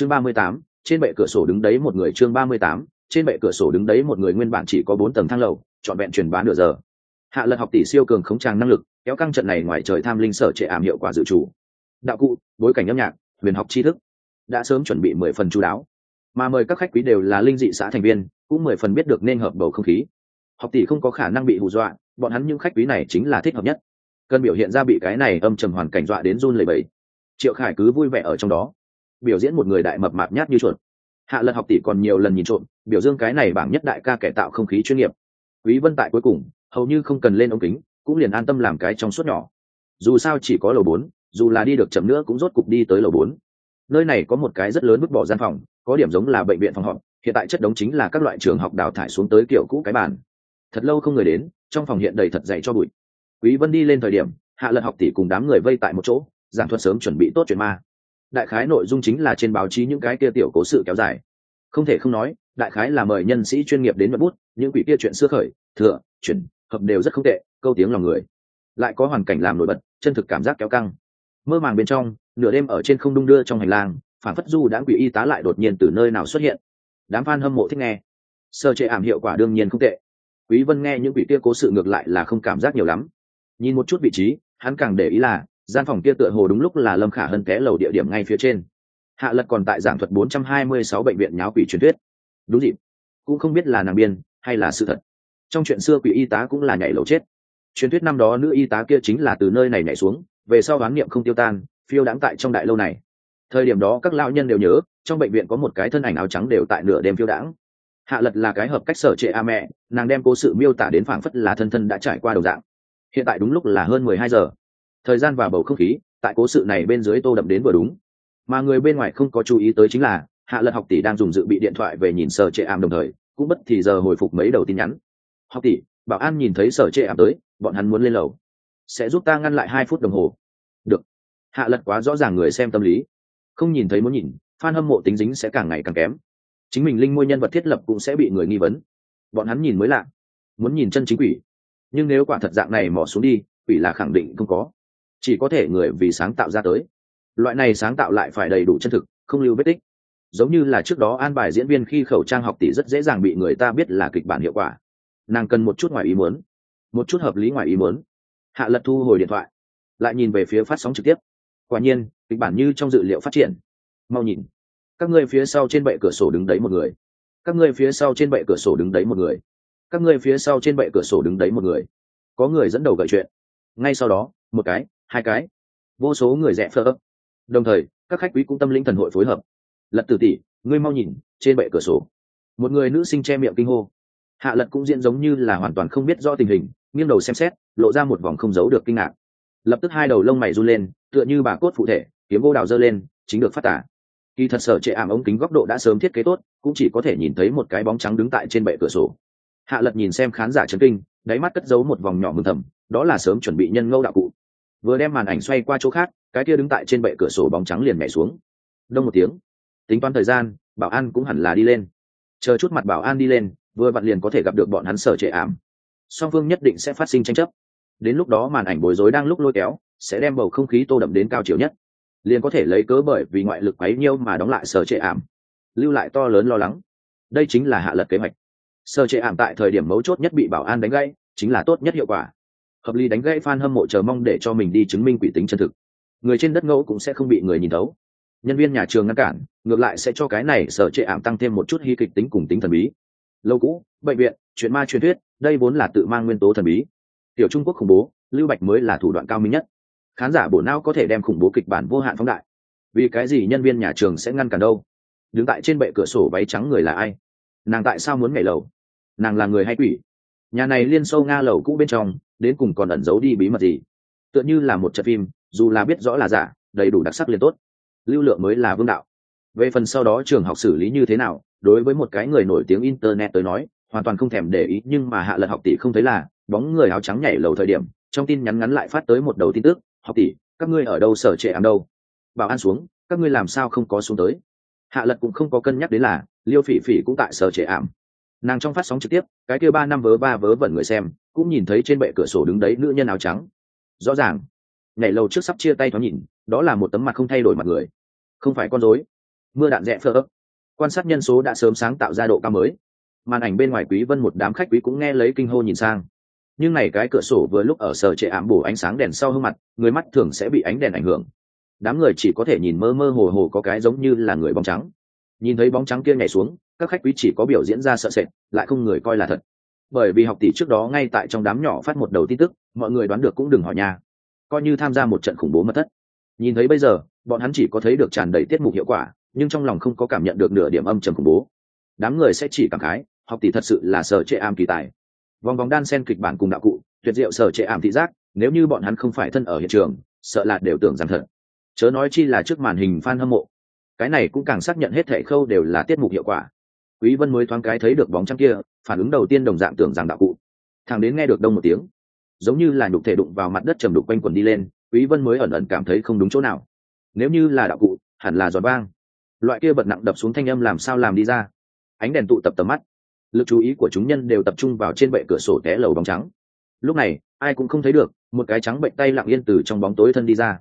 chương ba mươi tám, trên bệ cửa sổ đứng đấy một người chương ba mươi tám, trên bệ cửa sổ đứng đấy một người nguyên bản chỉ có bốn tầng thang lầu, trọn vẹn truyền bán nửa giờ. Hạ lật học tỷ siêu cường khống tràng năng lực, kéo căng trận này ngoài trời tham linh sở trệ ảm hiệu quả dự chủ đạo cụ, bối cảnh âm nhạc, huyền học tri thức. Đã sớm chuẩn bị mười phần chú đáo. Mà mời các khách quý đều là linh dị xã thành viên, cũng mười phần biết được nên hợp bầu không khí. Học tỷ không có khả năng bị hù dọa, bọn hắn những khách quý này chính là thích hợp nhất. Cần biểu hiện ra bị cái này âm trầm hoàn cảnh dọa đến run lẩy bẩy. Triệu khải cứ vui vẻ ở trong đó biểu diễn một người đại mập mạp nhát như chuột. Hạ lật học tỷ còn nhiều lần nhìn trộm, biểu dương cái này bảng nhất đại ca kẻ tạo không khí chuyên nghiệp. Quý vân tại cuối cùng, hầu như không cần lên ống kính, cũng liền an tâm làm cái trong suốt nhỏ. Dù sao chỉ có lầu bốn, dù là đi được chậm nữa cũng rốt cục đi tới lầu bốn. Nơi này có một cái rất lớn vứt bỏ gian phòng, có điểm giống là bệnh viện phòng họp, hiện tại chất đống chính là các loại trường học đào thải xuống tới kiểu cũ cái bàn. Thật lâu không người đến, trong phòng hiện đầy thật dậy cho bụi. Quý vân đi lên thời điểm, hạ lật học tỷ cùng đám người vây tại một chỗ, giảng thuật sớm chuẩn bị tốt chuyện ma đại khái nội dung chính là trên báo chí những cái kia tiểu cố sự kéo dài. Không thể không nói, đại khái là mời nhân sĩ chuyên nghiệp đến mật bút, những quỷ kia chuyện xưa khởi, thừa, chuyển, hợp đều rất không tệ, câu tiếng lòng người. Lại có hoàn cảnh làm nổi bật, chân thực cảm giác kéo căng. Mơ màng bên trong, nửa đêm ở trên không đung đưa trong hành lang, phản phất du đã quỷ y tá lại đột nhiên từ nơi nào xuất hiện. Đám f a n hâm mộ thích nghe. Sơ chế ảm hiệu quả đương nhiên không tệ. Quý vân nghe những quỷ kia cố sự ngược lại là không cảm giác nhiều lắm. Nhìn một chút vị trí, hắn càng để ý là gian phòng kia tựa hồ đúng lúc là lâm khả hân té lầu địa điểm ngay phía trên. Hạ lật còn tại giảng thuật 426 bệnh viện nháo quỷ truyền thuyết. Đúng dịp. Cũng không biết là nàng biên, hay là sự thật. Trong chuyện xưa quỷ y tá cũng là nhảy lầu chết. Truyền thuyết năm đó nữ y tá kia chính là từ nơi này nhảy xuống, về sau đoán niệm không tiêu tan, phiêu đáng tại trong đại lâu này. Thời điểm đó các lão nhân đều nhớ, trong bệnh viện có một cái thân ảnh áo trắng đều tại nửa đêm phiêu đãng. Hạ lật là cái hợp cách sở trệ a mẹ, nàng đem cố sự miêu tả đến phảng phất là thân thân đã trải qua đầu dạng. Hiện tại đúng lúc là hơn mười hai giờ thời gian và bầu không khí, tại cố sự này bên dưới tô đậm đến vừa đúng. Mà người bên ngoài không có chú ý tới chính là, hạ lật học tỷ đang dùng dự bị điện thoại về nhìn sở trệ ảm đồng thời, cũng bất thì giờ hồi phục mấy đầu tin nhắn. Học tỷ, bảo an nhìn thấy sở trệ ảm tới, bọn hắn muốn lên lầu. Sẽ giúp ta ngăn lại hai phút đồng hồ. Được. Hạ lật quá rõ ràng người xem tâm lý. Không nhìn thấy muốn nhìn f a n hâm mộ tính dính sẽ càng ngày càng kém. Chính mình linh môi nhân vật thiết lập cũng sẽ bị người nghi vấn. Bọn hắn nhìn mới lạ, muốn nhìn chân chính quỷ. Nhưng nếu quả thật dạng này mò xuống đi, quỷ là khẳng định không có chỉ có thể người vì sáng tạo ra tới. Loại này sáng tạo lại phải đầy đủ chân thực, không lưu vết tích. Giống như là trước đó an bài diễn viên khi khẩu trang học tỷ rất dễ dàng bị người ta biết là kịch bản hiệu quả. Nàng cần một chút ngoài ý muốn, một chút hợp lý ngoài ý muốn. Hạ lật thu hồi điện thoại, lại nhìn về phía phát sóng trực tiếp. Quả nhiên, kịch bản như trong dự liệu phát triển. Mau nhìn, các ngươi phía sau trên bệ cửa sổ đứng đấy một người. Các ngươi phía sau trên bệ cửa sổ đứng đấy một người. Các ngươi phía sau trên bệ cửa sổ đứng đấy một người. Có người dẫn đầu gợi chuyện. Ngay sau đó, một cái hai cái. Vô số người rẽ phơ đồng thời, các khách quý cũng tâm linh thần hội phối hợp. Lật tử tỷ, ngươi mau nhìn, trên bệ cửa sổ. Một người nữ sinh che miệng kinh hô. Hạ lật cũng diễn giống như là hoàn toàn không biết rõ tình hình, nghiêng đầu xem xét, lộ ra một vòng không giấu được kinh ngạc. Lập tức hai đầu lông mày run lên, tựa như bà cốt phụ thể, kiếm vô đào dơ lên, chính được phát tả. Kỳ thật sở trệ ảm ống kính góc độ đã sớm thiết kế tốt, cũng chỉ có thể nhìn thấy một cái bóng trắng đứng tại trên bệ cửa sổ. Hạ lật nhìn xem khán giả chấn kinh, đáy mắt cất giấu một vòng nhỏ mừng thầm, đó là sớm chuẩn bị nhân ngâu đạo cụ vừa đem màn ảnh xoay qua chỗ khác, cái kia đứng tại trên bệ cửa sổ bóng trắng liền mẹ xuống. Đông một tiếng, tính toán thời gian, bảo an cũng hẳn là đi lên. Chờ chút mặt bảo an đi lên, vừa vặn liền có thể gặp được bọn hắn sở trệ ảm. Song phương nhất định sẽ phát sinh tranh chấp. Đến lúc đó màn ảnh bối rối đang lúc lôi kéo, sẽ đem bầu không khí tô đậm đến cao chiều nhất. Liền có thể lấy cớ bởi vì ngoại lực quấy nhiêu mà đóng lại sở trệ ảm, lưu lại to lớn lo lắng. Đây chính là hạ lật kế hoạch. Sở trệ ảm tại thời điểm mấu chốt nhất bị bảo an đánh gãy, chính là tốt nhất hiệu quả hợp lý đánh gãy fan hâm mộ chờ mong để cho mình đi chứng minh quỷ tính chân thực. Người trên đất ngẫu cũng sẽ không bị người nhìn thấu. Nhân viên nhà trường ngăn cản, ngược lại sẽ cho cái này sở trệ ảm tăng thêm một chút hy kịch tính cùng tính thần bí. Lâu cũ, bệnh viện, chuyện ma truyền thuyết, đây vốn là tự mang nguyên tố thần bí. Tiểu trung quốc khủng bố, lưu bạch mới là thủ đoạn cao minh nhất. Khán giả bổ não có thể đem khủng bố kịch bản vô hạn phóng đại. Vì cái gì nhân viên nhà trường sẽ ngăn cản đâu? Đứng tại trên bệ cửa sổ váy trắng người là ai? Nàng tại sao muốn nhảy lầu? Nàng là người hay quỷ? Nhà này liên sâu nga lầu cũ bên trong đến cùng còn ẩn giấu đi bí mật gì. Tựa như là một trận phim, dù là biết rõ là giả, đầy đủ đặc sắc liền tốt. Lưu lượng mới là vương đạo. Về phần sau đó trường học xử lý như thế nào, đối với một cái người nổi tiếng internet tới nói, hoàn toàn không thèm để ý, nhưng mà hạ lật học tỷ không thấy là, bóng người áo trắng nhảy lầu thời điểm, trong tin nhắn ngắn lại phát tới một đầu tin tức, học tỷ, các ngươi ở đâu sở trệ ảm đâu? Bảo an xuống, các ngươi làm sao không có xuống tới? Hạ lật cũng không có cân nhắc đến là, liêu phỉ phỉ cũng tại sở trệ ảm. Nàng trong phát sóng trực tiếp, cái kia ba năm vớ ba vớ vẩn người xem cũng nhìn thấy trên bệ cửa sổ đứng đấy nữ nhân áo trắng. Rõ ràng, nhảy lầu trước sắp chia tay thoáng nhìn, đó là một tấm mặt không thay đổi mặt người. Không phải con dối mưa đạn rẽ phơ ấp quan sát nhân số đã sớm sáng tạo ra độ cao mới. Màn ảnh bên ngoài quý vân một đám khách quý cũng nghe lấy kinh hô nhìn sang. Nhưng này cái cửa sổ vừa lúc ở sở trệ ảm bổ ánh sáng đèn sau hương mặt, người mắt thường sẽ bị ánh đèn ảnh hưởng. Đám người chỉ có thể nhìn mơ mơ hồ hồ có cái giống như là người bóng trắng. Nhìn thấy bóng trắng kia nhảy xuống, các khách quý chỉ có biểu diễn ra sợ sệt, lại không người coi là thật bởi vì học tỷ trước đó ngay tại trong đám nhỏ phát một đầu tin tức, mọi người đoán được cũng đừng hỏi nhà coi như tham gia một trận khủng bố mất thất. Nhìn thấy bây giờ, bọn hắn chỉ có thấy được tràn đầy tiết mục hiệu quả, nhưng trong lòng không có cảm nhận được nửa điểm âm trầm khủng bố. Đám người sẽ chỉ cảm khái, học tỷ thật sự là sở trệ am kỳ tài. Vòng vòng đan sen kịch bản cùng đạo cụ, tuyệt diệu sở trệ ảm thị giác, nếu như bọn hắn không phải thân ở hiện trường, sợ là đều tưởng rằng thật. Chớ nói chi là trước màn hình fan hâm mộ. Cái này cũng càng xác nhận hết thảy khâu đều là tiết mục hiệu quả quý vân mới thoáng cái thấy được bóng trắng kia, phản ứng đầu tiên đồng dạng tưởng rằng đạo cụ. Thằng đến nghe được đông một tiếng, giống như là nhục thể đụng vào mặt đất trầm đục quanh quần đi lên, quý vân mới ẩn ẩn cảm thấy không đúng chỗ nào. Nếu như là đạo cụ, hẳn là giòn vang. Loại kia bật nặng đập xuống thanh âm làm sao làm đi ra. Ánh đèn tụ tập tầm mắt. Lực chú ý của chúng nhân đều tập trung vào trên bệ cửa sổ té lầu bóng trắng. Lúc này, ai cũng không thấy được, một cái trắng bệnh tay lặng yên từ trong bóng tối thân đi ra.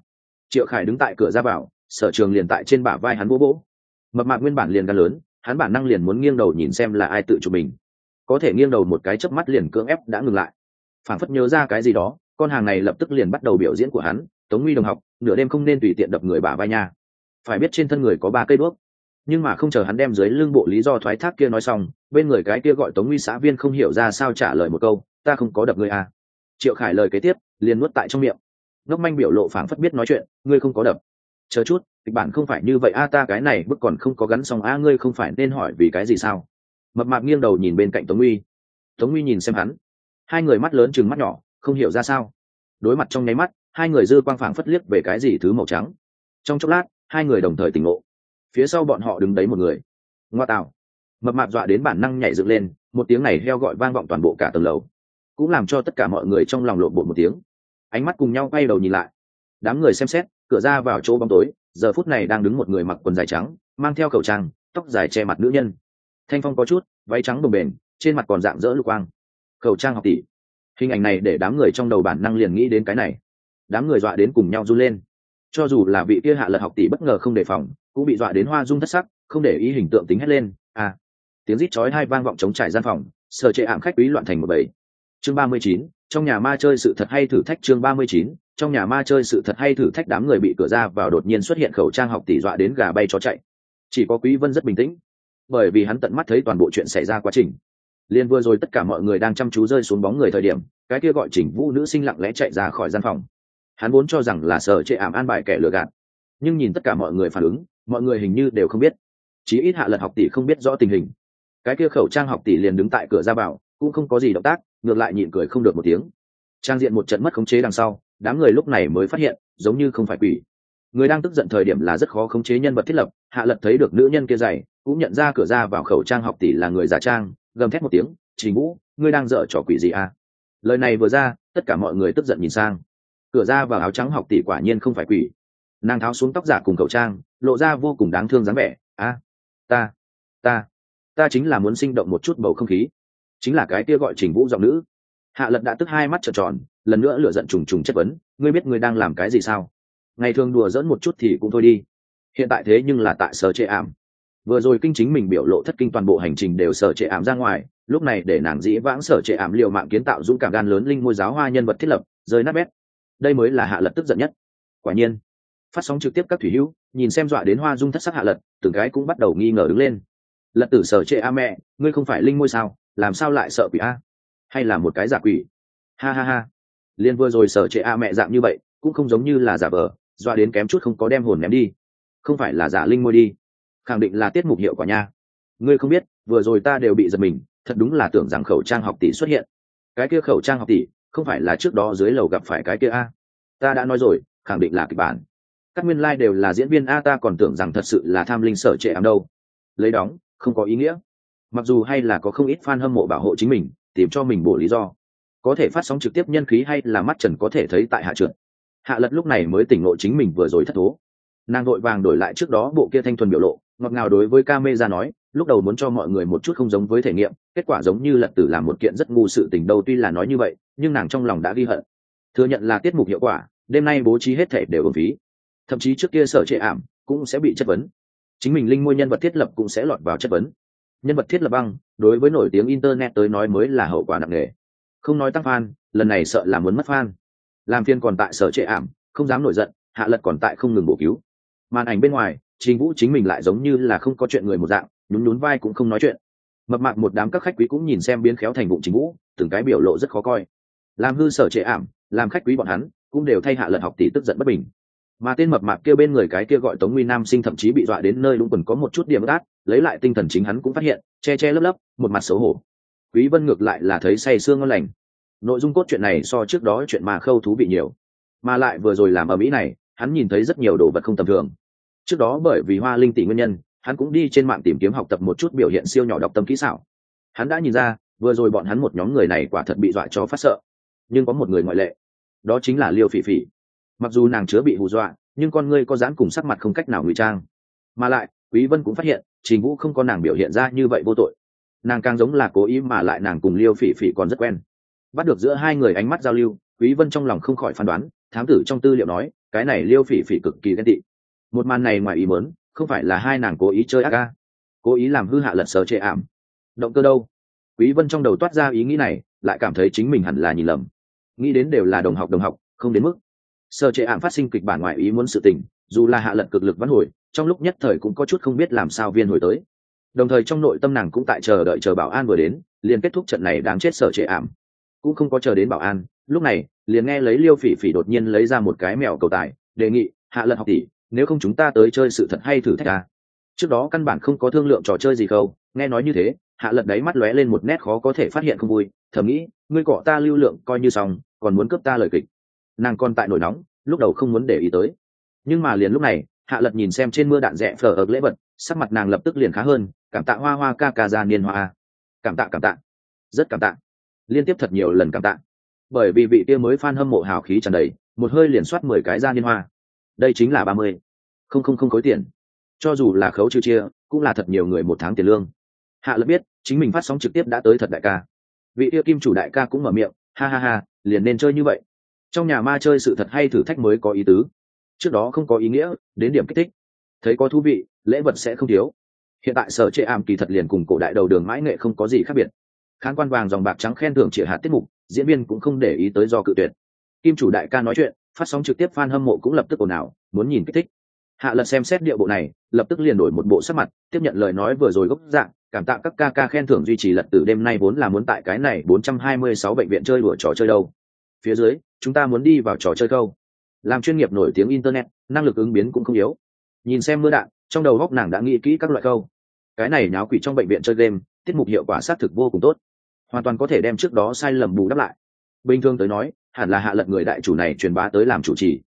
Triệu khải đứng tại cửa ra vào, sở trường liền tại trên bả vai hắn vỗ vỗ mập mạc nguyên bản liền gan lớn hắn bản năng liền muốn nghiêng đầu nhìn xem là ai tự chụp mình. Có thể nghiêng đầu một cái chớp mắt liền cưỡng ép đã ngừng lại. Phản phất nhớ ra cái gì đó, con hàng này lập tức liền bắt đầu biểu diễn của hắn, tống nguy đồng học, nửa đêm không nên tùy tiện đập người bả vai nha. Phải biết trên thân người có ba cây đuốc. Nhưng mà không chờ hắn đem dưới lưng bộ lý do thoái thác kia nói xong, bên người cái kia gọi tống nguy xã viên không hiểu ra sao trả lời một câu, ta không có đập ngươi à. triệu khải lời kế tiếp, liền nuốt tại trong miệng. Ngốc manh biểu lộ phảng phất biết nói chuyện, ngươi không có đập chờ chút, kịch bản không phải như vậy a, ta cái này bức còn không có gắn xong a, ngươi không phải nên hỏi vì cái gì sao? Mập mạp nghiêng đầu nhìn bên cạnh tống uy. Tống uy nhìn xem hắn. Hai người mắt lớn chừng mắt nhỏ, không hiểu ra sao. Đối mặt trong nháy mắt, hai người dư quang phảng phất liếc về cái gì thứ màu trắng. Trong chốc lát, hai người đồng thời tỉnh ngộ. Phía sau bọn họ đứng đấy một người. Ngoa tạo. Mập mạp dọa đến bản năng nhảy dựng lên, một tiếng này heo gọi vang vọng toàn bộ cả tầng lầu. Cũng làm cho tất cả mọi người trong lòng lộn bộ một tiếng. Ánh mắt cùng nhau quay đầu nhìn lại. Đám người xem xét cửa ra vào chỗ bóng tối, giờ phút này đang đứng một người mặc quần dài trắng, mang theo khẩu trang, tóc dài che mặt nữ nhân. Thanh phong có chút, váy trắng đồng bền trên mặt còn dạng dỡ lục quang. Khẩu trang học tỷ. Hình ảnh này để đám người trong đầu bản năng liền nghĩ đến cái này. Đám người dọa đến cùng nhau run lên. Cho dù là vị kia hạ lật học tỷ bất ngờ không đề phòng, cũng bị dọa đến hoa rung thất sắc, không để ý hình tượng tính hết lên. À tiếng rít chói hai vang vọng chống trải gian phòng, sở trệ ảm khách quý loạn thành một bầy. Chương ba mươi chín, trong nhà ma chơi sự thật hay thử thách chương ba mươi chín trong nhà ma chơi sự thật hay thử thách đám người bị cửa ra vào đột nhiên xuất hiện khẩu trang học tỷ dọa đến gà bay chó chạy. Chỉ có quý vân rất bình tĩnh, bởi vì hắn tận mắt thấy toàn bộ chuyện xảy ra quá trình. Liền vừa rồi tất cả mọi người đang chăm chú rơi xuống bóng người thời điểm, cái kia gọi chỉnh vũ nữ sinh lặng lẽ chạy ra khỏi gian phòng. Hắn vốn cho rằng là sở trệ ảm an bài kẻ lừa gạt, nhưng nhìn tất cả mọi người phản ứng, mọi người hình như đều không biết. Chí ít hạ lật học tỷ không biết rõ tình hình. Cái kia khẩu trang học tỷ liền đứng tại cửa ra vào, cũng không có gì động tác, ngược lại nhịn cười không được một tiếng. Trang diện một trận mất khống chế đằng sau đám người lúc này mới phát hiện, giống như không phải quỷ. Người đang tức giận thời điểm là rất khó khống chế nhân vật thiết lập, hạ lật thấy được nữ nhân kia dày, cũng nhận ra cửa ra vào khẩu trang học tỷ là người giả trang, gầm thét một tiếng, trình vũ, ngươi đang dở trò quỷ gì à? Lời này vừa ra, tất cả mọi người tức giận nhìn sang. Cửa ra vào áo trắng học tỷ quả nhiên không phải quỷ. Nàng tháo xuống tóc giả cùng khẩu trang, lộ ra vô cùng đáng thương dáng vẻ, a, ta ta ta chính là muốn sinh động một chút bầu không khí. Chính là cái kia gọi trình vũ giọng nữ. Hạ lật đã tức hai mắt trợn tròn lần nữa lửa giận trùng trùng chất vấn, ngươi biết ngươi đang làm cái gì sao? Ngày thường đùa dỡn một chút thì cũng thôi đi. Hiện tại thế nhưng là tại sở trệ ảm. Vừa rồi kinh chính mình biểu lộ thất kinh toàn bộ hành trình đều sở trệ ảm ra ngoài, lúc này để nàng dĩ vãng sở trệ ảm liều mạng kiến tạo dũng cảm gan lớn linh ngôi giáo hoa nhân vật thiết lập, rơi nát bét. Đây mới là hạ lật tức giận nhất. Quả nhiên, phát sóng trực tiếp các thủy hữu, nhìn xem dọa đến hoa dung thất sắc hạ lật, từng cái cũng bắt đầu nghi ngờ đứng lên. Lật tử sở trệ a mẹ, ngươi không phải linh ngôi sao? Làm sao lại sợ quỷ a? Hay là một cái giả quỷ? Ha ha ha liên vừa rồi sở trệ a mẹ dạng như vậy, cũng không giống như là giả vờ dọa đến kém chút không có đem hồn ném đi. Không phải là giả linh môi đi. Khẳng định là tiết mục hiệu quả nha. Ngươi không biết, vừa rồi ta đều bị giật mình, thật đúng là tưởng rằng khẩu trang học tỷ xuất hiện. Cái kia khẩu trang học tỷ, không phải là trước đó dưới lầu gặp phải cái kia a? Ta đã nói rồi, khẳng định là kịch bản. Các nguyên lai、like、đều là diễn viên a, ta còn tưởng rằng thật sự là tham linh sở trệ ám đâu. Lấy đóng, không có ý nghĩa. Mặc dù hay là có không ít f a n hâm mộ bảo hộ chính mình, tìm cho mình bổ lý do có thể phát sóng trực tiếp nhân khí hay là mắt trần có thể thấy tại hạ trượt. Hạ lật lúc này mới tỉnh lộ chính mình vừa rồi thất thố. Nàng vội vàng đổi lại trước đó bộ kia thanh thuần biểu lộ, ngọt ngào đối với ca mê ra nói, lúc đầu muốn cho mọi người một chút không giống với thể nghiệm, kết quả giống như lật tử làm một kiện rất ngu sự tình đâu tuy là nói như vậy, nhưng nàng trong lòng đã ghi hận. Thừa nhận là tiết mục hiệu quả, đêm nay bố trí hết thể đều ổn phí. Thậm chí trước kia sở trệ ảm cũng sẽ bị chất vấn. Chính mình linh môi nhân vật thiết lập cũng sẽ lọt vào chất vấn. Nhân vật thiết lập băng, đối với nổi tiếng internet tới nói mới là hậu quả nặng nề không nói tăng fan, lần này sợ là muốn mất fan. Làm phiên còn tại sở trệ ảm, không dám nổi giận, hạ lật còn tại không ngừng bổ cứu. Màn ảnh bên ngoài, trình vũ chính mình lại giống như là không có chuyện người một dạng, nhún nhún vai cũng không nói chuyện. Mập mạc một đám các khách quý cũng nhìn xem biến khéo thành bụng trình vũ, từng cái biểu lộ rất khó coi. Làm hư sở trệ ảm, làm khách quý bọn hắn, cũng đều thay hạ lật học tỷ tức giận bất bình. Mà tên mập mạc kia bên người cái kia gọi tống nguy nam sinh thậm chí bị dọa đến nơi đúng quần có một chút điểm át, lấy lại tinh thần chính hắn cũng phát hiện, che che lấp lấp, một mặt xấu hổ quý vân ngược lại là thấy say sương ngon lành. Nội dung cốt truyện này so trước đó chuyện mà khâu thú bị nhiều. Mà lại vừa rồi làm ở mỹ này, hắn nhìn thấy rất nhiều đồ vật không tầm thường. Trước đó bởi vì hoa linh tỷ nguyên nhân, hắn cũng đi trên mạng tìm kiếm học tập một chút biểu hiện siêu nhỏ đọc tâm kỹ xảo. Hắn đã nhìn ra, vừa rồi bọn hắn một nhóm người này quả thật bị dọa cho phát sợ. Nhưng có một người ngoại lệ. Đó chính là liêu phỉ phỉ. Mặc dù nàng chứa bị hù dọa, nhưng con ngươi có dán cùng sắc mặt không cách nào ngụy trang. Mà lại, quý vân cũng phát hiện, trình vũ không có nàng biểu hiện ra như vậy vô tội nàng càng giống là cố ý mà lại nàng cùng liêu phỉ phỉ còn rất quen. Bắt được giữa hai người ánh mắt giao lưu, quý vân trong lòng không khỏi phán đoán, thám tử trong tư liệu nói, cái này liêu phỉ phỉ cực kỳ ghen tị. Một màn này ngoài ý muốn, không phải là hai nàng cố ý chơi ác ca, cố ý làm hư hạ lật sờ chệ ảm. Động cơ đâu? Quý vân trong đầu toát ra ý nghĩ này, lại cảm thấy chính mình hẳn là nhìn lầm. Nghĩ đến đều là đồng học đồng học, không đến mức. Sờ chế ảm phát sinh kịch bản ngoại ý muốn sự tình, dù là hạ lật cực lực văn hồi, trong lúc nhất thời cũng có chút không biết làm sao viên hồi tới đồng thời trong nội tâm nàng cũng tại chờ đợi chờ bảo an vừa đến, liền kết thúc trận này đáng chết sở trệ ảm. Cũng không có chờ đến bảo an, lúc này, liền nghe lấy liêu phỉ phỉ đột nhiên lấy ra một cái mèo cầu tài, đề nghị, hạ lận học tỷ, nếu không chúng ta tới chơi sự thật hay thử thách ta? Trước đó căn bản không có thương lượng trò chơi gì khâu nghe nói như thế, hạ lật đáy mắt lóe lên một nét khó có thể phát hiện không vui, thầm nghĩ, ngươi cọ ta lưu lượng coi như xong, còn muốn cướp ta lời kịch. Nàng còn tại nổi nóng, lúc đầu không muốn để ý tới. Nhưng mà liền lúc này, hạ lật nhìn xem trên mưa đạn rẽ phở ở lễ vật, sắc mặt nàng lập tức liền khá hơn cảm tạ hoa hoa ca ca ra niên hoa. Cảm tạ cảm tạ. Rất cảm tạ. Liên tiếp thật nhiều lần cảm tạ. Bởi vì vị kia mới fan hâm mộ hào khí tràn đầy, một hơi liền soát mười cái ra niên hoa. Đây chính là ba mươi. Không không không khối tiền. Cho dù là khấu trừ chia, cũng là thật nhiều người một tháng tiền lương. Hạ lập biết, chính mình phát sóng trực tiếp đã tới thật đại ca. Vị kia kim chủ đại ca cũng mở miệng, ha ha ha, liền nên chơi như vậy. Trong nhà ma chơi sự thật hay thử thách mới có ý tứ. Trước đó không có ý nghĩa, đến điểm kích thích. Thấy có thú vị, lễ vật sẽ không thiếu hiện tại sở chệ ảm kỳ thật liền cùng cổ đại đầu đường mãi nghệ không có gì khác biệt. Khán quan vàng dòng bạc trắng khen thưởng chỉ hạt tiết mục, diễn viên cũng không để ý tới do cự tuyệt. Kim chủ đại ca nói chuyện, phát sóng trực tiếp f a n hâm mộ cũng lập tức ồn ào, muốn nhìn kích thích. Hạ lật xem xét địa bộ này, lập tức liền đổi một bộ sắc mặt, tiếp nhận lời nói vừa rồi gốc dạng, cảm tạ các ca ca khen thưởng duy trì lật từ đêm nay vốn là muốn tại cái này 426 bệnh viện chơi đùa trò chơi đâu. Phía dưới, chúng ta muốn đi vào trò chơi câu. Làm chuyên nghiệp nổi tiếng internet, năng lực ứng biến cũng không yếu. Nhìn xem mưa đạn trong đầu góc nàng đã nghĩ kỹ các loại câu. Cái này nháo quỷ trong bệnh viện chơi game, tiết mục hiệu quả xác thực vô cùng tốt. Hoàn toàn có thể đem trước đó sai lầm bù đắp lại. Bình thường tới nói, hẳn là hạ lận người đại chủ này truyền bá tới làm chủ trì.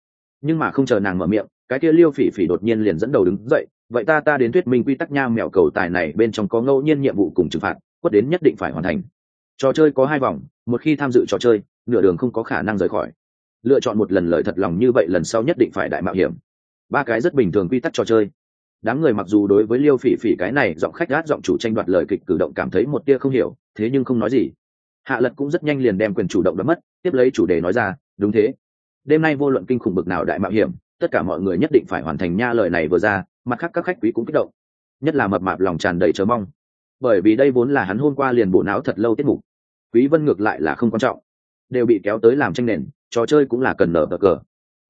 Nhưng mà không chờ nàng mở miệng, cái kia liêu phỉ phỉ đột nhiên liền dẫn đầu đứng dậy, vậy ta ta đến thuyết minh quy tắc nha mèo cầu tài này bên trong có ngẫu nhiên nhiệm vụ cùng trừng phạt, quất đến nhất định phải hoàn thành. Trò chơi có hai vòng, một khi tham dự trò chơi, nửa đường không có khả năng rời khỏi. Lựa chọn một lần lời thật lòng như vậy lần sau nhất định phải đại mạo hiểm. Ba cái rất bình thường quy tắc trò chơi đám người mặc dù đối với liêu phỉ phỉ cái này giọng khách gát giọng chủ tranh đoạt lời kịch cử động cảm thấy một tia không hiểu, thế nhưng không nói gì. Hạ lật cũng rất nhanh liền đem quyền chủ động đã mất, tiếp lấy chủ đề nói ra, đúng thế. Đêm nay vô luận kinh khủng bực nào đại mạo hiểm, tất cả mọi người nhất định phải hoàn thành nha lời này vừa ra, mặt khác các khách quý cũng kích động. Nhất là mập mạp lòng tràn đầy chờ mong. Bởi vì đây vốn là hắn hôm qua liền bộ não thật lâu tiết mục. Quý vân ngược lại là không quan trọng. Đều bị kéo tới làm tranh nền, trò chơi cũng là cần nở cờ cờ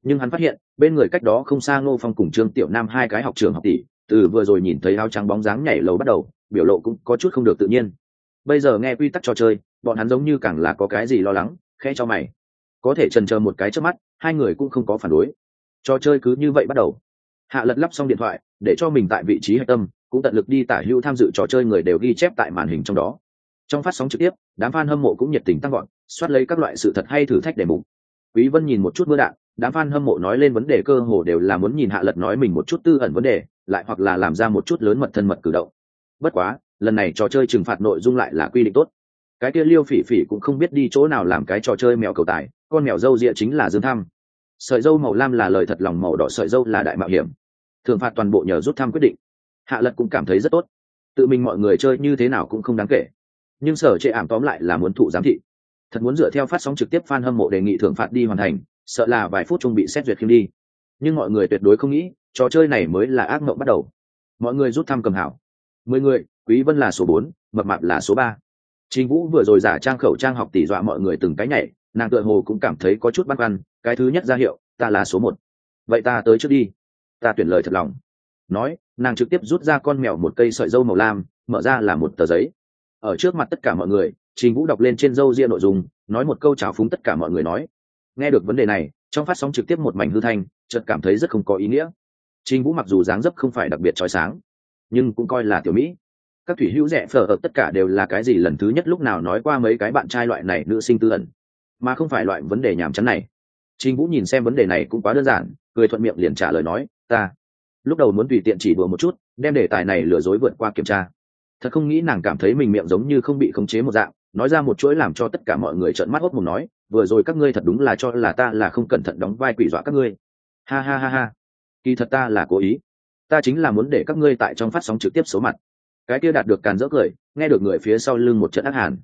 nhưng hắn phát hiện, bên người cách đó không xa ngô phong cùng trương tiểu nam hai cái học trường học tỷ, từ vừa rồi nhìn thấy áo trắng bóng dáng nhảy lầu bắt đầu, biểu lộ cũng có chút không được tự nhiên. Bây giờ nghe quy tắc trò chơi, bọn hắn giống như càng là có cái gì lo lắng khe cho mày. Có thể trần chờ một cái trước mắt, hai người cũng không có phản đối. Trò chơi cứ như vậy bắt đầu. Hạ lật lắp xong điện thoại, để cho mình tại vị trí hạch tâm, cũng tận lực đi tả hữu tham dự trò chơi người đều ghi chép tại màn hình trong đó. Trong phát sóng trực tiếp, đám f a n hâm mộ cũng nhiệt tình tăng gọn soát lấy các loại sự thật hay thử thách đề mục. Quý vân nhìn một chút mưa đạn đám f a n hâm mộ nói lên vấn đề cơ hồ đều là muốn nhìn hạ lật nói mình một chút tư ẩn vấn đề, lại hoặc là làm ra một chút lớn mật thân mật cử động. Bất quá, lần này trò chơi trừng phạt nội dung lại là quy định tốt. Cái kia liêu phỉ phỉ cũng không biết đi chỗ nào làm cái trò chơi mèo cầu tài, con mèo dâu rịa chính là dương thăm sợi dâu màu lam là lời thật lòng, màu đỏ sợi dâu là đại mạo hiểm. Thường phạt toàn bộ nhờ rút thăm quyết định. Hạ lật cũng cảm thấy rất tốt. Tự mình mọi người chơi như thế nào cũng không đáng kể. Nhưng sở chệ ảm tóm lại là muốn thụ giám thị. Thật muốn dựa theo phát sóng trực tiếp f a n hâm mộ đề nghị thưởng phạt đi hoàn thành sợ là vài phút chung bị xét duyệt khiêm đi. Nhưng mọi người tuyệt đối không nghĩ, trò chơi này mới là ác mộng bắt đầu. Mọi người rút thăm cầm hảo. Mười người, quý vân là số bốn, mập mạp là số ba. Trình vũ vừa rồi giả trang khẩu trang học tỷ dọa mọi người từng cái nhảy, nàng tựa hồ cũng cảm thấy có chút băn khoăn, cái thứ nhất ra hiệu, ta là số một. Vậy ta tới trước đi. Ta tuyển lời thật lòng. Nói, nàng trực tiếp rút ra con mèo một cây sợi dâu màu lam, mở ra là một tờ giấy. Ở trước mặt tất cả mọi người, trình vũ đọc lên trên dâu ria nội dung, nói một câu chào phúng tất cả mọi người nói nghe được vấn đề này, trong phát sóng trực tiếp một mảnh hư thanh, chợt cảm thấy rất không có ý nghĩa. Trình vũ mặc dù dáng dấp không phải đặc biệt trói sáng, nhưng cũng coi là tiểu mỹ. Các thủy hữu rẻ phở ở tất cả đều là cái gì lần thứ nhất lúc nào nói qua mấy cái bạn trai loại này nữ sinh tư ẩn, mà không phải loại vấn đề nhàm chán này. Trình vũ nhìn xem vấn đề này cũng quá đơn giản, cười thuận miệng liền trả lời nói, ta lúc đầu muốn tùy tiện chỉ đùa một chút, đem đề tài này lừa dối vượt qua kiểm tra. Thật không nghĩ nàng cảm thấy mình miệng giống như không bị khống chế một dạng nói ra một chuỗi làm cho tất cả mọi người trợn mắt hốc mồm nói, vừa rồi các ngươi thật đúng là cho là ta là không cẩn thận đóng vai quỷ dọa các ngươi. Ha ha ha ha. Kỳ thật ta là cố ý. Ta chính là muốn để các ngươi tại trong phát sóng trực tiếp số mặt. Cái kia đạt được càn rỡ cười, nghe được người phía sau lưng một trận ác hàn.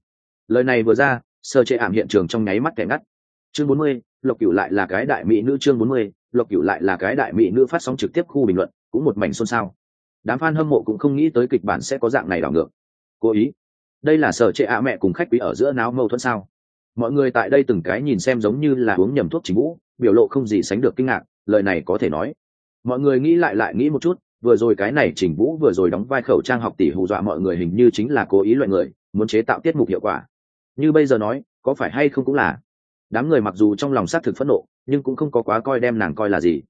Lời này vừa ra, sơ chế ảm hiện trường trong nháy mắt kẻ ngắt. Chương bốn mươi, lộc cửu lại là cái đại mỹ nữ chương bốn mươi, lộc cửu lại là cái đại mỹ nữ phát sóng trực tiếp khu bình luận, cũng một mảnh xôn xao. Đám fan hâm mộ cũng không nghĩ tới kịch bản sẽ có dạng này đảo ngược. Cố ý đây là sở trệ ạ mẹ cùng khách quý ở giữa náo mâu thuẫn sao? Mọi người tại đây từng cái nhìn xem giống như là uống nhầm thuốc chính vũ, biểu lộ không gì sánh được kinh ngạc, lời này có thể nói. Mọi người nghĩ lại lại nghĩ một chút, vừa rồi cái này chỉnh vũ vừa rồi đóng vai khẩu trang học tỷ hù dọa mọi người hình như chính là cố ý loại người, muốn chế tạo tiết mục hiệu quả. Như bây giờ nói, có phải hay không cũng là. Đám người mặc dù trong lòng xác thực phẫn nộ, nhưng cũng không có quá coi đem nàng coi là gì.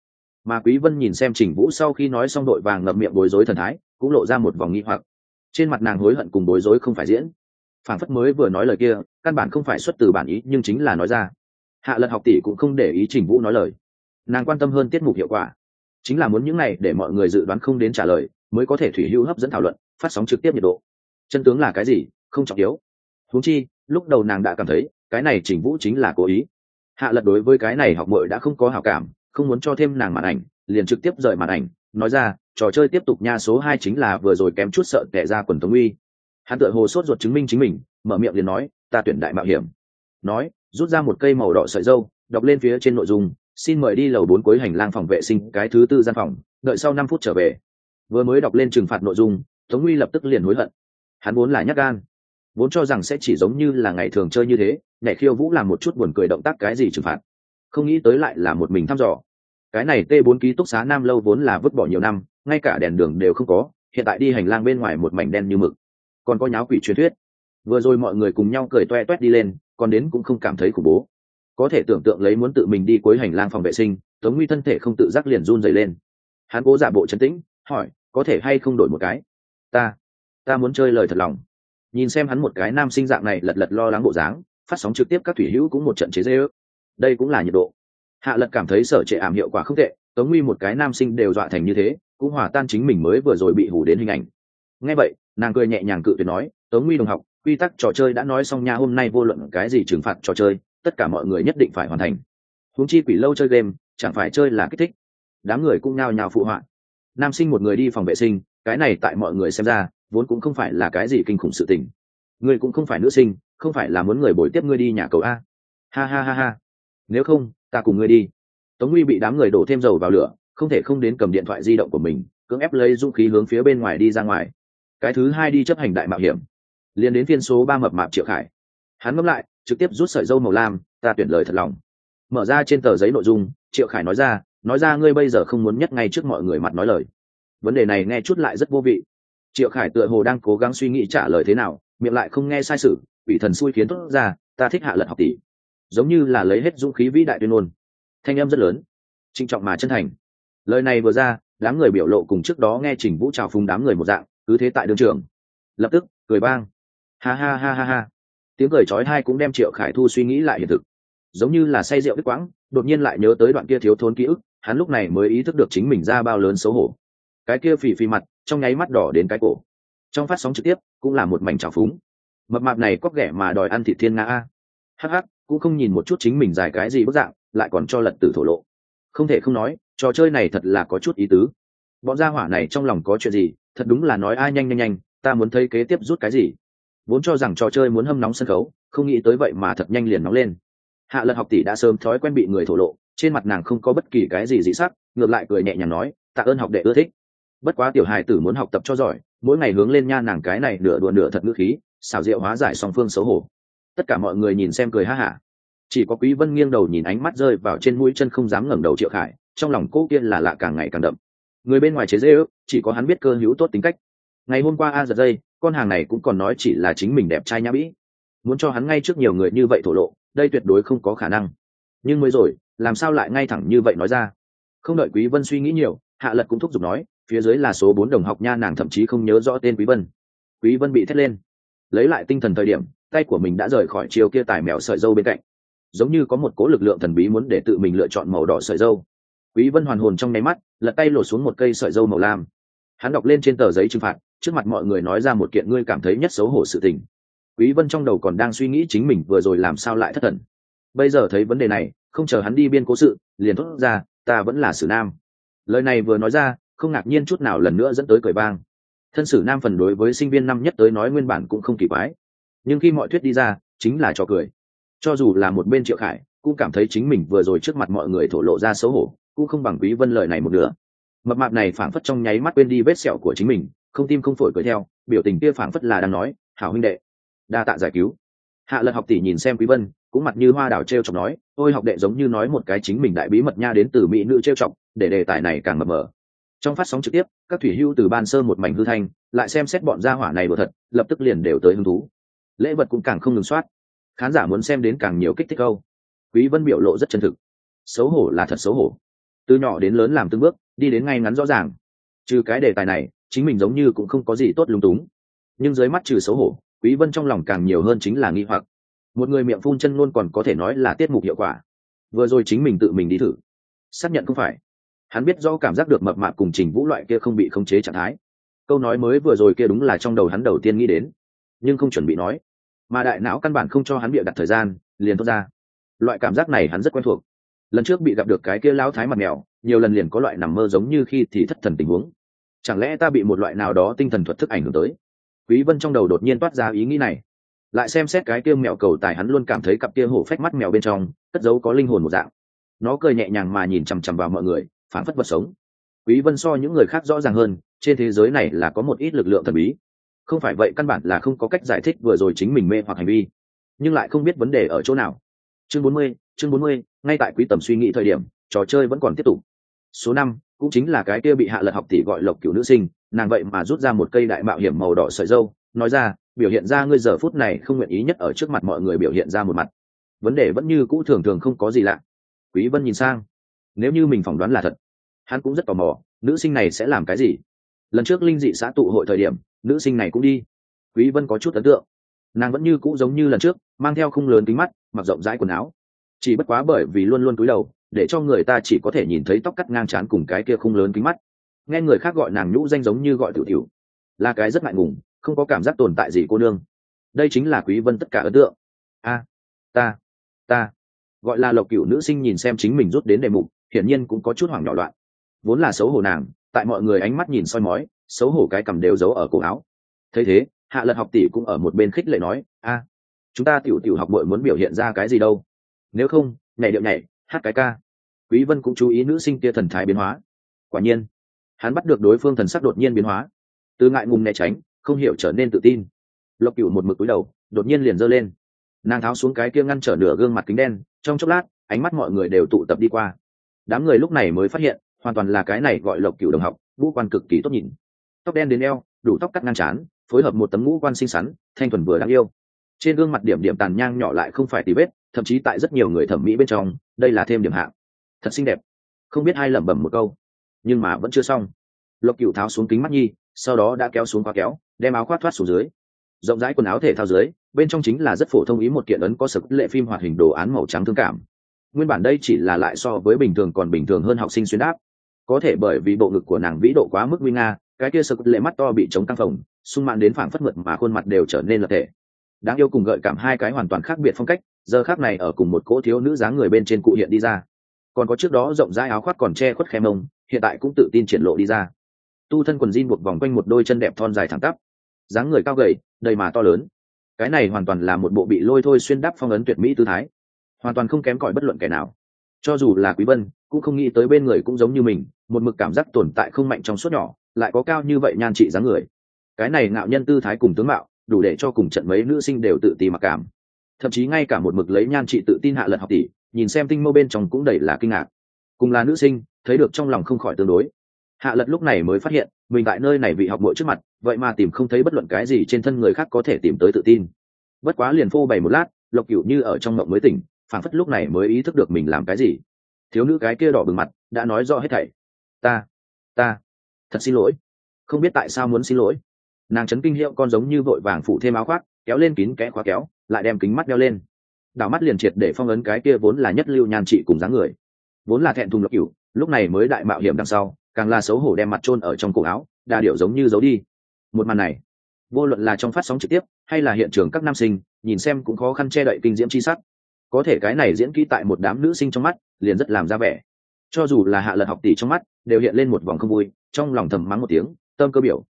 Mà quý vân nhìn xem trình vũ sau khi nói xong đội vàng ngậm miệng bối rối thần thái, cũng lộ ra một vòng nghi hoặc trên mặt nàng hối hận cùng bối rối không phải diễn. Phản phất mới vừa nói lời kia, căn bản không phải xuất từ bản ý, nhưng chính là nói ra. Hạ lật học tỷ cũng không để ý trình vũ nói lời. Nàng quan tâm hơn tiết mục hiệu quả. Chính là muốn những này để mọi người dự đoán không đến trả lời, mới có thể thủy hữu hấp dẫn thảo luận, phát sóng trực tiếp nhiệt độ. Chân tướng là cái gì, không trọng yếu. Huống chi, lúc đầu nàng đã cảm thấy, cái này chỉnh vũ chính là cố ý. Hạ lật đối với cái này học bội đã không có hảo cảm, không muốn cho thêm nàng màn ảnh, liền trực tiếp rời màn ảnh, nói ra trò chơi tiếp tục nha số hai chính là vừa rồi kém chút sợ kẻ ra quần tống uy. Hắn tựa hồ sốt ruột chứng minh chính mình, mở miệng liền nói, ta tuyển đại mạo hiểm. Nói, rút ra một cây màu đỏ sợi dâu, đọc lên phía trên nội dung, xin mời đi lầu bốn cuối hành lang phòng vệ sinh, cái thứ tư gian phòng, đợi sau năm phút trở về. Vừa mới đọc lên trừng phạt nội dung, tống uy lập tức liền hối hận. Hắn vốn là nhát gan, vốn cho rằng sẽ chỉ giống như là ngày thường chơi như thế, nhảy khiêu vũ làm một chút buồn cười động tác cái gì trừng phạt. Không nghĩ tới lại là một mình thăm dò. Cái này t 4 ký túc xá nam lâu vốn là vứt bỏ nhiều năm ngay cả đèn đường đều không có, hiện tại đi hành lang bên ngoài một mảnh đen như mực. Còn có nháo quỷ truyền thuyết. Vừa rồi mọi người cùng nhau cười toe toét đi lên, còn đến cũng không cảm thấy khủng bố. Có thể tưởng tượng lấy muốn tự mình đi cuối hành lang phòng vệ sinh, tống nguy thân thể không tự giác liền run dày lên. Hắn cố giả bộ trấn tĩnh, hỏi, có thể hay không đổi một cái? Ta ta muốn chơi lời thật lòng. Nhìn xem hắn một cái nam sinh dạng này lật lật lo lắng bộ dáng, phát sóng trực tiếp các thủy hữu cũng một trận chế dây ước. Đây cũng là nhiệt độ. Hạ lật cảm thấy sở trệ ảm hiệu quả không tệ, tống nguy một cái nam sinh đều dọa thành như thế cũng hòa tan chính mình mới vừa rồi bị hủ đến hình ảnh. Ngay vậy, nàng cười nhẹ nhàng cự tuyệt nói, tống nguy đồng học, quy tắc trò chơi đã nói xong nha, hôm nay vô luận cái gì trừng phạt trò chơi, tất cả mọi người nhất định phải hoàn thành. Huống chi quỷ lâu chơi game, chẳng phải chơi là kích thích. Đám người cũng nhao nhao phụ họa. Nam sinh một người đi phòng vệ sinh, cái này tại mọi người xem ra, vốn cũng không phải là cái gì kinh khủng sự tình. Ngươi cũng không phải nữ sinh, không phải là muốn người bồi tiếp ngươi đi nhà cầu a. Ha ha ha ha. Nếu không, ta cùng ngươi đi. Tống nguy bị đám người đổ thêm dầu vào lửa không thể không đến cầm điện thoại di động của mình, cưỡng ép lấy dũng khí hướng phía bên ngoài đi ra ngoài. Cái thứ hai đi chấp hành đại mạo hiểm. Liền đến phiên số ba mập mạp triệu khải. Hắn ngẫm lại, trực tiếp rút sợi dâu màu lam, ta tuyển lời thật lòng. Mở ra trên tờ giấy nội dung, triệu khải nói ra nói ra ngươi bây giờ không muốn nhất ngay trước mọi người mặt nói lời. Vấn đề này nghe chút lại rất vô vị. Triệu khải tựa hồ đang cố gắng suy nghĩ trả lời thế nào, miệng lại không nghe sai sự bị thần xui khiến tốt ra, ta thích hạ lật học tỷ. Giống như là lấy hết dũng khí vĩ đại tuyên ngôn. Thanh em rất lớn, trinh trọng mà chân thành lời này vừa ra, đám người biểu lộ cùng trước đó nghe trình vũ trào phúng đám người một dạng, cứ thế tại đương trường. Lập tức, cười bang ha ha ha ha ha. Tiếng cười trói hai cũng đem triệu khải thu suy nghĩ lại hiện thực. Giống như là say rượu đứt quãng, đột nhiên lại nhớ tới đoạn kia thiếu thốn ký ức, hắn lúc này mới ý thức được chính mình ra bao lớn xấu hổ. Cái kia phì phì mặt, trong nháy mắt đỏ đến cái cổ. Trong phát sóng trực tiếp, cũng là một mảnh trào phúng. Mập mạp này cóc ghẻ mà đòi ăn thịt thiên nga a. Hh cũng không nhìn một chút chính mình dài cái gì bức dạng, lại còn cho lật tử thổ lộ. Không thể không nói trò chơi này thật là có chút ý tứ. Bọn gia hỏa này trong lòng có chuyện gì, thật đúng là nói ai nhanh nhanh nhanh, ta muốn thấy kế tiếp rút cái gì. Vốn cho rằng trò chơi muốn hâm nóng sân khấu, không nghĩ tới vậy mà thật nhanh liền nóng lên. Hạ lật học tỷ đã sớm thói quen bị người thổ lộ, trên mặt nàng không có bất kỳ cái gì dị sắc, ngược lại cười nhẹ nhàng nói, tạ ơn học đệ ưa thích. Bất quá tiểu hài tử muốn học tập cho giỏi, mỗi ngày hướng lên nha nàng cái này nửa đùa nửa thật ngữ khí, xảo diệu hóa giải song phương xấu hổ. Tất cả mọi người nhìn xem cười ha hả. Chỉ có quý vân nghiêng đầu nhìn ánh mắt rơi vào trên mũi chân không dám ngẩng đầu triệu khải trong lòng cô kia là lạ càng ngày càng đậm. Người bên ngoài chế dễ ước chỉ có hắn biết cơ hữu tốt tính cách. Ngày hôm qua a giật dây, con hàng này cũng còn nói chỉ là chính mình đẹp trai nhã bĩ. Muốn cho hắn ngay trước nhiều người như vậy thổ lộ, đây tuyệt đối không có khả năng. Nhưng mới rồi, làm sao lại ngay thẳng như vậy nói ra? Không đợi quý vân suy nghĩ nhiều, hạ lật cũng thúc giục nói, phía dưới là số bốn đồng học nha, nàng thậm chí không nhớ rõ tên quý vân. Quý vân bị thét lên. Lấy lại tinh thần thời điểm, tay của mình đã rời khỏi chiều kia tải mèo sợi dâu bên cạnh. Giống như có một cố lực lượng thần bí muốn để tự mình lựa chọn màu đỏ sợi dâu quý vân hoàn hồn trong nháy mắt, lật tay lột xuống một cây sợi dâu màu lam. Hắn đọc lên trên tờ giấy trừng phạt, trước mặt mọi người nói ra một kiện ngươi cảm thấy nhất xấu hổ sự tình. Quý vân trong đầu còn đang suy nghĩ chính mình vừa rồi làm sao lại thất thần. Bây giờ thấy vấn đề này, không chờ hắn đi biên cố sự, liền thốt ra, ta vẫn là sử nam. Lời này vừa nói ra, không ngạc nhiên chút nào lần nữa dẫn tới cười bang thân sử nam phần đối với sinh viên năm nhất tới nói nguyên bản cũng không kỳ quái. Nhưng khi mọi thuyết đi ra, chính là trò cười. Cho dù là một bên triệu khải, cũng cảm thấy chính mình vừa rồi trước mặt mọi người thổ lộ ra xấu hổ cũng không bằng quý vân lời này một nửa. Mập mạp này phảng phất trong nháy mắt quên đi vết sẹo của chính mình, không tim không phổi cười theo, biểu tình kia phảng phất là đang nói, hảo huynh đệ, đa tạ giải cứu. Hạ lật học tỷ nhìn xem quý vân, cũng mặt như hoa đào treo chọc nói, ôi học đệ giống như nói một cái chính mình đại bí mật nha đến từ mỹ nữ treo chọc, để đề tài này càng mập mờ. Trong phát sóng trực tiếp, các thủy hưu từ ban sơ một mảnh hư thanh, lại xem xét bọn gia hỏa này đùa thật, lập tức liền đều tới hứng thú. Lễ vật cũng càng không ngừng soát. Khán giả muốn xem đến càng nhiều kích thích câu. Quý vân biểu lộ rất chân thực. Xấu hổ là thật xấu hổ từ nhỏ đến lớn làm từng bước, đi đến ngay ngắn rõ ràng. Trừ cái đề tài này, chính mình giống như cũng không có gì tốt lung túng. Nhưng dưới mắt trừ xấu hổ, quý vân trong lòng càng nhiều hơn chính là nghi hoặc. Một người miệng phun chân luôn còn có thể nói là tiết mục hiệu quả. Vừa rồi chính mình tự mình đi thử. Xác nhận không phải. Hắn biết do cảm giác được mập mạp cùng trình vũ loại kia không bị khống chế trạng thái. Câu nói mới vừa rồi kia đúng là trong đầu hắn đầu tiên nghĩ đến. Nhưng không chuẩn bị nói. Mà đại não căn bản không cho hắn bịa đặt thời gian, liền thốt ra. Loại cảm giác này hắn rất quen thuộc lần trước bị gặp được cái kia lão thái mặt mèo nhiều lần liền có loại nằm mơ giống như khi thì thất thần tình huống. Chẳng lẽ ta bị một loại nào đó tinh thần thuật thức ảnh hưởng tới? Quý vân trong đầu đột nhiên toát ra ý nghĩ này. Lại xem xét cái kia mèo cầu tài hắn luôn cảm thấy cặp kia hổ phách mắt mèo bên trong cất giấu có linh hồn một dạng. Nó cười nhẹ nhàng mà nhìn chằm chằm vào mọi người phản phất vật sống. Quý vân so những người khác rõ ràng hơn trên thế giới này là có một ít lực lượng thần bí. Không phải vậy căn bản là không có cách giải thích vừa rồi chính mình mê hoặc hành vi nhưng lại không biết vấn đề ở chỗ nào. Chương 40, chương 40, ngay tại quý tầm suy nghĩ thời điểm, trò chơi vẫn còn tiếp tục. Số năm cũng chính là cái kia bị hạ lật học tỷ gọi lộc cửu nữ sinh, nàng vậy mà rút ra một cây đại mạo hiểm màu đỏ sợi dâu, nói ra, biểu hiện ra ngươi giờ phút này không nguyện ý nhất ở trước mặt mọi người biểu hiện ra một mặt. Vấn đề vẫn như cũ thường thường không có gì lạ. Quý vân nhìn sang, nếu như mình phỏng đoán là thật, hắn cũng rất tò mò, nữ sinh này sẽ làm cái gì? Lần trước linh dị xã tụ hội thời điểm, nữ sinh này cũng đi. Quý vân có chút ấn tượng. Nàng vẫn như cũ giống như lần trước, mang theo khung lớn kính mắt, mặc rộng rãi quần áo chỉ bất quá bởi vì luôn luôn cúi đầu, để cho người ta chỉ có thể nhìn thấy tóc cắt ngang trán cùng cái kia khung lớn kính mắt. Nghe người khác gọi nàng nhũ danh giống như gọi tiểu tiểu, là cái rất ngại ngùng, không có cảm giác tồn tại gì cô nương. Đây chính là quý vân tất cả ấn tượng. A, ta ta, gọi là lộc cửu nữ sinh nhìn xem chính mình rút đến đề mục, hiển nhiên cũng có chút hoảng nhỏ loạn. Vốn là xấu hổ nàng, tại mọi người ánh mắt nhìn soi mói, xấu hổ cái cầm đều giấu ở cổ áo. Thấy thế, hạ lật học tỷ cũng ở một bên khích lệ nói, a, chúng ta tiểu tiểu học bội muốn biểu hiện ra cái gì đâu? Nếu không, nhảy điệu nhảy, hát cái ca. Quý vân cũng chú ý nữ sinh kia thần thái biến hóa. Quả nhiên, hắn bắt được đối phương thần sắc đột nhiên biến hóa. Từ ngại ngùng né tránh, không hiểu trở nên tự tin. Lộc cửu một mực cúi đầu, đột nhiên liền giơ lên. Nàng tháo xuống cái kia ngăn trở nửa gương mặt kính đen, trong chốc lát, ánh mắt mọi người đều tụ tập đi qua. Đám người lúc này mới phát hiện, hoàn toàn là cái này gọi lộc cửu đồng học, ngũ quan cực kỳ tốt nhìn. Tóc đen đến eo, đủ tóc cắt ngang chán phối hợp một tấm ngũ quan xinh xắn, thanh thuần vừa đáng yêu. Trên gương mặt điểm điểm tàn nhang nhỏ lại không phải tì vết thậm chí tại rất nhiều người thẩm mỹ bên trong, đây là thêm điểm hạng. Thật xinh đẹp. Không biết ai lẩm bẩm một câu. Nhưng mà vẫn chưa xong. Lộc cựu tháo xuống kính mắt nhi, sau đó đã kéo xuống khóa kéo, đem áo khoác thoát xuống dưới. Rộng rãi quần áo thể thao dưới, bên trong chính là rất phổ thông ý một kiện ấn có sực lệ phim hoạt hình đồ án màu trắng thương cảm. Nguyên bản đây chỉ là lại so với bình thường còn bình thường hơn học sinh xuyên đáp. Có thể bởi vì bộ ngực của nàng vĩ độ quá mức nguy nga, cái kia sực lệ mắt to bị chống căng phồng, sung mãn đến phảng phất mượt mà khuôn mặt đều trở nên lập thể. Đáng yêu cùng gợi cảm hai cái hoàn toàn khác biệt phong cách giờ khác này ở cùng một cỗ thiếu nữ dáng người bên trên cụ hiện đi ra. Còn có trước đó rộng rãi áo khoác còn che khuất khe mông hiện tại cũng tự tin triển lộ đi ra. Tu thân quần jean buộc vòng quanh một đôi chân đẹp thon dài thẳng tắp. Dáng người cao gầy, đầy mà to lớn. Cái này hoàn toàn là một bộ bị lôi thôi xuyên đắp phong ấn tuyệt mỹ tư thái. Hoàn toàn không kém cỏi bất luận kẻ nào. Cho dù là quý vân, cũng không nghĩ tới bên người cũng giống như mình, một mực cảm giác tồn tại không mạnh trong suốt nhỏ, lại có cao như vậy nhan trị dáng người. Cái này ngạo nhân tư thái cùng tướng mạo, đủ để cho cùng trận mấy nữ sinh đều tự ti mặc cảm thậm chí ngay cả một mực lấy nhan trị tự tin hạ lật học tỷ, nhìn xem tinh mâu bên trong cũng đầy là kinh ngạc. Cùng là nữ sinh, thấy được trong lòng không khỏi tương đối. Hạ lật lúc này mới phát hiện, mình tại nơi này bị học bội trước mặt, vậy mà tìm không thấy bất luận cái gì trên thân người khác có thể tìm tới tự tin. Bất quá liền phô bày một lát, lộc cựu như ở trong mộng mới tỉnh phản phất lúc này mới ý thức được mình làm cái gì. Thiếu nữ cái kia đỏ bừng mặt, đã nói rõ hết thảy. Ta ta, thật xin lỗi. Không biết tại sao muốn xin lỗi. Nàng chấn kinh hiệu con giống như vội vàng phủ thêm áo khoác kéo lên kín kẽ khóa kéo, lại đem kính mắt đeo lên. Đảo mắt liền triệt để phong ấn cái kia vốn là nhất lưu nhan trị cùng dáng người. Vốn là thẹn thùng lộc cửu, lúc này mới đại mạo hiểm đằng sau, càng là xấu hổ đem mặt trôn ở trong cổ áo, đa điệu giống như giấu đi. Một màn này, vô luận là trong phát sóng trực tiếp, hay là hiện trường các nam sinh, nhìn xem cũng khó khăn che đậy kinh diễm c h i sắc. Có thể cái này diễn kỹ tại một đám nữ sinh trong mắt, liền rất làm ra vẻ. Cho dù là hạ lật học tỷ trong mắt, đều hiện lên một vòng không vui, trong lòng thầm mắng một tiếng, tâm cơ biểu.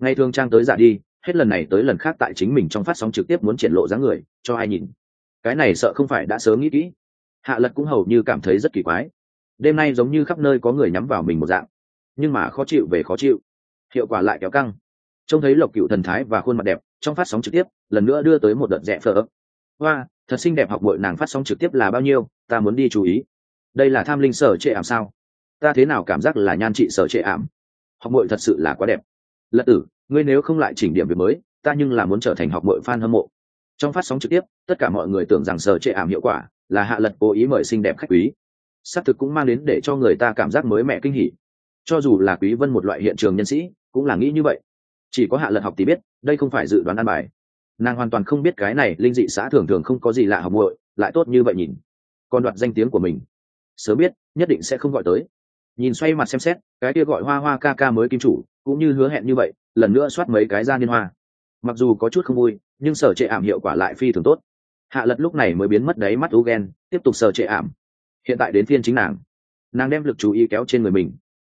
Ngay thường trang tới giả đi hết lần này tới lần khác tại chính mình trong phát sóng trực tiếp muốn triển lộ dáng người, cho ai nhìn. Cái này sợ không phải đã sớm nghĩ kỹ. Hạ lật cũng hầu như cảm thấy rất kỳ quái. Đêm nay giống như khắp nơi có người nhắm vào mình một dạng. Nhưng mà khó chịu về khó chịu. Hiệu quả lại kéo căng. Trông thấy lộc cựu thần thái và khuôn mặt đẹp, trong phát sóng trực tiếp, lần nữa đưa tới một đợt rẽ phở hoa, thật xinh đẹp học bội nàng phát sóng trực tiếp là bao nhiêu, ta muốn đi chú ý. Đây là tham linh sở trệ ảm sao? Ta thế nào cảm giác là nhan trị sở trệ ảm? Học bội thật sự là quá đẹp. Lật tử ngươi nếu không lại chỉnh điểm việc mới, ta nhưng là muốn trở thành học bội fan hâm mộ. Trong phát sóng trực tiếp, tất cả mọi người tưởng rằng sở trệ ảm hiệu quả là hạ lật cố ý mời xinh đẹp khách quý. Xác thực cũng mang đến để cho người ta cảm giác mới mẻ kinh hỉ. Cho dù là quý vân một loại hiện trường nhân sĩ, cũng là nghĩ như vậy. Chỉ có hạ lật học thì biết, đây không phải dự đoán ăn bài. Nàng hoàn toàn không biết cái này linh dị xã thường thường không có gì lạ học muội, lại tốt như vậy nhìn. Còn đoạt danh tiếng của mình. Sớm biết, nhất định sẽ không gọi tới. Nhìn xoay mặt xem xét, cái kia gọi hoa hoa ca ca mới kim chủ, cũng như hứa hẹn như vậy lần nữa soát mấy cái ra liên hoa. Mặc dù có chút không vui, nhưng sở trệ ảm hiệu quả lại phi thường tốt. Hạ lật lúc này mới biến mất đáy mắt u ghen tiếp tục sở trệ ảm. Hiện tại đến phiên chính nàng. Nàng đem lực chú ý kéo trên người mình.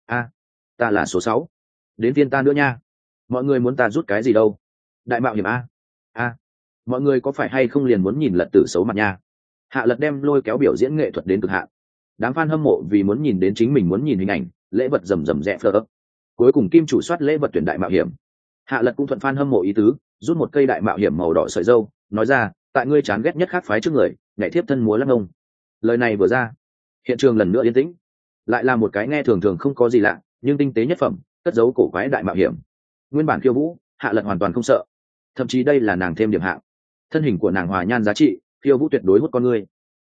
A, ta là số sáu. Đến phiên ta nữa nha. Mọi người muốn ta rút cái gì đâu? Đại mạo hiểm a. A. Mọi người có phải hay không liền muốn nhìn lật tử xấu mặt nha? Hạ lật đem lôi kéo biểu diễn nghệ thuật đến cực hạ đám f a n hâm mộ vì muốn nhìn đến chính mình muốn nhìn hình ảnh, lễ vật rầm rầm rẽ phơ ấp cuối cùng kim chủ soát lễ vật tuyển đại mạo hiểm. Hạ lật cũng thuận phan hâm mộ ý tứ rút một cây đại mạo hiểm màu đỏ sợi dâu nói ra tại ngươi chán ghét nhất khác phái trước người nhảy thiếp thân múa lắc ông. Lời này vừa ra hiện trường lần nữa yên tĩnh. Lại là một cái nghe thường thường không có gì lạ nhưng tinh tế nhất phẩm cất dấu cổ quái đại mạo hiểm. Nguyên bản khiêu vũ hạ lật hoàn toàn không sợ. Thậm chí đây là nàng thêm điểm hạng. Thân hình của nàng hòa nhan giá trị khiêu vũ tuyệt đối hút con ngươi.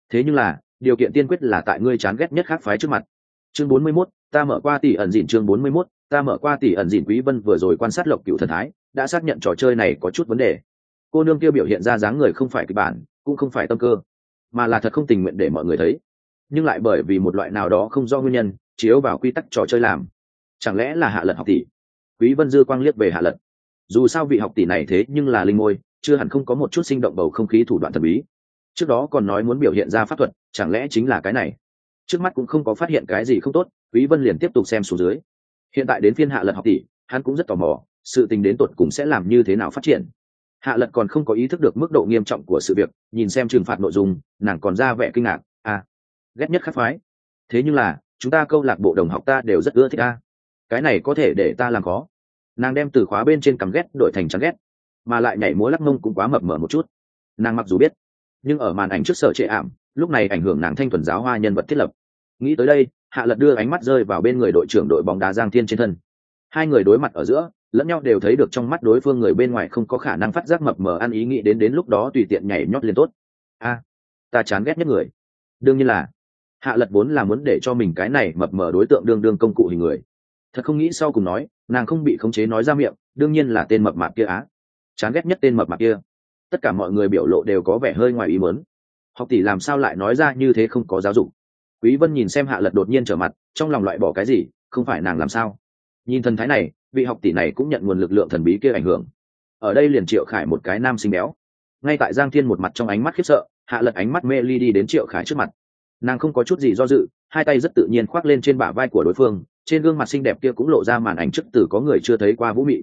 Thế nhưng là điều kiện tiên quyết là tại ngươi chán ghét nhất khác phái trước mặt. Chương bốn mươi 41, ta mở qua tỷ ẩn dịn chương bốn mươi 41, ta mở qua tỷ ẩn dịn quý vân vừa rồi quan sát lộc cựu thần thái, đã xác nhận trò chơi này có chút vấn đề. Cô nương kia biểu hiện ra dáng người không phải kịch bản, cũng không phải tâm cơ, mà là thật không tình nguyện để mọi người thấy. Nhưng lại bởi vì một loại nào đó không do nguyên nhân, chiếu vào quy tắc trò chơi làm. Chẳng lẽ là hạ lật học tỷ? Quý vân dư quang liếc về hạ lật. Dù sao vị học tỷ này thế nhưng là linh ngôi, chưa hẳn không có một chút sinh động bầu không khí thủ đoạn thần bí. Trước đó còn nói muốn biểu hiện ra pháp thuật, chẳng lẽ chính là cái này? Trước mắt cũng không có phát hiện cái gì không tốt, quý vân liền tiếp tục xem xuống dưới hiện tại đến phiên hạ lật học tỷ, hắn cũng rất tò mò, sự tình đến tột cùng sẽ làm như thế nào phát triển. Hạ lật còn không có ý thức được mức độ nghiêm trọng của sự việc, nhìn xem trừng phạt nội dung, nàng còn ra vẻ kinh ngạc à ghét nhất khắc phái. Thế nhưng là, chúng ta câu lạc bộ đồng học ta đều rất ưa thích a. Cái này có thể để ta làm khó. Nàng đem từ khóa bên trên cắm ghét đổi thành chán ghét, mà lại nhảy múa lắc mông cũng quá mập mờ một chút. Nàng mặc dù biết, nhưng ở màn ảnh trước sở trệ ảm, lúc này ảnh hưởng nàng thanh thuần giáo hoa nhân vật thiết lập. Nghĩ tới đây hạ lật đưa ánh mắt rơi vào bên người đội trưởng đội bóng đá giang thiên trên thân. Hai người đối mặt ở giữa, lẫn nhau đều thấy được trong mắt đối phương người bên ngoài không có khả năng phát giác mập mờ ăn ý nghĩ đến đến lúc đó tùy tiện nhảy nhót lên tốt. A, ta chán ghét nhất người. Đương nhiên là, hạ lật vốn là muốn để cho mình cái này mập mờ đối tượng đương đương công cụ hình người. Thật không nghĩ sau cùng nói, nàng không bị khống chế nói ra miệng, đương nhiên là tên mập mạp kia á. Chán ghét nhất tên mập mạp kia. Tất cả mọi người biểu lộ đều có vẻ hơi ngoài ý mớn học tỷ làm sao lại nói ra như thế không có giáo dục? Quý vân nhìn xem hạ lật đột nhiên trở mặt, trong lòng loại bỏ cái gì, không phải nàng làm sao? Nhìn thần thái này, vị học tỷ này cũng nhận nguồn lực lượng thần bí kia ảnh hưởng. Ở đây liền triệu khải một cái nam sinh béo. Ngay tại giang thiên một mặt trong ánh mắt khiếp sợ, hạ lật ánh mắt mê ly đi đến triệu khải trước mặt. Nàng không có chút gì do dự, hai tay rất tự nhiên khoác lên trên bả vai của đối phương, trên gương mặt xinh đẹp kia cũng lộ ra màn ảnh trước từ có người chưa thấy qua vũ mị.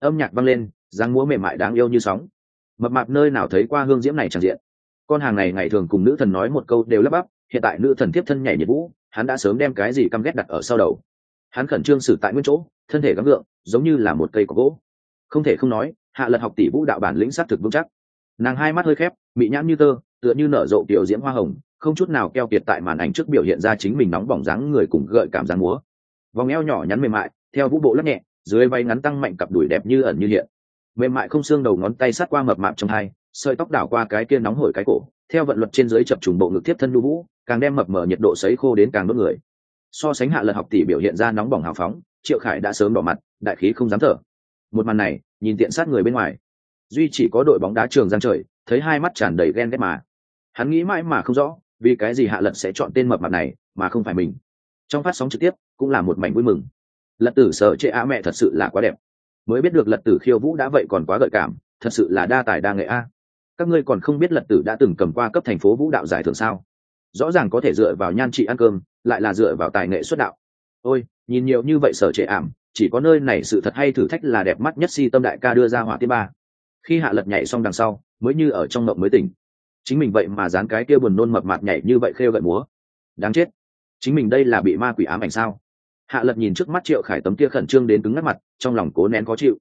Âm nhạc vang lên, dáng múa mềm mại đáng yêu như sóng. Mập mạp nơi nào thấy qua hương diễm này tràn diện. Con hàng này ngày thường cùng nữ thần nói một câu đều lắp bắp hiện tại nữ thần tiếp thân nhảy nhiệt vũ, hắn đã sớm đem cái gì căm ghét đặt ở sau đầu. Hắn khẩn trương xử tại nguyên chỗ, thân thể gắng gượng, giống như là một cây có gỗ. Không thể không nói, hạ lật học tỷ vũ đạo bản lĩnh s á t thực vững chắc. Nàng hai mắt hơi khép bị nhãn như tơ, tựa như nở rộ kiểu diễm hoa hồng, không chút nào keo kiệt tại màn ảnh trước biểu hiện ra chính mình nóng bỏng dáng người cùng gợi cảm dáng múa. Vòng eo nhỏ nhắn mềm mại, theo vũ bộ lắc nhẹ, dưới váy ngắn tăng mạnh cặp đùi đẹp như ẩn như hiện. Mềm mại không xương đầu ngón tay sát qua mập mạp trong hai sợi tóc đảo qua cái kia nóng hổi cái cổ, theo vận luật trên dưới chập trùng bộ ngực tiếp thân đu vũ, càng đem mập mờ nhiệt độ sấy khô đến càng đốt người. So sánh hạ lật học tỷ biểu hiện ra nóng bỏng hào phóng, triệu khải đã sớm đỏ mặt, đại khí không dám thở. Một màn này, nhìn tiện sát người bên ngoài. Duy chỉ có đội bóng đá trường giang trời, thấy hai mắt tràn đầy ghen ghét mà. Hắn nghĩ mãi mà không rõ, vì cái gì hạ lật sẽ chọn tên mập mặt này, mà không phải mình. Trong phát sóng trực tiếp, cũng là một mảnh vui mừng. Lật tử sợ chệ á mẹ thật sự là quá đẹp. Mới biết được lật tử khiêu vũ đã vậy còn quá gợi cảm, thật sự là đa tài đa nghệ a các ngươi còn không biết lật tử đã từng cầm qua cấp thành phố vũ đạo giải thưởng sao? Rõ ràng có thể dựa vào nhan trị ăn cơm, lại là dựa vào tài nghệ xuất đạo. Ôi, nhìn nhiều như vậy sở trệ ảm, chỉ có nơi này sự thật hay thử thách là đẹp mắt nhất si tâm đại ca đưa ra hỏa tiết ba. Khi hạ lật nhảy xong đằng sau, mới như ở trong mộng mới tỉnh. Chính mình vậy mà dán cái kia buồn nôn mập mạp nhảy như vậy khêu gợi múa. Đáng chết. Chính mình đây là bị ma quỷ ám ảnh sao? Hạ lật nhìn trước mắt triệu khải tấm kia khẩn trương đến cứng ngắt mặt, trong lòng cố nén khó chịu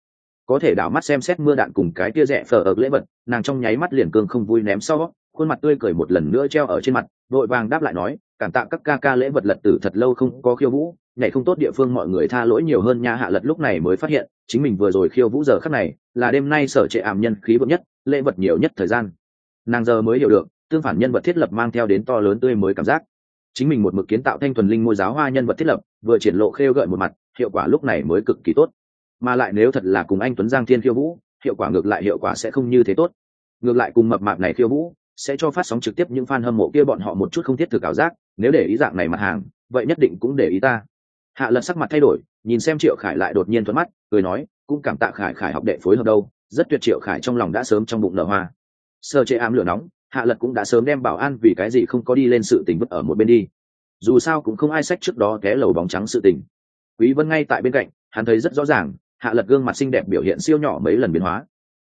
có thể đảo mắt xem xét mưa đạn cùng cái tia rẻ phở ở lễ vật, nàng trong nháy mắt liền cương không vui ném sau, khuôn mặt tươi cười một lần nữa treo ở trên mặt, vội vàng đáp lại nói, cảm tạ các ca ca lễ vật lật tử thật lâu không có khiêu vũ, nhảy không tốt địa phương mọi người tha lỗi nhiều hơn nha hạ lật lúc này mới phát hiện, chính mình vừa rồi khiêu vũ giờ khắc này, là đêm nay sở trệ ảm nhân khí vượng nhất, lễ vật nhiều nhất thời gian. Nàng giờ mới hiểu được, tương phản nhân vật thiết lập mang theo đến to lớn tươi mới cảm giác. Chính mình một mực kiến tạo thanh thuần linh môi giáo hoa nhân vật thiết lập, vừa triển lộ khêu gợi một mặt, hiệu quả lúc này mới cực kỳ tốt mà lại nếu thật là cùng anh tuấn giang thiên khiêu vũ, hiệu quả ngược lại hiệu quả sẽ không như thế tốt. Ngược lại cùng mập mạp này khiêu vũ, sẽ cho phát sóng trực tiếp những fan hâm mộ kia bọn họ một chút không thiết thực ảo giác, nếu để ý dạng này mặt hàng, vậy nhất định cũng để ý ta. Hạ lật sắc mặt thay đổi, nhìn xem triệu khải lại đột nhiên thuận mắt, cười nói, cũng cảm tạ khải khải học đệ phối hợp đâu, rất tuyệt triệu khải trong lòng đã sớm trong bụng nở hoa. Sơ chế ám lửa nóng, hạ lật cũng đã sớm đem bảo an vì cái gì không có đi lên sự tình vứt ở một bên đi. Dù sao cũng không ai sách trước đó té lầu bóng trắng sự tình. Quý vân ngay tại bên cạnh, hắn thấy rất rõ ràng hạ lật gương mặt xinh đẹp biểu hiện siêu nhỏ mấy lần biến hóa.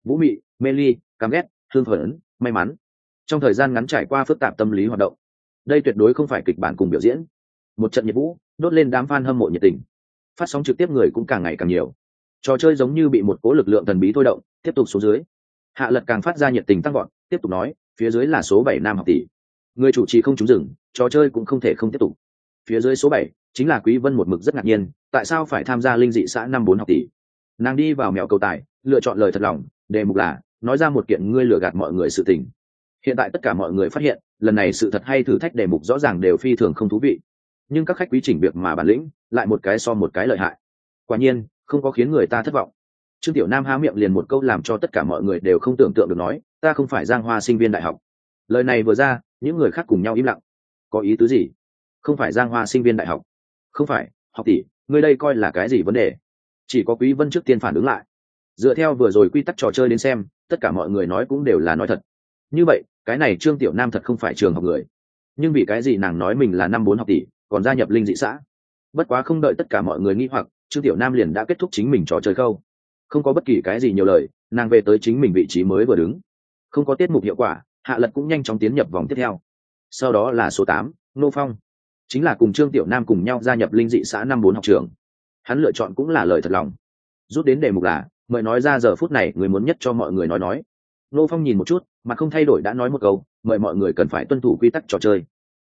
Vũ mị, mê ly, cam ghét, thương phấn, may mắn. Trong thời gian ngắn trải qua phức tạp tâm lý hoạt động, đây tuyệt đối không phải kịch bản cùng biểu diễn. Một trận nhiệt vũ, đốt lên đám fan hâm mộ nhiệt tình. Phát sóng trực tiếp người cũng càng ngày càng nhiều. Trò chơi giống như bị một cố lực lượng thần bí thôi động, tiếp tục xuống dưới. Hạ lật càng phát ra nhiệt tình tăng gọn tiếp tục nói, phía dưới là số bảy nam học tỷ. Người chủ trì không trúng rừng trò chơi cũng không thể không tiếp tục. Phía dưới số bảy chính là quý vân một mực rất ngạc nhiên, tại sao phải tham gia linh dị xã năm bốn học tỷ? Nàng đi vào mèo cầu tài, lựa chọn lời thật lòng, đề mục là, nói ra một kiện ngươi lừa gạt mọi người sự tình. Hiện tại tất cả mọi người phát hiện, lần này sự thật hay thử thách đề mục rõ ràng đều phi thường không thú vị. Nhưng các khách quý chỉnh việc mà bản lĩnh, lại một cái so một cái lợi hại. Quả nhiên, không có khiến người ta thất vọng. Trương tiểu nam há miệng liền một câu làm cho tất cả mọi người đều không tưởng tượng được nói, ta không phải giang hoa sinh viên đại học. Lời này vừa ra, những người khác cùng nhau im lặng. Có ý tứ gì? Không phải giang hoa sinh viên đại học. Không phải, học tỷ, ngươi đây coi là cái gì vấn đề? Chỉ có quý vân trước tiên phản ứng lại. Dựa theo vừa rồi quy tắc trò chơi đến xem, tất cả mọi người nói cũng đều là nói thật. Như vậy, cái này trương tiểu nam thật không phải trường học người. Nhưng vì cái gì nàng nói mình là năm bốn học tỷ, còn gia nhập linh dị xã? Bất quá không đợi tất cả mọi người nghi hoặc, trương tiểu nam liền đã kết thúc chính mình trò chơi câu không có bất kỳ cái gì nhiều lời, nàng về tới chính mình vị trí mới vừa đứng. Không có tiết mục hiệu quả, hạ lật cũng nhanh chóng tiến nhập vòng tiếp theo. Sau đó là số tám, nô phong. Chính là cùng trương tiểu nam cùng nhau gia nhập linh dị xã năm bốn học trường hắn lựa chọn cũng là lời thật lòng. Rút đến đề mục là, mời nói ra giờ phút này người muốn nhất cho mọi người nói nói. Nô phong nhìn một chút, mà không thay đổi đã nói một câu, mời mọi người cần phải tuân thủ quy tắc trò chơi.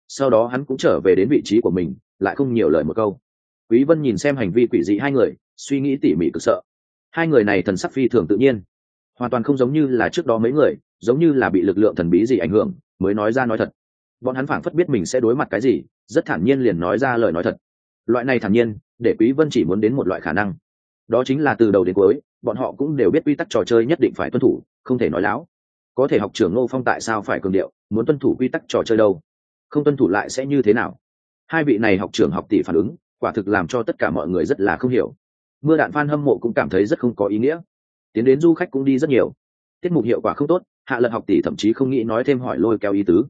Sau đó hắn cũng trở về đến vị trí của mình, lại không nhiều lời một câu. Quý vân nhìn xem hành vi quỷ dị hai người, suy nghĩ tỉ mỉ cực sợ. Hai người này thần sắc phi thường tự nhiên. Hoàn toàn không giống như là trước đó mấy người, giống như là bị lực lượng thần bí gì ảnh hưởng, mới nói ra nói thật. Bọn hắn phảng phất biết mình sẽ đối mặt cái gì, rất thản nhiên liền nói ra lời nói thật. Loại này thản nhiên để quý vân chỉ muốn đến một loại khả năng. Đó chính là từ đầu đến cuối, bọn họ cũng đều biết quy tắc trò chơi nhất định phải tuân thủ, không thể nói láo. Có thể học trưởng ngô phong tại sao phải cường điệu, muốn tuân thủ quy tắc trò chơi đâu? Không tuân thủ lại sẽ như thế nào? Hai vị này học trưởng học tỷ phản ứng, quả thực làm cho tất cả mọi người rất là không hiểu. Mưa đạn phan hâm mộ cũng cảm thấy rất không có ý nghĩa. Tiến đến du khách cũng đi rất nhiều. Tiết mục hiệu quả không tốt, hạ lật học tỷ thậm chí không nghĩ nói thêm hỏi lôi kéo ý tứ.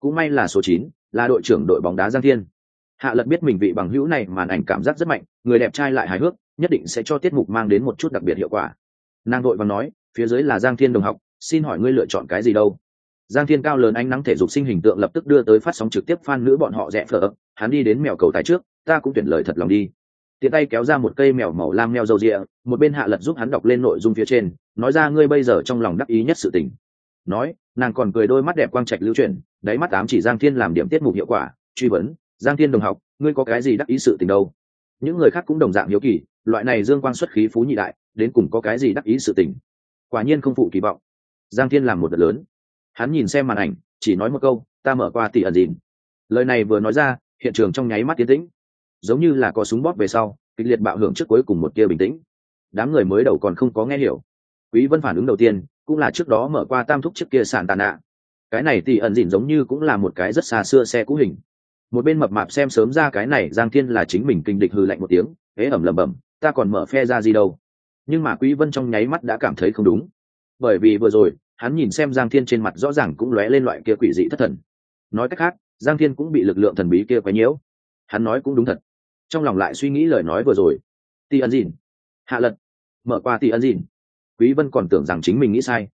Cũng may là số chín, là đội trưởng đội bóng đá giang thiên hạ lật biết mình vị bằng hữu này màn ảnh cảm giác rất mạnh, người đẹp trai lại hài hước, nhất định sẽ cho tiết mục mang đến một chút đặc biệt hiệu quả. Nàng đội và nói, phía dưới là giang thiên đồng học, xin hỏi ngươi lựa chọn cái gì đâu? Giang thiên cao lớn ánh nắng thể dục sinh hình tượng lập tức đưa tới phát sóng trực tiếp fan nữ bọn họ rẽ phở hắn đi đến mèo cầu tài trước, ta cũng tuyển lời thật lòng đi. Tiện tay kéo ra một cây mèo màu lam mèo dầu rịa, một bên hạ lật giúp hắn đọc lên nội dung phía trên, nói ra ngươi bây giờ trong lòng đắc ý nhất sự tình. Nói, nàng còn cười đôi mắt đẹp quang trạch lưu chuyển, đáy mắt ám chỉ giang thiên làm điểm tiết mục hiệu quả, truy vấn giang thiên đồng học, ngươi có cái gì đắc ý sự tình đâu? Những người khác cũng đồng dạng hiếu kỳ, loại này dương quang xuất khí phú nhị đại, đến cùng có cái gì đắc ý sự tình? Quả nhiên không phụ kỳ vọng. Giang thiên làm một đợt lớn. Hắn nhìn xem màn ảnh, chỉ nói một câu, ta mở qua tỷ ẩn dìn. Lời này vừa nói ra, hiện trường trong nháy mắt tiến tĩnh. Giống như là có súng bóp về sau, kịch liệt bạo hưởng trước cuối cùng một kia bình tĩnh. Đám người mới đầu còn không có nghe hiểu. Quý vân phản ứng đầu tiên, cũng là trước đó mở qua tam thúc trước kia sản tàn nạ. Cái này tỷ ẩn dìn giống như cũng là một cái rất xa xưa xe cũ hình một bên mập mạp xem sớm ra cái này, giang thiên là chính mình kinh địch hư lạnh một tiếng ế ẩm lẩm bẩm, ta còn mở phe ra gì đâu? Nhưng mà quý vân trong nháy mắt đã cảm thấy không đúng. Bởi vì vừa rồi, hắn nhìn xem giang thiên trên mặt rõ ràng cũng lóe lên loại kia quỷ dị thất thần. Nói cách khác, giang thiên cũng bị lực lượng thần bí kia quấy nhiễu. Hắn nói cũng đúng thật. Trong lòng lại suy nghĩ lời nói vừa rồi. Ti ân dìn. Hạ lật. Mở qua ti ân dìn. Quý vân còn tưởng rằng chính mình nghĩ sai.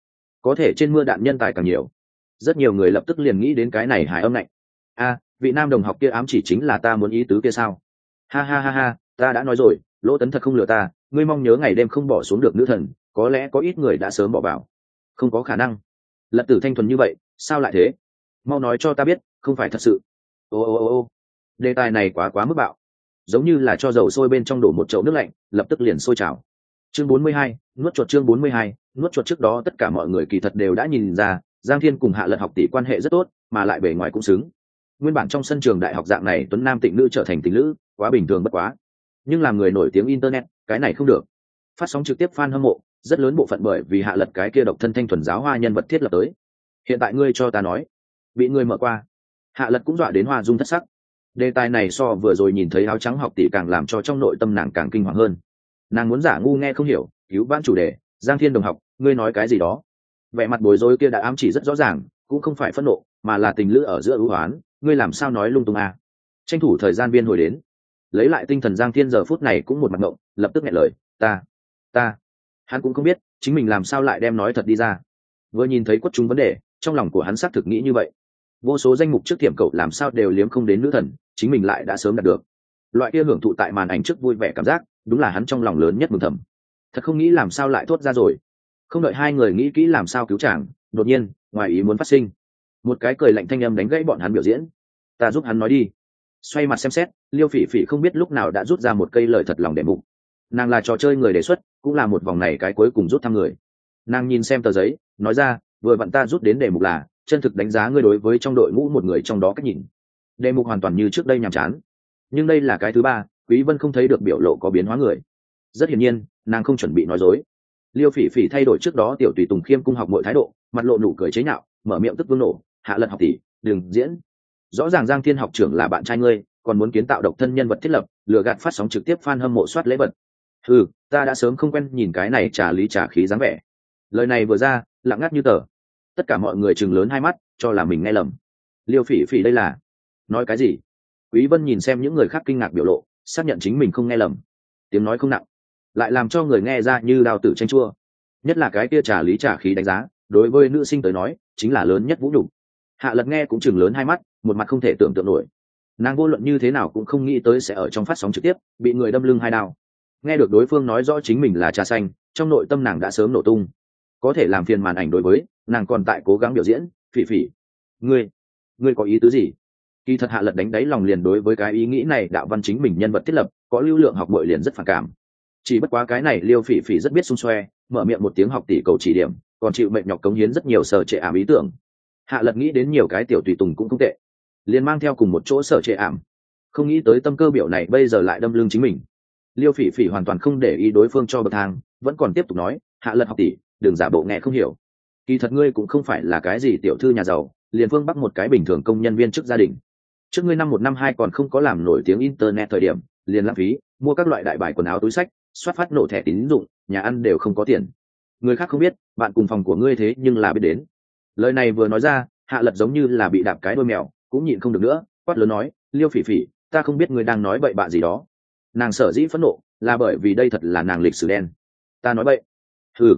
Có thể trên mưa đạn nhân tài càng nhiều. Rất nhiều người lập tức liền nghĩ đến cái này hài âm lạnh. A vị nam đồng học kia ám chỉ chính là ta muốn ý tứ kia sao? Ha ha ha ha ta đã nói rồi lỗ tấn thật không lừa ta ngươi mong nhớ ngày đêm không bỏ xuống được nữ thần có lẽ có ít người đã sớm bỏ vào. Không có khả năng. Lật tử thanh thuần như vậy sao lại thế? Mau nói cho ta biết không phải thật sự. Ô ô ô ô. Đề tài này quá quá mức bạo. Giống như là cho dầu sôi bên trong đổ một chậu nước lạnh lập tức liền sôi trào. Chương 42, nuốt chuột chương 42, nuốt chuột trước đó tất cả mọi người kỳ thật đều đã nhìn ra giang thiên cùng hạ lật học tỷ quan hệ rất tốt mà lại bề ngoài cũng xứng nguyên bản trong sân trường đại học dạng này tuấn nam tịnh nữ trở thành tình nữ quá bình thường bất quá. Nhưng làm người nổi tiếng internet, cái này không được. Phát sóng trực tiếp fan hâm mộ, rất lớn bộ phận bởi vì hạ lật cái kia độc thân thanh thuần giáo hoa nhân vật thiết lập tới. Hiện tại ngươi cho ta nói, bị ngươi mở qua. Hạ lật cũng dọa đến hoa dung thất sắc. Đề tài này so vừa rồi nhìn thấy áo trắng học tỷ càng làm cho trong nội tâm nàng càng kinh hoàng hơn. Nàng muốn giả ngu nghe không hiểu, cứu vãn chủ đề, giang thiên đồng học, ngươi nói cái gì đó? Vẻ mặt bối rối kia đã ám chỉ rất rõ ràng, cũng không phải phẫn nộ, mà là tình lữ ở giữa ưu hoán ngươi làm sao nói lung tung à. tranh thủ thời gian viên hồi đến. Lấy lại tinh thần giang thiên giờ phút này cũng một mặt ngộng, lập tức nghe lời, ta ta. Hắn cũng không biết, chính mình làm sao lại đem nói thật đi ra. Vừa nhìn thấy quất chúng vấn đề, trong lòng của hắn xác thực nghĩ như vậy. Vô số danh mục trước tiệm cậu làm sao đều liếm không đến nữ thần, chính mình lại đã sớm đạt được. Loại kia hưởng thụ tại màn ảnh trước vui vẻ cảm giác, đúng là hắn trong lòng lớn nhất mừng thầm. Thật không nghĩ làm sao lại thốt ra rồi. Không đợi hai người nghĩ kỹ làm sao cứu chàng, đột nhiên, ngoài ý muốn phát sinh một cái cười lạnh thanh âm đánh gãy bọn hắn biểu diễn. Ta giúp hắn nói đi. Xoay mặt xem xét, liêu phỉ phỉ không biết lúc nào đã rút ra một cây lời thật lòng để mục. Nàng là trò chơi người đề xuất, cũng là một vòng này cái cuối cùng rút thăm người. Nàng nhìn xem tờ giấy, nói ra, vừa vặn ta rút đến đề mục là, chân thực đánh giá ngươi đối với trong đội ngũ một người trong đó cách nhìn. Đề mục hoàn toàn như trước đây nhàm chán. Nhưng đây là cái thứ ba, quý vân không thấy được biểu lộ có biến hóa người. Rất hiển nhiên, nàng không chuẩn bị nói dối. Liêu phỉ phỉ thay đổi trước đó tiểu tùy tùng khiêm cung học mọi thái độ, mặt lộ nụ cười chế nhạo, mở miệng tức vương nổ hạ lận học tỷ đừng diễn. Rõ ràng giang thiên học trưởng là bạn trai ngươi, còn muốn kiến tạo độc thân nhân vật thiết lập, lừa gạt phát sóng trực tiếp fan hâm mộ soát lễ vật. Ừ ta đã sớm không quen nhìn cái này trả lý trả khí dáng vẻ. Lời này vừa ra, lặng ngắt như tờ. Tất cả mọi người chừng lớn hai mắt, cho là mình nghe lầm. Liêu phỉ phỉ đây là? Nói cái gì? Quý vân nhìn xem những người khác kinh ngạc biểu lộ, xác nhận chính mình không nghe lầm. Tiếng nói không nặng. Lại làm cho người nghe ra như đào tử tranh chua. Nhất là cái kia trả lý trả khí đánh giá, đối với nữ sinh tới nói, chính là lớn nhất vũ đủ hạ lật nghe cũng chừng lớn hai mắt, một mặt không thể tưởng tượng nổi. Nàng vô luận như thế nào cũng không nghĩ tới sẽ ở trong phát sóng trực tiếp, bị người đâm lưng hai đao. Nghe được đối phương nói rõ chính mình là trà xanh, trong nội tâm nàng đã sớm nổ tung. Có thể làm phiền màn ảnh đối với, nàng còn tại cố gắng biểu diễn, phỉ phỉ. Ngươi ngươi có ý tứ gì? Kỳ thật hạ lật đánh đáy lòng liền đối với cái ý nghĩ này đạo văn chính mình nhân vật thiết lập, có lưu lượng học bội liền rất phản cảm. Chỉ bất quá cái này liêu phỉ phỉ rất biết xung xoe, mở miệng một tiếng học tỷ cầu chỉ điểm, còn chịu mệnh nhọc cống hiến rất nhiều sở trệ ảm ý tưởng hạ lật nghĩ đến nhiều cái tiểu tùy tùng cũng không tệ, liền mang theo cùng một chỗ sở trệ ảm. Không nghĩ tới tâm cơ biểu này bây giờ lại đâm lưng chính mình. Liêu phỉ phỉ hoàn toàn không để ý đối phương cho bậc thang, vẫn còn tiếp tục nói, hạ lật học tỷ, đừng giả bộ nghe không hiểu. Kỳ thật ngươi cũng không phải là cái gì tiểu thư nhà giàu, liền phương bắc một cái bình thường công nhân viên chức gia đình. Trước ngươi năm một năm hai còn không có làm nổi tiếng internet thời điểm, liền lãng phí, mua các loại đại bài quần áo túi sách, soát phát nổ thẻ tín dụng, nhà ăn đều không có tiền. Người khác không biết, bạn cùng phòng của ngươi thế nhưng là biết đến lời này vừa nói ra, hạ lật giống như là bị đạp cái đôi mèo, cũng nhịn không được nữa, quát lớn nói, liêu phỉ phỉ, ta không biết ngươi đang nói bậy bạ gì đó. Nàng sở dĩ phẫn nộ, là bởi vì đây thật là nàng lịch sử đen. Ta nói bậy. Ừ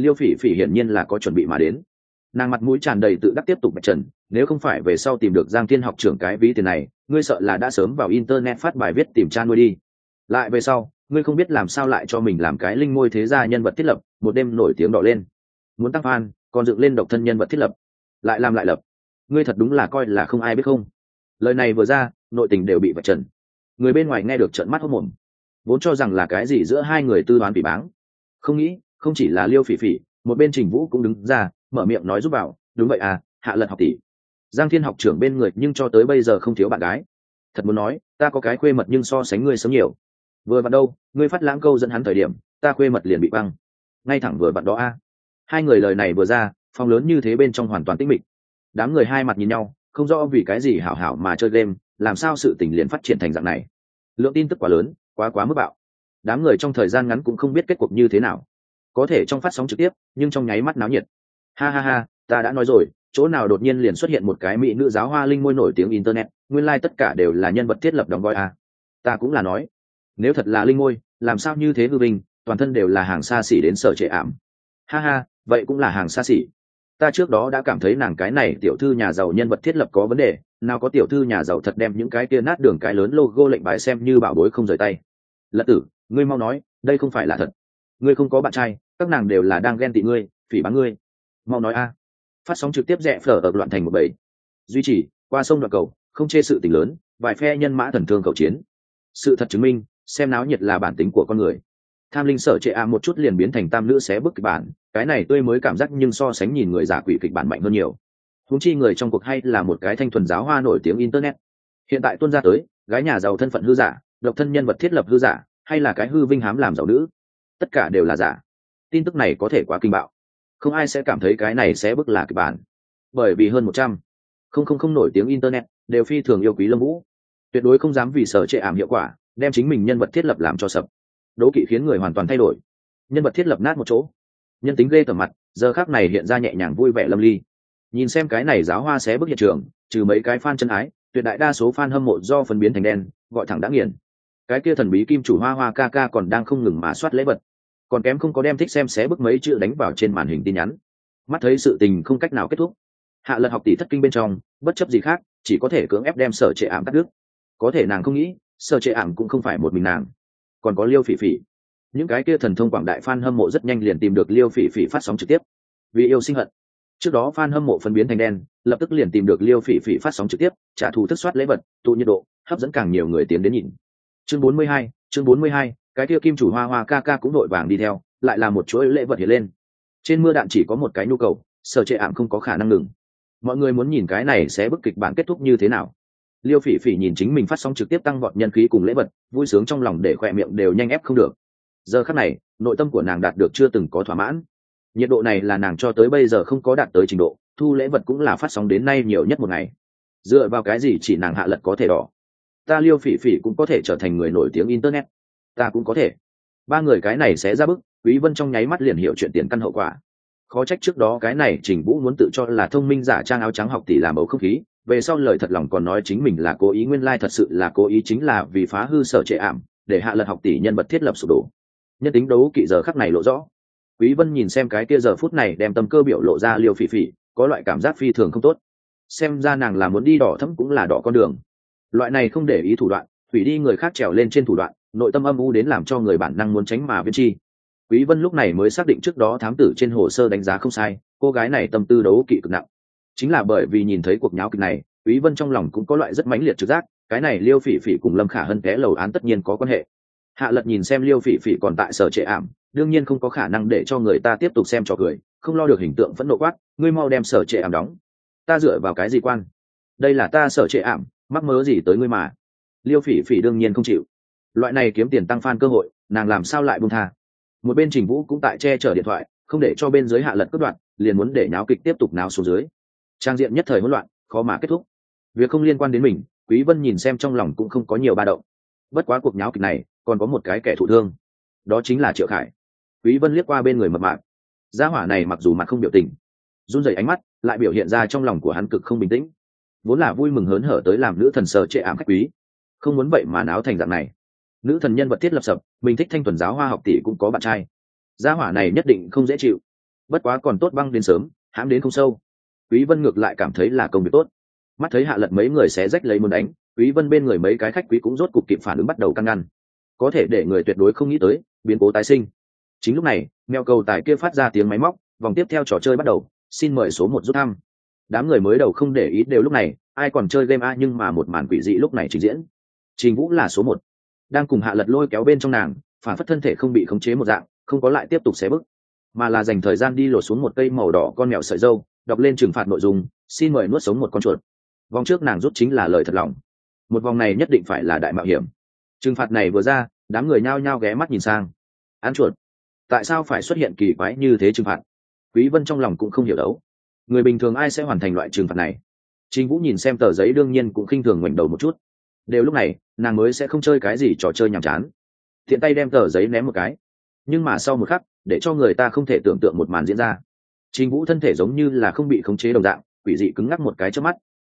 liêu phỉ phỉ hiển nhiên là có chuẩn bị mà đến. Nàng mặt mũi tràn đầy tự đắc tiếp tục bạch trần, nếu không phải về sau tìm được giang thiên học trưởng cái ví tiền này, ngươi sợ là đã sớm vào internet phát bài viết tìm cha nuôi đi. Lại về sau, ngươi không biết làm sao lại cho mình làm cái linh ngôi thế gia nhân vật thiết lập, một đêm nổi tiếng đỏ lên. Muốn tăng fan còn dựng lên độc thân nhân vật thiết lập, lại làm lại lập. Ngươi thật đúng là coi là không ai biết không? Lời này vừa ra, nội tình đều bị vạch trần. Người bên ngoài nghe được trận mắt hốc mồm. Vốn cho rằng là cái gì giữa hai người tư đoán bị báng. Không nghĩ, không chỉ là liêu phỉ phỉ, một bên trình vũ cũng đứng ra, mở miệng nói giúp vào đúng vậy à hạ lật học tỷ. Giang thiên học trưởng bên người nhưng cho tới bây giờ không thiếu bạn gái. Thật muốn nói, ta có cái khuê mật nhưng so sánh ngươi sớm nhiều. Vừa vặn đâu, ngươi phát lãng câu dẫn hắn thời điểm, ta khuê mật liền bị băng. Ngay thẳng vừa vặn đó a hai người lời này vừa ra phòng lớn như thế bên trong hoàn toàn tĩnh mịch. Đám người hai mặt nhìn nhau, không rõ vì cái gì hảo hảo mà chơi game, làm sao sự tình liền phát triển thành dạng này. Lượng tin tức quá lớn, quá quá mức bạo. Đám người trong thời gian ngắn cũng không biết kết cuộc như thế nào. Có thể trong phát sóng trực tiếp, nhưng trong nháy mắt náo nhiệt. Ha ha ha, ta đã nói rồi, chỗ nào đột nhiên liền xuất hiện một cái mỹ nữ giáo hoa linh môi nổi tiếng internet, nguyên lai、like、tất cả đều là nhân vật thiết lập đóng gói a. Ta cũng là nói, nếu thật là linh môi, làm sao như thế hư vinh, toàn thân đều là hàng xa xỉ đến sở trệ ảm. Ha ha vậy cũng là hàng xa xỉ. Ta trước đó đã cảm thấy nàng cái này tiểu thư nhà giàu nhân vật thiết lập có vấn đề, nào có tiểu thư nhà giàu thật đem những cái kia nát đường cái lớn logo lệnh bài xem như bảo bối không rời tay. Lật tử, ngươi mau nói, đây không phải là thật. Ngươi không có bạn trai, các nàng đều là đang ghen tị ngươi, phỉ báng ngươi. Mau nói a. Phát sóng trực tiếp rẽ phở ở loạn thành một bầy. Duy trì, qua sông đoạn cầu, không chê sự tình lớn, vài phe nhân mã thần thương cầu chiến. Sự thật chứng minh, xem náo nhiệt là bản tính của con người. Tham linh sở trệ a một chút liền biến thành tam nữ xé bức kịch bản cái này tôi mới cảm giác nhưng so sánh nhìn người giả quỷ kịch bản mạnh hơn nhiều. Húng chi người trong cuộc hay là một cái thanh thuần giáo hoa nổi tiếng internet. Hiện tại tuân ra tới, gái nhà giàu thân phận hư giả, độc thân nhân vật thiết lập hư giả, hay là cái hư vinh hám làm giàu nữ, tất cả đều là giả. Tin tức này có thể quá kinh bạo. Không ai sẽ cảm thấy cái này sẽ bức là kịch bản. Bởi vì hơn một trăm không không không nổi tiếng internet, đều phi thường yêu quý lâm vũ. Tuyệt đối không dám vì sở trệ ảm hiệu quả, đem chính mình nhân vật thiết lập làm cho sập. Đố kỵ khiến người hoàn toàn thay đổi. Nhân vật thiết lập nát một chỗ nhân tính ghê tởm mặt, giờ khác này hiện ra nhẹ nhàng vui vẻ lâm ly. Nhìn xem cái này giáo hoa xé bức hiện trường, trừ mấy cái fan chân ái, tuyệt đại đa số fan hâm mộ do phân biến thành đen, gọi thẳng đã nghiền. Cái kia thần bí kim chủ hoa hoa ca ca còn đang không ngừng mà soát lễ vật. Còn kém không có đem thích xem xé bức mấy chữ đánh vào trên màn hình tin nhắn. Mắt thấy sự tình không cách nào kết thúc. Hạ lật học tỷ thất kinh bên trong, bất chấp gì khác, chỉ có thể cưỡng ép đem sở trệ ảm cắt đứt. Có thể nàng không nghĩ, sở trệ ảm cũng không phải một mình nàng. Còn có liêu phỉ phỉ những cái kia thần thông quảng đại f a n hâm mộ rất nhanh liền tìm được liêu phỉ phỉ phát sóng trực tiếp. Vì yêu sinh hận. Trước đó f a n hâm mộ phân biến thành đen lập tức liền tìm được liêu phỉ phỉ phát sóng trực tiếp trả thù thức soát lễ vật tụ nhiệt độ hấp dẫn càng nhiều người tiến đến nhìn. Chương 42, chương 42, cái kia kim chủ hoa hoa ca ca cũng đội vàng đi theo lại là một chuỗi lễ vật hiện lên. Trên mưa đạn chỉ có một cái nhu cầu sở trệ ảm không có khả năng ngừng. Mọi người muốn nhìn cái này sẽ bức kịch bản kết thúc như thế nào. Liêu phỉ phỉ nhìn chính mình phát sóng trực tiếp tăng vọt nhân khí cùng lễ vật vui sướng trong lòng để khỏe miệng đều nhanh ép không được giờ khắc này, nội tâm của nàng đạt được chưa từng có thỏa mãn. Nhiệt độ này là nàng cho tới bây giờ không có đạt tới trình độ, thu lễ vật cũng là phát sóng đến nay nhiều nhất một ngày. Dựa vào cái gì chỉ nàng hạ lật có thể đỏ? Ta liêu phỉ phỉ cũng có thể trở thành người nổi tiếng internet. Ta cũng có thể. Ba người cái này sẽ ra bức quý vân trong nháy mắt liền hiểu chuyện tiền căn hậu quả. Khó trách trước đó cái này trình vũ muốn tự cho là thông minh giả trang áo trắng học tỷ làm bầu không khí, về sau lời thật lòng còn nói chính mình là cố ý nguyên lai thật sự là cố ý chính là vì phá hư sở trệ ảm, để hạ lật học tỷ nhân vật thiết lập sụp đổ nhân tính đấu kỵ giờ khắc này lộ rõ. Quý vân nhìn xem cái kia giờ phút này đem tâm cơ biểu lộ ra liều phỉ phỉ, có loại cảm giác phi thường không tốt. Xem ra nàng là muốn đi đỏ thẫm cũng là đỏ con đường. Loại này không để ý thủ đoạn thủy đi người khác trèo lên trên thủ đoạn, nội tâm âm u đến làm cho người bản năng muốn tránh mà viên chi. Quý vân lúc này mới xác định trước đó thám tử trên hồ sơ đánh giá không sai, cô gái này tâm tư đấu kỵ cực nặng. Chính là bởi vì nhìn thấy cuộc nháo kịch này, quý vân trong lòng cũng có loại rất mãnh liệt trực giác, cái này liêu phỉ phỉ cùng lâm khả hân té lầu án tất nhiên có quan hệ hạ lật nhìn xem liêu phỉ phỉ còn tại sở trệ ảm, đương nhiên không có khả năng để cho người ta tiếp tục xem trò cười, không lo được hình tượng phẫn nộ quát, ngươi mau đem sở trệ ảm đóng. Ta dựa vào cái gì quan? Đây là ta sở trệ ảm, mắc mớ gì tới ngươi mà? Liêu phỉ phỉ đương nhiên không chịu. Loại này kiếm tiền tăng fan cơ hội, nàng làm sao lại buông tha? Một bên trình vũ cũng tại che chở điện thoại, không để cho bên dưới hạ lật cất đoạn, liền muốn để nháo kịch tiếp tục náo xuống dưới. Trang diện nhất thời hỗn loạn, khó mà kết thúc. Việc không liên quan đến mình, quý vân nhìn xem trong lòng cũng không có nhiều ba động. Bất quá cuộc nháo kịch này còn có một cái kẻ thụ thương. Đó chính là triệu khải. Quý vân liếc qua bên người mập mạp. Gia hỏa này mặc dù mặt không biểu tình, run rẩy ánh mắt, lại biểu hiện ra trong lòng của hắn cực không bình tĩnh. Vốn là vui mừng hớn hở tới làm nữ thần sờ trệ ảm khách quý. Không muốn vậy mà náo thành dạng này. Nữ thần nhân vật thiết lập sập, mình thích thanh thuần giáo hoa học tỷ cũng có bạn trai. Gia hỏa này nhất định không dễ chịu. Bất quá còn tốt băng đến sớm, hãm đến không sâu. Quý vân ngược lại cảm thấy là công việc tốt. Mắt thấy hạ lật mấy người xé rách lấy muốn đánh, quý vân bên người mấy cái khách quý cũng rốt cục kịp phản ứng bắt đầu căng ngăn có thể để người tuyệt đối không nghĩ tới, biến cố tái sinh. Chính lúc này, mèo cầu tài kia phát ra tiếng máy móc, vòng tiếp theo trò chơi bắt đầu, xin mời số một rút thăm. Đám người mới đầu không để ý đều lúc này, ai còn chơi game a nhưng mà một màn quỷ dị lúc này trình diễn. Trình vũ là số một. Đang cùng hạ lật lôi kéo bên trong nàng, phản phất thân thể không bị khống chế một dạng, không có lại tiếp tục xé bức mà là dành thời gian đi lột xuống một cây màu đỏ con mèo sợi dâu, đọc lên trừng phạt nội dung, xin mời nuốt sống một con chuột. Vòng trước nàng rút chính là lời thật lòng. Một vòng này nhất định phải là đại mạo hiểm trừng phạt này vừa ra đám người nhao nhao ghé mắt nhìn sang ăn chuột tại sao phải xuất hiện kỳ quái như thế trừng phạt quý vân trong lòng cũng không hiểu đấu người bình thường ai sẽ hoàn thành loại trừng phạt này Trình Vũ nhìn xem tờ giấy đương nhiên cũng khinh thường ngoảnh đầu một chút. Đều lúc này, nàng mới sẽ không chơi cái gì trò chơi nhàm chán. Thiện tay đem tờ giấy ném một cái. Nhưng mà sau một khắc, để cho người ta không thể tưởng tượng một màn diễn ra. Trình Vũ thân thể giống như là không bị khống chế đồng dạng, quỷ dị cứng ngắc một cái trước mắt.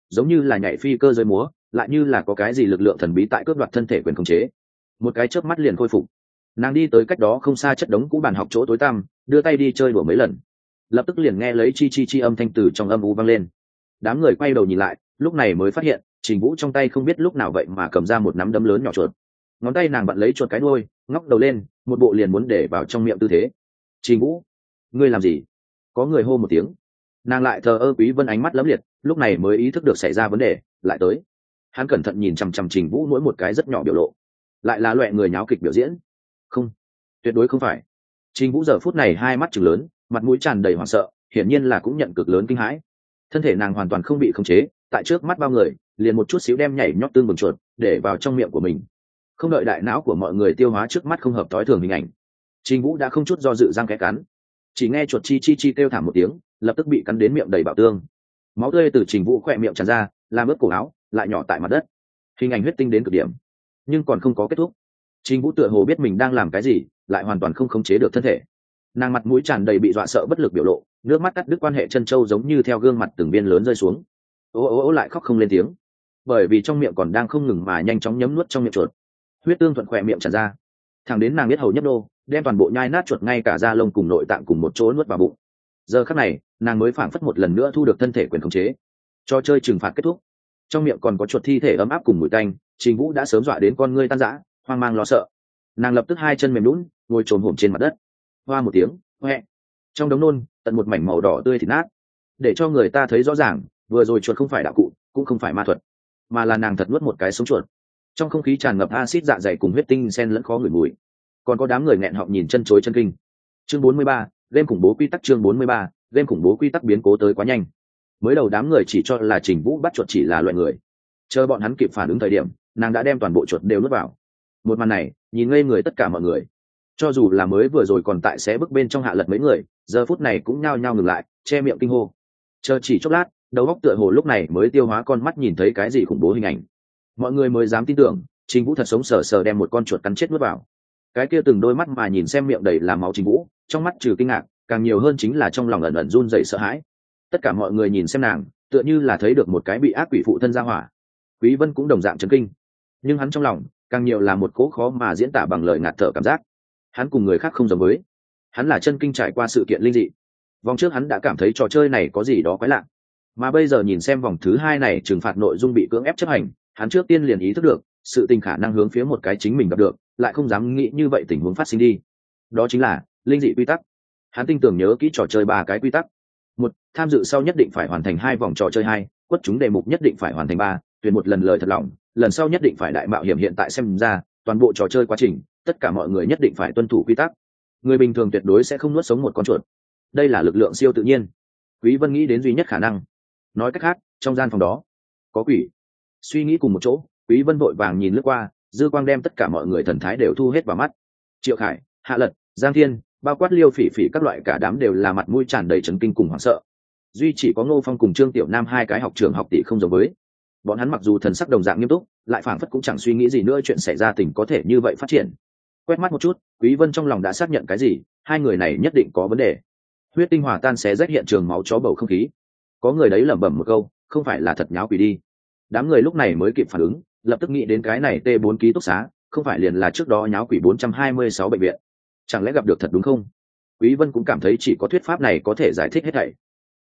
Giống như là nhảy phi cơ rơi múa, lại như là có cái gì lực lượng thần bí tại cướp đoạt thân thể quyền khống chế. Một cái chớp mắt liền khôi phục. Nàng đi tới cách đó không xa chất đống cũ bàn học chỗ tối tăm, đưa tay đi chơi đùa mấy lần. Lập tức liền nghe lấy chi chi chi âm thanh từ trong âm u vang lên đám người quay đầu nhìn lại lúc này mới phát hiện trình vũ trong tay không biết lúc nào vậy mà cầm ra một nắm đấm lớn nhỏ chuột ngón tay nàng bận lấy chuột cái đôi ngóc đầu lên một bộ liền muốn để vào trong miệng tư thế trình vũ ngươi làm gì có người hô một tiếng nàng lại thờ ơ quý vân ánh mắt lấm liệt lúc này mới ý thức được xảy ra vấn đề lại tới hắn cẩn thận nhìn chằm chằm trình vũ mỗi một cái rất nhỏ biểu lộ. Lại là loại người nháo kịch biểu diễn. Không, tuyệt đối không phải. Trình vũ giờ phút này hai mắt chừng lớn, mặt mũi tràn đầy hoảng sợ, hiển nhiên là cũng nhận cực lớn kinh hãi. Thân thể nàng hoàn toàn không bị khống chế, tại trước mắt bao người, liền một chút xíu đem nhảy nhót tương bừng chuột để vào trong miệng của mình. Không đợi đại não của mọi người tiêu hóa trước mắt không hợp thói thường hình ảnh, trình vũ đã không chút do dự răng kẽ cắn. Chỉ nghe chuột chi chi chi kêu thảm một tiếng, lập tức bị cắn đến miệng đầy bạo tương. Máu tươi từ trình vũ khỏe miệng tràn ra, làm ướt cổ áo lại nhỏ tại mặt đất. Hình ảnh huyết tinh đến cực điểm, nhưng còn không có kết thúc. Trình vũ tựa hồ biết mình đang làm cái gì, lại hoàn toàn không khống chế được thân thể. Nàng mặt mũi tràn đầy bị dọa sợ bất lực biểu lộ, nước mắt cắt đứt quan hệ chân trâu giống như theo gương mặt từng viên lớn rơi xuống. Ố ố ố lại khóc không lên tiếng. Bởi vì trong miệng còn đang không ngừng mà nhanh chóng nhấm nuốt trong miệng chuột. Huyết tương thuận khỏe miệng tràn ra. Thằng đến nàng biết hầu nhất đô, đem toàn bộ nhai nát chuột ngay cả da lông cùng nội tạng cùng một chỗ nuốt vào bụng. Giờ khắc này, nàng mới phảng phất một lần nữa thu được thân thể quyền khống chế. Cho chơi trừng phạt kết thúc trong miệng còn có chuột thi thể ấm áp cùng mùi tanh trình vũ đã sớm dọa đến con ngươi tan rã hoang mang lo sợ. Nàng lập tức hai chân mềm lún ngồi trồn hổm trên mặt đất. Hoa một tiếng hoe trong đống nôn tận một mảnh màu đỏ tươi thịt nát. Để cho người ta thấy rõ ràng vừa rồi chuột không phải đạo cụ cũng không phải ma thuật mà là nàng thật nuốt một cái sống chuột. Trong không khí tràn ngập acid dạ dày cùng huyết tinh sen lẫn khó ngửi mùi. Còn có đám người nghẹn họng nhìn chân chối chân kinh. Chương 43, game khủng bố quy tắc chương 43, game khủng bố quy tắc biến cố tới quá nhanh mới đầu đám người chỉ cho là trình vũ bắt chuột chỉ là loại người. Chờ bọn hắn kịp phản ứng thời điểm, nàng đã đem toàn bộ chuột đều nuốt vào. Một màn này, nhìn ngây người tất cả mọi người. Cho dù là mới vừa rồi còn tại xé bước bên trong hạ lật mấy người, giờ phút này cũng nhao nhao ngừng lại, che miệng kinh hô. Chờ chỉ chốc lát, đầu góc tựa hồ lúc này mới tiêu hóa con mắt nhìn thấy cái gì khủng bố hình ảnh. Mọi người mới dám tin tưởng, trình vũ thật sống sờ sờ đem một con chuột cắn chết nuốt vào. Cái kia từng đôi mắt mà nhìn xem miệng đầy làm máu trình vũ, trong mắt trừ kinh ngạc, càng nhiều hơn chính là trong lòng ẩn ẩn run dậy sợ hãi tất cả mọi người nhìn xem nàng, tựa như là thấy được một cái bị ác quỷ phụ thân ra hỏa. Quý vân cũng đồng dạng chấn kinh. Nhưng hắn trong lòng, càng nhiều là một cố khó mà diễn tả bằng lời ngạt thở cảm giác. Hắn cùng người khác không giống với. Hắn là chân kinh trải qua sự kiện linh dị. Vòng trước hắn đã cảm thấy trò chơi này có gì đó quái lạ. Mà bây giờ nhìn xem vòng thứ hai này trừng phạt nội dung bị cưỡng ép chấp hành, hắn trước tiên liền ý thức được, sự tình khả năng hướng phía một cái chính mình gặp được, lại không dám nghĩ như vậy tình huống phát sinh đi. Đó chính là linh dị quy tắc. Hắn tin tưởng nhớ kỹ trò chơi ba cái quy tắc một, tham dự sau nhất định phải hoàn thành hai vòng trò chơi hai, quất chúng đề mục nhất định phải hoàn thành ba, tuyển một lần lời thật lòng, lần sau nhất định phải đại mạo hiểm hiện tại xem ra, toàn bộ trò chơi quá trình, tất cả mọi người nhất định phải tuân thủ quy tắc. Người bình thường tuyệt đối sẽ không nuốt sống một con chuột. Đây là lực lượng siêu tự nhiên. Quý vân nghĩ đến duy nhất khả năng. Nói cách khác, trong gian phòng đó, có quỷ. Suy nghĩ cùng một chỗ, quý vân vội vàng nhìn lướt qua, dư quang đem tất cả mọi người thần thái đều thu hết vào mắt. Triệu khải, hạ lật, giang thiên bao quát liêu phỉ phỉ các loại cả đám đều là mặt mũi tràn đầy chấn kinh cùng hoảng sợ. Duy chỉ có ngô phong cùng trương tiểu nam hai cái học trường học tỷ không giống với. Bọn hắn mặc dù thần sắc đồng dạng nghiêm túc, lại phảng phất cũng chẳng suy nghĩ gì nữa chuyện xảy ra tình có thể như vậy phát triển. Quét mắt một chút, quý vân trong lòng đã xác nhận cái gì, hai người này nhất định có vấn đề. Huyết tinh hòa tan xé rách hiện trường máu chó bầu không khí. Có người đấy lẩm bẩm một câu, không phải là thật nháo quỷ đi. Đám người lúc này mới kịp phản ứng, lập tức nghĩ đến cái này t 4 ký túc xá, không phải liền là trước đó nháo quỷ 426 bệnh viện chẳng lẽ gặp được thật đúng không? Quý vân cũng cảm thấy chỉ có thuyết pháp này có thể giải thích hết thảy.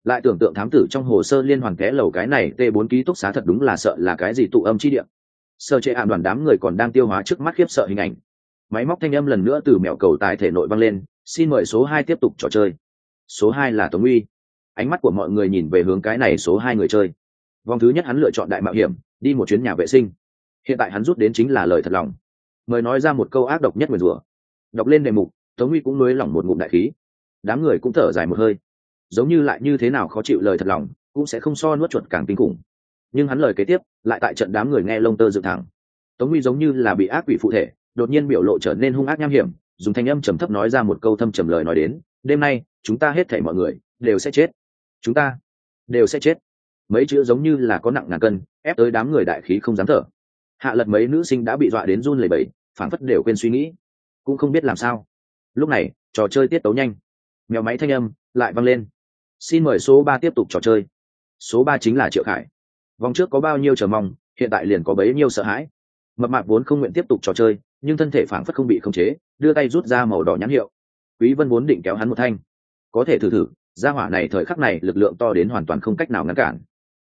Lại tưởng tượng thám tử trong hồ sơ liên hoàn té lầu cái này, t 4 ký túc xá thật đúng là sợ là cái gì tụ âm chi địa. Sơ chế ạn đoàn đám người còn đang tiêu hóa trước mắt khiếp sợ hình ảnh. Máy móc thanh âm lần nữa từ mẹo cầu tài thể nội vang lên, xin mời số hai tiếp tục trò chơi. Số hai là tống uy. Ánh mắt của mọi người nhìn về hướng cái này số hai người chơi. Vòng thứ nhất hắn lựa chọn đại mạo hiểm, đi một chuyến nhà vệ sinh. Hiện tại hắn rút đến chính là lời thật lòng. Mời nói ra một câu ác độc nhất nguyền rủa. Đọc lên đề mục tống uy cũng nới lỏng một ngụm đại khí. Đám người cũng thở dài một hơi. Giống như lại như thế nào khó chịu lời thật lòng, cũng sẽ không so nuốt chuột càng kinh khủng. Nhưng hắn lời kế tiếp, lại tại trận đám người nghe lông tơ dựng thẳng. Tống uy giống như là bị ác quỷ phụ thể, đột nhiên biểu lộ trở nên hung ác nham hiểm, dùng thanh âm trầm thấp nói ra một câu thâm trầm lời nói đến, đêm nay, chúng ta hết thảy mọi người đều sẽ chết. Chúng ta đều sẽ chết. Mấy chữ giống như là có nặng ngàn cân, ép tới đám người đại khí không dám thở. Hạ lật mấy nữ sinh đã bị dọa đến run lẩy bẩy, phảng phất đều quên suy nghĩ. Cũng không biết làm sao lúc này, trò chơi tiết tấu nhanh. Mèo máy thanh âm lại văng lên. Xin mời số ba tiếp tục trò chơi. Số ba chính là triệu khải. Vòng trước có bao nhiêu chờ mong, hiện tại liền có bấy nhiêu sợ hãi. Mập mạp vốn không nguyện tiếp tục trò chơi, nhưng thân thể phảng phất không bị khống chế, đưa tay rút ra màu đỏ nhãn hiệu. Quý vân vốn định kéo hắn một thanh. Có thể thử thử, gia hỏa này thời khắc này lực lượng to đến hoàn toàn không cách nào ngăn cản.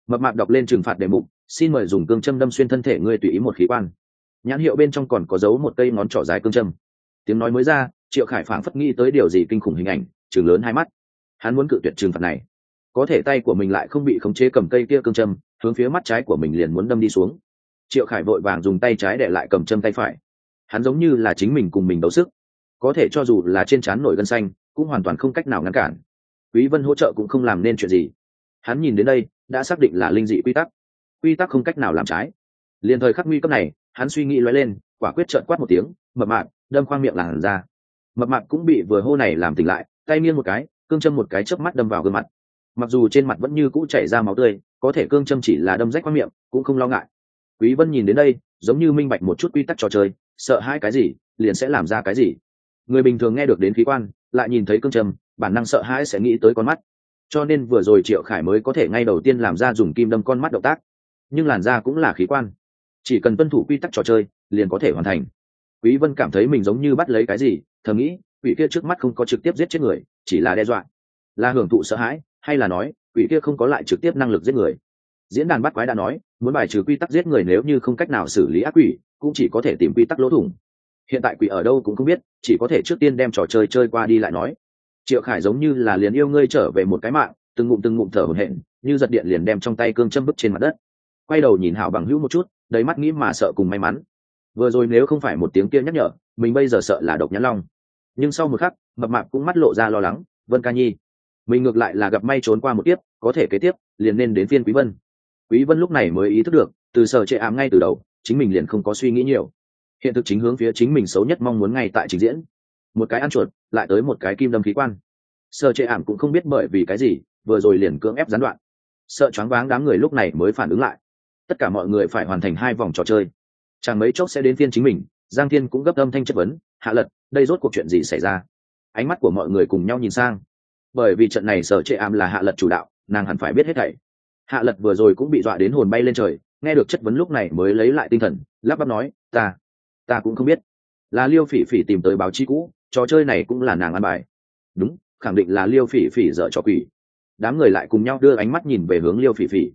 Mập mạp đọc lên trừng phạt đề mục, xin mời dùng cương châm đâm xuyên thân thể ngươi tùy ý một khí quan. Nhãn hiệu bên trong còn có dấu một cây ngón trỏ dài cương châm. Tiếng nói mới ra triệu khải phảng phất nghĩ tới điều gì kinh khủng hình ảnh chừng lớn hai mắt. Hắn muốn cự tuyệt trừng phạt này. Có thể tay của mình lại không bị khống chế cầm cây kia cương châm, hướng phía mắt trái của mình liền muốn đâm đi xuống. Triệu khải vội vàng dùng tay trái để lại cầm châm tay phải. Hắn giống như là chính mình cùng mình đấu sức. Có thể cho dù là trên trán nổi gân xanh, cũng hoàn toàn không cách nào ngăn cản. Quý vân hỗ trợ cũng không làm nên chuyện gì. Hắn nhìn đến đây, đã xác định là linh dị quy tắc. Quy tắc không cách nào làm trái. Liền thời khắc nguy cấp này, hắn suy nghĩ lóe lên, quả quyết trợn quát một tiếng, mập mạp, đâm khoang miệng làn ra mập mạp cũng bị vừa hô này làm tỉnh lại, tay nghiêng một cái, cương châm một cái chớp mắt đâm vào gương mặt. Mặc dù trên mặt vẫn như cũ chảy ra máu tươi, có thể cương châm chỉ là đâm rách qua miệng, cũng không lo ngại. Quý vân nhìn đến đây, giống như minh bạch một chút quy tắc trò chơi, sợ hai cái gì, liền sẽ làm ra cái gì. Người bình thường nghe được đến khí quan, lại nhìn thấy cương châm, bản năng sợ hãi sẽ nghĩ tới con mắt. Cho nên vừa rồi triệu khải mới có thể ngay đầu tiên làm ra dùng kim đâm con mắt động tác. Nhưng làn da cũng là khí quan. Chỉ cần tuân thủ quy tắc trò chơi, liền có thể hoàn thành. Quý vân cảm thấy mình giống như bắt lấy cái gì thầm nghĩ, quỷ kia trước mắt không có trực tiếp giết chết người, chỉ là đe dọa. Là hưởng thụ sợ hãi, hay là nói, quỷ kia không có lại trực tiếp năng lực giết người? Diễn đàn bắt quái đã nói, muốn bài trừ quy tắc giết người nếu như không cách nào xử lý ác quỷ, cũng chỉ có thể tìm quy tắc lỗ thủng. Hiện tại quỷ ở đâu cũng không biết, chỉ có thể trước tiên đem trò chơi chơi qua đi lại nói. Triệu khải giống như là liền yêu ngươi trở về một cái mạng, từng ngụm từng ngụm thở hổn hển, như giật điện liền đem trong tay cương châm bức trên mặt đất. Quay đầu nhìn hảo bằng hữu một chút, đầy mắt nghĩ mà sợ cùng may mắn vừa rồi nếu không phải một tiếng kia nhắc nhở, mình bây giờ sợ là độc nhãn long. Nhưng sau một khắc, mập mạp cũng mắt lộ ra lo lắng, vân ca nhi, mình ngược lại là gặp may trốn qua một tiếp có thể kế tiếp, liền nên đến phiên quý vân. Quý vân lúc này mới ý thức được, từ sở trệ ám ngay từ đầu, chính mình liền không có suy nghĩ nhiều. Hiện thực chính hướng phía chính mình xấu nhất mong muốn ngay tại trình diễn. Một cái ăn chuột, lại tới một cái kim đâm khí quan. Sở trệ ảm cũng không biết bởi vì cái gì, vừa rồi liền cưỡng ép gián đoạn. Sợ choáng váng đám người lúc này mới phản ứng lại. Tất cả mọi người phải hoàn thành hai vòng trò chơi chẳng mấy chốc sẽ đến phiên chính mình, giang thiên cũng gấp âm thanh chất vấn, hạ lật, đây rốt cuộc chuyện gì xảy ra? Ánh mắt của mọi người cùng nhau nhìn sang. Bởi vì trận này sở trệ ảm là hạ lật chủ đạo, nàng hẳn phải biết hết thảy. Hạ lật vừa rồi cũng bị dọa đến hồn bay lên trời, nghe được chất vấn lúc này mới lấy lại tinh thần, lắp bắp nói, ta ta cũng không biết. Là liêu phỉ phỉ tìm tới báo chí cũ, trò chơi này cũng là nàng ăn bài. Đúng, khẳng định là liêu phỉ phỉ dở trò quỷ. Đám người lại cùng nhau đưa ánh mắt nhìn về hướng liêu phỉ phỉ.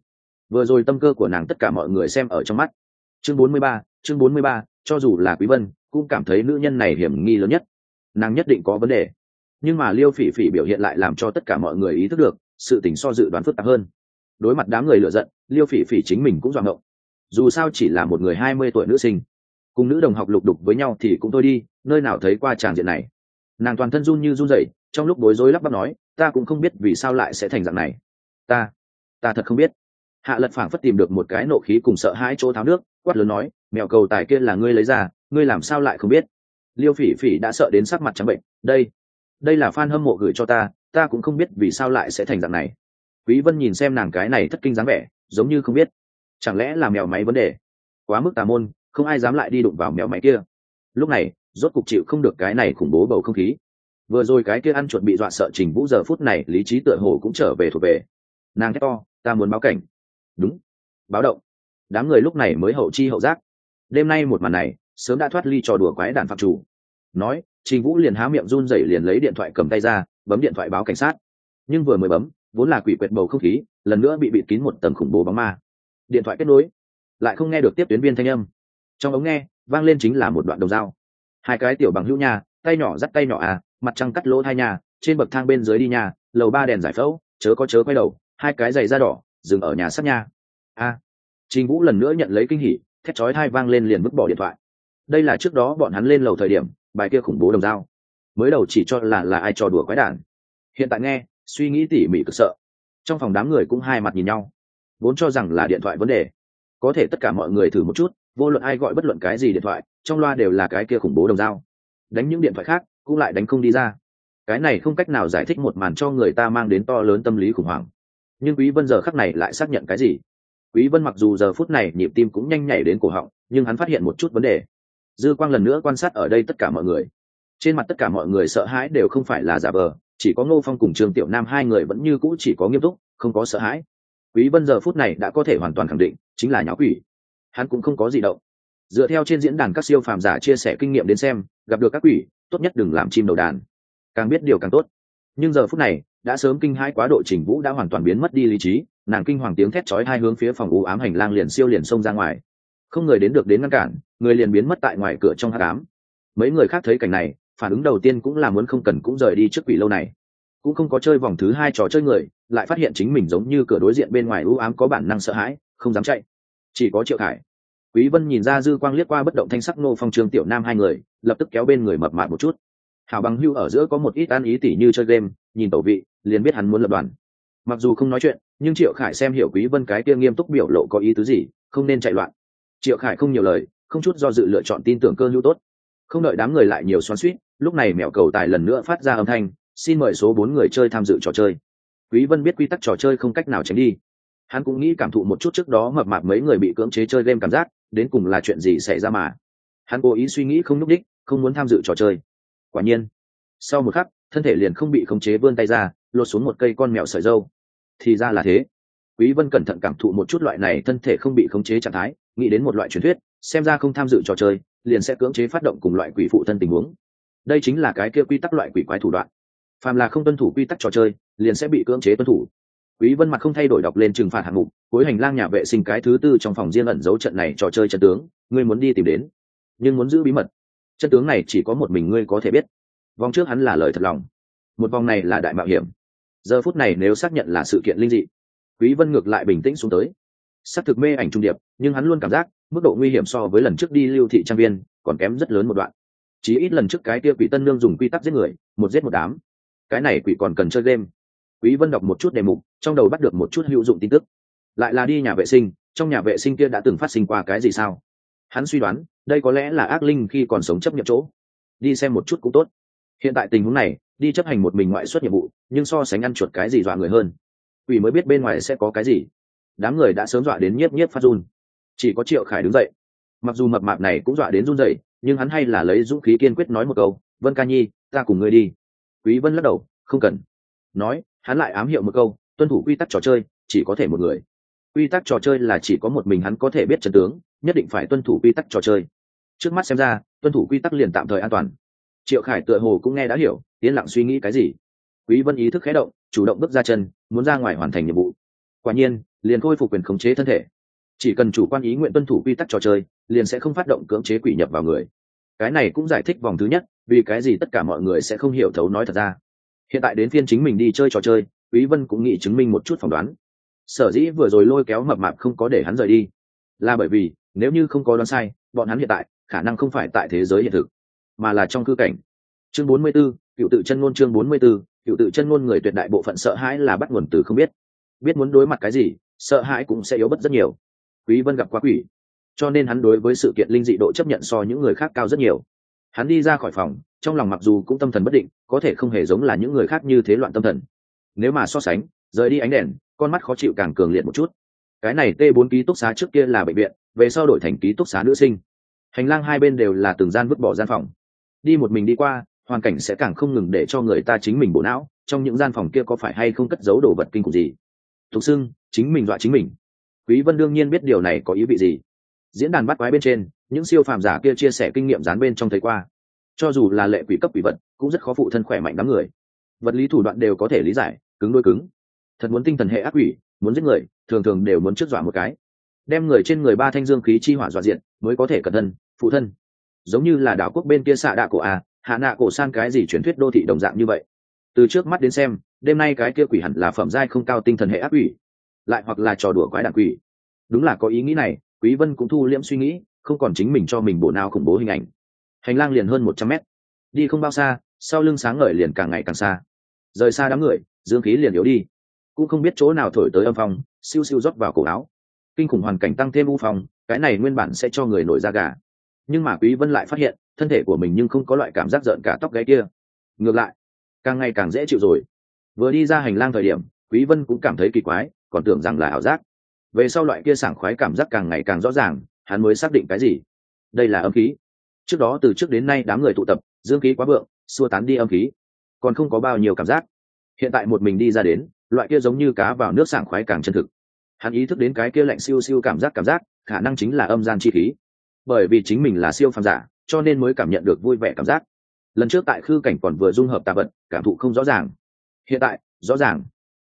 Vừa rồi tâm cơ của nàng tất cả mọi người xem ở trong mắt chương 43, chương 43, cho dù là quý vân cũng cảm thấy nữ nhân này hiểm nghi lớn nhất. Nàng nhất định có vấn đề. Nhưng mà liêu phỉ phỉ biểu hiện lại làm cho tất cả mọi người ý thức được sự tình so dự đoán phức tạp hơn. Đối mặt đám người lựa giận liêu phỉ phỉ chính mình cũng doạ ngộng. Dù sao chỉ là một người hai mươi tuổi nữ sinh cùng nữ đồng học lục đục với nhau thì cũng thôi đi nơi nào thấy qua tràng diện này. Nàng toàn thân run như run rẩy trong lúc bối rối lắp bắp nói ta cũng không biết vì sao lại sẽ thành dạng này. Ta ta thật không biết. Hạ lật phảng phất tìm được một cái nộ khí cùng sợ hãi chỗ tháo nước quát lớn nói mèo cầu tài kia là ngươi lấy ra, ngươi làm sao lại không biết? Liêu phỉ phỉ đã sợ đến sắc mặt trắng bệnh, đây đây là fan hâm mộ gửi cho ta ta cũng không biết vì sao lại sẽ thành dạng này. Quý vân nhìn xem nàng cái này thất kinh dáng vẻ, giống như không biết. Chẳng lẽ là mèo máy vấn đề? Quá mức tà môn, không ai dám lại đi đụng vào mèo máy kia. Lúc này, rốt cục chịu không được cái này khủng bố bầu không khí. Vừa rồi cái kia ăn chuột bị dọa sợ trình vũ giờ phút này lý trí tựa hồ cũng trở về thuộc về. Nàng thét to, ta muốn báo cảnh. Đúng. Báo động đám người lúc này mới hậu chi hậu giác. Đêm nay một màn này sớm đã thoát ly trò đùa quái đàn phạm chủ. Nói trình vũ liền há miệng run rẩy liền lấy điện thoại cầm tay ra bấm điện thoại báo cảnh sát. Nhưng vừa mới bấm vốn là quỷ quyệt bầu không khí lần nữa bị bịt kín một tầng khủng bố bóng ma. Điện thoại kết nối lại không nghe được tiếp tuyến viên thanh âm. Trong ống nghe vang lên chính là một đoạn đầu dao. Hai cái tiểu bằng hữu nhà, tay nhỏ dắt tay nhỏ à mặt trăng cắt lỗ hai nhà trên bậc thang bên dưới đi nhà lầu ba đèn giải phẫu chớ có chớ quay đầu hai cái giày da đỏ dừng ở nhà sắt nhà. a trình vũ lần nữa nhận lấy kinh hỉ, thét chói hai vang lên liền vứt bỏ điện thoại. Đây là trước đó bọn hắn lên lầu thời điểm, bài kia khủng bố đồng dao. Mới đầu chỉ cho là là ai trò đùa quái đản. Hiện tại nghe, suy nghĩ tỉ mỉ cực sợ. Trong phòng đám người cũng hai mặt nhìn nhau. Vốn cho rằng là điện thoại vấn đề. Có thể tất cả mọi người thử một chút, vô luận ai gọi bất luận cái gì điện thoại, trong loa đều là cái kia khủng bố đồng dao. Đánh những điện thoại khác, cũng lại đánh không đi ra. Cái này không cách nào giải thích một màn cho người ta mang đến to lớn tâm lý khủng hoảng. Nhưng quý vân giờ khắc này lại xác nhận cái gì? Quý vân mặc dù giờ phút này nhịp tim cũng nhanh nhảy đến cổ họng, nhưng hắn phát hiện một chút vấn đề. Dư quang lần nữa quan sát ở đây tất cả mọi người. Trên mặt tất cả mọi người sợ hãi đều không phải là giả vờ, chỉ có ngô phong cùng Trường tiểu nam hai người vẫn như cũ chỉ có nghiêm túc, không có sợ hãi. Quý vân giờ phút này đã có thể hoàn toàn khẳng định, chính là nháo quỷ. Hắn cũng không có gì động. Dựa theo trên diễn đàn các siêu phàm giả chia sẻ kinh nghiệm đến xem, gặp được các quỷ, tốt nhất đừng làm chim đầu đàn. Càng biết điều càng tốt. Nhưng giờ phút này, đã sớm kinh hãi quá độ trình vũ đã hoàn toàn biến mất đi lý trí nàng kinh hoàng tiếng thét chói hai hướng phía phòng u ám hành lang liền siêu liền xông ra ngoài. Không người đến được đến ngăn cản, người liền biến mất tại ngoài cửa trong hát ám. Mấy người khác thấy cảnh này, phản ứng đầu tiên cũng là muốn không cần cũng rời đi trước quỷ lâu này. Cũng không có chơi vòng thứ hai trò chơi người, lại phát hiện chính mình giống như cửa đối diện bên ngoài u ám có bản năng sợ hãi, không dám chạy. Chỉ có triệu khải. Quý vân nhìn ra dư quang liếc qua bất động thanh sắc nô phong trường tiểu nam hai người, lập tức kéo bên người mập mạp một chút. Hảo bằng hưu ở giữa có một ít an ý tỉ như chơi game, nhìn tẩu vị, liền biết hắn muốn lập đoàn mặc dù không nói chuyện, nhưng triệu khải xem hiểu quý vân cái kia nghiêm túc biểu lộ có ý tứ gì, không nên chạy loạn. Triệu khải không nhiều lời, không chút do dự lựa chọn tin tưởng cơ hữu tốt. Không đợi đám người lại nhiều xoắn suýt lúc này mẹo cầu tài lần nữa phát ra âm thanh, xin mời số bốn người chơi tham dự trò chơi. Quý vân biết quy tắc trò chơi không cách nào tránh đi. Hắn cũng nghĩ cảm thụ một chút trước đó mập mạp mấy người bị cưỡng chế chơi game cảm giác, đến cùng là chuyện gì xảy ra mà. Hắn cố ý suy nghĩ không nhúc đích không muốn tham dự trò chơi. Quả nhiên, sau một khắc, thân thể liền không bị khống chế vươn tay ra, lột xuống một cây con mèo sợi dâu thì ra là thế. Quý vân cẩn thận cảm thụ một chút loại này thân thể không bị khống chế trạng thái, nghĩ đến một loại truyền thuyết, xem ra không tham dự trò chơi, liền sẽ cưỡng chế phát động cùng loại quỷ phụ thân tình huống. Đây chính là cái kia quy tắc loại quỷ quái thủ đoạn. Phàm là không tuân thủ quy tắc trò chơi, liền sẽ bị cưỡng chế tuân thủ. Quý vân mặt không thay đổi đọc lên trừng phạt hạng mục, cuối hành lang nhà vệ sinh cái thứ tư trong phòng riêng ẩn giấu trận này trò chơi trận tướng, ngươi muốn đi tìm đến, nhưng muốn giữ bí mật. Trận tướng này chỉ có một mình ngươi có thể biết. Vòng trước hắn là lời thật lòng. Một vòng này là đại mạo hiểm giờ phút này nếu xác nhận là sự kiện linh dị, quý vân ngược lại bình tĩnh xuống tới. Xác thực mê ảnh trung điệp, nhưng hắn luôn cảm giác, mức độ nguy hiểm so với lần trước đi lưu thị trang viên còn kém rất lớn một đoạn. Chỉ ít lần trước cái kia quỷ tân lương dùng quy tắc giết người, một giết một đám. Cái này quỷ còn cần chơi game. Quý vân đọc một chút đề mục, trong đầu bắt được một chút hữu dụng tin tức. Lại là đi nhà vệ sinh, trong nhà vệ sinh kia đã từng phát sinh qua cái gì sao? Hắn suy đoán, đây có lẽ là ác linh khi còn sống chấp nhận chỗ. Đi xem một chút cũng tốt. Hiện tại tình huống này, đi chấp hành một mình ngoại xuất nhiệm vụ nhưng so sánh ăn chuột cái gì dọa người hơn. Quỷ mới biết bên ngoài sẽ có cái gì. Đám người đã sớm dọa đến nhiếp nhiếp phát run. Chỉ có triệu khải đứng dậy. Mặc dù mập mạp này cũng dọa đến run dậy nhưng hắn hay là lấy dũng khí kiên quyết nói một câu, vân ca nhi, ta cùng ngươi đi. Quý vân lắc đầu, không cần. Nói, hắn lại ám hiệu một câu, tuân thủ quy tắc trò chơi, chỉ có thể một người. Quy tắc trò chơi là chỉ có một mình hắn có thể biết trận tướng, nhất định phải tuân thủ quy tắc trò chơi. Trước mắt xem ra, tuân thủ quy tắc liền tạm thời an toàn. Triệu khải tựa hồ cũng nghe đã hiểu, yên lặng suy nghĩ cái gì quý vân ý thức khé động chủ động bước ra chân muốn ra ngoài hoàn thành nhiệm vụ. Quả nhiên liền khôi phục quyền khống chế thân thể. Chỉ cần chủ quan ý nguyện tuân thủ quy tắc trò chơi liền sẽ không phát động cưỡng chế quỷ nhập vào người. Cái này cũng giải thích vòng thứ nhất vì cái gì tất cả mọi người sẽ không hiểu thấu nói thật ra. Hiện tại đến phiên chính mình đi chơi trò chơi quý vân cũng nghĩ chứng minh một chút phỏng đoán. Sở dĩ vừa rồi lôi kéo mập mạp không có để hắn rời đi là bởi vì nếu như không có đoán sai bọn hắn hiện tại khả năng không phải tại thế giới hiện thực mà là trong cư cảnh. Chương 44, cựu tự chân ngôn chương 44, cựu tự chân ngôn người tuyệt đại bộ phận sợ hãi là bắt nguồn từ không biết. Biết muốn đối mặt cái gì sợ hãi cũng sẽ yếu bất rất nhiều. Quý vân gặp quá quỷ cho nên hắn đối với sự kiện linh dị độ chấp nhận so những người khác cao rất nhiều. Hắn đi ra khỏi phòng trong lòng mặc dù cũng tâm thần bất định có thể không hề giống là những người khác như thế loạn tâm thần. Nếu mà so sánh rời đi ánh đèn con mắt khó chịu càng cường liệt một chút. Cái này t 4 ký túc xá trước kia là bệnh viện về sau đổi thành ký túc xá nữ sinh. Hành lang hai bên đều là từng gian vứt bỏ gian phòng. Đi một mình đi qua hoàn cảnh sẽ càng không ngừng để cho người ta chính mình bộ não, trong những gian phòng kia có phải hay không cất giấu đồ vật kinh khủng gì? Thục xưng chính mình dọa chính mình. Quý vân đương nhiên biết điều này có ý vị gì. Diễn đàn bắt quái bên trên, những siêu phàm giả kia chia sẻ kinh nghiệm dán bên trong thấy qua. Cho dù là lệ quỷ cấp quỷ vật, cũng rất khó phụ thân khỏe mạnh đám người. Vật lý thủ đoạn đều có thể lý giải, cứng đôi cứng. Thật muốn tinh thần hệ ác quỷ, muốn giết người, thường thường đều muốn trước dọa một cái. Đem người trên người ba thanh dương khí chi hỏa dọa diện mới có thể cẩn thân, phụ thân. Giống như là đảo quốc bên kia xạ đạ cổ à hạ nạ cổ san cái gì truyền thuyết đô thị đồng dạng như vậy? Từ trước mắt đến xem, đêm nay cái kia quỷ hẳn là phẩm giai không cao tinh thần hệ ác quỷ, lại hoặc là trò đùa quái đạn quỷ. Đúng là có ý nghĩ này, quý vân cũng thu liễm suy nghĩ, không còn chính mình cho mình bộ nào khủng bố hình ảnh. Hành lang liền hơn một trăm mét. Đi không bao xa, sau lưng sáng ngời liền càng ngày càng xa. Rời xa đám người, dương khí liền yếu đi. Cũng không biết chỗ nào thổi tới âm phòng siêu siêu rót vào cổ áo. Kinh khủng hoàn cảnh tăng thêm u phòng cái này nguyên bản sẽ cho người nổi da gà. Nhưng mà quý vân lại phát hiện thân thể của mình nhưng không có loại cảm giác giận cả tóc gáy kia. Ngược lại, càng ngày càng dễ chịu rồi. Vừa đi ra hành lang thời điểm, quý vân cũng cảm thấy kỳ quái, còn tưởng rằng là ảo giác. Về sau loại kia sảng khoái cảm giác càng ngày càng rõ ràng, hắn mới xác định cái gì? Đây là âm khí. Trước đó từ trước đến nay đám người tụ tập, dương khí quá vượng, xua tán đi âm khí. Còn không có bao nhiêu cảm giác. Hiện tại một mình đi ra đến, loại kia giống như cá vào nước sảng khoái càng chân thực. Hắn ý thức đến cái kia lạnh siêu siêu cảm giác cảm giác, khả năng chính là âm gian chi khí. Bởi vì chính mình là siêu phàm giả cho nên mới cảm nhận được vui vẻ cảm giác. Lần trước tại khư cảnh còn vừa dung hợp tà vật, cảm thụ không rõ ràng. Hiện tại, rõ ràng.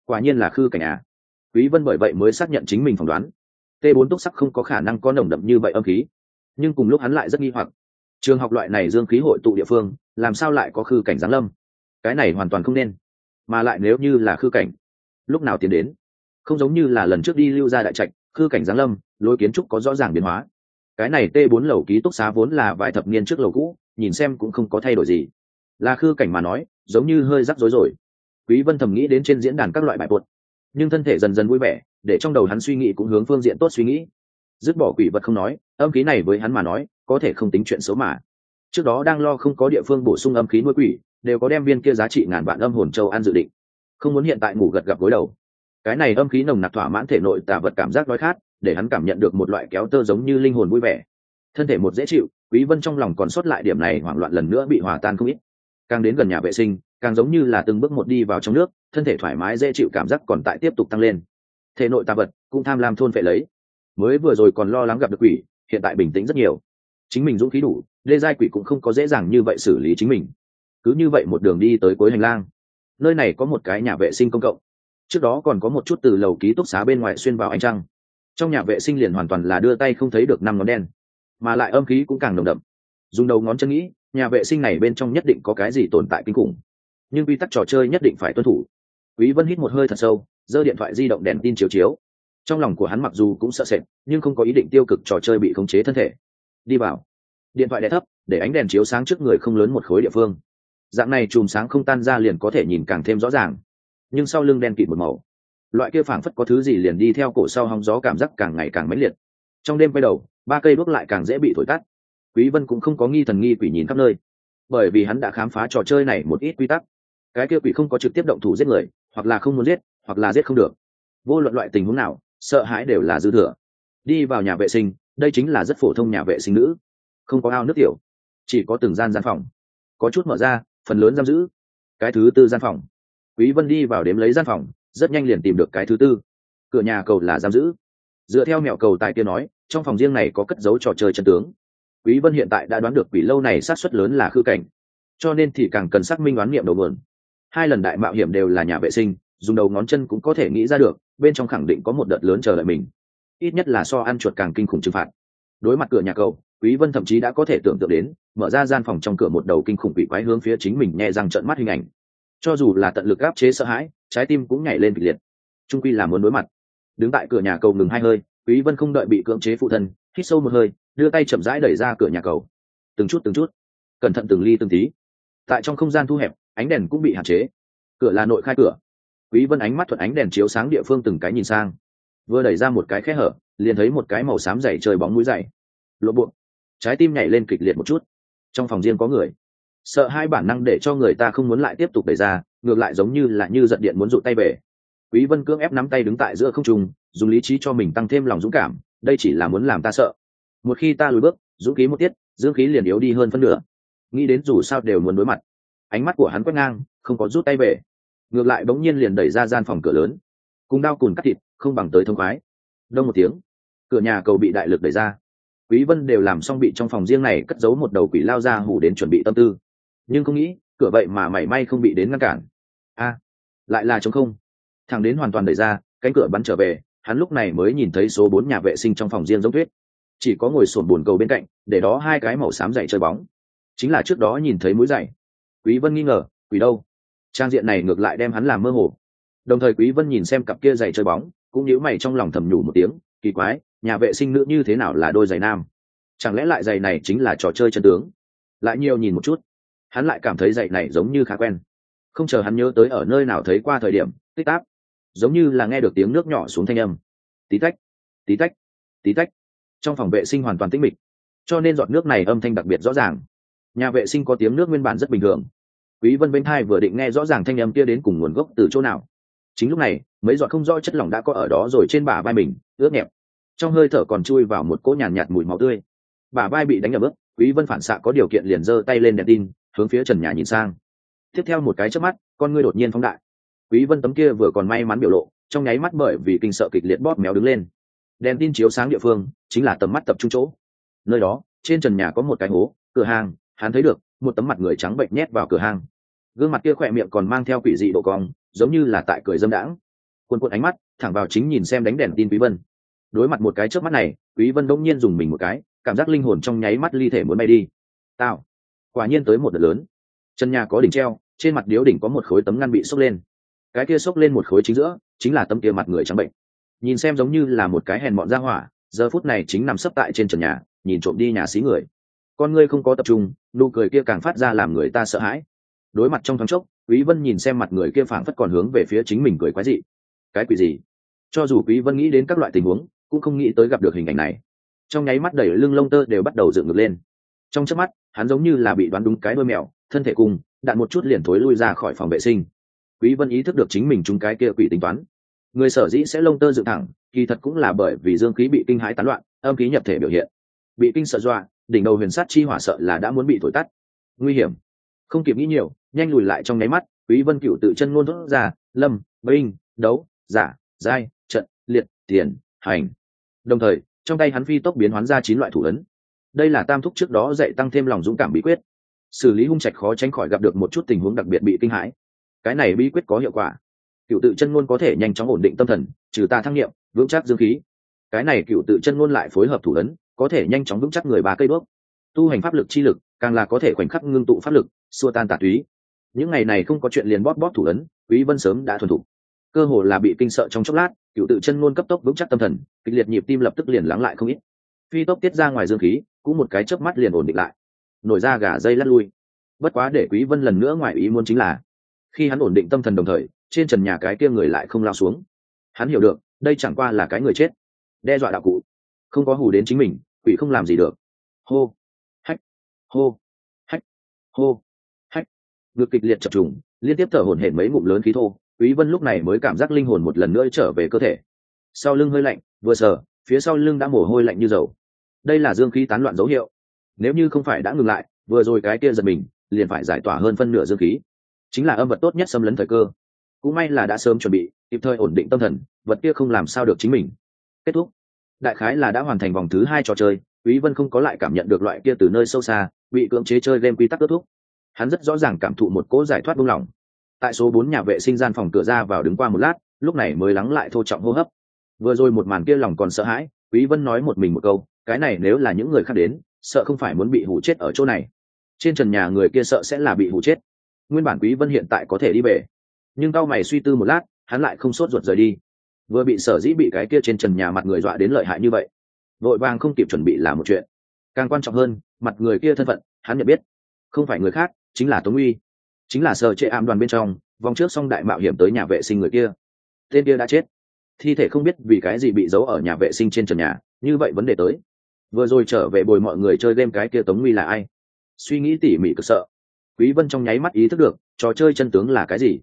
Quả nhiên là khư cảnh à. Quý vân bởi vậy mới xác nhận chính mình phỏng đoán. T 4 túc sắc không có khả năng có nồng đậm như vậy âm khí. Nhưng cùng lúc hắn lại rất nghi hoặc. Trường học loại này dương khí hội tụ địa phương, làm sao lại có khư cảnh giáng lâm? Cái này hoàn toàn không nên. Mà lại nếu như là khư cảnh, lúc nào tiến đến? Không giống như là lần trước đi lưu ra đại trạch, khư cảnh giáng lâm, lối kiến trúc có rõ ràng biến hóa cái này t 4 lầu ký túc xá vốn là vài thập niên trước lầu cũ nhìn xem cũng không có thay đổi gì. Là khư cảnh mà nói giống như hơi rắc rối rồi. Quý vân thầm nghĩ đến trên diễn đàn các loại bài buồn, nhưng thân thể dần dần vui vẻ để trong đầu hắn suy nghĩ cũng hướng phương diện tốt suy nghĩ. Dứt bỏ quỷ vật không nói âm khí này với hắn mà nói có thể không tính chuyện xấu mà. Trước đó đang lo không có địa phương bổ sung âm khí nuôi quỷ đều có đem viên kia giá trị ngàn vạn âm hồn châu ăn dự định. Không muốn hiện tại ngủ gật gặp gối đầu. Cái này âm khí nồng nặc thỏa mãn thể nội tà vật cảm giác đói khát để hắn cảm nhận được một loại kéo tơ giống như linh hồn vui vẻ. Thân thể một dễ chịu, quý vân trong lòng còn sót lại điểm này hoảng loạn lần nữa bị hòa tan không ít. Càng đến gần nhà vệ sinh, càng giống như là từng bước một đi vào trong nước, thân thể thoải mái dễ chịu cảm giác còn tại tiếp tục tăng lên. Thể nội tà vật cũng tham lam thôn phệ lấy. Mới vừa rồi còn lo lắng gặp được quỷ, hiện tại bình tĩnh rất nhiều. Chính mình dũng khí đủ, lê giai quỷ cũng không có dễ dàng như vậy xử lý chính mình. Cứ như vậy một đường đi tới cuối hành lang. Nơi này có một cái nhà vệ sinh công cộng. Trước đó còn có một chút từ lầu ký túc xá bên ngoài xuyên vào ánh trăng trong nhà vệ sinh liền hoàn toàn là đưa tay không thấy được năm ngón đen, mà lại âm khí cũng càng nồng đậm. Dùng đầu ngón chân nghĩ, nhà vệ sinh này bên trong nhất định có cái gì tồn tại kinh khủng. Nhưng quy tắc trò chơi nhất định phải tuân thủ. Quý vân hít một hơi thật sâu, giơ điện thoại di động đèn tin chiếu chiếu. Trong lòng của hắn mặc dù cũng sợ sệt, nhưng không có ý định tiêu cực trò chơi bị khống chế thân thể. Đi vào. Điện thoại đè thấp, để ánh đèn chiếu sáng trước người không lớn một khối địa phương. Dạng này chùm sáng không tan ra liền có thể nhìn càng thêm rõ ràng. Nhưng sau lưng đen kịt một màu loại kia phảng phất có thứ gì liền đi theo cổ sau hóng gió cảm giác càng ngày càng mãnh liệt. Trong đêm quay đầu, ba cây bước lại càng dễ bị thổi tắt. Quý vân cũng không có nghi thần nghi quỷ nhìn khắp nơi. Bởi vì hắn đã khám phá trò chơi này một ít quy tắc. Cái kia quỷ không có trực tiếp động thủ giết người, hoặc là không muốn giết, hoặc là giết không được. Vô luận loại tình huống nào, sợ hãi đều là dư thừa. Đi vào nhà vệ sinh, đây chính là rất phổ thông nhà vệ sinh nữ. Không có ao nước tiểu, chỉ có từng gian gian phòng. Có chút mở ra, phần lớn giam giữ. Cái thứ tư gian phòng. Quý vân đi vào đếm lấy gian phòng rất nhanh liền tìm được cái thứ tư. Cửa nhà cầu là giam giữ. Dựa theo mẹo cầu tại kia nói, trong phòng riêng này có cất dấu trò chơi chân tướng. Quý vân hiện tại đã đoán được quỷ lâu này sát suất lớn là khư cảnh. Cho nên thì càng cần xác minh đoán nghiệm đầu vườn. hai lần đại mạo hiểm đều là nhà vệ sinh, dùng đầu ngón chân cũng có thể nghĩ ra được, bên trong khẳng định có một đợt lớn chờ đợi mình. Ít nhất là so ăn chuột càng kinh khủng trừng phạt. Đối mặt cửa nhà cầu, quý vân thậm chí đã có thể tưởng tượng đến, mở ra gian phòng trong cửa một đầu kinh khủng quỷ quái hướng phía chính mình nhẹ răng trợn mắt hình ảnh cho dù là tận lực áp chế sợ hãi, trái tim cũng nhảy lên kịch liệt. Trung quy là muốn đối mặt. Đứng tại cửa nhà cầu ngừng hai hơi, quý vân không đợi bị cưỡng chế phụ thân, hít sâu một hơi, đưa tay chậm rãi đẩy ra cửa nhà cầu. Từng chút từng chút. Cẩn thận từng ly từng tí. Tại trong không gian thu hẹp, ánh đèn cũng bị hạn chế. Cửa là nội khai cửa. Quý vân ánh mắt thuận ánh đèn chiếu sáng địa phương từng cái nhìn sang. Vừa đẩy ra một cái khe hở, liền thấy một cái màu xám dày trời bóng mũi dày. Lộ buộc trái tim nhảy lên kịch liệt một chút. Trong phòng riêng có người sợ hai bản năng để cho người ta không muốn lại tiếp tục đẩy ra, ngược lại giống như là như giật điện muốn rụt tay về. Quý vân cưỡng ép nắm tay đứng tại giữa không trung, dùng lý trí cho mình tăng thêm lòng dũng cảm, đây chỉ là muốn làm ta sợ. Một khi ta lùi bước, dũng khí một tiết dưỡng khí liền yếu đi hơn phân nửa. Nghĩ đến dù sao đều muốn đối mặt. Ánh mắt của hắn quét ngang, không có rút tay về. Ngược lại bỗng nhiên liền đẩy ra gian phòng cửa lớn. Cùng đao cùn cắt thịt, không bằng tới thông khoái. Đông một tiếng, cửa nhà cầu bị đại lực đẩy ra. Quý vân đều làm xong bị trong phòng riêng này cất giấu một đầu quỷ lao ra hủ đến chuẩn bị tâm tư nhưng không nghĩ, cửa vậy mà mảy may không bị đến ngăn cản. A, lại là chống không. Thằng đến hoàn toàn đẩy ra, cánh cửa bắn trở về, hắn lúc này mới nhìn thấy số bốn nhà vệ sinh trong phòng riêng giống tuyết. Chỉ có ngồi sồn bồn cầu bên cạnh, để đó hai cái màu xám dày chơi bóng. Chính là trước đó nhìn thấy mũi dày. Quý vân nghi ngờ, quỷ đâu? Trang diện này ngược lại đem hắn làm mơ hồ. Đồng thời quý vân nhìn xem cặp kia giày chơi bóng, cũng nhíu mày trong lòng thầm nhủ một tiếng, kỳ quái, nhà vệ sinh nữ như thế nào là đôi giày nam? Chẳng lẽ lại giày này chính là trò chơi chân tướng? Lại nhiều nhìn một chút hắn lại cảm thấy dạy này giống như khá quen. Không chờ hắn nhớ tới ở nơi nào thấy qua thời điểm tích táp giống như là nghe được tiếng nước nhỏ xuống thanh âm. Tí tách tí tách tí tách. Trong phòng vệ sinh hoàn toàn tĩnh mịch. Cho nên giọt nước này âm thanh đặc biệt rõ ràng. Nhà vệ sinh có tiếng nước nguyên bản rất bình thường. Quý vân bên hai vừa định nghe rõ ràng thanh âm kia đến cùng nguồn gốc từ chỗ nào. Chính lúc này mấy giọt không rõ chất lỏng đã có ở đó rồi trên bả vai mình ướt nhẹp. Trong hơi thở còn chui vào một cỗ nhàn nhạt, nhạt mùi máu tươi. Bả vai bị đánh ở bước quý vân phản xạ có điều kiện liền giơ tay lên đèn tin hướng phía trần nhà nhìn sang. Tiếp theo một cái chớp mắt, con ngươi đột nhiên phóng đại. Quý vân tấm kia vừa còn may mắn biểu lộ, trong nháy mắt bởi vì kinh sợ kịch liệt bóp méo đứng lên. Đèn tin chiếu sáng địa phương, chính là tầm mắt tập trung chỗ. Nơi đó, trên trần nhà có một cái hố, cửa hàng, hắn thấy được, một tấm mặt người trắng bệnh nhét vào cửa hàng. Gương mặt kia khỏe miệng còn mang theo quỷ dị độ cong, giống như là tại cười dâm đãng. Quân quân ánh mắt, thẳng vào chính nhìn xem đánh đèn tin quý vân. Đối mặt một cái trước mắt này, quý vân đông nhiên dùng mình một cái, cảm giác linh hồn trong nháy mắt ly thể muốn bay đi. Tao quả nhiên tới một đợt lớn. Chân nhà có đỉnh treo, trên mặt điếu đỉnh có một khối tấm ngăn bị sốc lên. Cái kia sốc lên một khối chính giữa, chính là tấm kia mặt người trắng bệnh. Nhìn xem giống như là một cái hèn mọn ra hỏa, giờ phút này chính nằm sấp tại trên trần nhà, nhìn trộm đi nhà xí người. Con ngươi không có tập trung, nụ cười kia càng phát ra làm người ta sợ hãi. Đối mặt trong thoáng chốc, quý vân nhìn xem mặt người kia phảng phất còn hướng về phía chính mình cười quái dị. Cái quỷ gì? Cho dù quý vân nghĩ đến các loại tình huống, cũng không nghĩ tới gặp được hình ảnh này. Trong nháy mắt đẩy lưng lông tơ đều bắt đầu dựng ngược lên. Trong chớp mắt hắn giống như là bị đoán đúng cái đôi mèo, thân thể cùng, đạn một chút liền thối lui ra khỏi phòng vệ sinh. Quý vân ý thức được chính mình trúng cái kia quỷ tính toán. Người sở dĩ sẽ lông tơ dựng thẳng, kỳ thật cũng là bởi vì dương khí bị kinh hãi tán loạn, âm khí nhập thể biểu hiện. Bị kinh sợ dọa, đỉnh đầu huyền sát chi hỏa sợ là đã muốn bị thổi tắt. Nguy hiểm. Không kịp nghĩ nhiều, nhanh lùi lại trong nháy mắt, quý vân cửu tự chân ngôn thốt ra, lâm, binh, đấu, giả, giai, trận, liệt, tiền, hành. Đồng thời, trong tay hắn phi tốc biến hoán ra chín loại thủ ấn đây là tam thúc trước đó dạy tăng thêm lòng dũng cảm bí quyết. Xử lý hung trạch khó tránh khỏi gặp được một chút tình huống đặc biệt bị kinh hãi. Cái này bí quyết có hiệu quả. Cựu tự chân ngôn có thể nhanh chóng ổn định tâm thần, trừ ta thăng nghiệm, vững chắc dương khí. Cái này cựu tự chân ngôn lại phối hợp thủ ấn, có thể nhanh chóng vững chắc người ba cây bước tu hành pháp lực chi lực, càng là có thể khoảnh khắc ngưng tụ pháp lực, xua tan tà túy. Những ngày này không có chuyện liền bóp bóp thủ ấn, quý vân sớm đã thuần thục. Cơ hồ là bị kinh sợ trong chốc lát, cựu tự chân ngôn cấp tốc vững chắc tâm thần, kịch liệt nhịp tim lập tức liền lắng lại không ít. Phi tốc tiết ra ngoài dương khí cũng một cái chớp mắt liền ổn định lại. Nổi ra gà dây lắc lui. Bất quá để quý vân lần nữa ngoài ý muốn chính là, khi hắn ổn định tâm thần đồng thời, trên trần nhà cái kia người lại không lao xuống. Hắn hiểu được, đây chẳng qua là cái người chết. Đe dọa đạo cụ. Không có hù đến chính mình, quỷ không làm gì được. Hô. Hách. Hô. Hách. Hô. Hách. Ngược kịch liệt chập trùng, liên tiếp thở hổn hển mấy ngụm lớn khí thô, quý vân lúc này mới cảm giác linh hồn một lần nữa trở về cơ thể. Sau lưng hơi lạnh, vừa sờ, phía sau lưng đã mồ hôi lạnh như dầu đây là dương khí tán loạn dấu hiệu. Nếu như không phải đã ngừng lại, vừa rồi cái kia giật mình, liền phải giải tỏa hơn phân nửa dương khí. Chính là âm vật tốt nhất xâm lấn thời cơ. Cũng may là đã sớm chuẩn bị, kịp thời ổn định tâm thần, vật kia không làm sao được chính mình. Kết thúc. Đại khái là đã hoàn thành vòng thứ hai trò chơi, quý vân không có lại cảm nhận được loại kia từ nơi sâu xa, bị cưỡng chế chơi game quy tắc kết thúc. Hắn rất rõ ràng cảm thụ một cỗ giải thoát buông lỏng. Tại số bốn nhà vệ sinh gian phòng cửa ra vào đứng qua một lát, lúc này mới lắng lại thô trọng hô hấp. Vừa rồi một màn kia lòng còn sợ hãi, quý vân nói một mình một câu cái này nếu là những người khác đến, sợ không phải muốn bị hủ chết ở chỗ này. Trên trần nhà người kia sợ sẽ là bị hủ chết. Nguyên bản quý vân hiện tại có thể đi về. Nhưng cao mày suy tư một lát, hắn lại không sốt ruột rời đi. Vừa bị sở dĩ bị cái kia trên trần nhà mặt người dọa đến lợi hại như vậy, vội vàng không kịp chuẩn bị là một chuyện. Càng quan trọng hơn, mặt người kia thân phận, hắn nhận biết. Không phải người khác, chính là tống uy. Chính là sở trệ ám đoàn bên trong, vòng trước xong đại mạo hiểm tới nhà vệ sinh người kia. Tên kia đã chết. Thi thể không biết vì cái gì bị giấu ở nhà vệ sinh trên trần nhà, như vậy vấn đề tới vừa rồi trở về bồi mọi người chơi game cái kia tống uy là ai? Suy nghĩ tỉ mỉ cực sợ. Quý vân trong nháy mắt ý thức được trò chơi chân tướng là cái gì?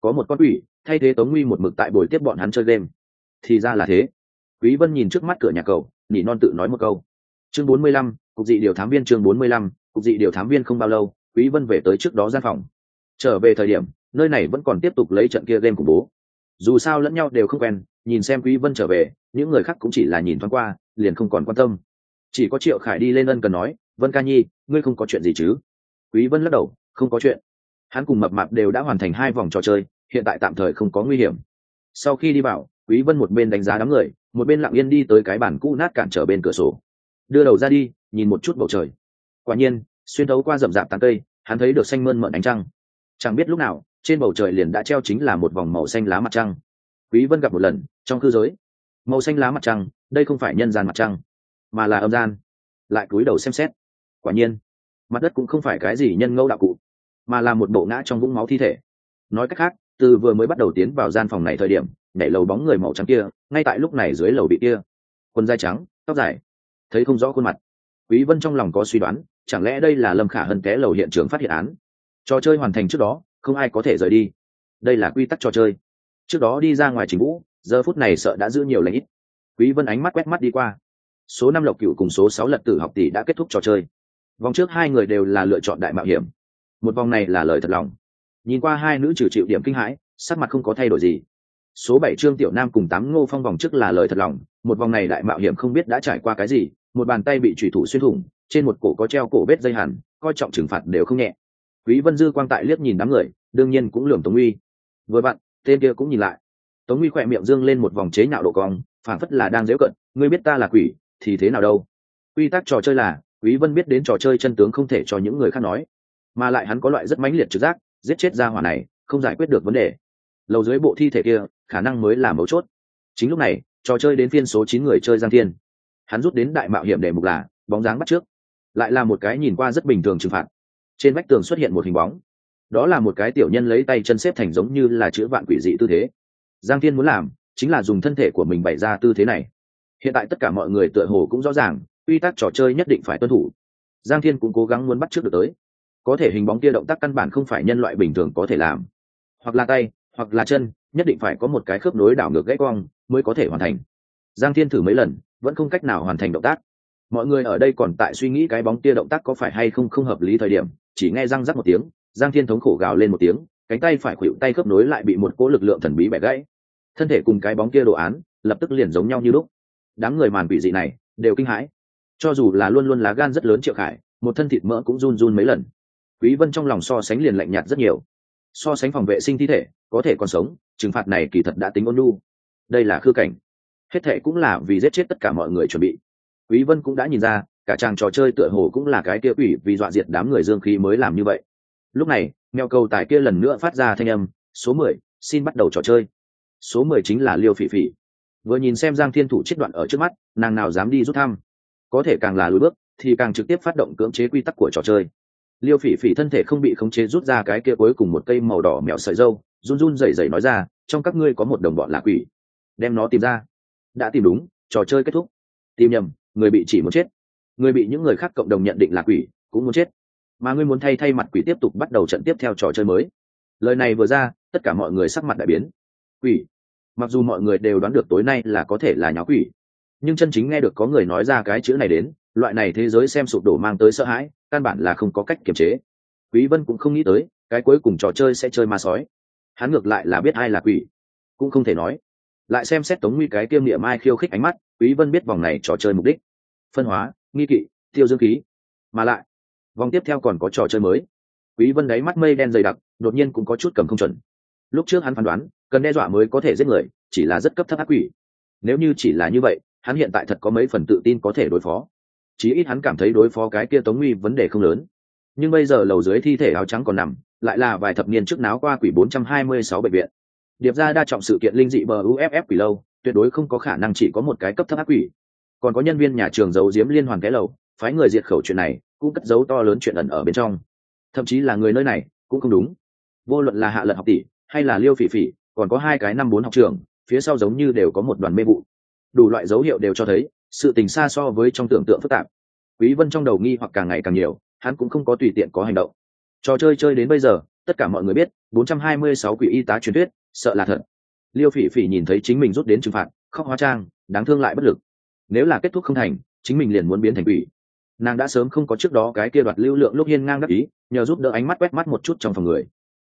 Có một con quỷ thay thế tống nguy một mực tại buổi tiếp bọn hắn chơi game. Thì ra là thế. Quý vân nhìn trước mắt cửa nhà cầu nỉ non tự nói một câu. Chương 45, cục dị điều thám viên chương 45, cục dị điều thám viên không bao lâu quý vân về tới trước đó gian phòng. Trở về thời điểm nơi này vẫn còn tiếp tục lấy trận kia game của bố. Dù sao lẫn nhau đều không quen nhìn xem quý vân trở về những người khác cũng chỉ là nhìn thoáng qua liền không còn quan tâm chỉ có triệu khải đi lên ân cần nói, vân ca nhi, ngươi không có chuyện gì chứ? Quý vân lắc đầu, không có chuyện. Hắn cùng mập mạp đều đã hoàn thành hai vòng trò chơi, hiện tại tạm thời không có nguy hiểm. Sau khi đi vào, quý vân một bên đánh giá đám người, một bên lặng yên đi tới cái bàn cũ nát cản trở bên cửa sổ. Đưa đầu ra đi, nhìn một chút bầu trời. Quả nhiên, xuyên thấu qua rậm rạp tán cây, hắn thấy được xanh mơn mận ánh trăng. Chẳng biết lúc nào, trên bầu trời liền đã treo chính là một vòng màu xanh lá mặt trăng. Quý vân gặp một lần, trong cư giới. Màu xanh lá mặt trăng, đây không phải nhân gian mặt trăng mà là âm gian. Lại cúi đầu xem xét. Quả nhiên, mặt đất cũng không phải cái gì nhân ngẫu đạo cụ, mà là một bộ ngã trong vũng máu thi thể. Nói cách khác, từ vừa mới bắt đầu tiến vào gian phòng này thời điểm, nhảy lầu bóng người màu trắng kia, ngay tại lúc này dưới lầu bị kia. Quần da trắng, tóc dài. Thấy không rõ khuôn mặt. Quý vân trong lòng có suy đoán, chẳng lẽ đây là lâm khả hân té lầu hiện trường phát hiện án? Trò chơi hoàn thành trước đó, không ai có thể rời đi. Đây là quy tắc trò chơi. Trước đó đi ra ngoài trình vũ, giờ phút này sợ đã giữ nhiều lãnh ít. Quý vân ánh mắt quét mắt đi qua số năm lộc cựu cùng số sáu lật tử học tỷ đã kết thúc trò chơi. Vòng trước hai người đều là lựa chọn đại mạo hiểm. Một vòng này là lời thật lòng. Nhìn qua hai nữ trừ chịu điểm kinh hãi, sắc mặt không có thay đổi gì. Số bảy trương tiểu nam cùng tám ngô phong vòng trước là lời thật lòng, một vòng này đại mạo hiểm không biết đã trải qua cái gì, một bàn tay bị thủy thủ xuyên thủng, trên một cổ có treo cổ vết dây hẳn, coi trọng trừng phạt đều không nhẹ. Quý vân dư quang tại liếc nhìn đám người, đương nhiên cũng lườm tống uy. Vừa bạn tên kia cũng nhìn lại. Tống uy khỏe miệng dương lên một vòng chế nhạo độ cong phản phất là đang dễu cận, ngươi biết ta là quỷ thì thế nào đâu. Quy tắc trò chơi là, quý vân biết đến trò chơi chân tướng không thể cho những người khác nói. Mà lại hắn có loại rất mãnh liệt trực giác, giết chết ra hỏa này, không giải quyết được vấn đề. Lầu dưới bộ thi thể kia, khả năng mới là mấu chốt. Chính lúc này, trò chơi đến phiên số chín người chơi giang thiên. Hắn rút đến đại mạo hiểm để mục là, bóng dáng bắt trước. Lại là một cái nhìn qua rất bình thường trừng phạt. Trên vách tường xuất hiện một hình bóng. Đó là một cái tiểu nhân lấy tay chân xếp thành giống như là chữ vạn quỷ dị tư thế. Giang thiên muốn làm, chính là dùng thân thể của mình bày ra tư thế này hiện tại tất cả mọi người tựa hồ cũng rõ ràng, quy tắc trò chơi nhất định phải tuân thủ. Giang thiên cũng cố gắng muốn bắt trước được tới. Có thể hình bóng kia động tác căn bản không phải nhân loại bình thường có thể làm. Hoặc là tay, hoặc là chân, nhất định phải có một cái khớp nối đảo ngược gãy cong mới có thể hoàn thành. Giang thiên thử mấy lần, vẫn không cách nào hoàn thành động tác. Mọi người ở đây còn tại suy nghĩ cái bóng kia động tác có phải hay không không hợp lý thời điểm, chỉ nghe răng rắc một tiếng, giang thiên thống khổ gào lên một tiếng, cánh tay phải khuỵu tay khớp nối lại bị một cỗ lực lượng thần bí bẻ gãy. Thân thể cùng cái bóng kia đồ án, lập tức liền giống nhau như lúc đám người màn quỷ dị này đều kinh hãi. Cho dù là luôn luôn lá gan rất lớn triệu khải một thân thịt mỡ cũng run run mấy lần. Quý vân trong lòng so sánh liền lạnh nhạt rất nhiều. So sánh phòng vệ sinh thi thể có thể còn sống trừng phạt này kỳ thật đã tính ôn nhu. Đây là khư cảnh. Hết thệ cũng là vì giết chết tất cả mọi người chuẩn bị. Quý vân cũng đã nhìn ra cả chàng trò chơi tựa hồ cũng là cái kia ủy vì dọa diệt đám người dương khí mới làm như vậy. Lúc này mèo cầu tài kia lần nữa phát ra thanh âm số 10, xin bắt đầu trò chơi. Số 10 chính là liêu phỉ phỉ vừa nhìn xem giang thiên thủ chết đoạn ở trước mắt, nàng nào dám đi rút thăm. Có thể càng là lùi bước, thì càng trực tiếp phát động cưỡng chế quy tắc của trò chơi. Liêu phỉ phỉ thân thể không bị khống chế rút ra cái kia cuối cùng một cây màu đỏ mèo sợi dâu, run run rẩy rẩy nói ra, trong các ngươi có một đồng bọn là quỷ. Đem nó tìm ra. Đã tìm đúng, trò chơi kết thúc. Tìm nhầm, người bị chỉ muốn chết. Người bị những người khác cộng đồng nhận định là quỷ, cũng muốn chết. Mà ngươi muốn thay thay mặt quỷ tiếp tục bắt đầu trận tiếp theo trò chơi mới. Lời này vừa ra, tất cả mọi người sắc mặt đại biến. Quỷ mặc dù mọi người đều đoán được tối nay là có thể là nháo quỷ, nhưng chân chính nghe được có người nói ra cái chữ này đến, loại này thế giới xem sụp đổ mang tới sợ hãi, căn bản là không có cách kiềm chế. Quý vân cũng không nghĩ tới, cái cuối cùng trò chơi sẽ chơi ma sói. Hắn ngược lại là biết ai là quỷ, cũng không thể nói. Lại xem xét tống nguy cái kiêm niệm mai khiêu khích ánh mắt, quý vân biết vòng này trò chơi mục đích. Phân hóa, nghi kỵ, tiêu dương khí. Mà lại, vòng tiếp theo còn có trò chơi mới. Quý vân đáy mắt mây đen dày đặc, đột nhiên cũng có chút cầm không chuẩn. Lúc trước hắn phán đoán cần đe dọa mới có thể giết người, chỉ là rất cấp thấp ác quỷ. Nếu như chỉ là như vậy, hắn hiện tại thật có mấy phần tự tin có thể đối phó. Chí ít hắn cảm thấy đối phó cái kia tống nguy vấn đề không lớn. Nhưng bây giờ lầu dưới thi thể áo trắng còn nằm, lại là vài thập niên trước náo qua quỷ 426 bệnh viện. Điệp ra đa trọng sự kiện linh dị bờ uff quỷ lâu, tuyệt đối không có khả năng chỉ có một cái cấp thấp ác quỷ. Còn có nhân viên nhà trường giấu giếm liên hoàn cái lầu, phái người diệt khẩu chuyện này, cũng cất giấu to lớn chuyện ẩn ở bên trong. Thậm chí là người nơi này, cũng không đúng. Vô luận là hạ lận học tỷ, hay là liêu phỉ phỉ còn có hai cái năm bốn học trường, phía sau giống như đều có một đoàn mê vụ. Đủ loại dấu hiệu đều cho thấy, sự tình xa so với trong tưởng tượng phức tạp. Quý vân trong đầu nghi hoặc càng ngày càng nhiều, hắn cũng không có tùy tiện có hành động. Trò chơi chơi đến bây giờ, tất cả mọi người biết 426 quỷ y tá truyền thuyết, sợ là thật. Liêu phỉ phỉ nhìn thấy chính mình rút đến trừng phạt, khóc hóa trang, đáng thương lại bất lực. Nếu là kết thúc không thành, chính mình liền muốn biến thành quỷ. Nàng đã sớm không có trước đó cái kia đoạt lưu lượng lúc hiên ngang đắc ý, nhờ giúp đỡ ánh mắt quét mắt một chút trong phòng người.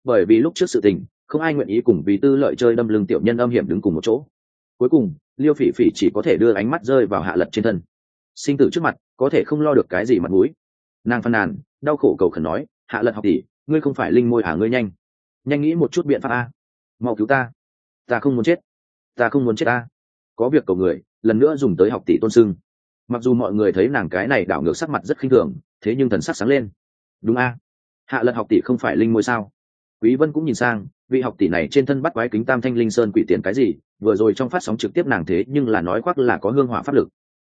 Bởi vì lúc trước sự tình không ai nguyện ý cùng vì tư lợi chơi đâm lưng tiểu nhân âm hiểm đứng cùng một chỗ. Cuối cùng, liêu phỉ phỉ chỉ có thể đưa ánh mắt rơi vào hạ lật trên thân. Sinh tử trước mặt, có thể không lo được cái gì mặt mũi. Nàng phàn nàn, đau khổ cầu khẩn nói, hạ lật học tỷ, ngươi không phải linh môi à ngươi nhanh. Nhanh nghĩ một chút biện pháp a. Mau cứu ta. Ta không muốn chết. Ta không muốn chết ta có việc cầu người, lần nữa dùng tới học tỷ tôn sưng. Mặc dù mọi người thấy nàng cái này đảo ngược sắc mặt rất khinh thường, thế nhưng thần sắc sáng lên. Đúng a. Hạ lật học tỷ không phải linh môi sao? Quý vân cũng nhìn sang, vị học tỷ này trên thân bắt quái kính tam thanh linh sơn quỷ tiền cái gì, vừa rồi trong phát sóng trực tiếp nàng thế nhưng là nói khoác là có hương hỏa pháp lực.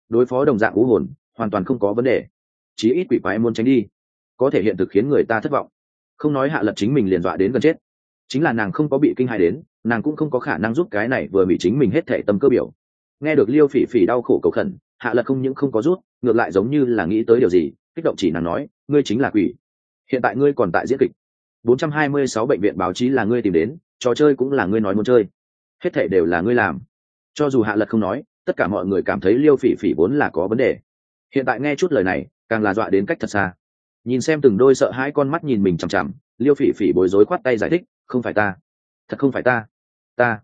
Đối phó đồng dạng ngũ hồn, hoàn toàn không có vấn đề. Chí ít quỷ quái muốn tránh đi, có thể hiện thực khiến người ta thất vọng. Không nói hạ lật chính mình liền dọa đến gần chết. Chính là nàng không có bị kinh hại đến, nàng cũng không có khả năng giúp cái này vừa bị chính mình hết thể tâm cơ biểu. Nghe được liêu phỉ phỉ đau khổ cầu khẩn, hạ lật không những không có rút, ngược lại giống như là nghĩ tới điều gì, kích động chỉ nàng nói, ngươi chính là quỷ. Hiện tại ngươi còn tại diễn kịch. 426 bệnh viện báo chí là ngươi tìm đến, trò chơi cũng là ngươi nói muốn chơi. Hết thảy đều là ngươi làm. Cho dù hạ lật không nói, tất cả mọi người cảm thấy liêu phỉ phỉ vốn là có vấn đề. Hiện tại nghe chút lời này, càng là dọa đến cách thật xa. Nhìn xem từng đôi sợ hãi con mắt nhìn mình chằm chằm, liêu phỉ phỉ bối rối khoát tay giải thích, không phải ta. Thật không phải ta. Ta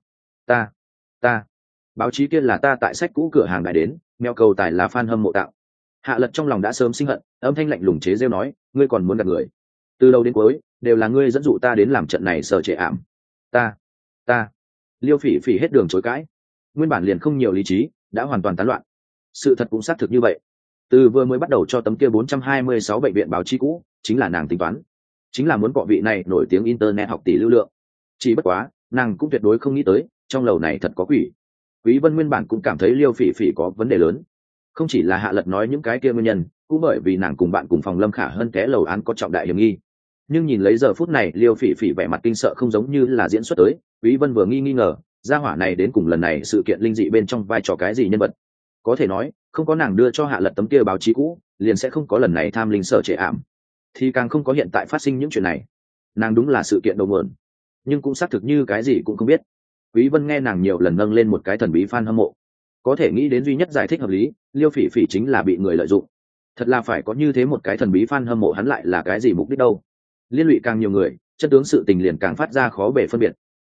ta ta. Báo chí kia là ta tại sách cũ cửa hàng đại đến, mèo cầu tài là fan hâm mộ tạo. Hạ lật trong lòng đã sớm sinh hận, âm thanh lạnh lùng chế giễu nói, ngươi còn muốn gặp người? Từ đầu đến cuối đều là ngươi dẫn dụ ta đến làm trận này sở trệ ảm. Ta ta. Liêu phỉ phỉ hết đường chối cãi. Nguyên bản liền không nhiều lý trí, đã hoàn toàn tán loạn. Sự thật cũng xác thực như vậy. Từ vừa mới bắt đầu cho tấm kia 426 bệnh viện báo chí cũ, chính là nàng tính toán. Chính là muốn cọ vị này nổi tiếng internet học tỷ lưu lượng. Chỉ bất quá, nàng cũng tuyệt đối không nghĩ tới, trong lầu này thật có quỷ. Quý vân nguyên bản cũng cảm thấy liêu phỉ phỉ có vấn đề lớn. Không chỉ là hạ lật nói những cái kia nguyên nhân, cũng bởi vì nàng cùng bạn cùng phòng lâm khả hơn té lầu án có trọng đại hiểm nghi nhưng nhìn lấy giờ phút này, liêu phỉ phỉ vẻ mặt kinh sợ không giống như là diễn xuất tới. Quý vân vừa nghi nghi ngờ, gia hỏa này đến cùng lần này sự kiện linh dị bên trong vai trò cái gì nhân vật? Có thể nói, không có nàng đưa cho hạ lật tấm kia báo chí cũ, liền sẽ không có lần này tham linh sở trệ ảm. Thì càng không có hiện tại phát sinh những chuyện này. Nàng đúng là sự kiện đầu nguồn. Nhưng cũng xác thực như cái gì cũng không biết. Quý vân nghe nàng nhiều lần nâng lên một cái thần bí fan hâm mộ. Có thể nghĩ đến duy nhất giải thích hợp lý, liêu phỉ phỉ chính là bị người lợi dụng. Thật là phải có như thế một cái thần bí fan hâm mộ hắn lại là cái gì mục đích đâu? Liên lụy càng nhiều người, chân tướng sự tình liền càng phát ra khó bể phân biệt.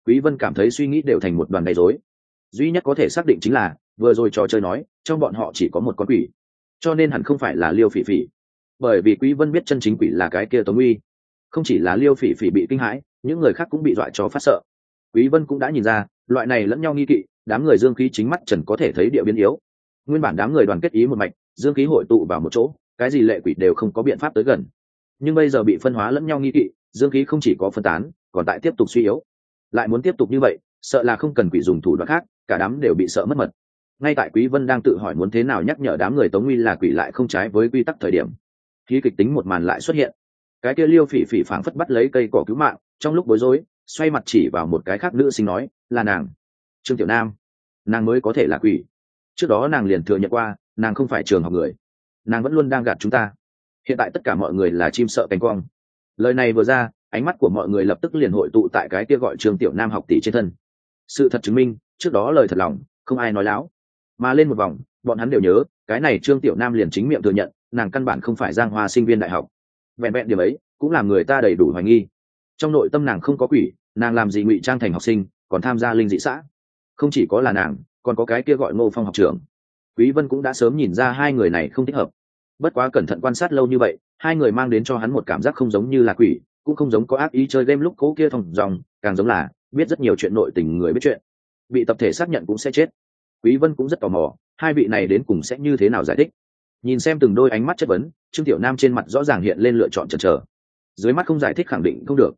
Quý vân cảm thấy suy nghĩ đều thành một đoàn gây rối. Duy nhất có thể xác định chính là, vừa rồi trò chơi nói, trong bọn họ chỉ có một con quỷ. Cho nên hẳn không phải là liêu phỉ phỉ. Bởi vì quý vân biết chân chính quỷ là cái kia tống uy. Không chỉ là liêu phỉ phỉ bị kinh hãi, những người khác cũng bị dọa cho phát sợ. Quý vân cũng đã nhìn ra, loại này lẫn nhau nghi kỵ, đám người dương khí chính mắt trần có thể thấy địa biến yếu. Nguyên bản đám người đoàn kết ý một mạch, dương khí hội tụ vào một chỗ, cái gì lệ quỷ đều không có biện pháp tới gần nhưng bây giờ bị phân hóa lẫn nhau nghi kỵ, dương khí không chỉ có phân tán, còn tại tiếp tục suy yếu. Lại muốn tiếp tục như vậy, sợ là không cần quỷ dùng thủ đoạn khác, cả đám đều bị sợ mất mật. Ngay tại quý vân đang tự hỏi muốn thế nào nhắc nhở đám người tống nguy là quỷ lại không trái với quy tắc thời điểm, khí kịch tính một màn lại xuất hiện. Cái kia liêu phỉ phỉ phảng phất bắt lấy cây cỏ cứu mạng, trong lúc bối rối, xoay mặt chỉ vào một cái khác nữ sinh nói, là nàng, trương tiểu nam. Nàng mới có thể là quỷ. Trước đó nàng liền thừa nhận qua, nàng không phải trường học người. Nàng vẫn luôn đang gạt chúng ta hiện tại tất cả mọi người là chim sợ cánh quang lời này vừa ra, ánh mắt của mọi người lập tức liền hội tụ tại cái kia gọi trương tiểu nam học tỷ trên thân. Sự thật chứng minh, trước đó lời thật lòng, không ai nói láo. Mà lên một vòng, bọn hắn đều nhớ, cái này trương tiểu nam liền chính miệng thừa nhận, nàng căn bản không phải giang hoa sinh viên đại học. Vẹn vẹn điểm ấy, cũng làm người ta đầy đủ hoài nghi. Trong nội tâm nàng không có quỷ, nàng làm gì ngụy trang thành học sinh, còn tham gia linh dị xã. Không chỉ có là nàng, còn có cái kia gọi ngô phong học trưởng. Quý vân cũng đã sớm nhìn ra hai người này không thích hợp bất quá cẩn thận quan sát lâu như vậy, hai người mang đến cho hắn một cảm giác không giống như là quỷ, cũng không giống có ác ý chơi game lúc cố kia thòng dòng, càng giống là biết rất nhiều chuyện nội tình người biết chuyện. Bị tập thể xác nhận cũng sẽ chết. Quý vân cũng rất tò mò, hai vị này đến cùng sẽ như thế nào giải thích. Nhìn xem từng đôi ánh mắt chất vấn, trương tiểu nam trên mặt rõ ràng hiện lên lựa chọn chần chờ. Dưới mắt không giải thích khẳng định không được.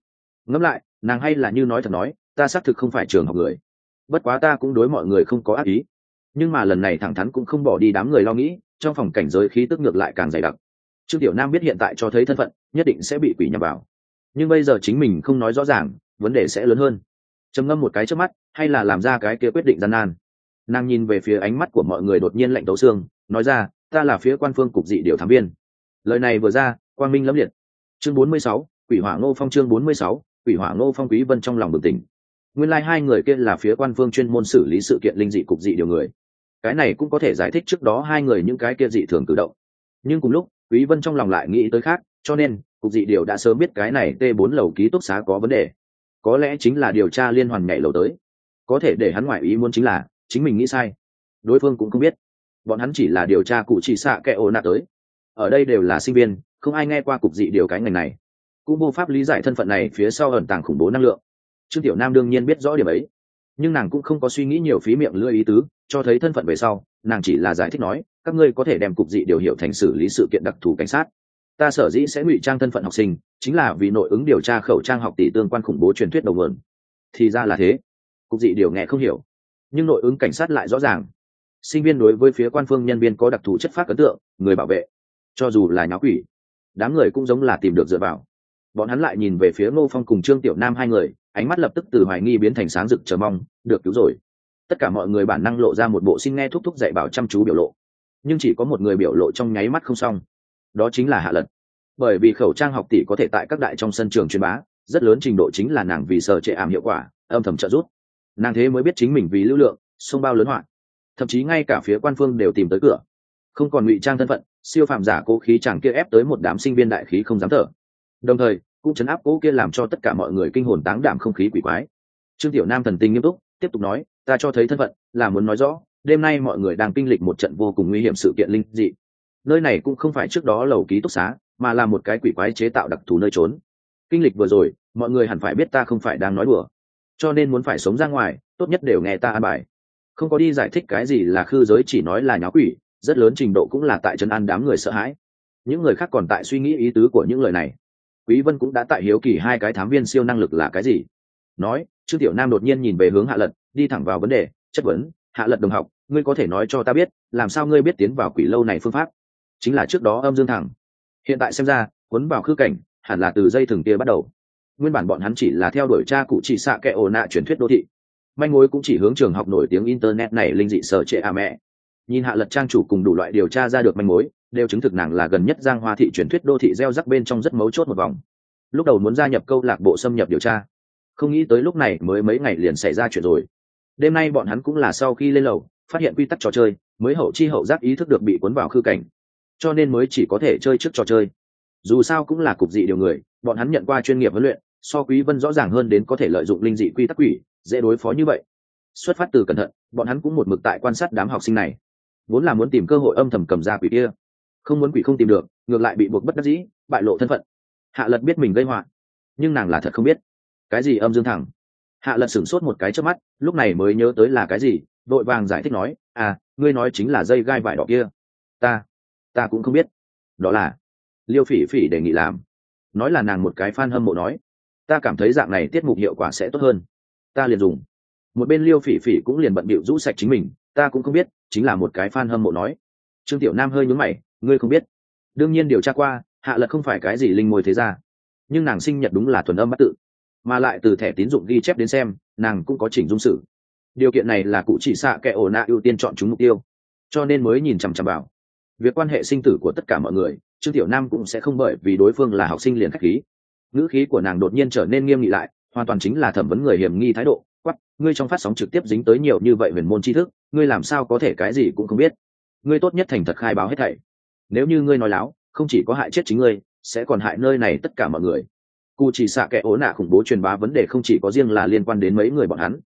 Ngẫm lại, nàng hay là như nói thật nói, ta xác thực không phải trường học người. Bất quá ta cũng đối mọi người không có ác ý. Nhưng mà lần này thẳng thắn cũng không bỏ đi đám người lo nghĩ trong phòng cảnh giới khí tức ngược lại càng dày đặc. Trương tiểu nam biết hiện tại cho thấy thân phận nhất định sẽ bị quỷ nhập vào. Nhưng bây giờ chính mình không nói rõ ràng vấn đề sẽ lớn hơn. Trầm ngâm một cái trước mắt hay là làm ra cái kia quyết định gian nan. Nàng nhìn về phía ánh mắt của mọi người đột nhiên lạnh tấu xương nói ra ta là phía quan phương cục dị điều thám viên. Lời này vừa ra quang minh lẫm liệt. Chương 46, quỷ hỏa ngô phong chương 46, quỷ hỏa ngô phong quý vân trong lòng bừng tỉnh. Nguyên lai like hai người kia là phía quan phương chuyên môn xử lý sự kiện linh dị cục dị điều người cái này cũng có thể giải thích trước đó hai người những cái kia dị thường cử động. Nhưng cùng lúc, quý vân trong lòng lại nghĩ tới khác, cho nên, cục dị điều đã sớm biết cái này t 4 lầu ký túc xá có vấn đề. Có lẽ chính là điều tra liên hoàn nhảy lầu tới. Có thể để hắn ngoại ý muốn chính là, chính mình nghĩ sai. Đối phương cũng không biết. Bọn hắn chỉ là điều tra cụ chỉ xạ kẻ ô nạ tới. Ở đây đều là sinh viên, không ai nghe qua cục dị điều cái ngành này. Cũng vô pháp lý giải thân phận này phía sau ẩn tàng khủng bố năng lượng. Trương tiểu nam đương nhiên biết rõ điểm ấy nhưng nàng cũng không có suy nghĩ nhiều phí miệng lưỡi ý tứ, cho thấy thân phận về sau, nàng chỉ là giải thích nói, các ngươi có thể đem cục dị điều hiệu thành xử lý sự kiện đặc thù cảnh sát. Ta sở dĩ sẽ ngụy trang thân phận học sinh, chính là vì nội ứng điều tra khẩu trang học tỷ tương quan khủng bố truyền thuyết đầu nguồn. Thì ra là thế. Cục dị điều nghe không hiểu, nhưng nội ứng cảnh sát lại rõ ràng. Sinh viên đối với phía quan phương nhân viên có đặc thù chất phát ấn tượng, người bảo vệ. Cho dù là nháo quỷ, đám người cũng giống là tìm được dựa vào. Bọn hắn lại nhìn về phía ngô phong cùng trương tiểu nam hai người ánh mắt lập tức từ hoài nghi biến thành sáng rực chờ mong, được, cứu rồi. Tất cả mọi người bản năng lộ ra một bộ xin nghe thúc thúc dạy bảo chăm chú biểu lộ. Nhưng chỉ có một người biểu lộ trong nháy mắt không xong. Đó chính là hạ lật. Bởi vì khẩu trang học tỷ có thể tại các đại trong sân trường truyền bá, rất lớn trình độ chính là nàng vì sợ trệ ảm hiệu quả, âm thầm trợ giúp. Nàng thế mới biết chính mình vì lưu lượng, sông bao lớn hoạn. Thậm chí ngay cả phía quan phương đều tìm tới cửa. Không còn ngụy trang thân phận, siêu phàm giả cố khí chẳng kia ép tới một đám sinh viên đại khí không dám thở. Đồng thời cũng chấn áp cố kia làm cho tất cả mọi người kinh hồn táng đảm không khí quỷ quái. Trương tiểu nam thần tinh nghiêm túc, tiếp tục nói, ta cho thấy thân phận, là muốn nói rõ, đêm nay mọi người đang kinh lịch một trận vô cùng nguy hiểm sự kiện linh dị. Nơi này cũng không phải trước đó lầu ký túc xá, mà là một cái quỷ quái chế tạo đặc thù nơi trốn. Kinh lịch vừa rồi, mọi người hẳn phải biết ta không phải đang nói đùa. Cho nên muốn phải sống ra ngoài, tốt nhất đều nghe ta an bài. Không có đi giải thích cái gì là khư giới chỉ nói là nháo quỷ, rất lớn trình độ cũng là tại chân ăn đám người sợ hãi. Những người khác còn tại suy nghĩ ý tứ của những lời này quý vân cũng đã tại hiếu kỳ hai cái thám viên siêu năng lực là cái gì? Nói, trương tiểu nam đột nhiên nhìn về hướng hạ lật, đi thẳng vào vấn đề, chất vấn, hạ lật đồng học, ngươi có thể nói cho ta biết, làm sao ngươi biết tiến vào quỷ lâu này phương pháp? Chính là trước đó âm dương thẳng. Hiện tại xem ra, cuốn vào khư cảnh, hẳn là từ dây thừng kia bắt đầu. Nguyên bản bọn hắn chỉ là theo đuổi cha cụ chỉ xạ kẻ ồ nạ truyền thuyết đô thị. Manh mối cũng chỉ hướng trường học nổi tiếng internet này linh dị sở trệ à mẹ. Nhìn hạ lật trang chủ cùng đủ loại điều tra ra được manh mối đều chứng thực nàng là gần nhất giang hoa thị truyền thuyết đô thị gieo rắc bên trong rất mấu chốt một vòng. Lúc đầu muốn gia nhập câu lạc bộ xâm nhập điều tra. Không nghĩ tới lúc này mới mấy ngày liền xảy ra chuyện rồi. Đêm nay bọn hắn cũng là sau khi lên lầu, phát hiện quy tắc trò chơi, mới hậu chi hậu giác ý thức được bị cuốn vào khư cảnh. Cho nên mới chỉ có thể chơi trước trò chơi. Dù sao cũng là cục dị điều người, bọn hắn nhận qua chuyên nghiệp huấn luyện, so quý vân rõ ràng hơn đến có thể lợi dụng linh dị quy tắc quỷ, dễ đối phó như vậy. Xuất phát từ cẩn thận, bọn hắn cũng một mực tại quan sát đám học sinh này. Vốn là muốn tìm cơ hội âm thầm cầm ra quỷ kia không muốn quỷ không tìm được, ngược lại bị buộc bất đắc dĩ, bại lộ thân phận. Hạ lật biết mình gây họa, nhưng nàng là thật không biết. Cái gì âm dương thẳng? Hạ lật sửng sốt một cái trước mắt, lúc này mới nhớ tới là cái gì vội vàng giải thích nói à ngươi nói chính là dây gai vải đỏ kia. Ta ta cũng không biết. Đó là liêu phỉ phỉ đề nghị làm. Nói là nàng một cái f a n hâm mộ nói, ta cảm thấy dạng này tiết mục hiệu quả sẽ tốt hơn. Ta liền dùng. Một bên liêu phỉ phỉ cũng liền bận bịu rũ sạch chính mình, ta cũng không biết, chính là một cái f a n hâm mộ nói. Trương tiểu nam hơi nhún mày ngươi không biết. Đương nhiên điều tra qua, hạ lật không phải cái gì linh môi thế ra nhưng nàng sinh nhật đúng là thuần âm bắt tự. Mà lại từ thẻ tín dụng ghi chép đến xem, nàng cũng có chỉnh dung sự. điều kiện này là cụ chỉ xạ kẻ ổ nạ ưu tiên chọn chúng mục tiêu. Cho nên mới nhìn chằm chằm vào. Việc quan hệ sinh tử của tất cả mọi người, trương tiểu nam cũng sẽ không bởi vì đối phương là học sinh liền khách khí. Ngữ khí của nàng đột nhiên trở nên nghiêm nghị lại, hoàn toàn chính là thẩm vấn người hiểm nghi thái độ. Quắp ngươi trong phát sóng trực tiếp dính tới nhiều như vậy huyền môn tri thức, ngươi làm sao có thể cái gì cũng không biết. Ngươi tốt nhất thành thật khai báo hết thảy nếu như ngươi nói láo, không chỉ có hại chết chính ngươi, sẽ còn hại nơi này tất cả mọi người. Cụ chỉ xạ kẻ ố nạ khủng bố truyền bá vấn đề không chỉ có riêng là liên quan đến mấy người bọn hắn.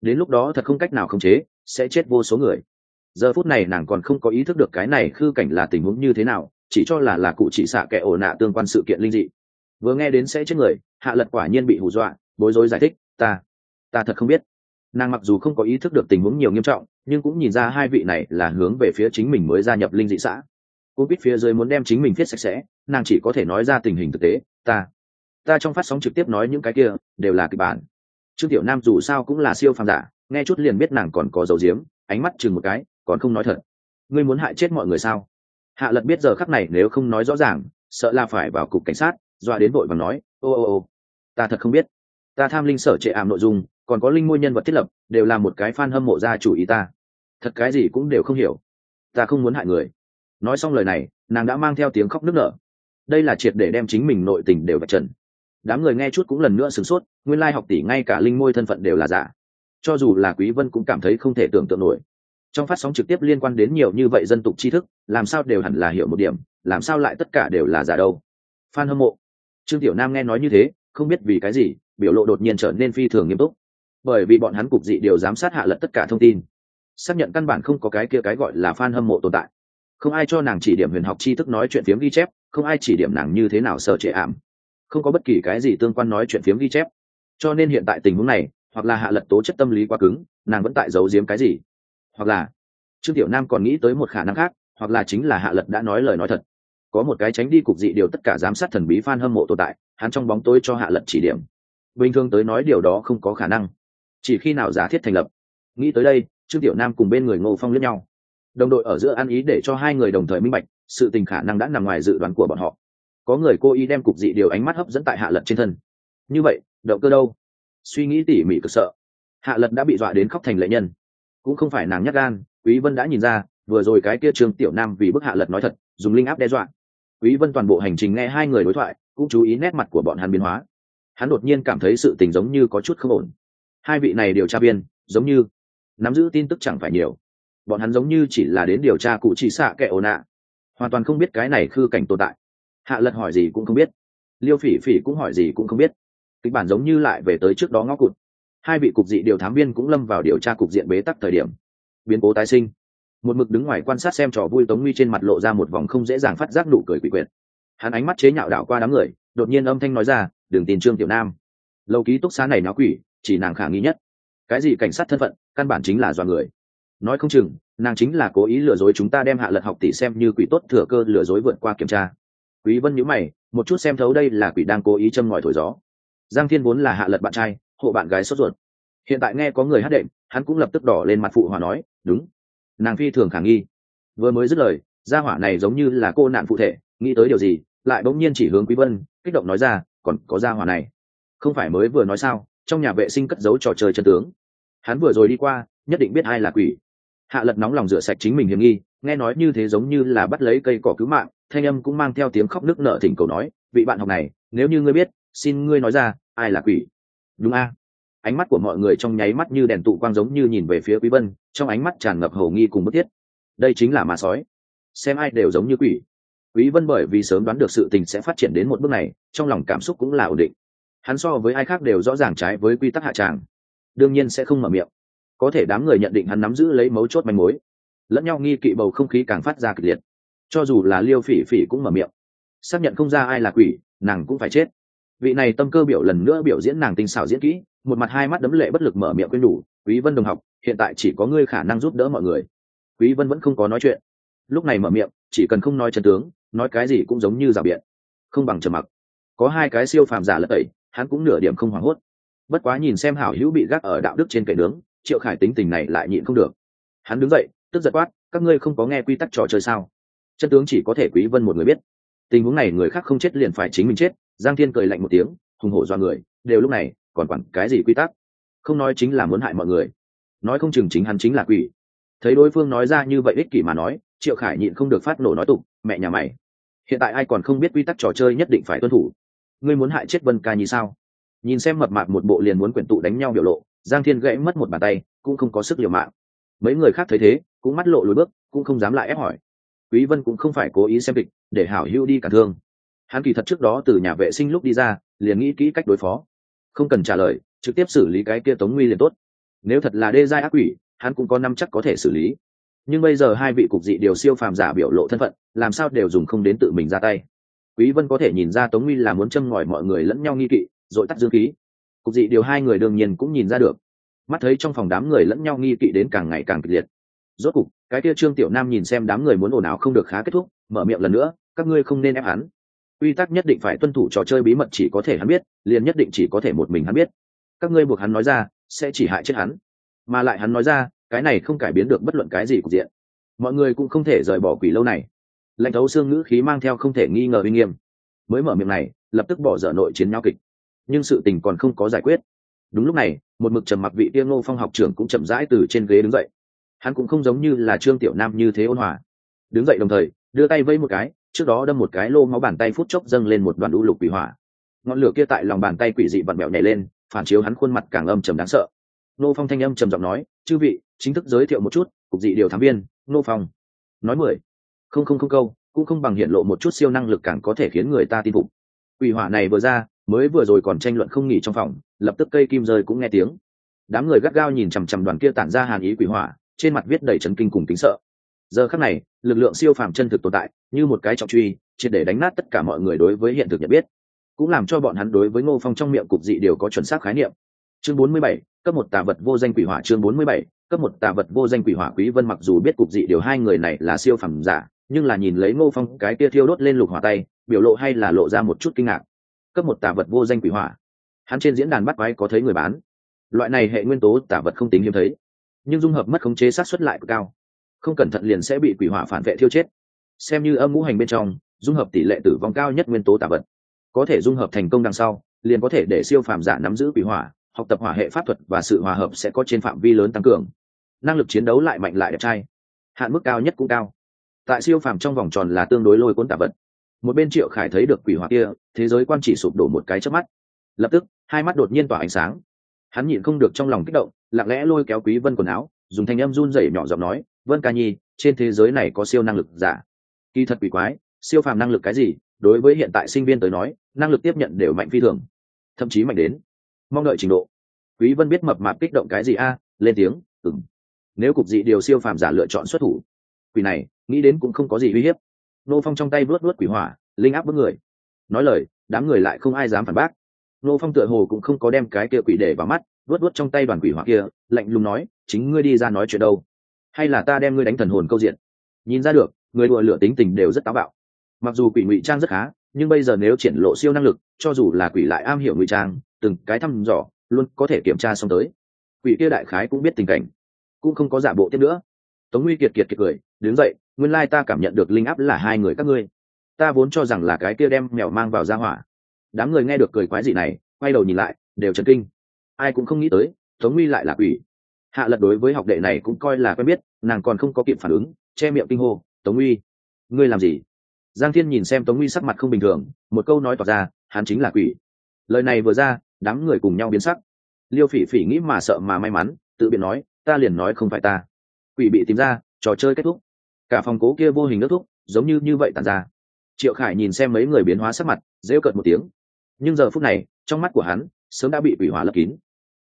Đến lúc đó thật không cách nào khống chế, sẽ chết vô số người. Giờ phút này nàng còn không có ý thức được cái này khư cảnh là tình huống như thế nào, chỉ cho là là cụ chỉ xạ kẻ ổ nạ tương quan sự kiện linh dị. Vừa nghe đến sẽ chết người, hạ lật quả nhiên bị hù dọa, bối rối giải thích, ta ta thật không biết. Nàng mặc dù không có ý thức được tình huống nhiều nghiêm trọng, nhưng cũng nhìn ra hai vị này là hướng về phía chính mình mới gia nhập linh dị xã cô biết phía dưới muốn đem chính mình viết sạch sẽ, nàng chỉ có thể nói ra tình hình thực tế, ta ta trong phát sóng trực tiếp nói những cái kia, đều là kịch bản. Trương tiểu nam dù sao cũng là siêu phàm giả, nghe chút liền biết nàng còn có dầu diếm ánh mắt chừng một cái, còn không nói thật. Ngươi muốn hại chết mọi người sao? Hạ lật biết giờ khắc này nếu không nói rõ ràng, sợ là phải vào cục cảnh sát, dọa đến vội và nói, ô ô ô, ta thật không biết. Ta tham linh sở trệ ảm nội dung, còn có linh môi nhân vật thiết lập, đều là một cái fan hâm mộ gia chủ ý ta. Thật cái gì cũng đều không hiểu. Ta không muốn hại người nói xong lời này, nàng đã mang theo tiếng khóc nức nở. Đây là triệt để đem chính mình nội tình đều vạch trần. Đám người nghe chút cũng lần nữa sửng sốt, nguyên lai học tỷ ngay cả linh môi thân phận đều là giả. Cho dù là quý vân cũng cảm thấy không thể tưởng tượng nổi. Trong phát sóng trực tiếp liên quan đến nhiều như vậy dân tục tri thức, làm sao đều hẳn là hiểu một điểm, làm sao lại tất cả đều là giả đâu. Phan hâm mộ. Trương tiểu nam nghe nói như thế, không biết vì cái gì, biểu lộ đột nhiên trở nên phi thường nghiêm túc. Bởi vì bọn hắn cục dị đều giám sát hạ lật tất cả thông tin. Xác nhận căn bản không có cái kia cái gọi là fan hâm mộ tồn tại không ai cho nàng chỉ điểm huyền học tri thức nói chuyện phiếm ghi chép, không ai chỉ điểm nàng như thế nào sợ trệ ảm. Không có bất kỳ cái gì tương quan nói chuyện phiếm ghi chép. Cho nên hiện tại tình huống này, hoặc là hạ lật tố chất tâm lý quá cứng, nàng vẫn tại giấu giếm cái gì? Hoặc là, trương tiểu nam còn nghĩ tới một khả năng khác, hoặc là chính là hạ lật đã nói lời nói thật. Có một cái tránh đi cục dị điều tất cả giám sát thần bí f a n hâm mộ tồn tại, hắn trong bóng tối cho hạ lật chỉ điểm. Bình thường tới nói điều đó không có khả năng. Chỉ khi nào giả thiết thành lập. Nghĩ tới đây, trương tiểu nam cùng bên người ngô phong lẫn nhau đồng đội ở giữa ăn ý để cho hai người đồng thời minh bạch, sự tình khả năng đã nằm ngoài dự đoán của bọn họ. Có người cố ý đem cục dị điều ánh mắt hấp dẫn tại hạ lật trên thân. Như vậy, động cơ đâu? Suy nghĩ tỉ mỉ cực sợ. Hạ lật đã bị dọa đến khóc thành lệ nhân. Cũng không phải nàng nhắc gan, quý vân đã nhìn ra, vừa rồi cái kia trương tiểu nam vì bức hạ lật nói thật, dùng linh áp đe dọa. Quý vân toàn bộ hành trình nghe hai người đối thoại, cũng chú ý nét mặt của bọn hắn biến hóa. Hắn đột nhiên cảm thấy sự tình giống như có chút không ổn. Hai vị này điều tra viên, giống như nắm giữ tin tức chẳng phải nhiều bọn hắn giống như chỉ là đến điều tra cụ chỉ xạ kẻ ồn ạ. Hoàn toàn không biết cái này khư cảnh tồn tại. Hạ lật hỏi gì cũng không biết. Liêu phỉ phỉ cũng hỏi gì cũng không biết. Kịch bản giống như lại về tới trước đó ngõ cụt. Hai vị cục dị điều thám viên cũng lâm vào điều tra cục diện bế tắc thời điểm. Biến cố tái sinh. Một mực đứng ngoài quan sát xem trò vui tống nguy trên mặt lộ ra một vòng không dễ dàng phát giác nụ cười quỷ quyệt. Hắn ánh mắt chế nhạo đảo qua đám người, đột nhiên âm thanh nói ra, đừng tin trương tiểu nam. Lâu ký túc xá này nó quỷ, chỉ nàng khả nghi nhất. Cái gì cảnh sát thân phận, căn bản chính là do người nói không chừng, nàng chính là cố ý lừa dối chúng ta đem hạ lật học tỷ xem như quỷ tốt thừa cơ lừa dối vượt qua kiểm tra. Quý vân nhíu mày, một chút xem thấu đây là quỷ đang cố ý châm ngòi thổi gió. Giang thiên vốn là hạ lật bạn trai, hộ bạn gái sốt ruột. Hiện tại nghe có người hát đệm, hắn cũng lập tức đỏ lên mặt phụ hòa nói, đúng. Nàng phi thường khả nghi. Vừa mới dứt lời, gia hỏa này giống như là cô nạn phụ thể, nghĩ tới điều gì, lại bỗng nhiên chỉ hướng quý vân, kích động nói ra, còn có gia hỏa này. Không phải mới vừa nói sao, trong nhà vệ sinh cất giấu trò chơi chân tướng. Hắn vừa rồi đi qua, nhất định biết ai là quỷ hạ lật nóng lòng rửa sạch chính mình hiểm nghi, nghe nói như thế giống như là bắt lấy cây cỏ cứu mạng, thanh âm cũng mang theo tiếng khóc nức nở thỉnh cầu nói, vị bạn học này, nếu như ngươi biết, xin ngươi nói ra, ai là quỷ? Đúng a. Ánh mắt của mọi người trong nháy mắt như đèn tụ quang giống như nhìn về phía quý vân, trong ánh mắt tràn ngập hầu nghi cùng bức thiết. Đây chính là ma sói. Xem ai đều giống như quỷ. Quý vân bởi vì sớm đoán được sự tình sẽ phát triển đến một bước này, trong lòng cảm xúc cũng là ổn định. Hắn so với ai khác đều rõ ràng trái với quy tắc hạ tràng. Đương nhiên sẽ không mở miệng có thể đám người nhận định hắn nắm giữ lấy mấu chốt manh mối. Lẫn nhau nghi kỵ bầu không khí càng phát ra kịch liệt. Cho dù là liêu phỉ phỉ cũng mở miệng. Xác nhận không ra ai là quỷ, nàng cũng phải chết. Vị này tâm cơ biểu lần nữa biểu diễn nàng tinh xảo diễn kỹ, một mặt hai mắt đấm lệ bất lực mở miệng quên đủ, quý vân đồng học, hiện tại chỉ có ngươi khả năng giúp đỡ mọi người. Quý vân vẫn không có nói chuyện. Lúc này mở miệng, chỉ cần không nói chân tướng, nói cái gì cũng giống như rào biện. Không bằng trầm mặc. Có hai cái siêu phàm giả lật tẩy, hắn cũng nửa điểm không hoảng hốt. Bất quá nhìn xem hảo hữu bị gác ở đạo đức trên kệ nướng triệu khải tính tình này lại nhịn không được. Hắn đứng dậy, tức giật quát, các ngươi không có nghe quy tắc trò chơi sao? Chân tướng chỉ có thể quý vân một người biết. Tình huống này người khác không chết liền phải chính mình chết. Giang thiên cười lạnh một tiếng, hùng hổ do người, đều lúc này, còn quản cái gì quy tắc? Không nói chính là muốn hại mọi người. Nói không chừng chính hắn chính là quỷ. Thấy đối phương nói ra như vậy ích kỷ mà nói, triệu khải nhịn không được phát nổ nói tục, mẹ nhà mày, hiện tại ai còn không biết quy tắc trò chơi nhất định phải tuân thủ? Ngươi muốn hại chết vân ca như sao? Nhìn xem mập mạp một bộ liền muốn quyển tụ đánh nhau biểu lộ giang thiên gãy mất một bàn tay, cũng không có sức liều mạng. Mấy người khác thấy thế, cũng mắt lộ lùi bước, cũng không dám lại ép hỏi. Quý vân cũng không phải cố ý xem kịch, để hảo hưu đi cả thương. Hắn kỳ thật trước đó từ nhà vệ sinh lúc đi ra, liền nghĩ kỹ cách đối phó. Không cần trả lời, trực tiếp xử lý cái kia tống nguy liền tốt. Nếu thật là đê giai ác quỷ, hắn cũng có năm chắc có thể xử lý. Nhưng bây giờ hai vị cục dị điều siêu phàm giả biểu lộ thân phận, làm sao đều dùng không đến tự mình ra tay. Quý vân có thể nhìn ra tống nguy là muốn châm ngòi mọi người lẫn nhau nghi kỵ, rồi tắt dương khí cục dị điều hai người đương nhiên cũng nhìn ra được. Mắt thấy trong phòng đám người lẫn nhau nghi kỵ đến càng ngày càng kịch liệt. Rốt cục, cái kia trương tiểu nam nhìn xem đám người muốn ồn ào không được khá kết thúc, mở miệng lần nữa, các ngươi không nên ép hắn. Quy tắc nhất định phải tuân thủ trò chơi bí mật chỉ có thể hắn biết, liền nhất định chỉ có thể một mình hắn biết. Các ngươi buộc hắn nói ra, sẽ chỉ hại chết hắn. Mà lại hắn nói ra, cái này không cải biến được bất luận cái gì cục diện. Mọi người cũng không thể rời bỏ quỷ lâu này. Lãnh thấu xương ngữ khí mang theo không thể nghi ngờ uy nghiêm. Mới mở miệng này, lập tức bỏ dở nội chiến nhau kịch nhưng sự tình còn không có giải quyết. Đúng lúc này, một mực trầm mặc vị tiêu ngô phong học trưởng cũng chậm rãi từ trên ghế đứng dậy. Hắn cũng không giống như là trương tiểu nam như thế ôn hòa. Đứng dậy đồng thời, đưa tay vây một cái, trước đó đâm một cái lô máu bàn tay phút chốc dâng lên một đoàn đũ lục quỷ hỏa. Ngọn lửa kia tại lòng bàn tay quỷ dị vặn mẹo nhảy lên, phản chiếu hắn khuôn mặt càng âm trầm đáng sợ. Nô phong thanh âm trầm giọng nói, chư vị, chính thức giới thiệu một chút, cục dị điều thám viên nô phong. Nói mười. Không không không câu, cũng không bằng hiện lộ một chút siêu năng lực càng có thể khiến người ta tin phục. Quỷ hỏa này vừa ra mới vừa rồi còn tranh luận không nghỉ trong phòng lập tức cây kim rơi cũng nghe tiếng. Đám người gắt gao nhìn chằm chằm đoàn kia tản ra hàn ý quỷ hỏa trên mặt viết đầy trấn kinh cùng tính sợ. Giờ khắc này lực lượng siêu phàm chân thực tồn tại như một cái trọng truy triệt để đánh nát tất cả mọi người đối với hiện thực nhận biết. Cũng làm cho bọn hắn đối với ngô phong trong miệng cục dị đều có chuẩn xác khái niệm. Chương 47, cấp một tà vật vô danh quỷ hỏa chương 47, cấp một tà vật vô danh quỷ hỏa quý vân mặc dù biết cục dị điều hai người này là siêu phẩm giả nhưng là nhìn lấy ngô phong cái kia thiêu đốt lên lục hỏa tay biểu lộ hay là lộ ra một chút kinh ngạc cấp một tả vật vô danh quỷ hỏa. Hắn trên diễn đàn bắt quái có thấy người bán. Loại này hệ nguyên tố tả vật không tính hiếm thấy, nhưng dung hợp mất khống chế sát xuất lại cực cao. Không cẩn thận liền sẽ bị quỷ hỏa phản vệ thiêu chết. Xem như âm ngũ hành bên trong, dung hợp tỷ lệ tử vong cao nhất nguyên tố tả vật, có thể dung hợp thành công đằng sau, liền có thể để siêu phàm giả nắm giữ quỷ hỏa, học tập hỏa hệ pháp thuật và sự hòa hợp sẽ có trên phạm vi lớn tăng cường. Năng lực chiến đấu lại mạnh lại đẹp trai. Hạn mức cao nhất cũng cao. Tại siêu phàm trong vòng tròn là tương đối lôi cuốn tả vật một bên triệu khải thấy được quỷ hỏa kia, thế giới quan chỉ sụp đổ một cái chớp mắt. Lập tức, hai mắt đột nhiên tỏa ánh sáng. Hắn nhịn không được trong lòng kích động, lặng lẽ lôi kéo quý vân quần áo, dùng thanh âm run rẩy nhỏ giọng nói, vân ca nhi, trên thế giới này có siêu năng lực giả. Kỳ thật quỷ quái, siêu phàm năng lực cái gì, đối với hiện tại sinh viên tới nói, năng lực tiếp nhận đều mạnh phi thường. Thậm chí mạnh đến. Mong đợi trình độ. Quý vân biết mập mạp kích động cái gì a, lên tiếng, ừm. Nếu cục dị điều siêu phàm giả lựa chọn xuất thủ, quỷ này, nghĩ đến cũng không có gì uy hiếp nô phong trong tay vớt vớt quỷ hỏa, linh áp bước người. Nói lời, đám người lại không ai dám phản bác. Nô phong tựa hồ cũng không có đem cái kia quỷ để vào mắt, vớt vớt trong tay đoàn quỷ hỏa kia, lạnh lùng nói, chính ngươi đi ra nói chuyện đâu? Hay là ta đem ngươi đánh thần hồn câu diện? Nhìn ra được, người đùa lửa tính tình đều rất táo bạo. Mặc dù quỷ ngụy trang rất khá, nhưng bây giờ nếu triển lộ siêu năng lực, cho dù là quỷ lại am hiểu ngụy trang, từng cái thăm dò, luôn có thể kiểm tra xong tới. Quỷ kia đại khái cũng biết tình cảnh, cũng không có giả bộ tiếp nữa. Tống nguy kiệt kiệt kiệt cười, đứng dậy nguyên lai ta cảm nhận được linh áp là hai người các ngươi. Ta vốn cho rằng là cái kia đem mèo mang vào ra hỏa. Đám người nghe được cười quái dị này, quay đầu nhìn lại, đều chấn kinh. Ai cũng không nghĩ tới, tống nguy lại là quỷ. Hạ lật đối với học đệ này cũng coi là quen biết, nàng còn không có kịp phản ứng, che miệng kinh hô, tống nguy, ngươi làm gì? Giang thiên nhìn xem tống nguy sắc mặt không bình thường, một câu nói tỏ ra, hắn chính là quỷ. Lời này vừa ra, đám người cùng nhau biến sắc. Liêu phỉ phỉ nghĩ mà sợ mà may mắn, tự biện nói, ta liền nói không phải ta. Quỷ bị tìm ra, trò chơi kết thúc cả phòng cố kia vô hình nước thúc, giống như như vậy tàn ra. Triệu khải nhìn xem mấy người biến hóa sắc mặt, rêu cợt một tiếng. Nhưng giờ phút này, trong mắt của hắn, sớm đã bị quỷ hóa lấp kín.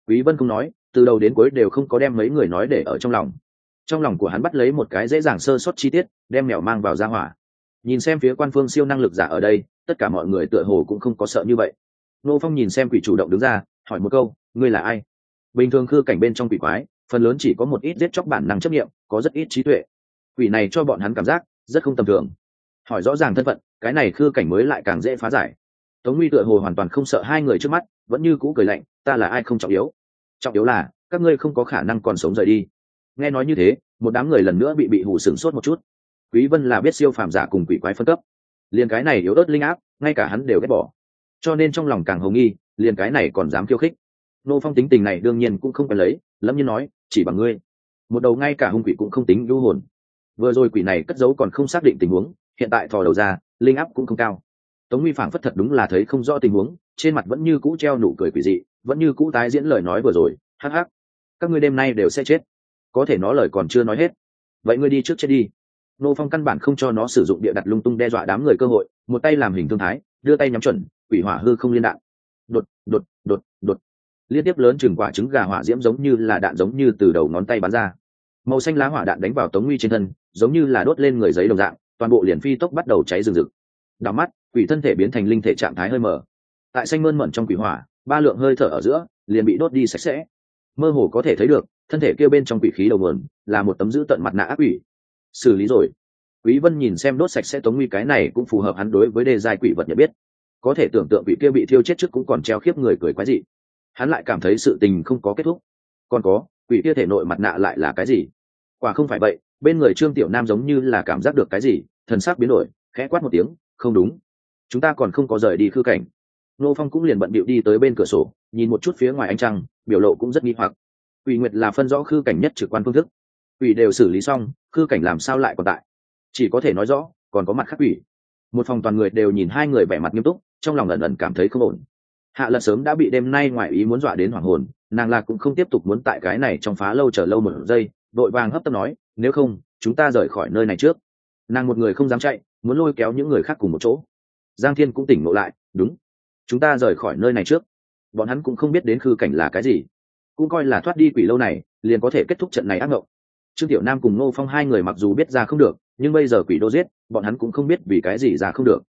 Quý vân không nói, từ đầu đến cuối đều không có đem mấy người nói để ở trong lòng. Trong lòng của hắn bắt lấy một cái dễ dàng sơ sót chi tiết, đem mèo mang vào ra hỏa. Nhìn xem phía quan phương siêu năng lực giả ở đây, tất cả mọi người tựa hồ cũng không có sợ như vậy. Nô phong nhìn xem quỷ chủ động đứng ra, hỏi một câu, ngươi là ai? Bình thường khư cảnh bên trong quỷ quái, phần lớn chỉ có một ít giết chóc bản năng chấp nghiệm, có rất ít trí tuệ quỷ này cho bọn hắn cảm giác rất không tầm thường. Hỏi rõ ràng thân phận, cái này khư cảnh mới lại càng dễ phá giải. Tống nguy tựa hồ hoàn toàn không sợ hai người trước mắt, vẫn như cũ cười lạnh, ta là ai không trọng yếu? Trọng yếu là, các ngươi không có khả năng còn sống rời đi. Nghe nói như thế, một đám người lần nữa bị bị hù sửng sốt một chút. Quý vân là biết siêu phàm giả cùng quỷ quái phân cấp, liền cái này yếu ớt linh áp, ngay cả hắn đều ghét bỏ. Cho nên trong lòng càng hồng nghi, liền cái này còn dám khiêu khích. Nô phong tính tình này đương nhiên cũng không phải lấy, lâm nhiên nói, chỉ bằng ngươi. Một đầu ngay cả hung quỷ cũng không tính lưu hồn vừa rồi quỷ này cất giấu còn không xác định tình huống, hiện tại thò đầu ra, linh áp cũng không cao. Tống huy phảng phất thật đúng là thấy không rõ tình huống, trên mặt vẫn như cũ treo nụ cười quỷ dị, vẫn như cũ tái diễn lời nói vừa rồi, hắc hắc, các ngươi đêm nay đều sẽ chết. Có thể nó lời còn chưa nói hết. Vậy ngươi đi trước chết đi. Nô phong căn bản không cho nó sử dụng địa đặt lung tung đe dọa đám người cơ hội, một tay làm hình thương thái, đưa tay nhắm chuẩn, quỷ hỏa hư không liên đạn. Đột đột đột đột. Liên tiếp lớn chừng quả trứng gà hỏa diễm giống như là đạn giống như từ đầu ngón tay bắn ra. Màu xanh lá hỏa đạn đánh vào tống nguy trên thân giống như là đốt lên người giấy đồng dạng, toàn bộ liền phi tốc bắt đầu cháy rừng rực. Đào mắt, quỷ thân thể biến thành linh thể trạng thái hơi mờ. Tại xanh mơn mận trong quỷ hỏa, ba lượng hơi thở ở giữa, liền bị đốt đi sạch sẽ. Mơ hồ có thể thấy được, thân thể kia bên trong quỷ khí đầu nguồn là một tấm giữ tận mặt nạ ác quỷ. Xử lý rồi. Quý vân nhìn xem đốt sạch sẽ tống nguy cái này cũng phù hợp hắn đối với đề giai quỷ vật nhận biết. Có thể tưởng tượng quỷ kia bị thiêu chết trước cũng còn treo khiếp người cười quái dị. Hắn lại cảm thấy sự tình không có kết thúc. Còn có, quỷ kia thể nội mặt nạ lại là cái gì? Quả không phải vậy bên người trương tiểu nam giống như là cảm giác được cái gì, thần sắc biến đổi, khẽ quát một tiếng, không đúng, chúng ta còn không có rời đi khư cảnh. Nô phong cũng liền bận bịu đi tới bên cửa sổ, nhìn một chút phía ngoài ánh trăng, biểu lộ cũng rất nghi hoặc. Ủy nguyệt là phân rõ khư cảnh nhất trực quan phương thức. Ủy đều xử lý xong, khư cảnh làm sao lại còn tại? Chỉ có thể nói rõ, còn có mặt khác ủy một phòng toàn người đều nhìn hai người vẻ mặt nghiêm túc, trong lòng ẩn ẩn cảm thấy không ổn. Hạ lật sớm đã bị đêm nay ngoại ý muốn dọa đến hoảng hồn, nàng là cũng không tiếp tục muốn tại cái này trong phá lâu chờ lâu một giây đội vàng hấp tấp nói nếu không, chúng ta rời khỏi nơi này trước. Nàng một người không dám chạy, muốn lôi kéo những người khác cùng một chỗ. Giang thiên cũng tỉnh ngộ lại, đúng, chúng ta rời khỏi nơi này trước. Bọn hắn cũng không biết đến khư cảnh là cái gì, cũng coi là thoát đi quỷ lâu này, liền có thể kết thúc trận này ác mộng trương tiểu nam cùng ngô phong hai người mặc dù biết ra không được, nhưng bây giờ quỷ đô giết, bọn hắn cũng không biết vì cái gì ra không được.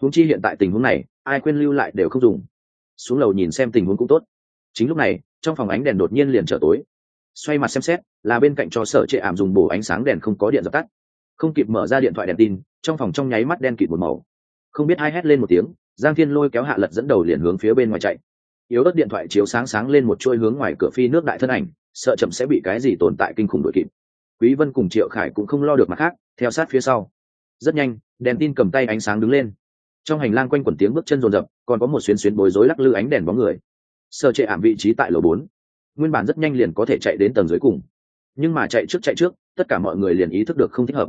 Húng chi hiện tại tình huống này, ai quên lưu lại đều không dùng. Xuống lầu nhìn xem tình huống cũng tốt. Chính lúc này, trong phòng ánh đèn đột nhiên liền trở tối xoay mặt xem xét, là bên cạnh cho sở trệ ảm dùng bổ ánh sáng đèn không có điện dập tắt. Không kịp mở ra điện thoại đèn tin, trong phòng trong nháy mắt đen kịt một màu. Không biết ai hét lên một tiếng, giang thiên lôi kéo hạ lật dẫn đầu liền hướng phía bên ngoài chạy. Yếu ớt điện thoại chiếu sáng sáng lên một chuôi hướng ngoài cửa phi nước đại thân ảnh, sợ chậm sẽ bị cái gì tồn tại kinh khủng đội kịp. Quý vân cùng triệu khải cũng không lo được mặt khác, theo sát phía sau. Rất nhanh, đèn tin cầm tay ánh sáng đứng lên. Trong hành lang quanh quẩn tiếng bước chân rồn rập, còn có một xuyến xuyến bối rối lắc lư ánh đèn bóng người. Sợ trệ ảm vị trí tại lầu bốn nguyên bản rất nhanh liền có thể chạy đến tầng dưới cùng. Nhưng mà chạy trước chạy trước, tất cả mọi người liền ý thức được không thích hợp.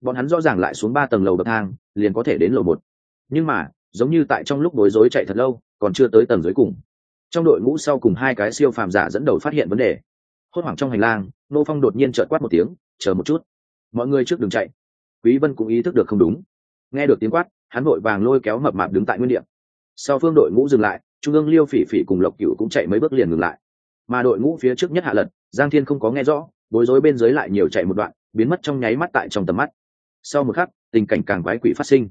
Bọn hắn rõ ràng lại xuống ba tầng lầu bậc thang, liền có thể đến lầu một. Nhưng mà, giống như tại trong lúc bối rối chạy thật lâu, còn chưa tới tầng dưới cùng. Trong đội ngũ sau cùng hai cái siêu phàm giả dẫn đầu phát hiện vấn đề. Hốt hoảng trong hành lang, nô phong đột nhiên trợt quát một tiếng, chờ một chút. Mọi người trước đường chạy. Quý vân cũng ý thức được không đúng. Nghe được tiếng quát, hắn vội vàng lôi kéo mập mạp đứng tại nguyên địa. Sau phương đội ngũ dừng lại, trung ương liêu phỉ phỉ cùng lộc cửu cũng chạy mấy bước liền ngừng lại mà đội ngũ phía trước nhất hạ lật, giang thiên không có nghe rõ, bối rối bên dưới lại nhiều chạy một đoạn, biến mất trong nháy mắt tại trong tầm mắt. Sau một khắc, tình cảnh càng quái quỷ phát sinh.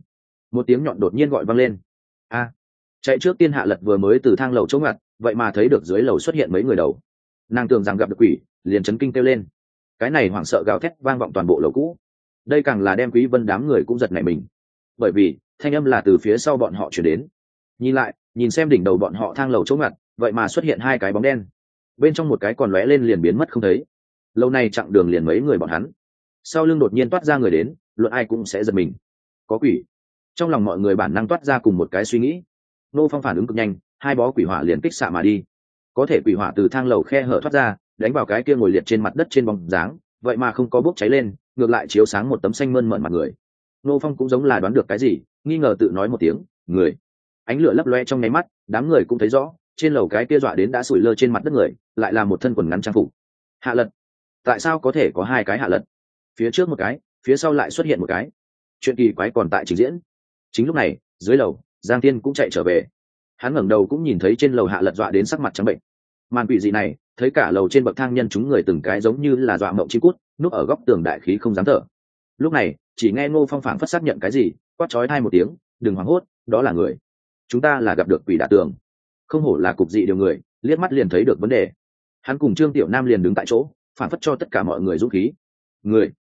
Một tiếng nhọn đột nhiên gọi vang lên. A! Chạy trước tiên hạ lật vừa mới từ thang lầu chống ngặt vậy mà thấy được dưới lầu xuất hiện mấy người đầu. Nàng tưởng rằng gặp được quỷ, liền chấn kinh kêu lên. Cái này hoảng sợ gào thét vang vọng toàn bộ lầu cũ. Đây càng là đem quý vân đám người cũng giật nảy mình. Bởi vì, thanh âm là từ phía sau bọn họ chuyển đến. Nhìn lại, nhìn xem đỉnh đầu bọn họ thang lầu chống ngặt vậy mà xuất hiện hai cái bóng đen bên trong một cái còn lóe lên liền biến mất không thấy. Lâu nay chặng đường liền mấy người bọn hắn. Sau lưng đột nhiên toát ra người đến, luận ai cũng sẽ giật mình. Có quỷ. Trong lòng mọi người bản năng toát ra cùng một cái suy nghĩ. Nô phong phản ứng cực nhanh, hai bó quỷ hỏa liền kích xạ mà đi. Có thể quỷ hỏa từ thang lầu khe hở thoát ra, đánh vào cái kia ngồi liệt trên mặt đất trên bóng dáng, vậy mà không có bốc cháy lên, ngược lại chiếu sáng một tấm xanh mơn mận mặt người. Nô phong cũng giống là đoán được cái gì, nghi ngờ tự nói một tiếng, người. Ánh lửa lấp loe trong nháy mắt, đám người cũng thấy rõ trên lầu cái kia dọa đến đã sủi lơ trên mặt đất người, lại là một thân quần ngắn trang phục. Hạ lật, tại sao có thể có hai cái hạ lật? Phía trước một cái, phía sau lại xuất hiện một cái. Chuyện kỳ quái còn tại trình diễn. Chính lúc này, dưới lầu, giang tiên cũng chạy trở về. Hắn ngẩng đầu cũng nhìn thấy trên lầu hạ lật dọa đến sắc mặt trắng bệnh. Màn quỷ dị này, thấy cả lầu trên bậc thang nhân chúng người từng cái giống như là dọa mộng chi cút, núp ở góc tường đại khí không dám thở. Lúc này, chỉ nghe ngô phong phảng phất xác nhận cái gì, quát chói thai một tiếng, đừng hoảng hốt, đó là người. Chúng ta là gặp được quỷ đả tường không hổ là cục dị điều người liếc mắt liền thấy được vấn đề. Hắn cùng trương tiểu nam liền đứng tại chỗ phản phất cho tất cả mọi người dũng khí. Người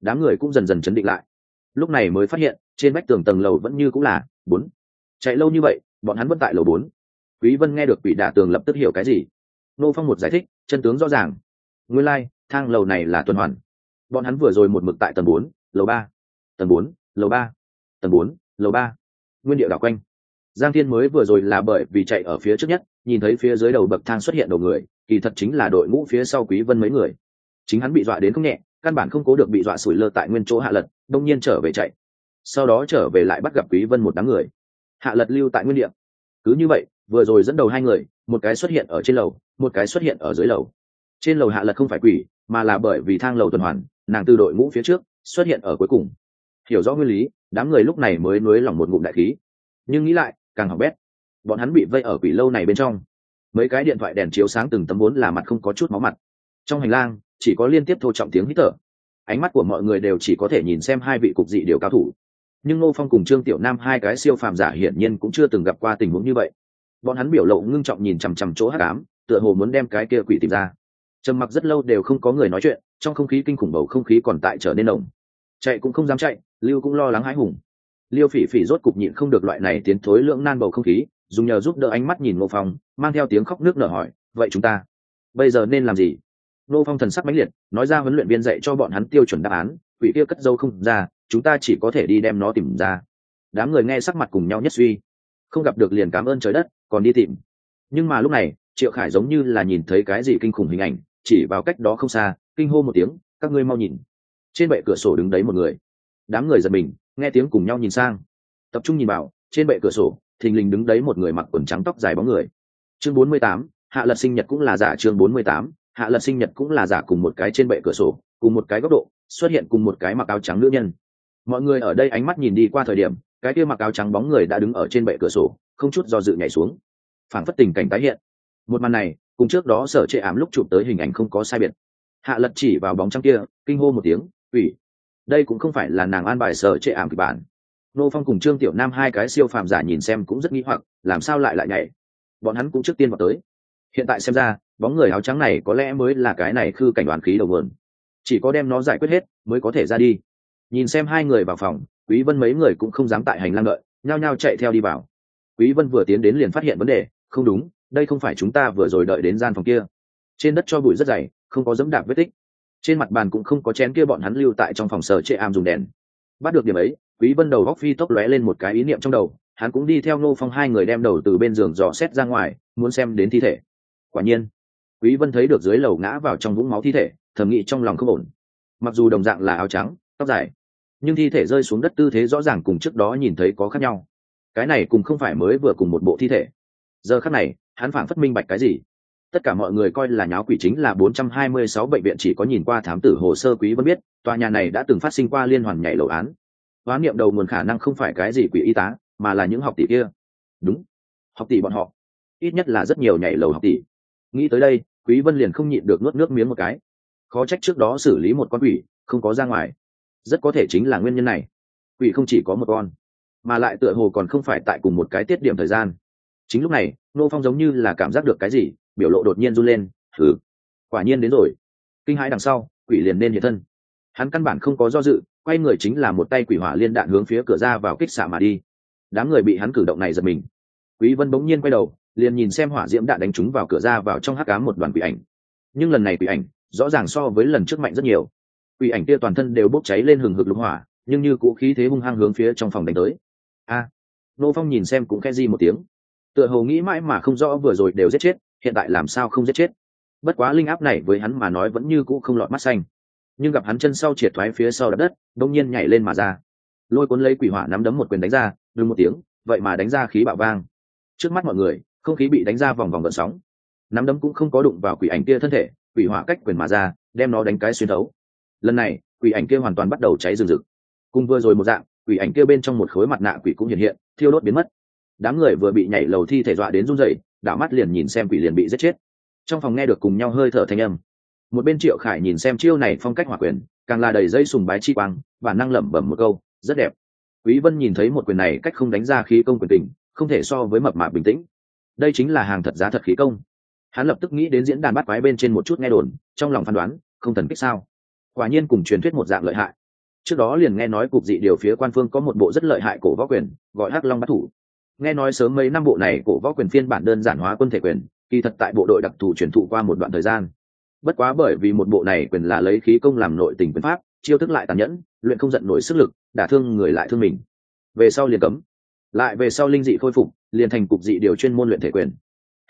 đám người cũng dần dần chấn định lại. Lúc này mới phát hiện trên vách tường tầng lầu vẫn như cũng là bốn. Chạy lâu như vậy bọn hắn vẫn tại lầu bốn. Quý vân nghe được quỷ đả tường lập tức hiểu cái gì. Nô phong một giải thích chân tướng rõ ràng. Nguyên lai like, thang lầu này là tuần hoàn. Bọn hắn vừa rồi một mực tại tầng bốn lầu ba tầng bốn lầu ba tầng bốn lầu ba. Nguyên địa đảo quanh giang thiên mới vừa rồi là bởi vì chạy ở phía trước nhất, nhìn thấy phía dưới đầu bậc thang xuất hiện đầu người, kỳ thật chính là đội ngũ phía sau quý vân mấy người. Chính hắn bị dọa đến không nhẹ, căn bản không cố được bị dọa sủi lơ tại nguyên chỗ hạ lật, đông nhiên trở về chạy. Sau đó trở về lại bắt gặp quý vân một đám người. Hạ lật lưu tại nguyên địa. Cứ như vậy, vừa rồi dẫn đầu hai người, một cái xuất hiện ở trên lầu, một cái xuất hiện ở dưới lầu. Trên lầu hạ lật không phải quỷ, mà là bởi vì thang lầu tuần hoàn, nàng từ đội ngũ phía trước, xuất hiện ở cuối cùng. Hiểu rõ nguyên lý, đám người lúc này mới nuối lòng một ngụm đại khí. Nhưng nghĩ lại càng học bét. Bọn hắn bị vây ở quỷ lâu này bên trong. Mấy cái điện thoại đèn chiếu sáng từng tấm vốn là mặt không có chút máu mặt. Trong hành lang, chỉ có liên tiếp thô trọng tiếng hít thở. Ánh mắt của mọi người đều chỉ có thể nhìn xem hai vị cục dị điều cao thủ. Nhưng ngô phong cùng trương tiểu nam hai cái siêu phàm giả hiển nhiên cũng chưa từng gặp qua tình huống như vậy. Bọn hắn biểu lộ ngưng trọng nhìn chằm chằm chỗ hát cám tựa hồ muốn đem cái kia quỷ tìm ra. Trầm mặc rất lâu đều không có người nói chuyện, trong không khí kinh khủng bầu không khí còn tại trở nên ổng chạy cũng không dám chạy, lưu cũng lo lắng hãi hùng liêu phỉ phỉ rốt cục nhịn không được loại này tiến thối lưỡng nan bầu không khí, dùng nhờ giúp đỡ ánh mắt nhìn ngô phong, mang theo tiếng khóc nước nở hỏi, vậy chúng ta bây giờ nên làm gì? Ngô phong thần sắc mãnh liệt, nói ra huấn luyện viên dạy cho bọn hắn tiêu chuẩn đáp án, quỷ kia cất dâu không ra, chúng ta chỉ có thể đi đem nó tìm ra. Đám người nghe sắc mặt cùng nhau nhất suy, không gặp được liền cảm ơn trời đất, còn đi tìm. Nhưng mà lúc này, triệu khải giống như là nhìn thấy cái gì kinh khủng hình ảnh, chỉ vào cách đó không xa, kinh hô một tiếng, các ngươi mau nhìn. Trên bệ cửa sổ đứng đấy một người. Đám người giật mình nghe tiếng cùng nhau nhìn sang. Tập trung nhìn vào, trên bệ cửa sổ, thình lình đứng đấy một người mặc quần trắng tóc dài bóng người. Chương bốn mươi tám, hạ lật sinh nhật cũng là giả chương bốn mươi tám, hạ lật sinh nhật cũng là giả cùng một cái trên bệ cửa sổ, cùng một cái góc độ, xuất hiện cùng một cái mặc áo trắng nữ nhân. Mọi người ở đây ánh mắt nhìn đi qua thời điểm, cái kia mặc áo trắng bóng người đã đứng ở trên bệ cửa sổ, không chút do dự nhảy xuống. Phảng phất tình cảnh tái hiện. Một màn này, cùng trước đó sở chệ ám lúc chụp tới hình ảnh không có sai biệt. Hạ lật chỉ vào bóng trắng kia, kinh hô một tiếng ủy đây cũng không phải là nàng an bài sở trệ ảm kịch bản. Nô phong cùng trương tiểu nam hai cái siêu phàm giả nhìn xem cũng rất nghĩ hoặc, làm sao lại lại nhảy? Bọn hắn cũng trước tiên vào tới. Hiện tại xem ra, bóng người áo trắng này có lẽ mới là cái này khư cảnh đoán khí đầu nguồn. Chỉ có đem nó giải quyết hết, mới có thể ra đi. Nhìn xem hai người vào phòng, quý vân mấy người cũng không dám tại hành lang đợi, nhao nhao chạy theo đi vào. Quý vân vừa tiến đến liền phát hiện vấn đề, không đúng, đây không phải chúng ta vừa rồi đợi đến gian phòng kia. Trên đất cho bụi rất dày, không có dẫm đạp vết tích trên mặt bàn cũng không có chén kia bọn hắn lưu tại trong phòng sở trệ am dùng đèn. Bắt được điểm ấy, quý vân đầu góc phi tốc lóe lên một cái ý niệm trong đầu, hắn cũng đi theo nô phong hai người đem đầu từ bên giường dò xét ra ngoài, muốn xem đến thi thể. Quả nhiên, quý vân thấy được dưới lầu ngã vào trong vũng máu thi thể, thầm nghĩ trong lòng không ổn. Mặc dù đồng dạng là áo trắng, tóc dài, nhưng thi thể rơi xuống đất tư thế rõ ràng cùng trước đó nhìn thấy có khác nhau. Cái này cùng không phải mới vừa cùng một bộ thi thể. Giờ khắc này, hắn phảng phất minh bạch cái gì tất cả mọi người coi là nháo quỷ chính là 426 bệnh viện chỉ có nhìn qua thám tử hồ sơ quý vẫn biết, tòa nhà này đã từng phát sinh qua liên hoàn nhảy lầu án. Hóa niệm đầu nguồn khả năng không phải cái gì quỷ y tá, mà là những học tỷ kia. Đúng, học tỷ bọn họ. Ít nhất là rất nhiều nhảy lầu học tỷ. Nghĩ tới đây, quý vân liền không nhịn được nuốt nước miếng một cái. Khó trách trước đó xử lý một con quỷ, không có ra ngoài. Rất có thể chính là nguyên nhân này. Quỷ không chỉ có một con, mà lại tựa hồ còn không phải tại cùng một cái tiết điểm thời gian. Chính lúc này nô phong giống như là cảm giác được cái gì biểu lộ đột nhiên run lên thử quả nhiên đến rồi. Kinh hãi đằng sau, quỷ liền nên hiện thân. Hắn căn bản không có do dự, quay người chính là một tay quỷ hỏa liên đạn hướng phía cửa ra vào kích xạ mà đi. Đám người bị hắn cử động này giật mình. Quý vân bỗng nhiên quay đầu, liền nhìn xem hỏa diễm đạn đánh trúng vào cửa ra vào trong hắc ám một đoàn quỷ ảnh. Nhưng lần này quỷ ảnh, rõ ràng so với lần trước mạnh rất nhiều. Quỷ ảnh kia toàn thân đều bốc cháy lên hừng hực lục hỏa, nhưng như cũ khí thế hung hăng hướng phía trong phòng đánh tới. A! Nô phong nhìn xem cũng khe di một tiếng. Tựa hồ nghĩ mãi mà không rõ vừa rồi đều giết chết hiện tại làm sao không giết chết? Bất quá linh áp này với hắn mà nói vẫn như cũ không lọt mắt xanh. Nhưng gặp hắn chân sau triệt thoái phía sau đất đông nhiên nhảy lên mà ra. Lôi cuốn lấy quỷ hỏa nắm đấm một quyền đánh ra đừng một tiếng, vậy mà đánh ra khí bạo vang. Trước mắt mọi người, không khí bị đánh ra vòng vòng gợn sóng. Nắm đấm cũng không có đụng vào quỷ ảnh kia thân thể, quỷ hỏa cách quyền mà ra, đem nó đánh cái xuyên thấu. Lần này, quỷ ảnh kia hoàn toàn bắt đầu cháy rừng rực. Cùng vừa rồi một dạng, quỷ ảnh kia bên trong một khối mặt nạ quỷ cũng hiện hiện, thiêu đốt biến mất. Đám người vừa bị nhảy lầu thi thể dọa đến run rẩy đảo mắt liền nhìn xem quỷ liền bị giết chết. Trong phòng nghe được cùng nhau hơi thở thanh âm. Một bên triệu khải nhìn xem chiêu này phong cách hỏa quyền, càng là đầy dây sùng bái chi quang và năng lẩm bẩm một câu, rất đẹp. Quý vân nhìn thấy một quyền này cách không đánh ra khí công quyền tình, không thể so với mập mạp bình tĩnh. Đây chính là hàng thật giá thật khí công. Hắn lập tức nghĩ đến diễn đàn bắt quái bên trên một chút nghe đồn, trong lòng phán đoán, không thần kích sao? Quả nhiên cùng truyền thuyết một dạng lợi hại. Trước đó liền nghe nói cục dị điều phía quan phương có một bộ rất lợi hại cổ võ quyền, gọi hắc long bắt thủ nghe nói sớm mấy năm bộ này cổ võ quyền phiên bản đơn giản hóa quân thể quyền, kỳ thật tại bộ đội đặc thù truyền thụ qua một đoạn thời gian. Bất quá bởi vì một bộ này quyền là lấy khí công làm nội tình quyền pháp, chiêu thức lại tàn nhẫn, luyện không giận nổi sức lực, đả thương người lại thương mình. Về sau liền cấm. Lại về sau linh dị khôi phục, liền thành cục dị điều chuyên môn luyện thể quyền.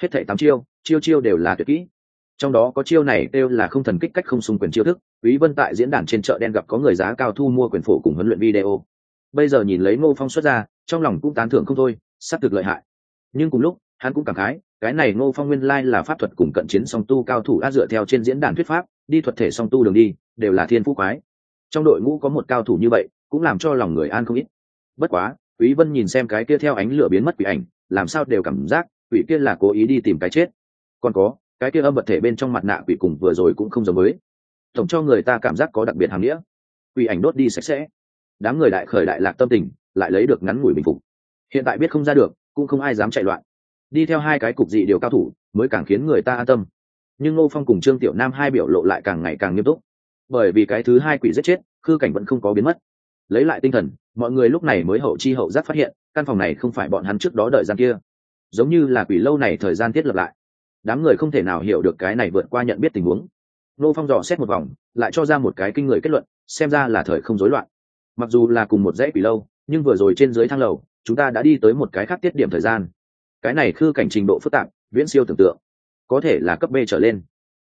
Hết thể tám chiêu chiêu chiêu đều là tuyệt kỹ. Trong đó có chiêu này đều là không thần kích cách không xung quyền chiêu thức, quý vân tại diễn đàn trên chợ đen gặp có người giá cao thu mua quyền phổ cùng huấn luyện video. Bây giờ nhìn lấy ngô phong xuất ra, trong lòng cũng tán thưởng không thôi sắp thực lợi hại. Nhưng cùng lúc, hắn cũng cảm khái, cái này ngô phong nguyên lai là pháp thuật cùng cận chiến song tu cao thủ đã dựa theo trên diễn đàn thuyết pháp, đi thuật thể song tu đường đi, đều là thiên phú quái. Trong đội ngũ có một cao thủ như vậy, cũng làm cho lòng người an không ít. Bất quá, quý vân nhìn xem cái kia theo ánh lửa biến mất quỷ ảnh, làm sao đều cảm giác quỷ kia là cố ý đi tìm cái chết. Còn có, cái kia âm vật thể bên trong mặt nạ quỷ cùng vừa rồi cũng không giống với. Tổng cho người ta cảm giác có đặc biệt hàm nghĩa. Quỷ ảnh đốt đi sạch sẽ. Đám người đại khởi đại lạc tâm tình, lại lấy được ngắn ngủi bình phục hiện tại biết không ra được, cũng không ai dám chạy loạn. Đi theo hai cái cục dị điều cao thủ mới càng khiến người ta an tâm. Nhưng ngô phong cùng trương tiểu nam hai biểu lộ lại càng ngày càng nghiêm túc. Bởi vì cái thứ hai quỷ giết chết, khư cảnh vẫn không có biến mất. Lấy lại tinh thần, mọi người lúc này mới hậu chi hậu giác phát hiện, căn phòng này không phải bọn hắn trước đó đợi gian kia. Giống như là quỷ lâu này thời gian thiết lập lại. Đám người không thể nào hiểu được cái này vượt qua nhận biết tình huống. Nô phong dò xét một vòng, lại cho ra một cái kinh người kết luận, xem ra là thời không rối loạn. Mặc dù là cùng một dãy quỷ lâu, nhưng vừa rồi trên dưới thang lầu chúng ta đã đi tới một cái khác tiết điểm thời gian. Cái này khư cảnh trình độ phức tạp, viễn siêu tưởng tượng. Có thể là cấp b trở lên.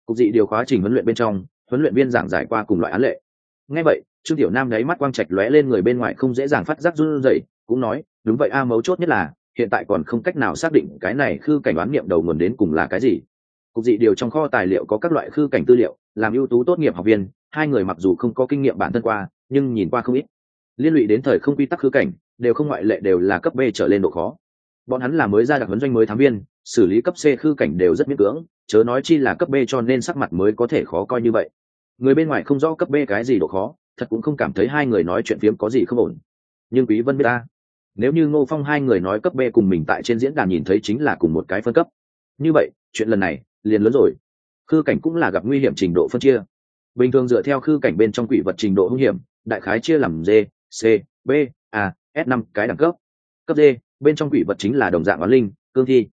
Cục dị điều khóa trình huấn luyện bên trong, huấn luyện viên giảng giải qua cùng loại án lệ. Ngay vậy, trương tiểu nam đáy mắt quang trạch lóe lên người bên ngoài không dễ dàng phát giác run rẩy, cũng nói, đúng vậy a, mấu chốt nhất là, hiện tại còn không cách nào xác định cái này khư cảnh đoán niệm đầu nguồn đến cùng là cái gì. Cục dị điều trong kho tài liệu có các loại khư cảnh tư liệu, làm ưu tú tốt nghiệp học viên, hai người mặc dù không có kinh nghiệm bản thân qua, nhưng nhìn qua không ít. Liên lụy đến thời không quy tắc khư cảnh đều không ngoại lệ đều là cấp b trở lên độ khó. Bọn hắn là mới ra đặc huấn doanh mới thám viên, xử lý cấp c khư cảnh đều rất miễn cưỡng, chớ nói chi là cấp b cho nên sắc mặt mới có thể khó coi như vậy. Người bên ngoài không rõ cấp b cái gì độ khó, thật cũng không cảm thấy hai người nói chuyện phiếm có gì không ổn. Nhưng quý vân biết ta. Nếu như ngô phong hai người nói cấp b cùng mình tại trên diễn đàn nhìn thấy chính là cùng một cái phân cấp. Như vậy, chuyện lần này liền lớn rồi. Khư cảnh cũng là gặp nguy hiểm trình độ phân chia. Bình thường dựa theo khư cảnh bên trong quỷ vật trình độ hung hiểm, đại khái chia làm d, c, b, a s năm cái đẳng cấp. Cấp d bên trong quỷ vật chính là đồng dạng oán linh cương thi.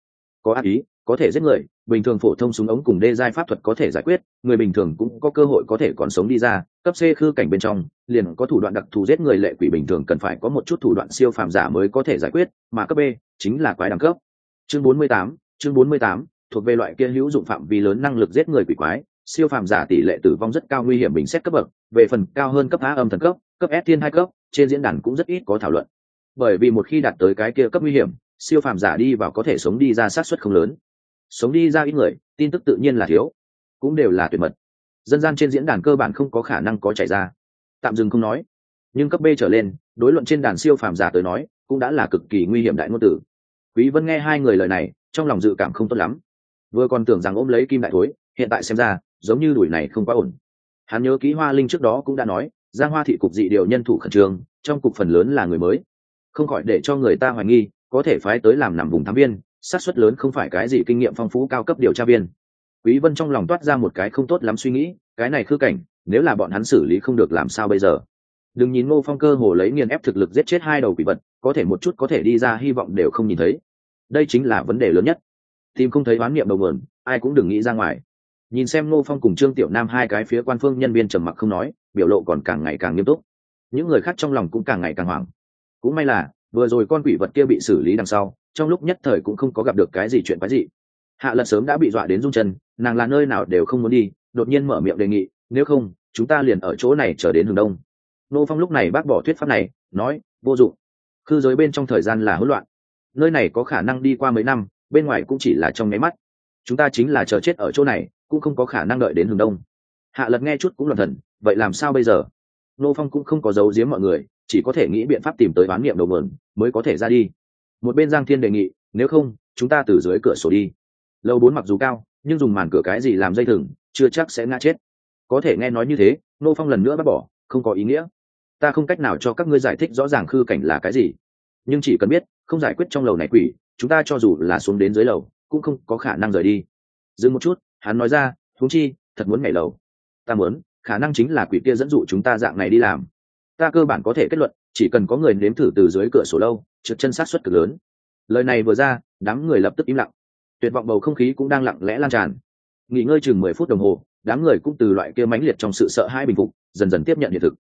Có ác ý có thể giết người bình thường phổ thông súng ống cùng đê giai pháp thuật có thể giải quyết người bình thường cũng có cơ hội có thể còn sống đi ra. Cấp c khư cảnh bên trong liền có thủ đoạn đặc thù giết người lệ quỷ bình thường cần phải có một chút thủ đoạn siêu phàm giả mới có thể giải quyết mà cấp b chính là quái đẳng cấp. Chương 48, chương 48, thuộc về loại kia hữu dụng phạm vi lớn năng lực giết người quỷ quái siêu phàm giả tỷ lệ tử vong rất cao nguy hiểm bình xét cấp bậc về phần cao hơn cấp á âm thần cấp cấp s thiên hai cấp trên diễn đàn cũng rất ít có thảo luận. Bởi vì một khi đạt tới cái kia cấp nguy hiểm, siêu phàm giả đi vào có thể sống đi ra sát suất không lớn. Sống đi ra ít người, tin tức tự nhiên là thiếu, cũng đều là tuyệt mật. Dân gian trên diễn đàn cơ bản không có khả năng có chảy ra. Tạm dừng không nói. Nhưng cấp b trở lên, đối luận trên đàn siêu phàm giả tới nói, cũng đã là cực kỳ nguy hiểm đại ngôn tử quý vân nghe hai người lời này, trong lòng dự cảm không tốt lắm. Vừa còn tưởng rằng ôm lấy kim đại thối, hiện tại xem ra, giống như đuổi này không quá ổn. Hắn nhớ kỹ hoa linh trước đó cũng đã nói giang hoa thị cục dị điều nhân thủ khẩn trương, trong cục phần lớn là người mới. Không khỏi để cho người ta hoài nghi, có thể phái tới làm nằm vùng thám viên sát suất lớn không phải cái gì kinh nghiệm phong phú cao cấp điều tra viên. Quý vân trong lòng toát ra một cái không tốt lắm suy nghĩ, cái này khư cảnh, nếu là bọn hắn xử lý không được làm sao bây giờ? Đừng nhìn ngô phong cơ hồ lấy nghiền ép thực lực giết chết hai đầu quỷ vật, có thể một chút có thể đi ra hy vọng đều không nhìn thấy. Đây chính là vấn đề lớn nhất. Tìm không thấy oán niệm đầu nguồn, ai cũng đừng nghĩ ra ngoài nhìn xem ngô phong cùng trương tiểu nam hai cái phía quan phương nhân viên trầm mặc không nói, biểu lộ còn càng ngày càng nghiêm túc. Những người khác trong lòng cũng càng ngày càng hoảng. Cũng may là, vừa rồi con quỷ vật kia bị xử lý đằng sau, trong lúc nhất thời cũng không có gặp được cái gì chuyện quái gì hạ lật sớm đã bị dọa đến rung chân, nàng là nơi nào đều không muốn đi, đột nhiên mở miệng đề nghị, nếu không, chúng ta liền ở chỗ này chờ đến hướng đông. Nô phong lúc này bác bỏ thuyết pháp này, nói, vô dụng. Khư giới bên trong thời gian là hỗn loạn. Nơi này có khả năng đi qua mấy năm, bên ngoài cũng chỉ là trong nháy mắt. Chúng ta chính là chờ chết ở chỗ này cũng không có khả năng đợi đến hướng đông. Hạ lật nghe chút cũng luận thần vậy làm sao bây giờ? Nô phong cũng không có giấu giếm mọi người, chỉ có thể nghĩ biện pháp tìm tới bán niệm đầu mượn mới có thể ra đi. Một bên giang thiên đề nghị, nếu không, chúng ta từ dưới cửa sổ đi. Lầu bốn mặc dù cao, nhưng dùng màn cửa cái gì làm dây thừng, chưa chắc sẽ ngã chết. Có thể nghe nói như thế, nô phong lần nữa bác bỏ, không có ý nghĩa. Ta không cách nào cho các ngươi giải thích rõ ràng khư cảnh là cái gì. Nhưng chỉ cần biết, không giải quyết trong lầu này quỷ, chúng ta cho dù là xuống đến dưới lầu, cũng không có khả năng rời đi. Dừng một chút hắn nói ra thúng chi, thật muốn nhảy lầu. Ta muốn, khả năng chính là quỷ kia dẫn dụ chúng ta dạng này đi làm. Ta cơ bản có thể kết luận, chỉ cần có người nếm thử từ dưới cửa sổ lâu, trượt chân sát xuất cực lớn. Lời này vừa ra, đám người lập tức im lặng. Tuyệt vọng bầu không khí cũng đang lặng lẽ lan tràn. Nghỉ ngơi chừng mười phút đồng hồ, đám người cũng từ loại kia mãnh liệt trong sự sợ hãi bình phục, dần dần tiếp nhận hiện thực.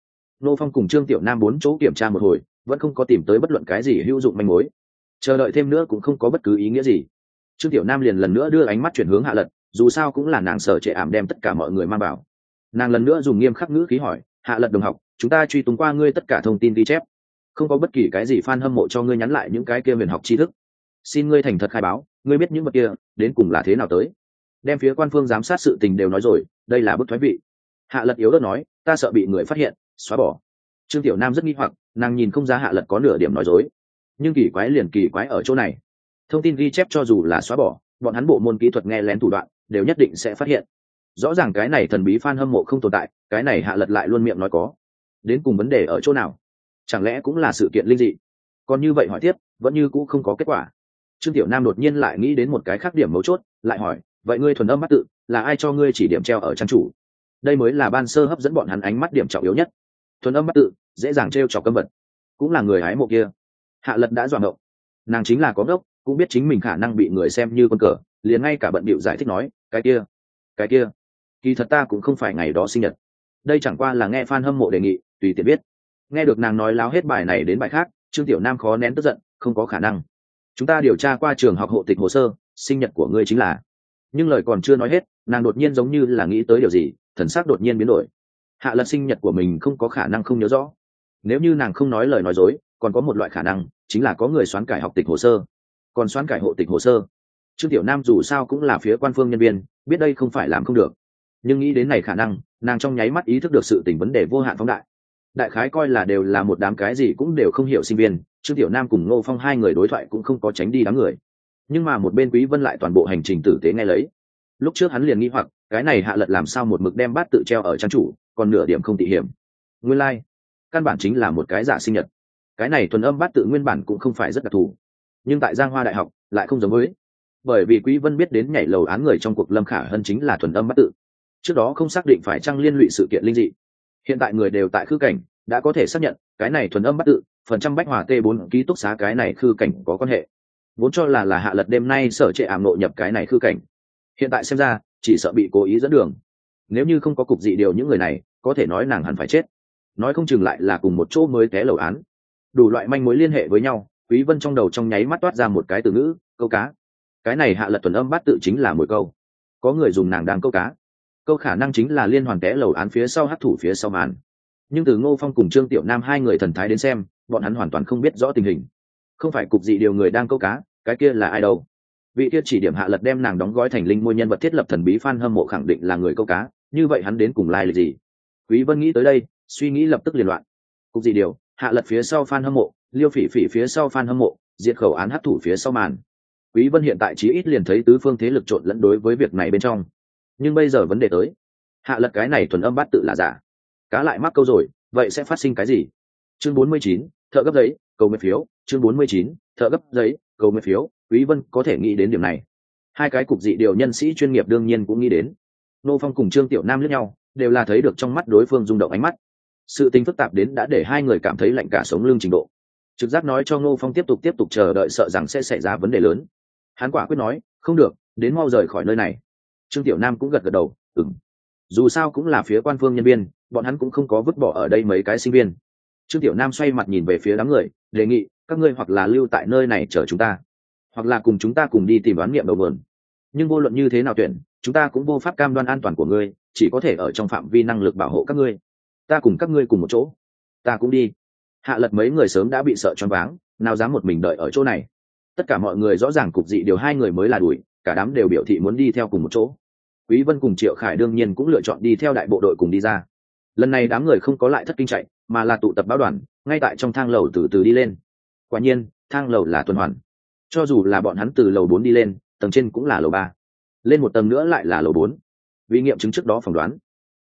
Nô phong cùng trương tiểu nam bốn chỗ kiểm tra một hồi, vẫn không có tìm tới bất luận cái gì hữu dụng manh mối. Chờ đợi thêm nữa cũng không có bất cứ ý nghĩa gì. Trương tiểu nam liền lần nữa đưa ánh mắt chuyển hướng hạ lật dù sao cũng là nàng sở trệ ảm đem tất cả mọi người mang vào. Nàng lần nữa dùng nghiêm khắc ngữ khí hỏi, hạ lật đồng học, chúng ta truy tung qua ngươi tất cả thông tin ghi chép. Không có bất kỳ cái gì f a n hâm mộ cho ngươi nhắn lại những cái kia huyền học tri thức. Xin ngươi thành thật khai báo, ngươi biết những vật kia, đến cùng là thế nào tới. Đem phía quan phương giám sát sự tình đều nói rồi, đây là bức thoái vị. Hạ lật yếu đất nói, ta sợ bị người phát hiện, xóa bỏ. Trương tiểu nam rất nghi hoặc, nàng nhìn không ra hạ lật có nửa điểm nói dối. Nhưng kỳ quái liền kỳ quái ở chỗ này. Thông tin ghi chép cho dù là xóa bỏ, bọn hắn bộ môn kỹ thuật nghe lén thủ đoạn đều nhất định sẽ phát hiện. Rõ ràng cái này thần bí f a n hâm mộ không tồn tại cái này hạ lật lại luôn miệng nói có. Đến cùng vấn đề ở chỗ nào? Chẳng lẽ cũng là sự kiện linh dị? Còn như vậy hỏi tiếp vẫn như cũ không có kết quả. Trương tiểu nam đột nhiên lại nghĩ đến một cái khác điểm mấu chốt lại hỏi vậy ngươi thuần âm mắt tự là ai cho ngươi chỉ điểm treo ở trang chủ? Đây mới là ban sơ hấp dẫn bọn hắn ánh mắt điểm trọng yếu nhất. Thuần âm mắt tự dễ dàng t r e o trọc cấm vật cũng là người hái mộ kia. Hạ lật đã dọa ngộng. Nàng chính là có gốc, cũng biết chính mình khả năng bị người xem như con cờ liền ngay cả bận bịu giải thích nói cái kia cái kia. Kỳ thật ta cũng không phải ngày đó sinh nhật. Đây chẳng qua là nghe f a n hâm mộ đề nghị, tùy tiện biết. Nghe được nàng nói láo hết bài này đến bài khác, trương tiểu nam khó nén tức giận, không có khả năng. Chúng ta điều tra qua trường học hộ tịch hồ sơ, sinh nhật của ngươi chính là. Nhưng lời còn chưa nói hết, nàng đột nhiên giống như là nghĩ tới điều gì, thần sắc đột nhiên biến đổi. Hạ lật sinh nhật của mình không có khả năng không nhớ rõ. Nếu như nàng không nói lời nói dối, còn có một loại khả năng, chính là có người xoán cải học tịch hồ sơ. Còn xoán cải hộ tịch hồ sơ trương tiểu nam dù sao cũng là phía quan phương nhân viên biết đây không phải làm không được. Nhưng nghĩ đến này khả năng nàng trong nháy mắt ý thức được sự tình vấn đề vô hạn phóng đại. Đại khái coi là đều là một đám cái gì cũng đều không hiểu sinh viên trương tiểu nam cùng ngô phong hai người đối thoại cũng không có tránh đi đám người. Nhưng mà một bên quý vân lại toàn bộ hành trình tử tế nghe lấy. Lúc trước hắn liền nghĩ hoặc cái này hạ lật làm sao một mực đem bát tự treo ở trang chủ còn nửa điểm không tị hiểm. Nguyên lai like, căn bản chính là một cái giả sinh nhật. Cái này thuần âm bát tự nguyên bản cũng không phải rất đặc thù. Nhưng tại giang hoa đại học lại không giống với bởi vì quý vân biết đến nhảy lầu án người trong cuộc lâm khả hơn chính là thuần âm bất tự. Trước đó không xác định phải trang liên lụy sự kiện linh dị. Hiện tại người đều tại khư cảnh, đã có thể xác nhận, cái này thuần âm bất tự, phần trăm bách hòa t 4 ký túc xá cái này khư cảnh có quan hệ. Vốn cho là là hạ lật đêm nay sở trệ ảm nội nhập cái này khư cảnh. Hiện tại xem ra, chỉ sợ bị cố ý dẫn đường. Nếu như không có cục dị điều những người này, có thể nói nàng hẳn phải chết. Nói không chừng lại là cùng một chỗ mới té lầu án. Đủ loại manh mối liên hệ với nhau, quý vân trong đầu trong nháy mắt toát ra một cái từ ngữ, câu cá cái này hạ lật tuần âm bát tự chính là mồi câu. Có người dùng nàng đang câu cá. Câu khả năng chính là liên hoàn té lầu án phía sau hát thủ phía sau màn. Nhưng từ ngô phong cùng trương tiểu nam hai người thần thái đến xem, bọn hắn hoàn toàn không biết rõ tình hình. Không phải cục dị điều người đang câu cá, cái kia là ai đâu. Vị kia chỉ điểm hạ lật đem nàng đóng gói thành linh môi nhân vật thiết lập thần bí phan hâm mộ khẳng định là người câu cá, như vậy hắn đến cùng lai lịch gì? Quý vân nghĩ tới đây, suy nghĩ lập tức liên loạn. Cục dị điều, hạ lật phía sau phan hâm mộ, liêu phỉ phỉ phía sau phan hâm mộ, diệt khẩu án hấp thủ phía sau màn quý vân hiện tại chí ít liền thấy tứ phương thế lực trộn lẫn đối với việc này bên trong. Nhưng bây giờ vấn đề tới. Hạ lật cái này thuần âm bát tự là giả. Cá lại mắc câu rồi vậy sẽ phát sinh cái gì? Chương 49, thợ gấp giấy cầu nguyện phiếu. Chương 49, thợ gấp giấy cầu nguyện phiếu. Quý vân có thể nghĩ đến điểm này. Hai cái cục dị điều nhân sĩ chuyên nghiệp đương nhiên cũng nghĩ đến. Nô phong cùng trương tiểu nam lẫn nhau đều là thấy được trong mắt đối phương rung động ánh mắt. Sự tình phức tạp đến đã để hai người cảm thấy lạnh cả sống lưng trình độ. Trực giác nói cho ngô phong tiếp tục tiếp tục chờ đợi sợ rằng sẽ xảy ra vấn đề lớn hắn quả quyết nói, không được, đến mau rời khỏi nơi này. Trương tiểu nam cũng gật gật đầu ừng dù sao cũng là phía quan phương nhân viên, bọn hắn cũng không có vứt bỏ ở đây mấy cái sinh viên. Trương tiểu nam xoay mặt nhìn về phía đám người, đề nghị, các ngươi hoặc là lưu tại nơi này chờ chúng ta, hoặc là cùng chúng ta cùng đi tìm đoán nghiệm đầu vườn nhưng vô luận như thế nào tuyển, chúng ta cũng vô pháp cam đoan an toàn của ngươi, chỉ có thể ở trong phạm vi năng lực bảo hộ các ngươi. Ta cùng các ngươi cùng một chỗ. Ta cũng đi. Hạ lật mấy người sớm đã bị sợ choáng váng, nào dám một mình đợi ở chỗ này tất cả mọi người rõ ràng cục dị điều hai người mới là đuổi, cả đám đều biểu thị muốn đi theo cùng một chỗ. Quý vân cùng triệu khải đương nhiên cũng lựa chọn đi theo đại bộ đội cùng đi ra. Lần này đám người không có lại thất kinh chạy, mà là tụ tập báo đoàn, ngay tại trong thang lầu từ từ đi lên. Quả nhiên, thang lầu là tuần hoàn. Cho dù là bọn hắn từ lầu bốn đi lên, tầng trên cũng là lầu ba. Lên một tầng nữa lại là lầu bốn. Vì nghiệm chứng trước đó phỏng đoán,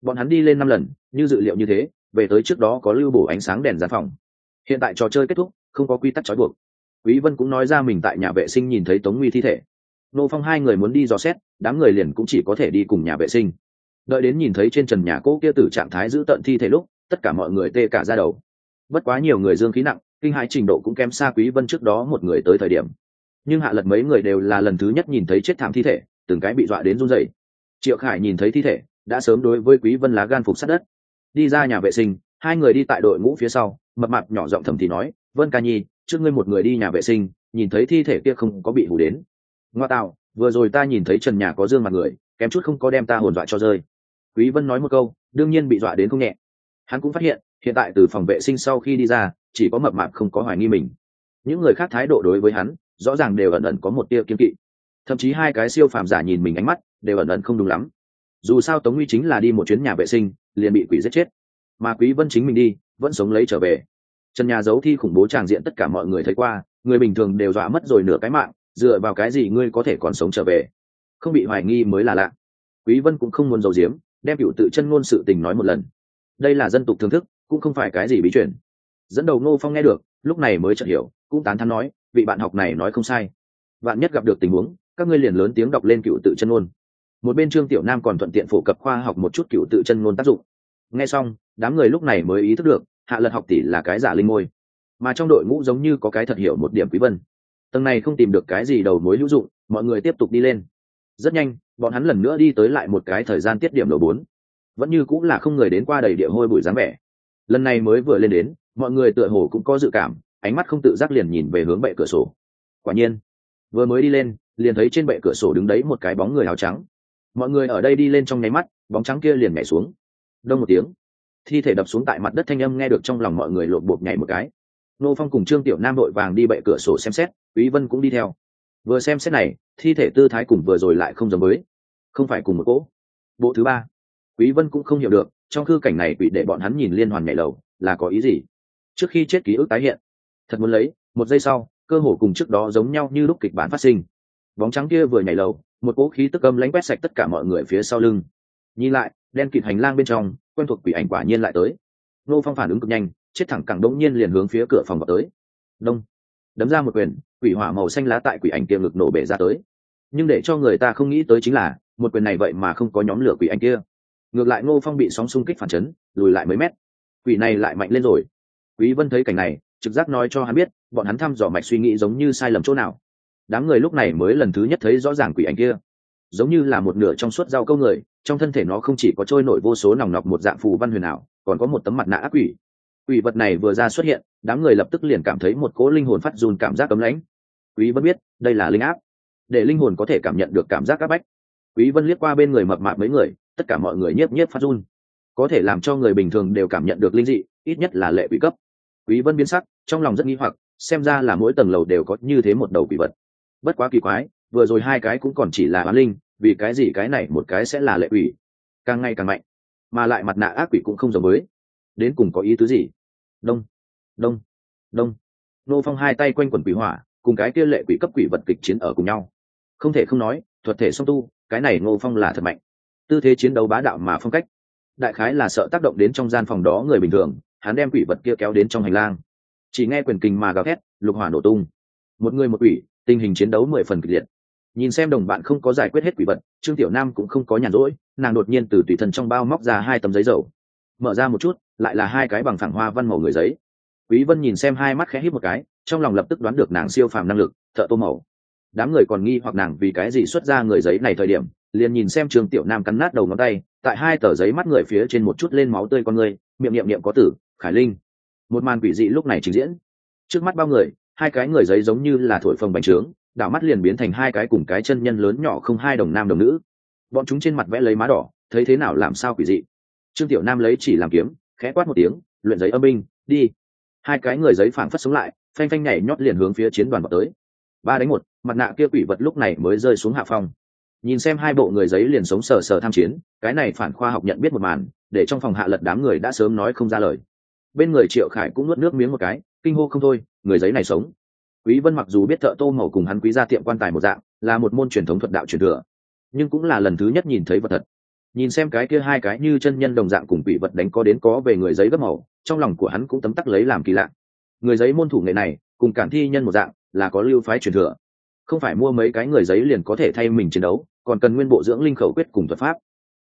bọn hắn đi lên năm lần, như dự liệu như thế, về tới trước đó có lưu bổ ánh sáng đèn gian phòng. Hiện tại trò chơi kết thúc, không có quy tắc trói buộc quý vân cũng nói ra mình tại nhà vệ sinh nhìn thấy tống nguy thi thể. Nô phong hai người muốn đi dò xét, đám người liền cũng chỉ có thể đi cùng nhà vệ sinh. Đợi đến nhìn thấy trên trần nhà cỗ kia tử trạng thái giữ tận thi thể lúc, tất cả mọi người tê cả ra đầu. Bất quá nhiều người dương khí nặng, kinh hãi trình độ cũng kém xa quý vân trước đó một người tới thời điểm. Nhưng hạ lật mấy người đều là lần thứ nhất nhìn thấy chết thảm thi thể, từng cái bị dọa đến run rẩy. Triệu khải nhìn thấy thi thể, đã sớm đối với quý vân lá gan phục sát đất. Đi ra nhà vệ sinh, hai người đi tại đội ngũ phía sau, mập mạp nhỏ giọng thầm thì nói vân ca nhi, trước ngươi một người đi nhà vệ sinh, nhìn thấy thi thể kia không có bị hủ đến. Ngoa tạo, vừa rồi ta nhìn thấy trần nhà có dương mặt người, kém chút không có đem ta hồn dọa cho rơi. Quý vân nói một câu, đương nhiên bị dọa đến không nhẹ. Hắn cũng phát hiện hiện tại từ phòng vệ sinh sau khi đi ra, chỉ có mập mạp không có hoài nghi mình. Những người khác thái độ đối với hắn, rõ ràng đều ẩn ẩn có một tia kiên kỵ. Thậm chí hai cái siêu phàm giả nhìn mình ánh mắt, đều ẩn ẩn không đúng lắm. Dù sao tống nguy chính là đi một chuyến nhà vệ sinh, liền bị quỷ giết chết. Mà quý vân chính mình đi, vẫn sống lấy trở về trần nhà giấu thi khủng bố tràng diện tất cả mọi người thấy qua, người bình thường đều dọa mất rồi nửa cái mạng, dựa vào cái gì ngươi có thể còn sống trở về? Không bị hoài nghi mới là lạ. Quý vân cũng không muốn giấu giếm, đem cựu tự chân ngôn sự tình nói một lần. Đây là dân tục thưởng thức, cũng không phải cái gì bí truyền. Dẫn đầu ngô phong nghe được, lúc này mới chợt hiểu, cũng tán thán nói, vị bạn học này nói không sai. Bạn nhất gặp được tình huống, các ngươi liền lớn tiếng đọc lên cựu tự chân ngôn. Một bên trương tiểu nam còn thuận tiện phổ cập khoa học một chút cựu tự chân ngôn tác dụng. Nghe xong, đám người lúc này mới ý thức được hạ lật học tỷ là cái giả linh môi mà trong đội ngũ giống như có cái thật hiểu một điểm quý vân. Tầng này không tìm được cái gì đầu mối hữu dụng, mọi người tiếp tục đi lên. Rất nhanh, bọn hắn lần nữa đi tới lại một cái thời gian tiết điểm lầu bốn. Vẫn như cũng là không người đến qua đầy địa hôi bụi dáng vẻ. Lần này mới vừa lên đến, mọi người tựa hồ cũng có dự cảm, ánh mắt không tự giác liền nhìn về hướng bệ cửa sổ. Quả nhiên, vừa mới đi lên, liền thấy trên bệ cửa sổ đứng đấy một cái bóng người áo trắng. Mọi người ở đây đi lên trong nháy mắt, bóng trắng kia liền nhảy xuống. Đông một tiếng thi thể đập xuống tại mặt đất thanh âm nghe được trong lòng mọi người lộn bột nhảy một cái. Nô phong cùng trương tiểu nam đội vàng đi bậy cửa sổ xem xét, quý vân cũng đi theo. Vừa xem xét này, thi thể tư thái cùng vừa rồi lại không giống với. Không phải cùng một cỗ. Bộ thứ ba. Quý vân cũng không hiểu được, trong khư cảnh này bị để bọn hắn nhìn liên hoàn nhảy lầu, là có ý gì? Trước khi chết ký ức tái hiện. Thật muốn lấy, một giây sau, cơ hồ cùng trước đó giống nhau như lúc kịch bản phát sinh. Bóng trắng kia vừa nhảy lầu, một cỗ khí tức âm lánh quét sạch tất cả mọi người phía sau lưng. Nhìn lại đen kịt hành lang bên trong, quen thuộc quỷ ảnh quả nhiên lại tới. Nô phong phản ứng cực nhanh, chết thẳng cẳng đống nhiên liền hướng phía cửa phòng vào tới. Đông. Đấm ra một quyền, quỷ hỏa màu xanh lá tại quỷ ảnh kia ngực nổ bể ra tới. Nhưng để cho người ta không nghĩ tới chính là, một quyền này vậy mà không có nhóm lửa quỷ ảnh kia. Ngược lại ngô phong bị sóng xung kích phản chấn, lùi lại mấy mét. Quỷ này lại mạnh lên rồi. Quý vân thấy cảnh này, trực giác nói cho hắn biết, bọn hắn thăm dò mạch suy nghĩ giống như sai lầm chỗ nào. Đám người lúc này mới lần thứ nhất thấy rõ ràng quỷ ảnh kia giống như là một nửa trong suốt rau câu người, trong thân thể nó không chỉ có trôi nổi vô số nòng nọc một dạng phù văn huyền ảo, còn có một tấm mặt nạ ác quỷ. Quỷ vật này vừa ra xuất hiện, đám người lập tức liền cảm thấy một cỗ linh hồn phát run cảm giác cấm lãnh. Quý vân biết, đây là linh áp để linh hồn có thể cảm nhận được cảm giác áp bách. Quý vân liếc qua bên người mập mạp mấy người, tất cả mọi người nhiếp nhiếp phát run. Có thể làm cho người bình thường đều cảm nhận được linh dị, ít nhất là lệ quỷ cấp. Quý vân biến sắc, trong lòng rất nghi hoặc, xem ra là mỗi tầng lầu đều có như thế một đầu quỷ vật. Bất quá kỳ quái vừa rồi hai cái cũng còn chỉ là oán linh, vì cái gì cái này một cái sẽ là lệ quỷ? Càng ngày càng mạnh, mà lại mặt nạ ác quỷ cũng không giống với. Đến cùng có ý tứ gì? Đông đông đông. Nô phong hai tay quanh quần quỷ hỏa, cùng cái kia lệ quỷ cấp quỷ vật kịch chiến ở cùng nhau. Không thể không nói, thuật thể song tu, cái này ngô phong là thật mạnh. Tư thế chiến đấu bá đạo mà phong cách. Đại khái là sợ tác động đến trong gian phòng đó người bình thường, hắn đem quỷ vật kia kéo đến trong hành lang. Chỉ nghe quyền kình mà gào thét, lục hỏa nổ tung. Một người một quỷ, tình hình chiến đấu mười phần kịch liệt nhìn xem đồng bạn không có giải quyết hết quỷ vật, trương tiểu nam cũng không có nhàn rỗi, nàng đột nhiên từ tùy thân trong bao móc ra hai tấm giấy dầu. Mở ra một chút, lại là hai cái bằng phẳng hoa văn màu người giấy. Quý vân nhìn xem hai mắt khẽ hít một cái, trong lòng lập tức đoán được nàng siêu phàm năng lực, thợ tô màu. Đám người còn nghi hoặc nàng vì cái gì xuất ra người giấy này thời điểm, liền nhìn xem trương tiểu nam cắn nát đầu ngón tay, tại hai tờ giấy mắt người phía trên một chút lên máu tươi con người, miệng niệm niệm có tử, khải linh. Một màn quỷ dị lúc này trình diễn. Trước mắt bao người, hai cái người giấy giống như là thổi phồng bánh trướng đảo mắt liền biến thành hai cái cùng cái chân nhân lớn nhỏ không hai đồng nam đồng nữ. Bọn chúng trên mặt vẽ lấy má đỏ, thấy thế nào làm sao quỷ dị. Trương tiểu nam lấy chỉ làm kiếm, khẽ quát một tiếng, luyện giấy âm binh, đi. Hai cái người giấy phảng phất sống lại, phanh phanh nhảy nhót liền hướng phía chiến đoàn vào tới. Ba đánh một, mặt nạ kia quỷ vật lúc này mới rơi xuống hạ phong. Nhìn xem hai bộ người giấy liền sống sờ sờ tham chiến, cái này phản khoa học nhận biết một màn, để trong phòng hạ lật đám người đã sớm nói không ra lời. Bên người triệu khải cũng nuốt nước miếng một cái, kinh hô không thôi, người giấy này sống quý vân mặc dù biết thợ tô màu cùng hắn quý gia tiệm quan tài một dạng, là một môn truyền thống thuật đạo truyền thừa, nhưng cũng là lần thứ nhất nhìn thấy vật thật. Nhìn xem cái kia hai cái như chân nhân đồng dạng cùng quỷ vật đánh có đến có về người giấy gấp màu, trong lòng của hắn cũng tấm tắc lấy làm kỳ lạ. Người giấy môn thủ nghệ này, cùng cản thi nhân một dạng, là có lưu phái truyền thừa. Không phải mua mấy cái người giấy liền có thể thay mình chiến đấu, còn cần nguyên bộ dưỡng linh khẩu quyết cùng thuật pháp.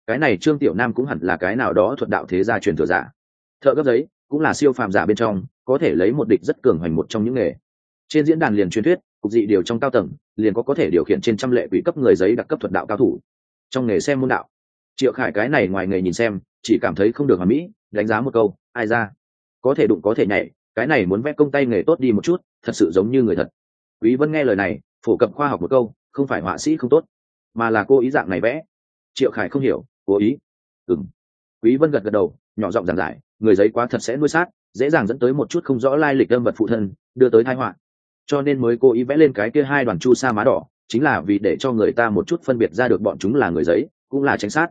Cái này trương tiểu nam cũng hẳn là cái nào đó thuật đạo thế gia truyền thừa giả. Thợ gấp giấy, cũng là siêu phàm giả bên trong, có thể lấy một địch rất cường hoành một trong những nghề trên diễn đàn liền truyền thuyết, cục dị điều trong cao tầng, liền có có thể điều khiển trên trăm lệ quỷ cấp người giấy đặc cấp thuật đạo cao thủ. Trong nghề xem môn đạo, triệu khải cái này ngoài nghề nhìn xem, chỉ cảm thấy không được hoàn mỹ, đánh giá một câu, ai ra? Có thể đụng có thể nhảy, cái này muốn vẽ công tay nghề tốt đi một chút, thật sự giống như người thật. Quý vân nghe lời này, phổ cập khoa học một câu, không phải họa sĩ không tốt, mà là cô ý dạng này vẽ. Triệu khải không hiểu cố ý? Ừm. Quý vân gật gật đầu, nhỏ giọng giảng giải, người giấy quá thật sẽ nuôi sát, dễ dàng dẫn tới một chút không rõ lai lịch âm vật phụ thân, đưa tới tai họa cho nên mới cố ý vẽ lên cái kia hai đoàn chu sa má đỏ, chính là vì để cho người ta một chút phân biệt ra được bọn chúng là người giấy, cũng là tránh sát.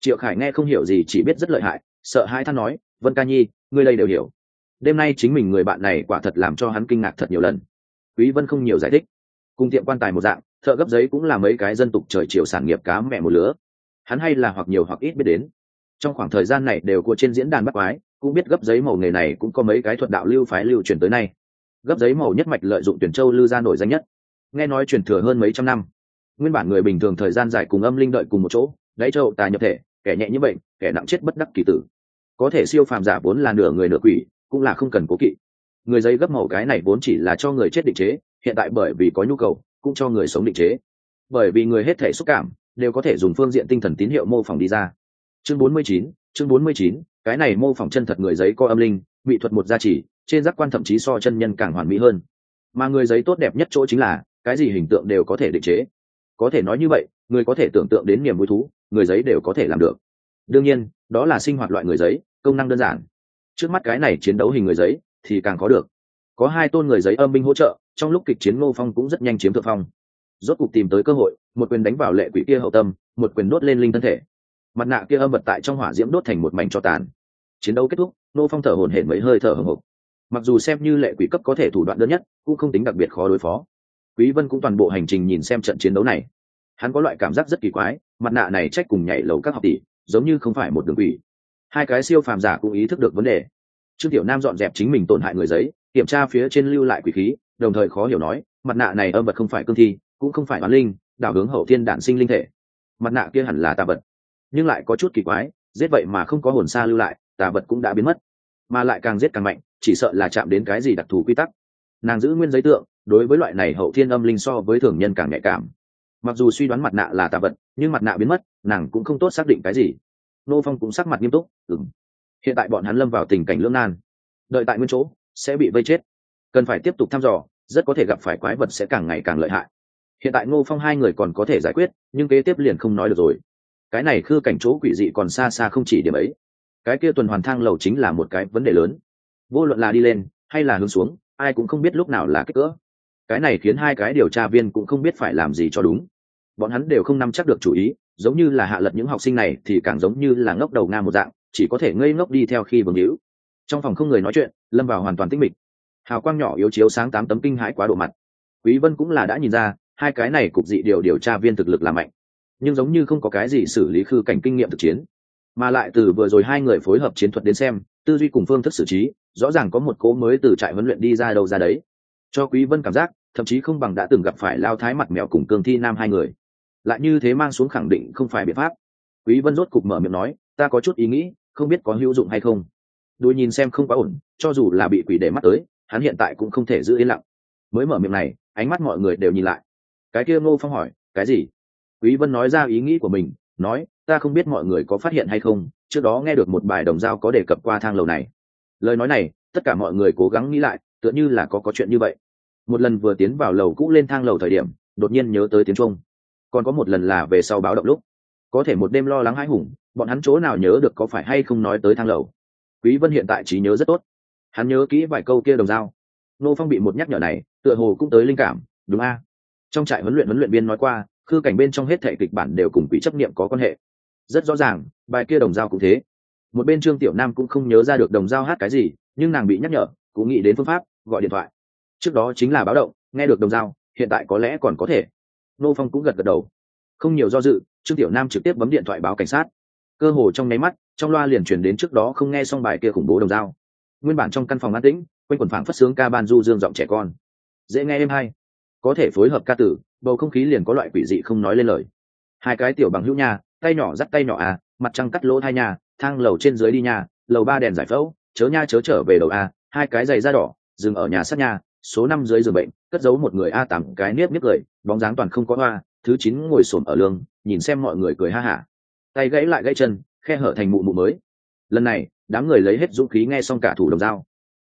Triệu khải nghe không hiểu gì, chỉ biết rất lợi hại, sợ hai than nói, vân ca nhi, ngươi đây đều hiểu. Đêm nay chính mình người bạn này quả thật làm cho hắn kinh ngạc thật nhiều lần. Quý vân không nhiều giải thích. Cùng tiệm quan tài một dạng, thợ gấp giấy cũng là mấy cái dân tục trời chiều sản nghiệp cá mẹ một lứa. Hắn hay là hoặc nhiều hoặc ít biết đến. Trong khoảng thời gian này đều của trên diễn đàn bắt quái, cũng biết gấp giấy màu nghề này cũng có mấy cái thuật đạo lưu phái lưu truyền tới nay gấp giấy màu nhất mạch lợi dụng tuyển châu lưu ra nổi danh nhất. Nghe nói truyền thừa hơn mấy trăm năm. Nguyên bản người bình thường thời gian dài cùng âm linh đợi cùng một chỗ Lấy châu tài nhập thể kẻ nhẹ như bệnh kẻ nặng chết bất đắc kỳ tử. Có thể siêu phàm giả vốn là nửa người nửa quỷ cũng là không cần cố kỵ. Người giấy gấp màu cái này vốn chỉ là cho người chết định chế hiện tại bởi vì có nhu cầu cũng cho người sống định chế. Bởi vì người hết thể xúc cảm đều có thể dùng phương diện tinh thần tín hiệu mô phỏng đi ra. Chương 49, chương 49, cái này mô phỏng chân thật người giấy có âm linh mỹ thuật một gia trì trên giác quan thậm chí so chân nhân càng hoàn mỹ hơn. Mà người giấy tốt đẹp nhất chỗ chính là, cái gì hình tượng đều có thể định chế. Có thể nói như vậy, người có thể tưởng tượng đến niềm vui thú, người giấy đều có thể làm được. Đương nhiên, đó là sinh hoạt loại người giấy, công năng đơn giản. Trước mắt cái này chiến đấu hình người giấy, thì càng có được. Có hai tôn người giấy âm binh hỗ trợ, trong lúc kịch chiến ngô phong cũng rất nhanh chiếm thượng phong. Rốt cục tìm tới cơ hội, một quyền đánh vào lệ quỷ kia hậu tâm, một quyền đốt lên linh thân thể. Mặt nạ kia âm vật tại trong hỏa diễm đốt thành một mảnh cho tàn. Chiến đấu kết thúc, ngô phong thở hổn hển mấy hơi thở hồng hộc mặc dù xem như lệ quỷ cấp có thể thủ đoạn đơn nhất, cũng không tính đặc biệt khó đối phó. Quý vân cũng toàn bộ hành trình nhìn xem trận chiến đấu này. Hắn có loại cảm giác rất kỳ quái, mặt nạ này trách cùng nhảy lầu các học tỷ, giống như không phải một đường quỷ. Hai cái siêu phàm giả cũng ý thức được vấn đề. Trương tiểu nam dọn dẹp chính mình tổn hại người giấy, kiểm tra phía trên lưu lại quỷ khí, đồng thời khó hiểu nói, mặt nạ này âm vật không phải cương thi, cũng không phải oán linh, đảo hướng hậu thiên đản sinh linh thể. Mặt nạ kia hẳn là tà vật. Nhưng lại có chút kỳ quái, giết vậy mà không có hồn xa lưu lại, tà vật cũng đã biến mất. Mà lại càng giết càng mạnh chỉ sợ là chạm đến cái gì đặc thù quy tắc. Nàng giữ nguyên giấy tượng, đối với loại này hậu thiên âm linh so với thường nhân càng nhạy cảm. Mặc dù suy đoán mặt nạ là tà vật, nhưng mặt nạ biến mất, nàng cũng không tốt xác định cái gì. Nô phong cũng sắc mặt nghiêm túc ừng hiện tại bọn hắn lâm vào tình cảnh lưỡng nan. Đợi tại nguyên chỗ, sẽ bị vây chết. Cần phải tiếp tục thăm dò, rất có thể gặp phải quái vật sẽ càng ngày càng lợi hại. Hiện tại ngô phong hai người còn có thể giải quyết, nhưng kế tiếp liền không nói được rồi. Cái này khư cảnh chỗ quỷ dị còn xa xa không chỉ điểm ấy. Cái kia tuần hoàn thang lầu chính là một cái vấn đề lớn vô luận là đi lên hay là hướng xuống, ai cũng không biết lúc nào là kích cỡ. Cái này khiến hai cái điều tra viên cũng không biết phải làm gì cho đúng. Bọn hắn đều không nắm chắc được chủ ý, giống như là hạ lật những học sinh này thì càng giống như là ngốc đầu nga một dạng, chỉ có thể ngây ngốc đi theo khi vương hữu trong phòng không người nói chuyện, lâm vào hoàn toàn tĩnh mịch. Hào quang nhỏ yếu chiếu sáng tám tấm kinh hãi quá độ mặt. Quý vân cũng là đã nhìn ra, hai cái này cục dị điều điều tra viên thực lực là mạnh, nhưng giống như không có cái gì xử lý khư cảnh kinh nghiệm thực chiến. Mà lại từ vừa rồi hai người phối hợp chiến thuật đến xem tư duy cùng phương thức xử trí, rõ ràng có một cố mới từ trại huấn luyện đi ra đâu ra đấy. Cho quý vân cảm giác, thậm chí không bằng đã từng gặp phải lao thái mặt mèo cùng cương thi nam hai người. Lại như thế mang xuống khẳng định không phải biện pháp. Quý vân rốt cục mở miệng nói, ta có chút ý nghĩ, không biết có hữu dụng hay không. Đôi nhìn xem không quá ổn, cho dù là bị quỷ để mắt tới, hắn hiện tại cũng không thể giữ yên lặng. Mới mở miệng này, ánh mắt mọi người đều nhìn lại. Cái kia ngô phong hỏi, cái gì? Quý vân nói ra ý nghĩ của mình, nói ta không biết mọi người có phát hiện hay không, trước đó nghe được một bài đồng dao có đề cập qua thang lầu này. Lời nói này, tất cả mọi người cố gắng nghĩ lại, tựa như là có có chuyện như vậy. Một lần vừa tiến vào lầu cũ lên thang lầu thời điểm, đột nhiên nhớ tới tiếng trung. Còn có một lần là về sau báo động lúc. Có thể một đêm lo lắng hãi hùng, bọn hắn chỗ nào nhớ được có phải hay không nói tới thang lầu. Quý vân hiện tại trí nhớ rất tốt. Hắn nhớ kỹ vài câu kia đồng dao nô phong bị một nhắc nhở này, tựa hồ cũng tới linh cảm, đúng a? Trong trại huấn luyện huấn luyện viên nói qua, khư cảnh bên trong hết thể kịch bản đều cùng quỹ chấp niệm có quan hệ rất rõ ràng, bài kia đồng dao cũng thế. Một bên trương tiểu nam cũng không nhớ ra được đồng dao hát cái gì, nhưng nàng bị nhắc nhở, cũng nghĩ đến phương pháp, gọi điện thoại. Trước đó chính là báo động, nghe được đồng dao, hiện tại có lẽ còn có thể. Nô phong cũng gật gật đầu. Không nhiều do dự, trương tiểu nam trực tiếp bấm điện thoại báo cảnh sát. Cơ hồ trong nháy mắt, trong loa liền truyền đến trước đó không nghe xong bài kia khủng bố đồng dao. Nguyên bản trong căn phòng an tĩnh, quanh quần phảng phất sướng ca ban du dương giọng trẻ con. Dễ nghe êm hay. Có thể phối hợp ca tử, bầu không khí liền có loại quỷ dị không nói lên lời. Hai cái tiểu bằng hữu nha tay nhỏ dắt tay nhỏ à mặt trăng cắt lỗ hai nhà thang lầu trên dưới đi nhà lầu ba đèn giải phẫu, chớ nha chớ trở về đầu a hai cái giày da đỏ, dừng ở nhà sát nhà số năm dưới giường bệnh, cất giấu một người a tám cái nếp nếp cười, bóng dáng toàn không có hoa, thứ chín ngồi xổm ở lương nhìn xem mọi người cười ha hả. Tay gãy lại gãy chân, khe hở thành mụ mụ mới. Lần này, đám người lấy hết dũng khí nghe xong cả thủ đồng dao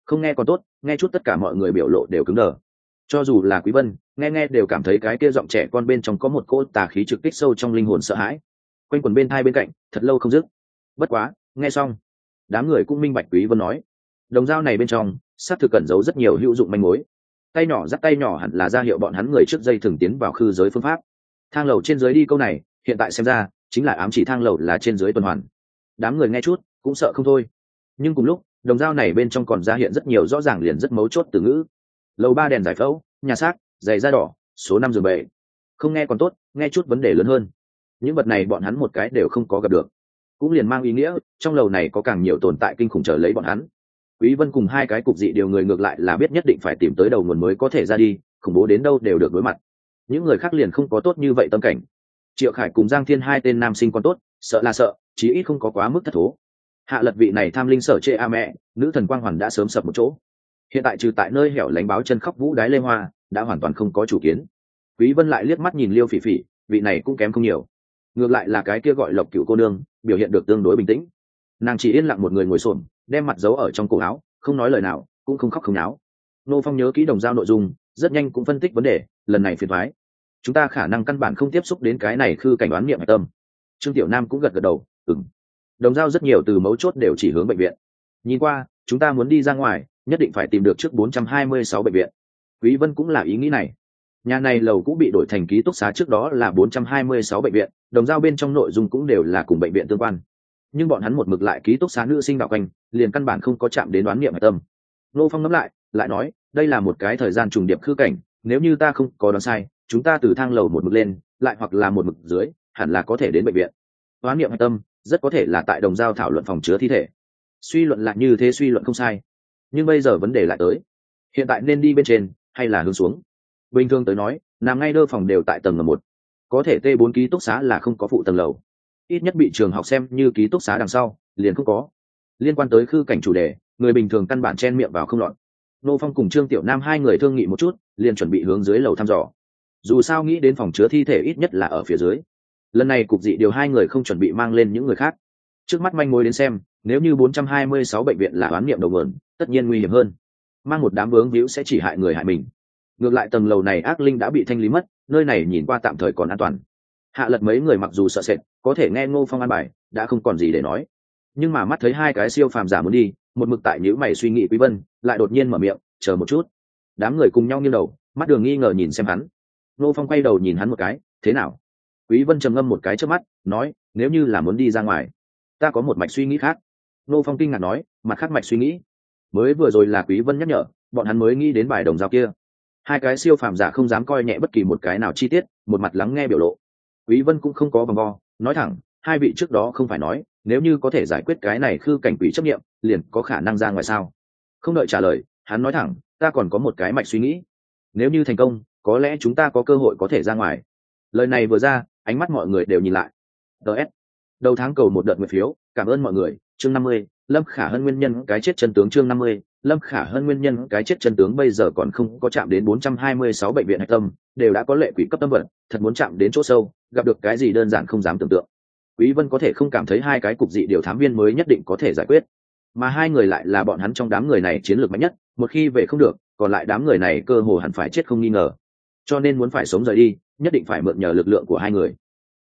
không nghe còn tốt, nghe chút tất cả mọi người biểu lộ đều cứng đờ. Cho dù là quý vân, nghe nghe đều cảm thấy cái kia giọng trẻ con bên trong có một cỗ tà khí trực kích sâu trong linh hồn sợ hãi quanh quần bên thai bên cạnh, thật lâu không dứt. Bất quá, nghe xong, đám người cũng minh bạch quý vân nói. Đồng dao này bên trong sát thực cẩn giấu rất nhiều hữu dụng manh mối. Tay nhỏ dắt tay nhỏ hẳn là ra hiệu bọn hắn người trước dây thường tiến vào khư giới phương pháp. Thang lầu trên dưới đi câu này, hiện tại xem ra, chính là ám chỉ thang lầu là trên dưới tuần hoàn. Đám người nghe chút, cũng sợ không thôi. Nhưng cùng lúc, đồng dao này bên trong còn ra hiện rất nhiều rõ ràng liền rất mấu chốt từ ngữ. Lầu ba đèn giải phẫu, nhà xác, giày da đỏ, số năm giường bệ. Không nghe còn tốt, nghe chút vấn đề lớn hơn những vật này bọn hắn một cái đều không có gặp được. Cũng liền mang ý nghĩa, trong lầu này có càng nhiều tồn tại kinh khủng trở lấy bọn hắn. Quý vân cùng hai cái cục dị điều người ngược lại là biết nhất định phải tìm tới đầu nguồn mới có thể ra đi, khủng bố đến đâu đều được đối mặt. Những người khác liền không có tốt như vậy tâm cảnh. Triệu khải cùng giang thiên hai tên nam sinh còn tốt, sợ là sợ, chí ít không có quá mức thất thố. Hạ lật vị này tham linh sở chê a mẹ, nữ thần quang hoàn đã sớm sập một chỗ. Hiện tại trừ tại nơi hẻo lánh báo chân khóc vũ đái lê hoa, đã hoàn toàn không có chủ kiến. Quý vân lại liếc mắt nhìn liêu phỉ phỉ, vị này cũng kém không nhiều ngược lại là cái kia gọi lộc cựu cô nương, biểu hiện được tương đối bình tĩnh. Nàng chỉ yên lặng một người ngồi xổm, đem mặt giấu ở trong cổ áo, không nói lời nào, cũng không khóc không náo. Nô phong nhớ kỹ đồng giao nội dung, rất nhanh cũng phân tích vấn đề, lần này phiền thoái chúng ta khả năng căn bản không tiếp xúc đến cái này khư cảnh đoán niệm hạch tâm. Trương tiểu nam cũng gật gật đầu ừng đồng giao rất nhiều từ mấu chốt đều chỉ hướng bệnh viện. Nhìn qua, chúng ta muốn đi ra ngoài, nhất định phải tìm được trước 426 bệnh viện. Quý vân cũng là ý nghĩ này nhà này lầu cũng bị đổi thành ký túc xá trước đó là 426 bệnh viện, đồng giao bên trong nội dung cũng đều là cùng bệnh viện tương quan. Nhưng bọn hắn một mực lại ký túc xá nữ sinh đạo quanh, liền căn bản không có chạm đến đoán niệm hạch tâm. Nô phong ngẫm lại lại nói, đây là một cái thời gian trùng điệp khư cảnh, nếu như ta không có đoán sai, chúng ta từ thang lầu một mực lên, lại hoặc là một mực dưới, hẳn là có thể đến bệnh viện. Đoán niệm hạch tâm, rất có thể là tại đồng giao thảo luận phòng chứa thi thể. Suy luận lại như thế suy luận không sai. Nhưng bây giờ vấn đề lại tới. Hiện tại nên đi bên trên, hay là hướng xuống? Bình thường tới nói, nằm ngay đơ phòng đều tại tầng ngầm một. Có thể t 4 ký túc xá là không có phụ tầng lầu. Ít nhất bị trường học xem như ký túc xá đằng sau, liền không có. Liên quan tới khư cảnh chủ đề, người bình thường căn bản chen miệng vào không lọt. Nô phong cùng trương tiểu nam hai người thương nghị một chút, liền chuẩn bị hướng dưới lầu thăm dò. Dù sao nghĩ đến phòng chứa thi thể ít nhất là ở phía dưới. Lần này cục dị điều hai người không chuẩn bị mang lên những người khác. Trước mắt manh mối đến xem, nếu như 426 bệnh viện là oán niệm đầu nguồn, tất nhiên nguy hiểm hơn. Mang một đám vướng víu sẽ chỉ hại người hại mình ngược lại tầng lầu này ác linh đã bị thanh lý mất, nơi này nhìn qua tạm thời còn an toàn. Hạ lật mấy người mặc dù sợ sệt, có thể nghe ngô phong an bài, đã không còn gì để nói. Nhưng mà mắt thấy hai cái siêu phàm giả muốn đi, một mực tại nhữ mày suy nghĩ quý vân, lại đột nhiên mở miệng, chờ một chút. Đám người cùng nhau nghiêng đầu, mắt đường nghi ngờ nhìn xem hắn. Ngô phong quay đầu nhìn hắn một cái, thế nào? Quý vân trầm ngâm một cái trước mắt, nói, nếu như là muốn đi ra ngoài, ta có một mạch suy nghĩ khác. Ngô phong kinh ngạc nói, mặt khác mạch suy nghĩ. Mới vừa rồi là quý vân nhắc nhở, bọn hắn mới nghĩ đến bài đồng giao kia hai cái siêu phàm giả không dám coi nhẹ bất kỳ một cái nào chi tiết, một mặt lắng nghe biểu lộ. Quý vân cũng không có vòng vo, nói thẳng, hai vị trước đó không phải nói, nếu như có thể giải quyết cái này khư cảnh quỷ chấp nghiệm liền có khả năng ra ngoài sao? Không đợi trả lời, hắn nói thẳng, ta còn có một cái mạch suy nghĩ. Nếu như thành công, có lẽ chúng ta có cơ hội có thể ra ngoài. Lời này vừa ra, ánh mắt mọi người đều nhìn lại. Ts đầu tháng cầu một đợt nguyện phiếu, cảm ơn mọi người. Chương năm mươi, lâm khả hơn nguyên nhân cái chết chân tướng chương năm mươi lâm khả hơn nguyên nhân cái chết chân tướng bây giờ còn không có chạm đến bốn trăm hai mươi sáu bệnh viện hạch tâm, đều đã có lệ quỷ cấp tâm vận thật muốn chạm đến chỗ sâu, gặp được cái gì đơn giản không dám tưởng tượng. Quý vân có thể không cảm thấy hai cái cục dị điều thám viên mới nhất định có thể giải quyết. Mà hai người lại là bọn hắn trong đám người này chiến lược mạnh nhất, một khi về không được, còn lại đám người này cơ hồ hẳn phải chết không nghi ngờ. Cho nên muốn phải sống rời đi, nhất định phải mượn nhờ lực lượng của hai người.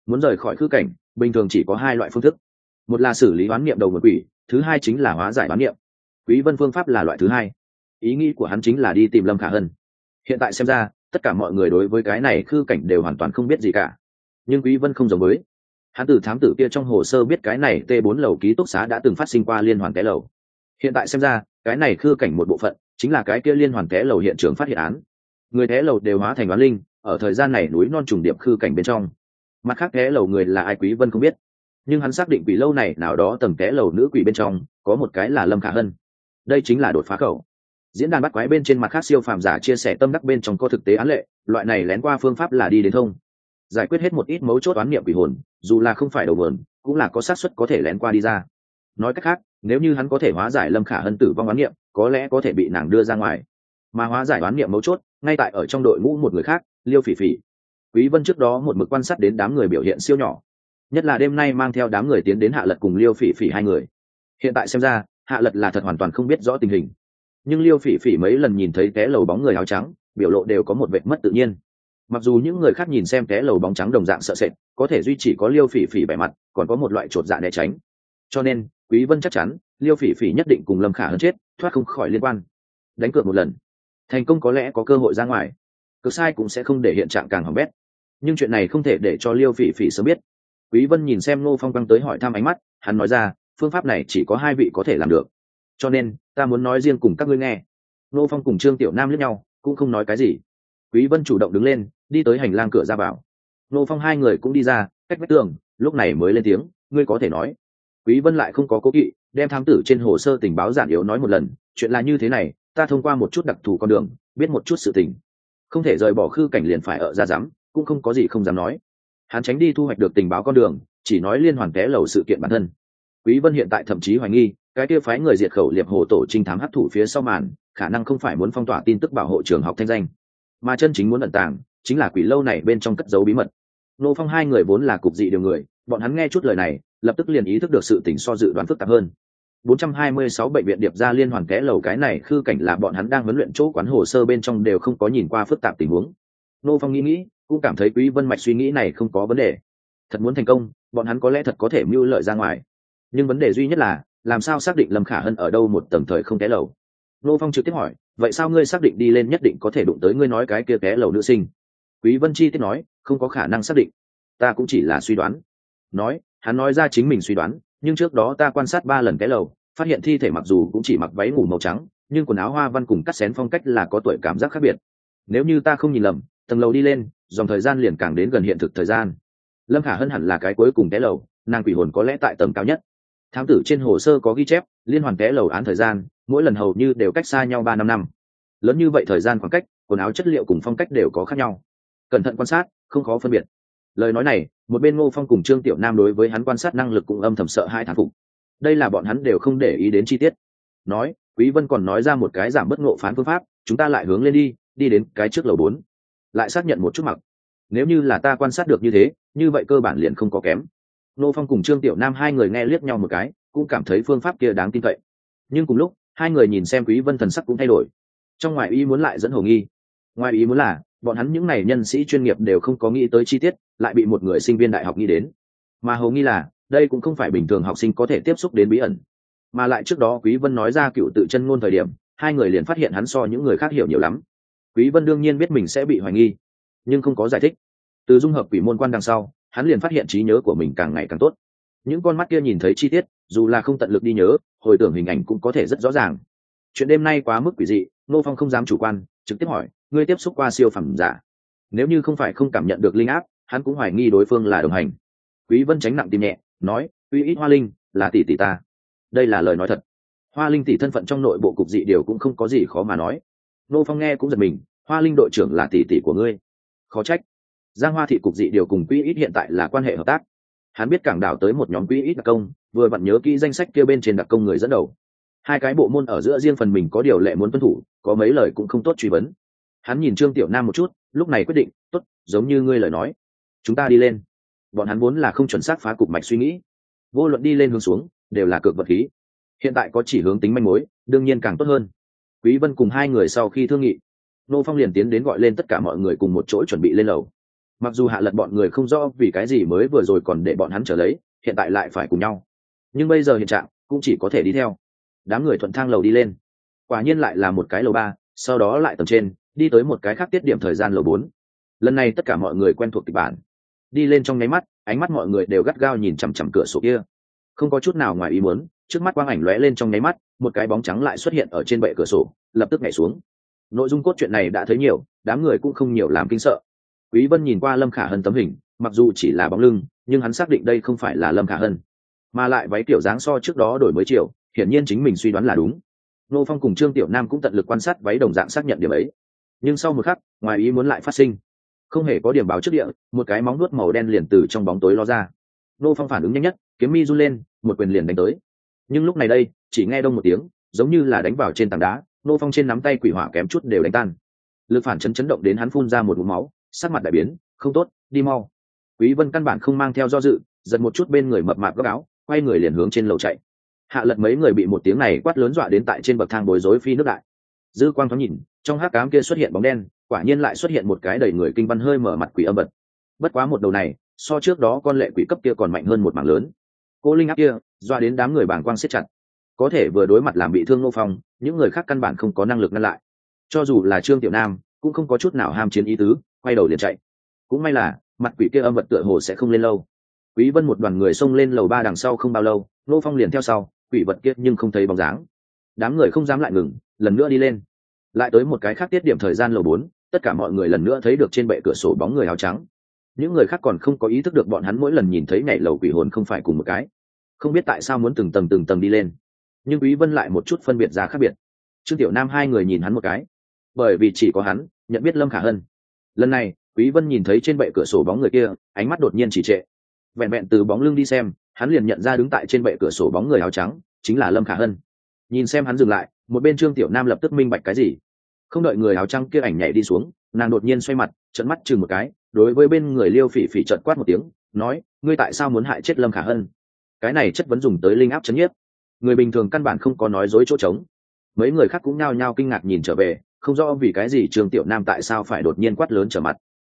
Muốn rời khỏi khư cảnh, bình thường chỉ có hai loại phương thức. Một là xử lý đoán niệm đầu một quỷ, thứ hai chính là hóa giải đoán niệm quý vân phương pháp là loại thứ hai. Ý nghĩ của hắn chính là đi tìm lâm khả hân. Hiện tại xem ra, tất cả mọi người đối với cái này khư cảnh đều hoàn toàn không biết gì cả. Nhưng quý vân không giống với. Hắn từ thám tử kia trong hồ sơ biết cái này t 4 lầu ký túc xá đã từng phát sinh qua liên hoàn té lầu. Hiện tại xem ra, cái này khư cảnh một bộ phận chính là cái kia liên hoàn té lầu hiện trường phát hiện án. Người té lầu đều hóa thành đoán linh, ở thời gian này núi non trùng điệp khư cảnh bên trong. Mặt khác té lầu người là ai quý vân không biết. Nhưng hắn xác định quỷ lâu này nào đó tầng té lầu nữ quỷ bên trong có một cái là lâm khả hân đây chính là đột phá khẩu. Diễn đàn bắt quái bên trên mặt khác siêu phàm giả chia sẻ tâm đắc bên trong có thực tế án lệ, loại này lén qua phương pháp là đi đến thông. Giải quyết hết một ít mấu chốt oán niệm quỷ hồn, dù là không phải đầu vườn cũng là có xác suất có thể lén qua đi ra. Nói cách khác, nếu như hắn có thể hóa giải lâm khả hân tử vong oán niệm, có lẽ có thể bị nàng đưa ra ngoài. Mà hóa giải oán niệm mấu chốt, ngay tại ở trong đội ngũ một người khác, liêu phỉ phỉ. Quý vân trước đó một mực quan sát đến đám người biểu hiện siêu nhỏ. Nhất là đêm nay mang theo đám người tiến đến hạ lật cùng liêu phỉ phỉ hai người. Hiện tại xem ra hạ lật là thật hoàn toàn không biết rõ tình hình. Nhưng liêu phỉ phỉ mấy lần nhìn thấy té lầu bóng người áo trắng, biểu lộ đều có một vệ mất tự nhiên. Mặc dù những người khác nhìn xem té lầu bóng trắng đồng dạng sợ sệt, có thể duy chỉ có liêu phỉ phỉ vẻ mặt, còn có một loại chột dạ né tránh. Cho nên, quý vân chắc chắn, liêu phỉ phỉ nhất định cùng lâm khả hơn chết, thoát không khỏi liên quan. Đánh cược một lần. Thành công có lẽ có cơ hội ra ngoài. Cực sai cũng sẽ không để hiện trạng càng hỏng bét. Nhưng chuyện này không thể để cho liêu phỉ phỉ sớm biết. Quý vân nhìn xem ngô phong quăng tới hỏi thăm ánh mắt, hắn nói ra phương pháp này chỉ có hai vị có thể làm được. Cho nên, ta muốn nói riêng cùng các ngươi nghe. Nô phong cùng trương tiểu nam lẫn nhau, cũng không nói cái gì. Quý vân chủ động đứng lên, đi tới hành lang cửa ra vào. Nô phong hai người cũng đi ra, cách vách tường, lúc này mới lên tiếng, ngươi có thể nói. Quý vân lại không có cố kỵ, đem thám tử trên hồ sơ tình báo giản yếu nói một lần, chuyện là như thế này, ta thông qua một chút đặc thù con đường, biết một chút sự tình. Không thể rời bỏ khư cảnh liền phải ở ra dám cũng không có gì không dám nói. Hắn tránh đi thu hoạch được tình báo con đường, chỉ nói liên hoàn té lầu sự kiện bản thân quý vân hiện tại thậm chí hoài nghi, cái kia phái người diệt khẩu liệp hồ tổ trinh thám hấp thủ phía sau màn, khả năng không phải muốn phong tỏa tin tức bảo hộ trường học thanh danh. Mà chân chính muốn ẩn tàng, chính là quỷ lâu này bên trong cất giấu bí mật. Nô phong hai người vốn là cục dị điều người, bọn hắn nghe chút lời này, lập tức liền ý thức được sự tình so dự đoán phức tạp hơn. 426 bệnh viện điệp ra liên hoàn kẽ lầu cái này, khư cảnh là bọn hắn đang huấn luyện chỗ quán hồ sơ bên trong đều không có nhìn qua phức tạp tình huống. Nô phong nghĩ nghĩ, cũng cảm thấy quý vân mạch suy nghĩ này không có vấn đề. Thật muốn thành công, bọn hắn có lẽ thật có thể mưu lợi ra ngoài nhưng vấn đề duy nhất là, làm sao xác định lâm khả hân ở đâu một tầng thời không té lầu? Nô phong trực tiếp hỏi, vậy sao ngươi xác định đi lên nhất định có thể đụng tới ngươi nói cái kia té lầu nữ sinh? Quý vân chi tiếp nói, không có khả năng xác định. Ta cũng chỉ là suy đoán. Nói, hắn nói ra chính mình suy đoán, nhưng trước đó ta quan sát ba lần té lầu, phát hiện thi thể mặc dù cũng chỉ mặc váy ngủ màu trắng, nhưng quần áo hoa văn cùng cắt xén phong cách là có tuổi cảm giác khác biệt. Nếu như ta không nhìn lầm, tầng lầu đi lên, dòng thời gian liền càng đến gần hiện thực thời gian. Lâm khả hân hẳn là cái cuối cùng té lầu, nàng quỷ hồn có lẽ tại tầng cao nhất thám tử trên hồ sơ có ghi chép, liên hoàn té lầu án thời gian, mỗi lần hầu như đều cách xa nhau ba năm năm. Lớn như vậy thời gian khoảng cách, quần áo chất liệu cùng phong cách đều có khác nhau. Cẩn thận quan sát, không khó phân biệt. Lời nói này, một bên ngô phong cùng trương tiểu nam đối với hắn quan sát năng lực cũng âm thầm sợ hai thản phục. Đây là bọn hắn đều không để ý đến chi tiết. Nói, quý vân còn nói ra một cái giảm bất ngộ phán phương pháp, chúng ta lại hướng lên đi đi đến cái trước lầu bốn. Lại xác nhận một chút mặc. Nếu như là ta quan sát được như thế, như vậy cơ bản liền không có kém nô phong cùng trương tiểu nam hai người nghe liếc nhau một cái, cũng cảm thấy phương pháp kia đáng tin cậy. Nhưng cùng lúc, hai người nhìn xem quý vân thần sắc cũng thay đổi. Trong ngoài ý muốn lại dẫn hồ nghi. Ngoài ý muốn là, bọn hắn những này nhân sĩ chuyên nghiệp đều không có nghĩ tới chi tiết, lại bị một người sinh viên đại học nghĩ đến. Mà hồ nghi là, đây cũng không phải bình thường học sinh có thể tiếp xúc đến bí ẩn. Mà lại trước đó quý vân nói ra cựu tự chân ngôn thời điểm, hai người liền phát hiện hắn so những người khác hiểu nhiều lắm. Quý vân đương nhiên biết mình sẽ bị hoài nghi, nhưng không có giải thích. Từ dung hợp quỷ môn quan đằng sau hắn liền phát hiện trí nhớ của mình càng ngày càng tốt. Những con mắt kia nhìn thấy chi tiết, dù là không tận lực đi nhớ, hồi tưởng hình ảnh cũng có thể rất rõ ràng. Chuyện đêm nay quá mức quỷ dị nô phong không dám chủ quan, trực tiếp hỏi, ngươi tiếp xúc qua siêu phẩm giả? Nếu như không phải không cảm nhận được linh áp, hắn cũng hoài nghi đối phương là đồng hành. Quý vân tránh nặng tim nhẹ, nói, uy ít hoa linh, là tỷ tỷ ta. Đây là lời nói thật. Hoa linh tỷ thân phận trong nội bộ cục dị điều cũng không có gì khó mà nói. Nô phong nghe cũng giật mình, hoa linh đội trưởng là tỷ tỷ của ngươi. Khó trách giang hoa thị cục dị điều cùng quỹ ít hiện tại là quan hệ hợp tác. Hắn biết cảng đảo tới một nhóm quỹ ít đặc công, vừa vặn nhớ kỹ danh sách kia bên trên đặc công người dẫn đầu. Hai cái bộ môn ở giữa riêng phần mình có điều lệ muốn tuân thủ, có mấy lời cũng không tốt truy vấn. Hắn nhìn trương tiểu nam một chút, lúc này quyết định, tốt, giống như ngươi lời nói. Chúng ta đi lên. Bọn hắn muốn là không chuẩn xác phá cục mạch suy nghĩ. Vô luận đi lên hướng xuống, đều là cược vật khí. Hiện tại có chỉ hướng tính manh mối, đương nhiên càng tốt hơn. Quý vân cùng hai người sau khi thương nghị, nô phong liền tiến đến gọi lên tất cả mọi người cùng một chỗ chuẩn bị lên lầu mặc dù hạ lật bọn người không rõ vì cái gì mới vừa rồi còn để bọn hắn trở lấy, hiện tại lại phải cùng nhau. Nhưng bây giờ hiện trạng cũng chỉ có thể đi theo. Đám người thuận thang lầu đi lên. Quả nhiên lại là một cái lầu ba, sau đó lại tầng trên, đi tới một cái khác tiết điểm thời gian lầu bốn. Lần này tất cả mọi người quen thuộc kịch bản. Đi lên trong nháy mắt, ánh mắt mọi người đều gắt gao nhìn chằm chằm cửa sổ kia. Không có chút nào ngoài ý muốn, trước mắt quang ảnh lóe lên trong nháy mắt, một cái bóng trắng lại xuất hiện ở trên bệ cửa sổ, lập tức nhảy xuống. Nội dung cốt truyện này đã thấy nhiều, đám người cũng không nhiều làm kinh sợ quý vân nhìn qua lâm khả hân tấm hình, mặc dù chỉ là bóng lưng, nhưng hắn xác định đây không phải là lâm khả hân. Mà lại váy kiểu dáng so trước đó đổi mới chiều, hiển nhiên chính mình suy đoán là đúng. Nô phong cùng trương tiểu nam cũng tận lực quan sát váy đồng dạng xác nhận điểm ấy. Nhưng sau một khắc, ngoài ý muốn lại phát sinh. Không hề có điểm báo trước địa, một cái móng nuốt màu đen liền từ trong bóng tối lo ra. Nô phong phản ứng nhanh nhất, kiếm mi run lên, một quyền liền đánh tới. Nhưng lúc này đây, chỉ nghe đông một tiếng, giống như là đánh vào trên tảng đá, nô phong trên nắm tay quỷ hỏa kém chút đều đánh tan. Lực phản chấn chấn động đến hắn phun ra một vùng máu sắc mặt đại biến, không tốt, đi mau. Quý vân căn bản không mang theo do dự, giật một chút bên người mập mạp góc áo, quay người liền hướng trên lầu chạy. Hạ lật mấy người bị một tiếng này quát lớn dọa đến tại trên bậc thang bối rối phi nước đại. Dư quang thoáng nhìn, trong hát cám kia xuất hiện bóng đen, quả nhiên lại xuất hiện một cái đầy người kinh văn hơi mở mặt quỷ âm vật. Bất quá một đầu này, so trước đó con lệ quỷ cấp kia còn mạnh hơn một mảng lớn. Cô linh áp kia doa đến đám người bàng quang siết chặt. Có thể vừa đối mặt làm bị thương nô phong, những người khác căn bản không có năng lực ngăn lại. Cho dù là trương tiểu nam, cũng không có chút nào ham chiến ý tứ quay đầu liền chạy. Cũng may là, mặt quỷ kia âm vật tựa hồ sẽ không lên lâu. Quý vân một đoàn người xông lên lầu ba đằng sau không bao lâu nô phong liền theo sau, quỷ vật kia nhưng không thấy bóng dáng. Đám người không dám lại ngừng, lần nữa đi lên. Lại tới một cái khác tiết điểm thời gian lầu bốn, tất cả mọi người lần nữa thấy được trên bệ cửa sổ bóng người áo trắng. Những người khác còn không có ý thức được bọn hắn mỗi lần nhìn thấy nhảy lầu quỷ hồn không phải cùng một cái. Không biết tại sao muốn từng tầng từng tầng đi lên. Nhưng quý vân lại một chút phân biệt ra khác biệt. Trương tiểu nam hai người nhìn hắn một cái. Bởi vì chỉ có hắn, nhận biết lâm khả hân lần này, quý vân nhìn thấy trên bệ cửa sổ bóng người kia, ánh mắt đột nhiên chỉ trệ. Vẹn vẹn từ bóng lưng đi xem, hắn liền nhận ra đứng tại trên bệ cửa sổ bóng người áo trắng, chính là lâm khả hân. Nhìn xem hắn dừng lại, một bên trương tiểu nam lập tức minh bạch cái gì. Không đợi người áo trắng kia ảnh nhảy đi xuống, nàng đột nhiên xoay mặt trận mắt chừng một cái, đối với bên người liêu phỉ phỉ trợn quát một tiếng, nói, ngươi tại sao muốn hại chết lâm khả hân? Cái này chất vấn dùng tới linh áp chấn nhiếp. Người bình thường căn bản không có nói dối chỗ trống. Mấy người khác cũng nhao nhao kinh ngạc nhìn trở về không rõ vì cái gì trường tiểu nam tại sao phải đột nhiên quát lớn trở mặt.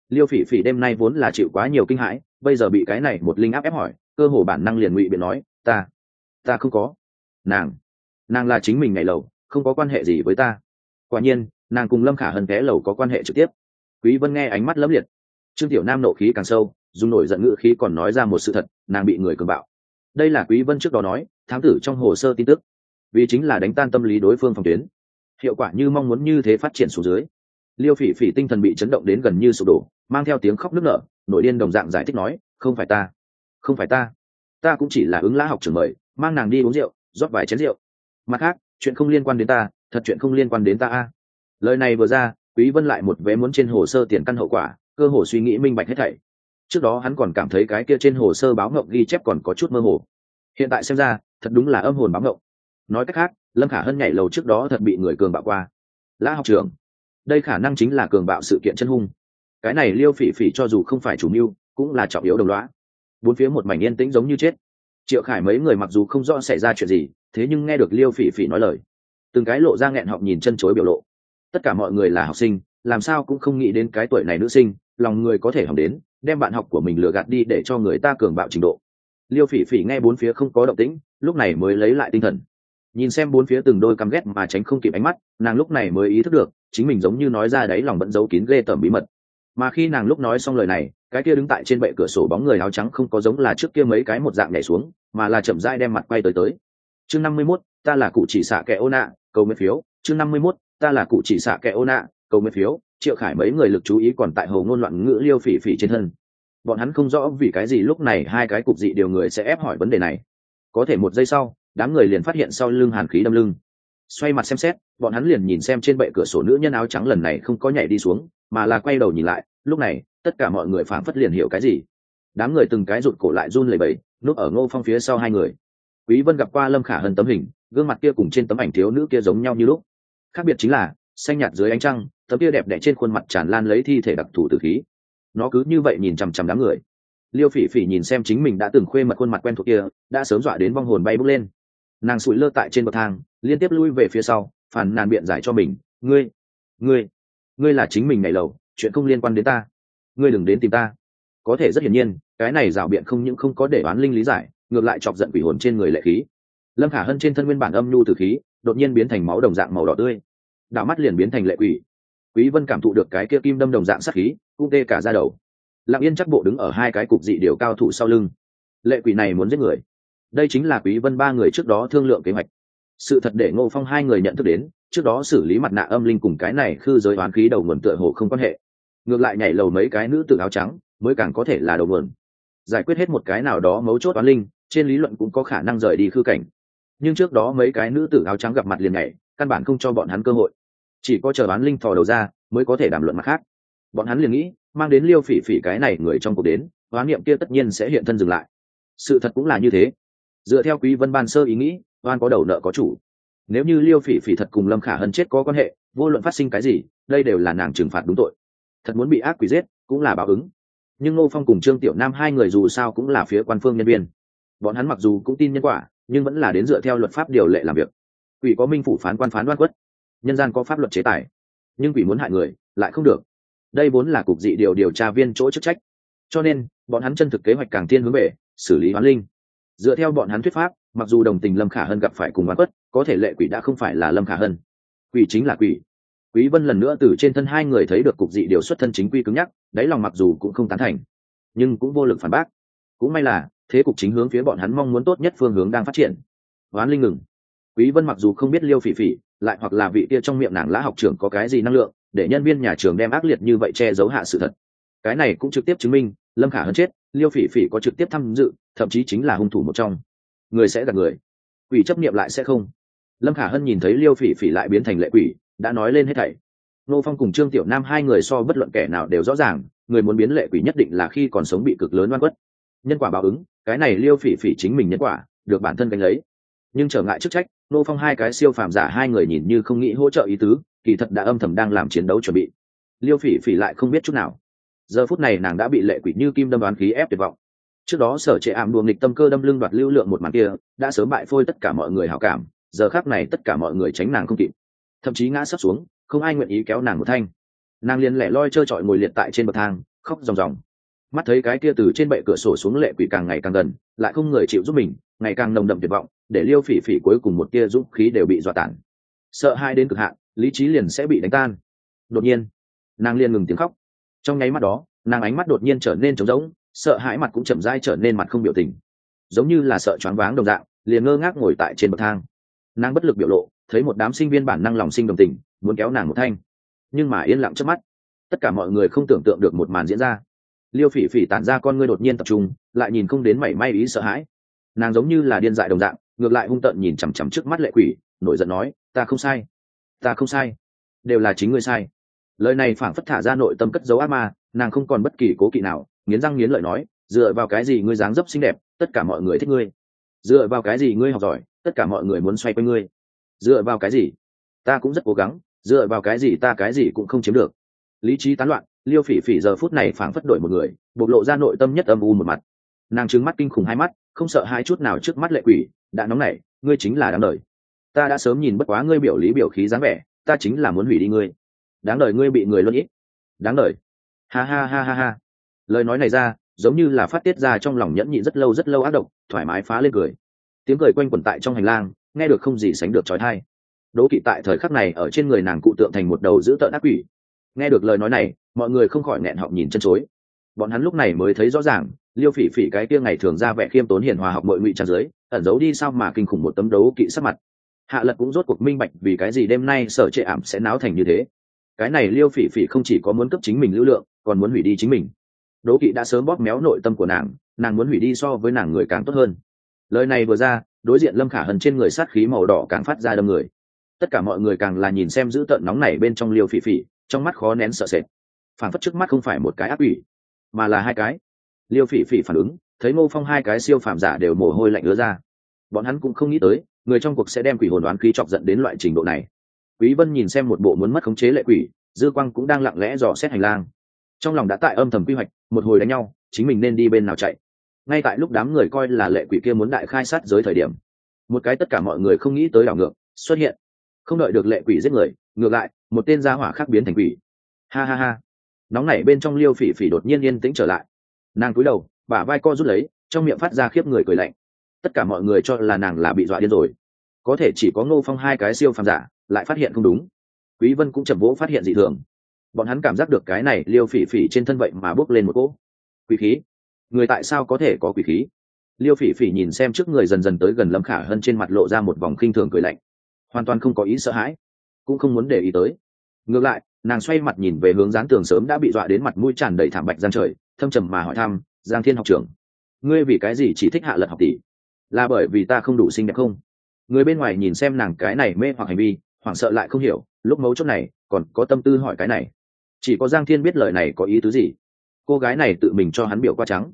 Liêu phỉ phỉ đêm nay vốn là chịu quá nhiều kinh hãi, bây giờ bị cái này một linh áp ép hỏi, cơ hồ bản năng liền ngụy biện nói, ta ta không có. Nàng nàng là chính mình ngày lầu, không có quan hệ gì với ta. Quả nhiên, nàng cùng lâm khả hân té lầu có quan hệ trực tiếp. Quý vân nghe ánh mắt lấm liệt. Trương tiểu nam nộ khí càng sâu, dùng nổi giận ngữ khí còn nói ra một sự thật, nàng bị người cường bạo. Đây là quý vân trước đó nói, thám tử trong hồ sơ tin tức. Vì chính là đánh tan tâm lý đối phương phòng tuyến hiệu quả như mong muốn như thế phát triển xuống dưới. Liêu phỉ phỉ tinh thần bị chấn động đến gần như sụp đổ, mang theo tiếng khóc nức nở nội điên đồng dạng giải thích nói, không phải ta, không phải ta. Ta cũng chỉ là ứng lã học trường mời, mang nàng đi uống rượu, rót vài chén rượu. Mặt khác, chuyện không liên quan đến ta, thật chuyện không liên quan đến ta a. Lời này vừa ra, quý vân lại một vé muốn trên hồ sơ tiền căn hậu quả, cơ hồ suy nghĩ minh bạch hết thảy. Trước đó hắn còn cảm thấy cái kia trên hồ sơ báo ngộng ghi chép còn có chút mơ hồ. Hiện tại xem ra, thật đúng là âm hồn báo ngộng nói cách khác, lâm khả hân nhảy lầu trước đó thật bị người cường bạo qua. Lã học trưởng, đây khả năng chính là cường bạo sự kiện chân hung. Cái này liêu phỉ phỉ cho dù không phải chủ mưu, cũng là trọng yếu đồng loá bốn phía một mảnh yên tĩnh giống như chết. Triệu khải mấy người mặc dù không rõ xảy ra chuyện gì, thế nhưng nghe được liêu phỉ phỉ nói lời. Từng cái lộ ra nghẹn họng nhìn chân chối biểu lộ. Tất cả mọi người là học sinh, làm sao cũng không nghĩ đến cái tuổi này nữ sinh, lòng người có thể hỏng đến, đem bạn học của mình lừa gạt đi để cho người ta cường bạo trình độ. Liêu phỉ phỉ nghe bốn phía không có động tĩnh, lúc này mới lấy lại tinh thần nhìn xem bốn phía từng đôi căm ghét mà tránh không kịp ánh mắt nàng lúc này mới ý thức được chính mình giống như nói ra đấy lòng vẫn giấu kín ghê tởm bí mật. Mà khi nàng lúc nói xong lời này cái kia đứng tại trên bệ cửa sổ bóng người áo trắng không có giống là trước kia mấy cái một dạng nhảy xuống mà là chậm rãi đem mặt quay tới tới. Chương năm mươi 51, ta là cụ chỉ xạ kẻ ô nạ cầu nguyện phiếu. Chương năm mươi 51, ta là cụ chỉ xạ kẻ ô nạ cầu nguyện phiếu. Triệu khải mấy người lực chú ý còn tại hồ ngôn loạn ngữ liêu phỉ phỉ trên thân. Bọn hắn không rõ vì cái gì lúc này hai cái cục dị điều người sẽ ép hỏi vấn đề này. Có thể một giây sau đám người liền phát hiện sau lưng hàn khí đâm lưng. Xoay mặt xem xét, bọn hắn liền nhìn xem trên bệ cửa sổ nữ nhân áo trắng lần này không có nhảy đi xuống, mà là quay đầu nhìn lại, lúc này, tất cả mọi người phảng phất liền hiểu cái gì. Đám người từng cái rụt cổ lại run lẩy bẩy, núp ở ngô phong phía sau hai người. Quý vân gặp qua lâm khả hơn tấm hình, gương mặt kia cùng trên tấm ảnh thiếu nữ kia giống nhau như lúc. Khác biệt chính là, xanh nhạt dưới ánh trăng, tấm kia đẹp đẽ trên khuôn mặt tràn lan lấy thi thể đặc thù tử khí. Nó cứ như vậy nhìn chằm chằm đám người. Liêu phỉ phỉ nhìn xem chính mình đã từng khuê mật khuôn mặt quen thuộc kia, đã sớm dọa đến vong hồn bay bốc lên nàng sụi lơ tại trên bậc thang, liên tiếp lui về phía sau phản nàn biện giải cho mình, ngươi ngươi ngươi là chính mình ngày lầu, chuyện không liên quan đến ta. Ngươi đừng đến tìm ta. Có thể rất hiển nhiên, cái này rào biện không những không có để oán linh lý giải, ngược lại chọc giận quỷ hồn trên người lệ khí. Lâm khả hân trên thân nguyên bản âm nhu từ khí, đột nhiên biến thành máu đồng dạng màu đỏ tươi. Đạo mắt liền biến thành lệ quỷ. Quý vân cảm thụ được cái kia kim đâm đồng dạng sát khí, cũng tê cả ra đầu. Lặng yên chắc bộ đứng ở hai cái cục dị điều cao thủ sau lưng. Lệ quỷ này muốn giết người đây chính là quý vân ba người trước đó thương lượng kế hoạch. Sự thật để ngô phong hai người nhận thức đến, trước đó xử lý mặt nạ âm linh cùng cái này khư giới oán khí đầu nguồn tựa hồ không quan hệ. Ngược lại nhảy lầu mấy cái nữ tự áo trắng, mới càng có thể là đầu nguồn. Giải quyết hết một cái nào đó mấu chốt oán linh, trên lý luận cũng có khả năng rời đi khư cảnh. Nhưng trước đó mấy cái nữ tử áo trắng gặp mặt liền nhảy, căn bản không cho bọn hắn cơ hội. Chỉ có chờ oán linh thò đầu ra, mới có thể đàm luận mặt khác. Bọn hắn liền nghĩ, mang đến liêu phỉ phỉ cái này người trong cuộc đến, oán niệm kia tất nhiên sẽ hiện thân dừng lại. Sự thật cũng là như thế dựa theo quý vân ban sơ ý nghĩ, oan có đầu nợ có chủ. Nếu như liêu phỉ phỉ thật cùng lâm khả hân chết có quan hệ, vô luận phát sinh cái gì, đây đều là nàng trừng phạt đúng tội. Thật muốn bị ác quỷ giết, cũng là báo ứng. Nhưng ngô phong cùng trương tiểu nam hai người dù sao cũng là phía quan phương nhân viên. Bọn hắn mặc dù cũng tin nhân quả, nhưng vẫn là đến dựa theo luật pháp điều lệ làm việc. Quỷ có minh phủ phán quan phán đoan quất, nhân gian có pháp luật chế tài. Nhưng quỷ muốn hại người, lại không được. Đây vốn là cục dị điều điều tra viên chỗ chức trách. Cho nên, bọn hắn chân thực kế hoạch càng tiên hướng về, xử lý hoán linh dựa theo bọn hắn thuyết pháp, mặc dù đồng tình lâm khả hân gặp phải cùng bán quất, có thể lệ quỷ đã không phải là lâm khả hân. Quỷ chính là quỷ. Quý vân lần nữa từ trên thân hai người thấy được cục dị điều xuất thân chính quy cứng nhắc, đáy lòng mặc dù cũng không tán thành, nhưng cũng vô lực phản bác. Cũng may là, thế cục chính hướng phía bọn hắn mong muốn tốt nhất phương hướng đang phát triển. Oán linh ngừng. Quý vân mặc dù không biết liêu phỉ phỉ, lại hoặc là vị kia trong miệng nàng lã học trưởng có cái gì năng lượng, để nhân viên nhà trường đem ác liệt như vậy che giấu hạ sự thật. Cái này cũng trực tiếp chứng minh lâm khả hơn chết, liêu phỉ phỉ có trực tiếp tham dự, thậm chí chính là hung thủ một trong. Người sẽ gặp người, quỷ chấp niệm lại sẽ không. Lâm khả hân nhìn thấy liêu phỉ phỉ lại biến thành lệ quỷ, đã nói lên hết thảy. Nô phong cùng trương tiểu nam hai người so bất luận kẻ nào đều rõ ràng, người muốn biến lệ quỷ nhất định là khi còn sống bị cực lớn oan quất nhân quả báo ứng, cái này liêu phỉ phỉ chính mình nhân quả, được bản thân gánh lấy. Nhưng trở ngại chức trách, nô phong hai cái siêu phàm giả hai người nhìn như không nghĩ hỗ trợ ý tứ, kỳ thật đã âm thầm đang làm chiến đấu chuẩn bị. Liêu phỉ phỉ lại không biết chút nào giờ phút này nàng đã bị lệ quỷ như kim đâm đoán khí ép tuyệt vọng. Trước đó sở trệ ảm đùa nghịch tâm cơ đâm lưng đoạt lưu lượng một màn kia, đã sớm bại phôi tất cả mọi người hảo cảm, giờ khác này tất cả mọi người tránh nàng không kịp. Thậm chí ngã sấp xuống, không ai nguyện ý kéo nàng một thanh. Nàng liền lẻ loi trơ trọi ngồi liệt tại trên bậc thang, khóc ròng ròng. Mắt thấy cái kia từ trên bệ cửa sổ xuống lệ quỷ càng ngày càng gần, lại không người chịu giúp mình, ngày càng nồng đậm tuyệt vọng, để liêu phỉ phỉ cuối cùng một tia dũng khí đều bị dọa tản sợ hai đến cực hạn, lý trí liền sẽ bị đánh tan. Đột nhiên, nàng liền ngừng tiếng khóc trong nháy mắt đó, nàng ánh mắt đột nhiên trở nên trống rỗng, sợ hãi mặt cũng chậm dai trở nên mặt không biểu tình. Giống như là sợ choáng váng đồng dạng, liền ngơ ngác ngồi tại trên bậc thang. Nàng bất lực biểu lộ, thấy một đám sinh viên bản năng lòng sinh đồng tình, muốn kéo nàng một thanh. Nhưng mà yên lặng trước mắt, tất cả mọi người không tưởng tượng được một màn diễn ra. Liêu phỉ phỉ tản ra con ngươi đột nhiên tập trung, lại nhìn không đến mảy may ý sợ hãi. Nàng giống như là điên dại đồng dạng, ngược lại hung tợn nhìn chằm chằm trước mắt lệ quỷ, nổi giận nói, ta không sai, ta không sai, đều là chính ngươi sai lời này phảng phất thả ra nội tâm cất dấu ác ma, nàng không còn bất kỳ cố kỵ nào, nghiến răng nghiến lợi nói, dựa vào cái gì ngươi dáng dấp xinh đẹp, tất cả mọi người thích ngươi. Dựa vào cái gì ngươi học giỏi, tất cả mọi người muốn xoay quanh ngươi. Dựa vào cái gì? Ta cũng rất cố gắng, dựa vào cái gì ta cái gì cũng không chiếm được. Lý trí tán loạn, liêu phỉ phỉ giờ phút này phảng phất đổi một người, bộc lộ ra nội tâm nhất âm u một mặt. Nàng trứng mắt kinh khủng hai mắt, không sợ hai chút nào trước mắt lệ quỷ, đã nóng nảy, ngươi chính là đáng đời. Ta đã sớm nhìn bất quá ngươi biểu lý biểu khí dáng vẻ, ta chính là muốn hủy đi ngươi đáng đời ngươi bị người luôn ít đáng đời. Ha ha ha ha ha. Lời nói này ra, giống như là phát tiết ra trong lòng nhẫn nhị rất lâu rất lâu ác độc, thoải mái phá lên cười. Tiếng cười quanh quẩn tại trong hành lang, nghe được không gì sánh được trói thai. Đố kỵ tại thời khắc này ở trên người nàng cụ tượng thành một đầu giữ tợn ác quỷ. Nghe được lời nói này, mọi người không khỏi nghẹn họng nhìn chân chối. Bọn hắn lúc này mới thấy rõ ràng, liêu phỉ phỉ cái kia ngày thường ra vẻ khiêm tốn hiền hòa học mọi ngụy trang dưới, ẩn giấu đi sao mà kinh khủng một tấm đấu kỵ sắc mặt. Hạ lật cũng rốt cuộc minh bạch vì cái gì đêm nay sở trệ ảm sẽ náo thành như thế cái này liêu phỉ phỉ không chỉ có muốn cấp chính mình lưu lượng, còn muốn hủy đi chính mình. Đố kỵ đã sớm bóp méo nội tâm của nàng nàng muốn hủy đi so với nàng người càng tốt hơn. Lời này vừa ra, đối diện lâm khả hân trên người sát khí màu đỏ càng phát ra đâm người. Tất cả mọi người càng là nhìn xem giữ tợn nóng này bên trong liêu phỉ phỉ, trong mắt khó nén sợ sệt. Phản phất trước mắt không phải một cái ác ủy mà là hai cái. Liêu phỉ phỉ phản ứng, thấy ngô phong hai cái siêu phàm giả đều mồ hôi lạnh ứa ra. Bọn hắn cũng không nghĩ tới, người trong cuộc sẽ đem quỷ hồn đoán khí chọc giận đến loại trình độ này quý vân nhìn xem một bộ muốn mất khống chế lệ quỷ, dư quang cũng đang lặng lẽ dò xét hành lang. Trong lòng đã tại âm thầm quy hoạch, một hồi đánh nhau, chính mình nên đi bên nào chạy. Ngay tại lúc đám người coi là lệ quỷ kia muốn đại khai sát giới thời điểm, một cái tất cả mọi người không nghĩ tới đảo ngược xuất hiện. Không đợi được lệ quỷ giết người, ngược lại, một tên gia hỏa khác biến thành quỷ. Ha ha ha. Nóng nảy bên trong liêu phỉ phỉ đột nhiên yên tĩnh trở lại. Nàng cúi đầu, bả vai co rút lấy, trong miệng phát ra khiếp người cười lạnh. Tất cả mọi người cho là nàng là bị dọa điên rồi. Có thể chỉ có ngô phong hai cái siêu phàm giả lại phát hiện không đúng. Quý vân cũng chậm vỗ phát hiện dị thường. Bọn hắn cảm giác được cái này liêu phỉ phỉ trên thân vậy mà bước lên một cỗ. Quỷ khí? Người tại sao có thể có quỷ khí? Liêu phỉ phỉ nhìn xem trước người dần dần tới gần lâm khả hơn trên mặt lộ ra một vòng khinh thường cười lạnh. Hoàn toàn không có ý sợ hãi, cũng không muốn để ý tới. Ngược lại, nàng xoay mặt nhìn về hướng dán tường sớm đã bị dọa đến mặt mũi tràn đầy thảm bạch giang trời, thâm trầm mà hỏi thăm, giang thiên học trưởng, ngươi vì cái gì chỉ thích hạ lật học tỷ? Là bởi vì ta không đủ xinh đẹp không? Người bên ngoài nhìn xem nàng cái này mê hoặc hành vi hoảng sợ lại không hiểu, lúc mấu chốt này, còn có tâm tư hỏi cái này. Chỉ có giang thiên biết lời này có ý tứ gì. Cô gái này tự mình cho hắn biểu qua trắng.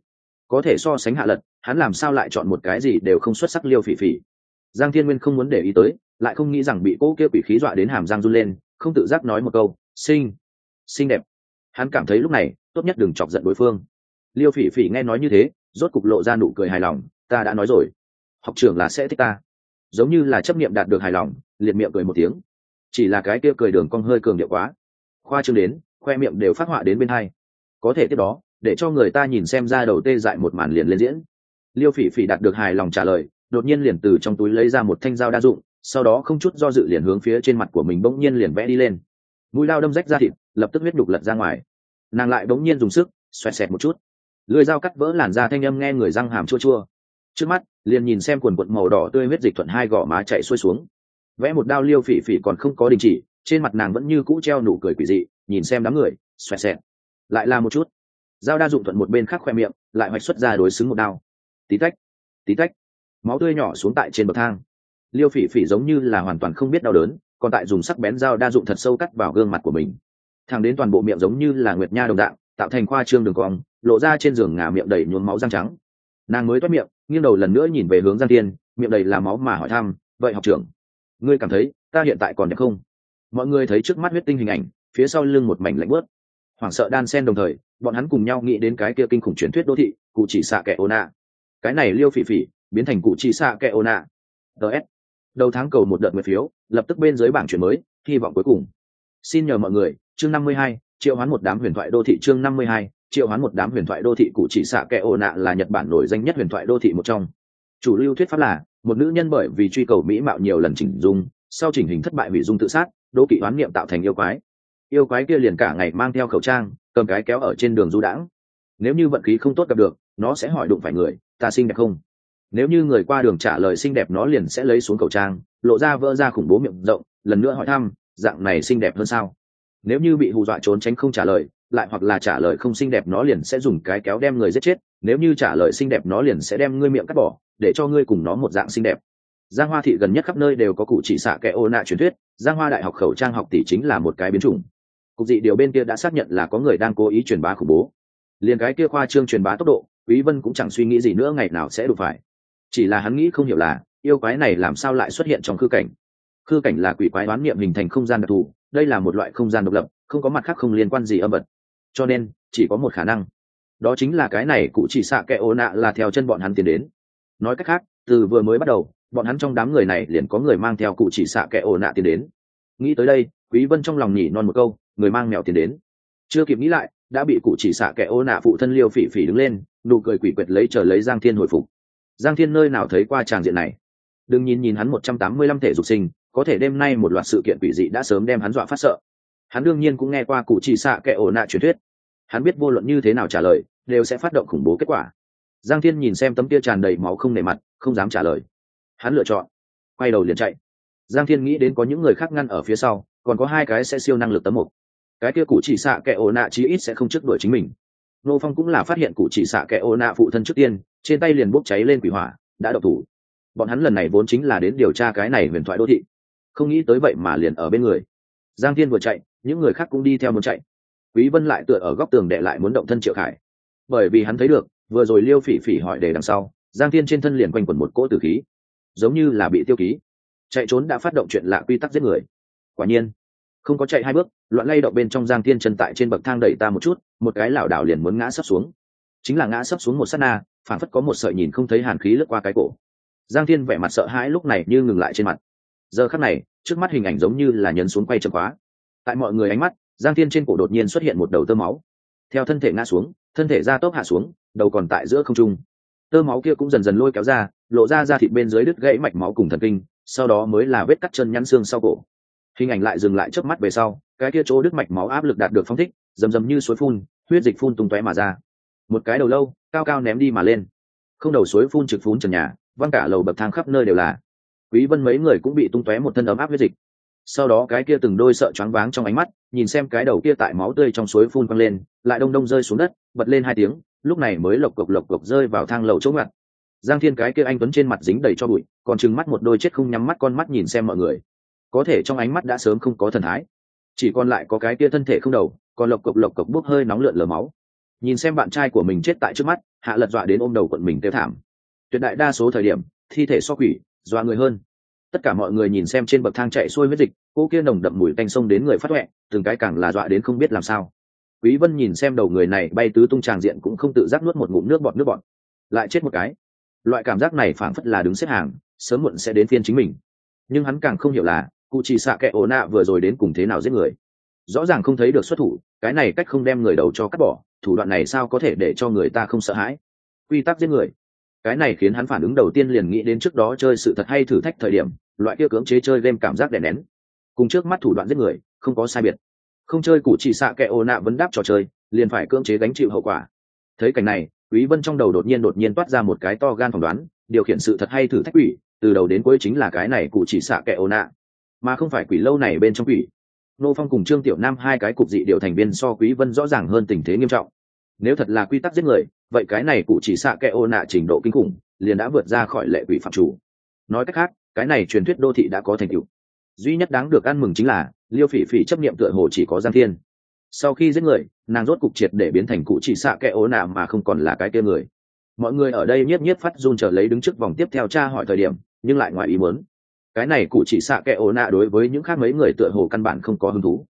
Có thể so sánh hạ lật, hắn làm sao lại chọn một cái gì đều không xuất sắc liêu phỉ phỉ. Giang thiên nguyên không muốn để ý tới, lại không nghĩ rằng bị cô kia quỷ khí dọa đến hàm giang run lên, không tự giác nói một câu, xinh xinh đẹp. Hắn cảm thấy lúc này, tốt nhất đừng chọc giận đối phương. Liêu phỉ phỉ nghe nói như thế, rốt cục lộ ra nụ cười hài lòng, ta đã nói rồi, học trưởng là sẽ thích ta giống như là chấp nghiệm đạt được hài lòng, liệt miệng cười một tiếng. Chỉ là cái kia cười đường cong hơi cường điệu quá. Khoa trương đến, khoe miệng đều phát họa đến bên hai. Có thể tiếp đó, để cho người ta nhìn xem ra đầu tê dại một màn liền lên diễn. Liêu phỉ phỉ đạt được hài lòng trả lời, đột nhiên liền từ trong túi lấy ra một thanh dao đa dụng, sau đó không chút do dự liền hướng phía trên mặt của mình bỗng nhiên liền vẽ đi lên. Mũi lao đâm rách ra thịt, lập tức huyết đục lật ra ngoài. Nàng lại bỗng nhiên dùng sức, xoẹt xẹt một chút. Lưỡi dao cắt vỡ làn da thanh âm nghe người răng hàm chua chua. Trước mắt liền nhìn xem quần quận màu đỏ tươi huyết dịch thuận hai gò má chạy xuôi xuống. Vẽ một đao liêu phỉ phỉ còn không có đình chỉ, trên mặt nàng vẫn như cũ treo nụ cười quỷ dị, nhìn xem đám người, xoẹt xẹt. Lại là một chút. Dao đa dụng thuận một bên khác khoe miệng, lại hoạch xuất ra đối xứng một đao. Tí tách tí tách. Máu tươi nhỏ xuống tại trên bậc thang. Liêu phỉ phỉ giống như là hoàn toàn không biết đau đớn, còn tại dùng sắc bén dao đa dụng thật sâu cắt vào gương mặt của mình. Thẳng đến toàn bộ miệng giống như là nguyệt nha đồng dạng, tạo thành khoa trương đường cong, lộ ra trên giường ngả miệng đầy nhuốm máu răng trắng. Nàng mới toát miệng nghiêng đầu lần nữa nhìn về hướng giang tiên miệng đầy là máu mà hỏi thăm, vậy học trưởng, ngươi cảm thấy ta hiện tại còn đẹp không? Mọi người thấy trước mắt huyết tinh hình ảnh, phía sau lưng một mảnh lạnh bớt hoảng sợ đan sen đồng thời, bọn hắn cùng nhau nghĩ đến cái kia kinh khủng truyền thuyết đô thị, cụ chỉ xạ kẻ ô nạ. Cái này liêu phỉ phỉ, biến thành cụ chỉ xạ kẻ ô nạ. Ts đầu tháng cầu một đợt mười phiếu, lập tức bên dưới bảng chuyển mới, hy vọng cuối cùng. Xin nhờ mọi người, chương năm mươi hai, triệu hoán một đám huyền thoại đô thị chương năm mươi hai triệu hoán một đám huyền thoại đô thị cụ chỉ xạ kẻ ồ nạ là nhật bản nổi danh nhất huyền thoại đô thị một trong. Chủ lưu thuyết pháp là, một nữ nhân bởi vì truy cầu mỹ mạo nhiều lần chỉnh dung, sau chỉnh hình thất bại hủy dung tự sát đô kỵ oán niệm tạo thành yêu quái. Yêu quái kia liền cả ngày mang theo khẩu trang, cầm cái kéo ở trên đường du đãng. Nếu như vận khí không tốt gặp được, nó sẽ hỏi đụng phải người, ta xinh đẹp không? Nếu như người qua đường trả lời xinh đẹp nó liền sẽ lấy xuống khẩu trang, lộ ra vỡ ra khủng bố miệng rộng, lần nữa hỏi thăm, dạng này xinh đẹp hơn sao? Nếu như bị hù dọa trốn tránh không trả lời lại hoặc là trả lời không xinh đẹp nó liền sẽ dùng cái kéo đem người giết chết, nếu như trả lời xinh đẹp nó liền sẽ đem ngươi miệng cắt bỏ, để cho ngươi cùng nó một dạng xinh đẹp. Giang hoa thị gần nhất khắp nơi đều có cụ chỉ xạ kẻ ô nạ truyền thuyết, giang hoa đại học khẩu trang học tỷ chính là một cái biến chủng. Cục dị điều bên kia đã xác nhận là có người đang cố ý truyền bá khủng bố. Liền cái kia khoa trương truyền bá tốc độ, quý vân cũng chẳng suy nghĩ gì nữa ngày nào sẽ đủ phải. Chỉ là hắn nghĩ không hiểu là, yêu quái này làm sao lại xuất hiện trong khư cảnh? Khư cảnh là quỷ quái đoán niệm hình thành không gian đặc thù, đây là một loại không gian độc lập, không có mặt khác không liên quan gì âm vật cho nên chỉ có một khả năng. Đó chính là cái này cụ chỉ xạ kẻ ô nạ là theo chân bọn hắn tiến đến. Nói cách khác, từ vừa mới bắt đầu, bọn hắn trong đám người này liền có người mang theo cụ chỉ xạ kẻ ô nạ tiến đến. Nghĩ tới đây, quý vân trong lòng nhỉ non một câu, người mang mèo tiến đến. Chưa kịp nghĩ lại, đã bị cụ chỉ xạ kẻ ô nạ phụ thân liêu phỉ phỉ đứng lên, nụ cười quỷ quyệt lấy chờ lấy giang thiên hồi phục. Giang thiên nơi nào thấy qua tràng diện này? Đừng nhìn nhìn hắn một trăm tám mươi lăm thể dục sinh, có thể đêm nay một loạt sự kiện quỷ dị đã sớm đem hắn dọa phát sợ hắn đương nhiên cũng nghe qua cụ chỉ xạ kẻ ổ nạ truyền thuyết. Hắn biết vô luận như thế nào trả lời, đều sẽ phát động khủng bố kết quả. Giang thiên nhìn xem tấm kia tràn đầy máu không nề mặt, không dám trả lời. Hắn lựa chọn, quay đầu liền chạy. Giang thiên nghĩ đến có những người khác ngăn ở phía sau, còn có hai cái sẽ siêu năng lực tấm mục. Cái kia cụ chỉ xạ kẻ ổ nạ chí ít sẽ không trước đuổi chính mình. Nô phong cũng là phát hiện cụ chỉ xạ kẻ ổ nạ phụ thân trước tiên, trên tay liền bốc cháy lên quỷ hỏa, đã độc thủ. Bọn hắn lần này vốn chính là đến điều tra cái này huyền thoại đô thị. Không nghĩ tới vậy mà liền ở bên người. Giang thiên vừa chạy những người khác cũng đi theo muốn chạy. Quý vân lại tựa ở góc tường để lại muốn động thân triệu khải. Bởi vì hắn thấy được, vừa rồi liêu phỉ phỉ hỏi đề đằng sau, giang thiên trên thân liền quanh quẩn một cỗ tử khí. Giống như là bị tiêu ký. Chạy trốn đã phát động chuyện lạ quy tắc giết người. Quả nhiên, không có chạy hai bước, loạn lay động bên trong giang thiên chân tại trên bậc thang đẩy ta một chút, một cái lảo đảo liền muốn ngã sấp xuống. Chính là ngã sấp xuống một sát na phản phất có một sợi nhìn không thấy hàn khí lướt qua cái cổ. Giang thiên vẻ mặt sợ hãi lúc này như ngừng lại trên mặt. Giờ khắc này, trước mắt hình ảnh giống như là nhấn xuống quay chậm khóa tại mọi người ánh mắt, giang thiên trên cổ đột nhiên xuất hiện một đầu tơ máu. Theo thân thể ngã xuống, thân thể ra tốc hạ xuống, đầu còn tại giữa không trung. Tơ máu kia cũng dần dần lôi kéo ra, lộ ra ra thịt bên dưới đứt gãy mạch máu cùng thần kinh, sau đó mới là vết cắt chân nhăn xương sau cổ. Hình ảnh lại dừng lại trước mắt về sau, cái kia chỗ đứt mạch máu áp lực đạt được phong thích, rầm rầm như suối phun, huyết dịch phun tung tóe mà ra. Một cái đầu lâu, cao cao ném đi mà lên. Không đầu suối phun trực phun trần nhà, văng cả lầu bậc thang khắp nơi đều là. Quý vân mấy người cũng bị tung tóe một thân ấm áp huyết dịch sau đó cái kia từng đôi sợ choáng váng trong ánh mắt, nhìn xem cái đầu kia tại máu tươi trong suối phun quăng lên, lại đông đông rơi xuống đất, bật lên hai tiếng, lúc này mới lộc cộc lộc cộc rơi vào thang lầu chỗ ngặt. Giang thiên cái kia anh tuấn trên mặt dính đầy cho bụi, còn trừng mắt một đôi chết không nhắm mắt con mắt nhìn xem mọi người. Có thể trong ánh mắt đã sớm không có thần thái, chỉ còn lại có cái kia thân thể không đầu, còn lộc cộc lộc cộc bốc hơi nóng lượn lờ máu. Nhìn xem bạn trai của mình chết tại trước mắt, hạ lật dọa đến ôm đầu quận mình tiêu thảm. Tuyệt đại đa số thời điểm, thi thể so quỷ, dọa người hơn tất cả mọi người nhìn xem trên bậc thang chạy xuôi huyết dịch, cô kia nồng đậm mùi tanh sông đến người phát huệ, từng cái càng là dọa đến không biết làm sao. Quý vân nhìn xem đầu người này bay tứ tung tràng diện cũng không tự giác nuốt một ngụm nước bọt nước bọt. Lại chết một cái. Loại cảm giác này phảng phất là đứng xếp hàng, sớm muộn sẽ đến phiên chính mình. Nhưng hắn càng không hiểu là cụ chỉ xạ kẻ ổ nạ vừa rồi đến cùng thế nào giết người. Rõ ràng không thấy được xuất thủ, cái này cách không đem người đầu cho cắt bỏ, thủ đoạn này sao có thể để cho người ta không sợ hãi? Quy tắc giết người cái này khiến hắn phản ứng đầu tiên liền nghĩ đến trước đó chơi sự thật hay thử thách thời điểm, loại kia cưỡng chế chơi game cảm giác đè nén. Cùng trước mắt thủ đoạn giết người, không có sai biệt. Không chơi cụ chỉ xạ kẻ ồ nạ vấn đáp trò chơi, liền phải cưỡng chế gánh chịu hậu quả. Thấy cảnh này, quý vân trong đầu đột nhiên đột nhiên toát ra một cái to gan phỏng đoán, điều khiển sự thật hay thử thách quỷ, từ đầu đến cuối chính là cái này cụ chỉ xạ kẻ ồ nạ. Mà không phải quỷ lâu này bên trong quỷ. Nô phong cùng trương tiểu nam hai cái cục dị điều thành viên so quý vân rõ ràng hơn tình thế nghiêm trọng nếu thật là quy tắc giết người, vậy cái này cụ chỉ xạ kẻ ô nạ trình độ kinh khủng, liền đã vượt ra khỏi lệ quỷ phạm chủ. Nói cách khác, cái này truyền thuyết đô thị đã có thành tựu. Duy nhất đáng được ăn mừng chính là, liêu phỉ phỉ chấp nghiệm tựa hồ chỉ có giang thiên. Sau khi giết người, nàng rốt cục triệt để biến thành cụ chỉ xạ kẻ ố nạ mà không còn là cái kia người. Mọi người ở đây nhiếp nhiếp phát run trở lấy đứng trước vòng tiếp theo tra hỏi thời điểm, nhưng lại ngoài ý muốn. Cái này cụ chỉ xạ kẻ ố nạ đối với những khác mấy người tựa hồ căn bản không có hứng thú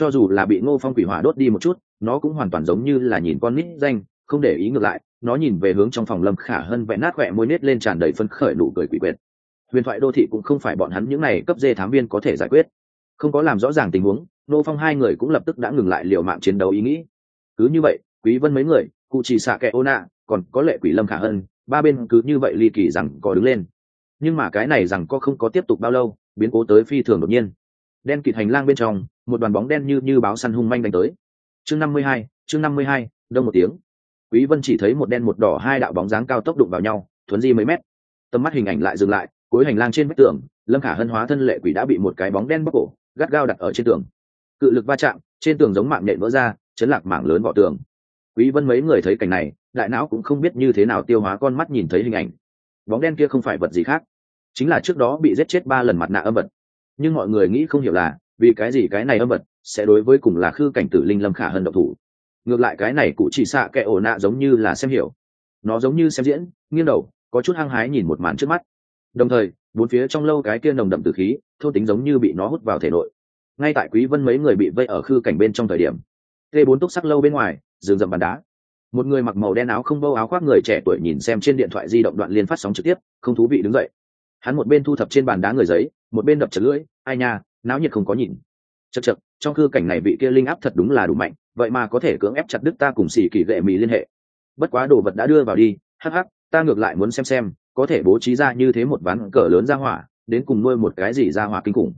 cho dù là bị ngô phong quỷ hỏa đốt đi một chút, nó cũng hoàn toàn giống như là nhìn con nít danh, không để ý ngược lại, nó nhìn về hướng trong phòng lâm khả hơn vẽ nát khỏe môi nết lên tràn đầy phân khởi nụ cười quỷ quyệt. Huyền thoại đô thị cũng không phải bọn hắn những này cấp dê thám viên có thể giải quyết. Không có làm rõ ràng tình huống nô phong hai người cũng lập tức đã ngừng lại liều mạng chiến đấu ý nghĩ. Cứ như vậy, quý vân mấy người, cụ chỉ xạ kẻ ô nạ còn có lệ quỷ lâm khả hơn. ba bên cứ như vậy ly kỳ rằng có đứng lên. Nhưng mà cái này rằng có không có tiếp tục bao lâu, biến cố tới phi thường đột nhiên đen kịt hành lang bên trong, một đoàn bóng đen như như báo săn hung manh đánh tới. Chương năm mươi hai, chương năm mươi hai, đông một tiếng. Quý vân chỉ thấy một đen một đỏ hai đạo bóng dáng cao tốc đụng vào nhau, thuấn di mấy mét. Tầm mắt hình ảnh lại dừng lại, cuối hành lang trên vách tường, lâm khả hân hóa thân lệ quỷ đã bị một cái bóng đen bóc cổ, gắt gao đặt ở trên tường. Cự lực va chạm, trên tường giống mạng nhện vỡ ra, chấn lạc mảng lớn vỏ tường. Quý vân mấy người thấy cảnh này, đại não cũng không biết như thế nào tiêu hóa con mắt nhìn thấy hình ảnh. Bóng đen kia không phải vật gì khác, chính là trước đó bị giết chết ba lần mặt nạ âm vật nhưng mọi người nghĩ không hiểu là, vì cái gì cái này âm vật sẽ đối với cùng là khư cảnh tử linh lâm khả hân độc thủ. Ngược lại cái này cụ chỉ xạ kẻ ổ nạ giống như là xem hiểu. Nó giống như xem diễn, nghiêng đầu, có chút hăng hái nhìn một màn trước mắt. Đồng thời, bốn phía trong lâu cái kia nồng đậm từ khí, thô tính giống như bị nó hút vào thể nội. Ngay tại quý vân mấy người bị vây ở khư cảnh bên trong thời điểm, t bốn túc sắc lâu bên ngoài, rừng rậm bàn đá. Một người mặc màu đen áo không bâu áo khoác người trẻ tuổi nhìn xem trên điện thoại di động đoạn liên phát sóng trực tiếp, không thú vị đứng dậy. Hắn một bên thu thập trên bàn đá người giấy một bên đập chật lưỡi, ai nha, náo nhiệt không có nhìn. Chật chật trong khư cảnh này vị kia linh áp thật đúng là đủ mạnh, vậy mà có thể cưỡng ép chặt đức ta cùng xì kỳ gệ mì liên hệ. Bất quá đồ vật đã đưa vào đi, hắc hắc, ta ngược lại muốn xem xem, có thể bố trí ra như thế một ván cờ lớn ra hỏa, đến cùng nuôi một cái gì ra hỏa kinh khủng.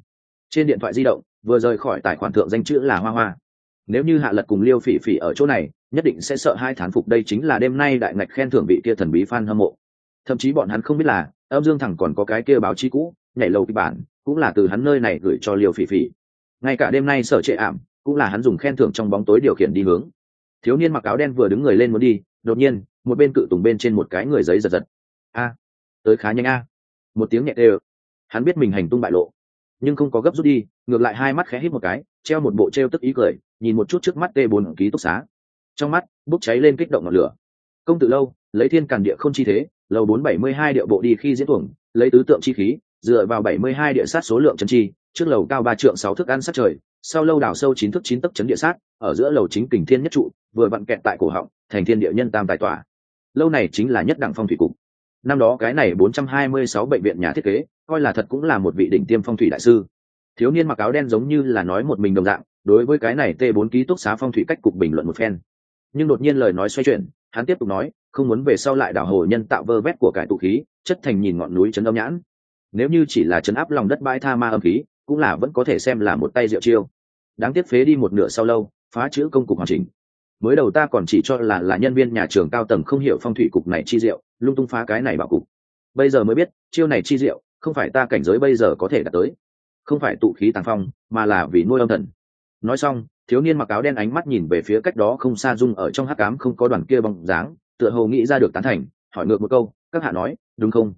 Trên điện thoại di động, vừa rời khỏi tài khoản thượng danh chữ là hoa hoa. Nếu như hạ lật cùng liêu phỉ phỉ ở chỗ này, nhất định sẽ sợ hai thán phục đây chính là đêm nay đại ngạch khen thưởng vị kia thần bí f a n hâm mộ. Thậm chí bọn hắn không biết là, âm dương thẳng còn có cái kia báo chí cũ nhảy lầu kịch bản, cũng là từ hắn nơi này gửi cho liều phỉ phỉ. Ngay cả đêm nay sở trệ ảm, cũng là hắn dùng khen thưởng trong bóng tối điều khiển đi hướng. Thiếu niên mặc áo đen vừa đứng người lên muốn đi, đột nhiên, một bên cự tùng bên trên một cái người giấy giật giật. A, tới khá nhanh a. Một tiếng nhẹ đều. Hắn biết mình hành tung bại lộ, nhưng không có gấp rút đi, ngược lại hai mắt khẽ hít một cái, treo một bộ treo tức ý cười, nhìn một chút trước mắt tê bồn ký túc xá. Trong mắt, bốc cháy lên kích động ngọn lửa. Công tử lâu, lấy thiên càn địa không chi thế, lầu bốn bảy mươi hai điệu bộ đi khi diễn tuồng, lấy tứ tượng chi khí dựa vào bảy mươi hai địa sát số lượng chấn chi, trước lầu cao ba trượng sáu thước ăn sát trời, sau lâu đào sâu chín thước chín tấc chấn địa sát, ở giữa lầu chính kình thiên nhất trụ, vừa vặn kẹt tại cổ họng, thành thiên địa nhân tam tài tỏa. Lâu này chính là nhất đẳng phong thủy cục. Năm đó cái này bốn trăm hai mươi sáu bệnh viện nhà thiết kế, coi là thật cũng là một vị đỉnh tiêm phong thủy đại sư. Thiếu niên mặc áo đen giống như là nói một mình đồng dạng, đối với cái này t bốn ký túc xá phong thủy cách cục bình luận một phen. Nhưng đột nhiên lời nói xoay chuyển, hắn tiếp tục nói, không muốn về sau lại đảo hồ nhân tạo vơ vét của cải tụ khí, chất thành nhìn ngọn núi chấn âm nhãn nếu như chỉ là chấn áp lòng đất bãi tha ma âm khí, cũng là vẫn có thể xem là một tay rượu chiêu. Đáng tiếc phế đi một nửa sau lâu, phá chữ công cục hoàn chỉnh. Mới đầu ta còn chỉ cho là là nhân viên nhà trường cao tầng không hiểu phong thủy cục này chi diệu, lung tung phá cái này bảo cục. Bây giờ mới biết, chiêu này chi diệu, không phải ta cảnh giới bây giờ có thể đạt tới. Không phải tụ khí tàng phong, mà là vì nuôi âm thần. Nói xong, thiếu niên mặc áo đen ánh mắt nhìn về phía cách đó không xa dung ở trong hắc cám không có đoàn kia bóng dáng, tựa hồ nghĩ ra được tán thành, hỏi ngược một câu, các hạ nói, đúng không?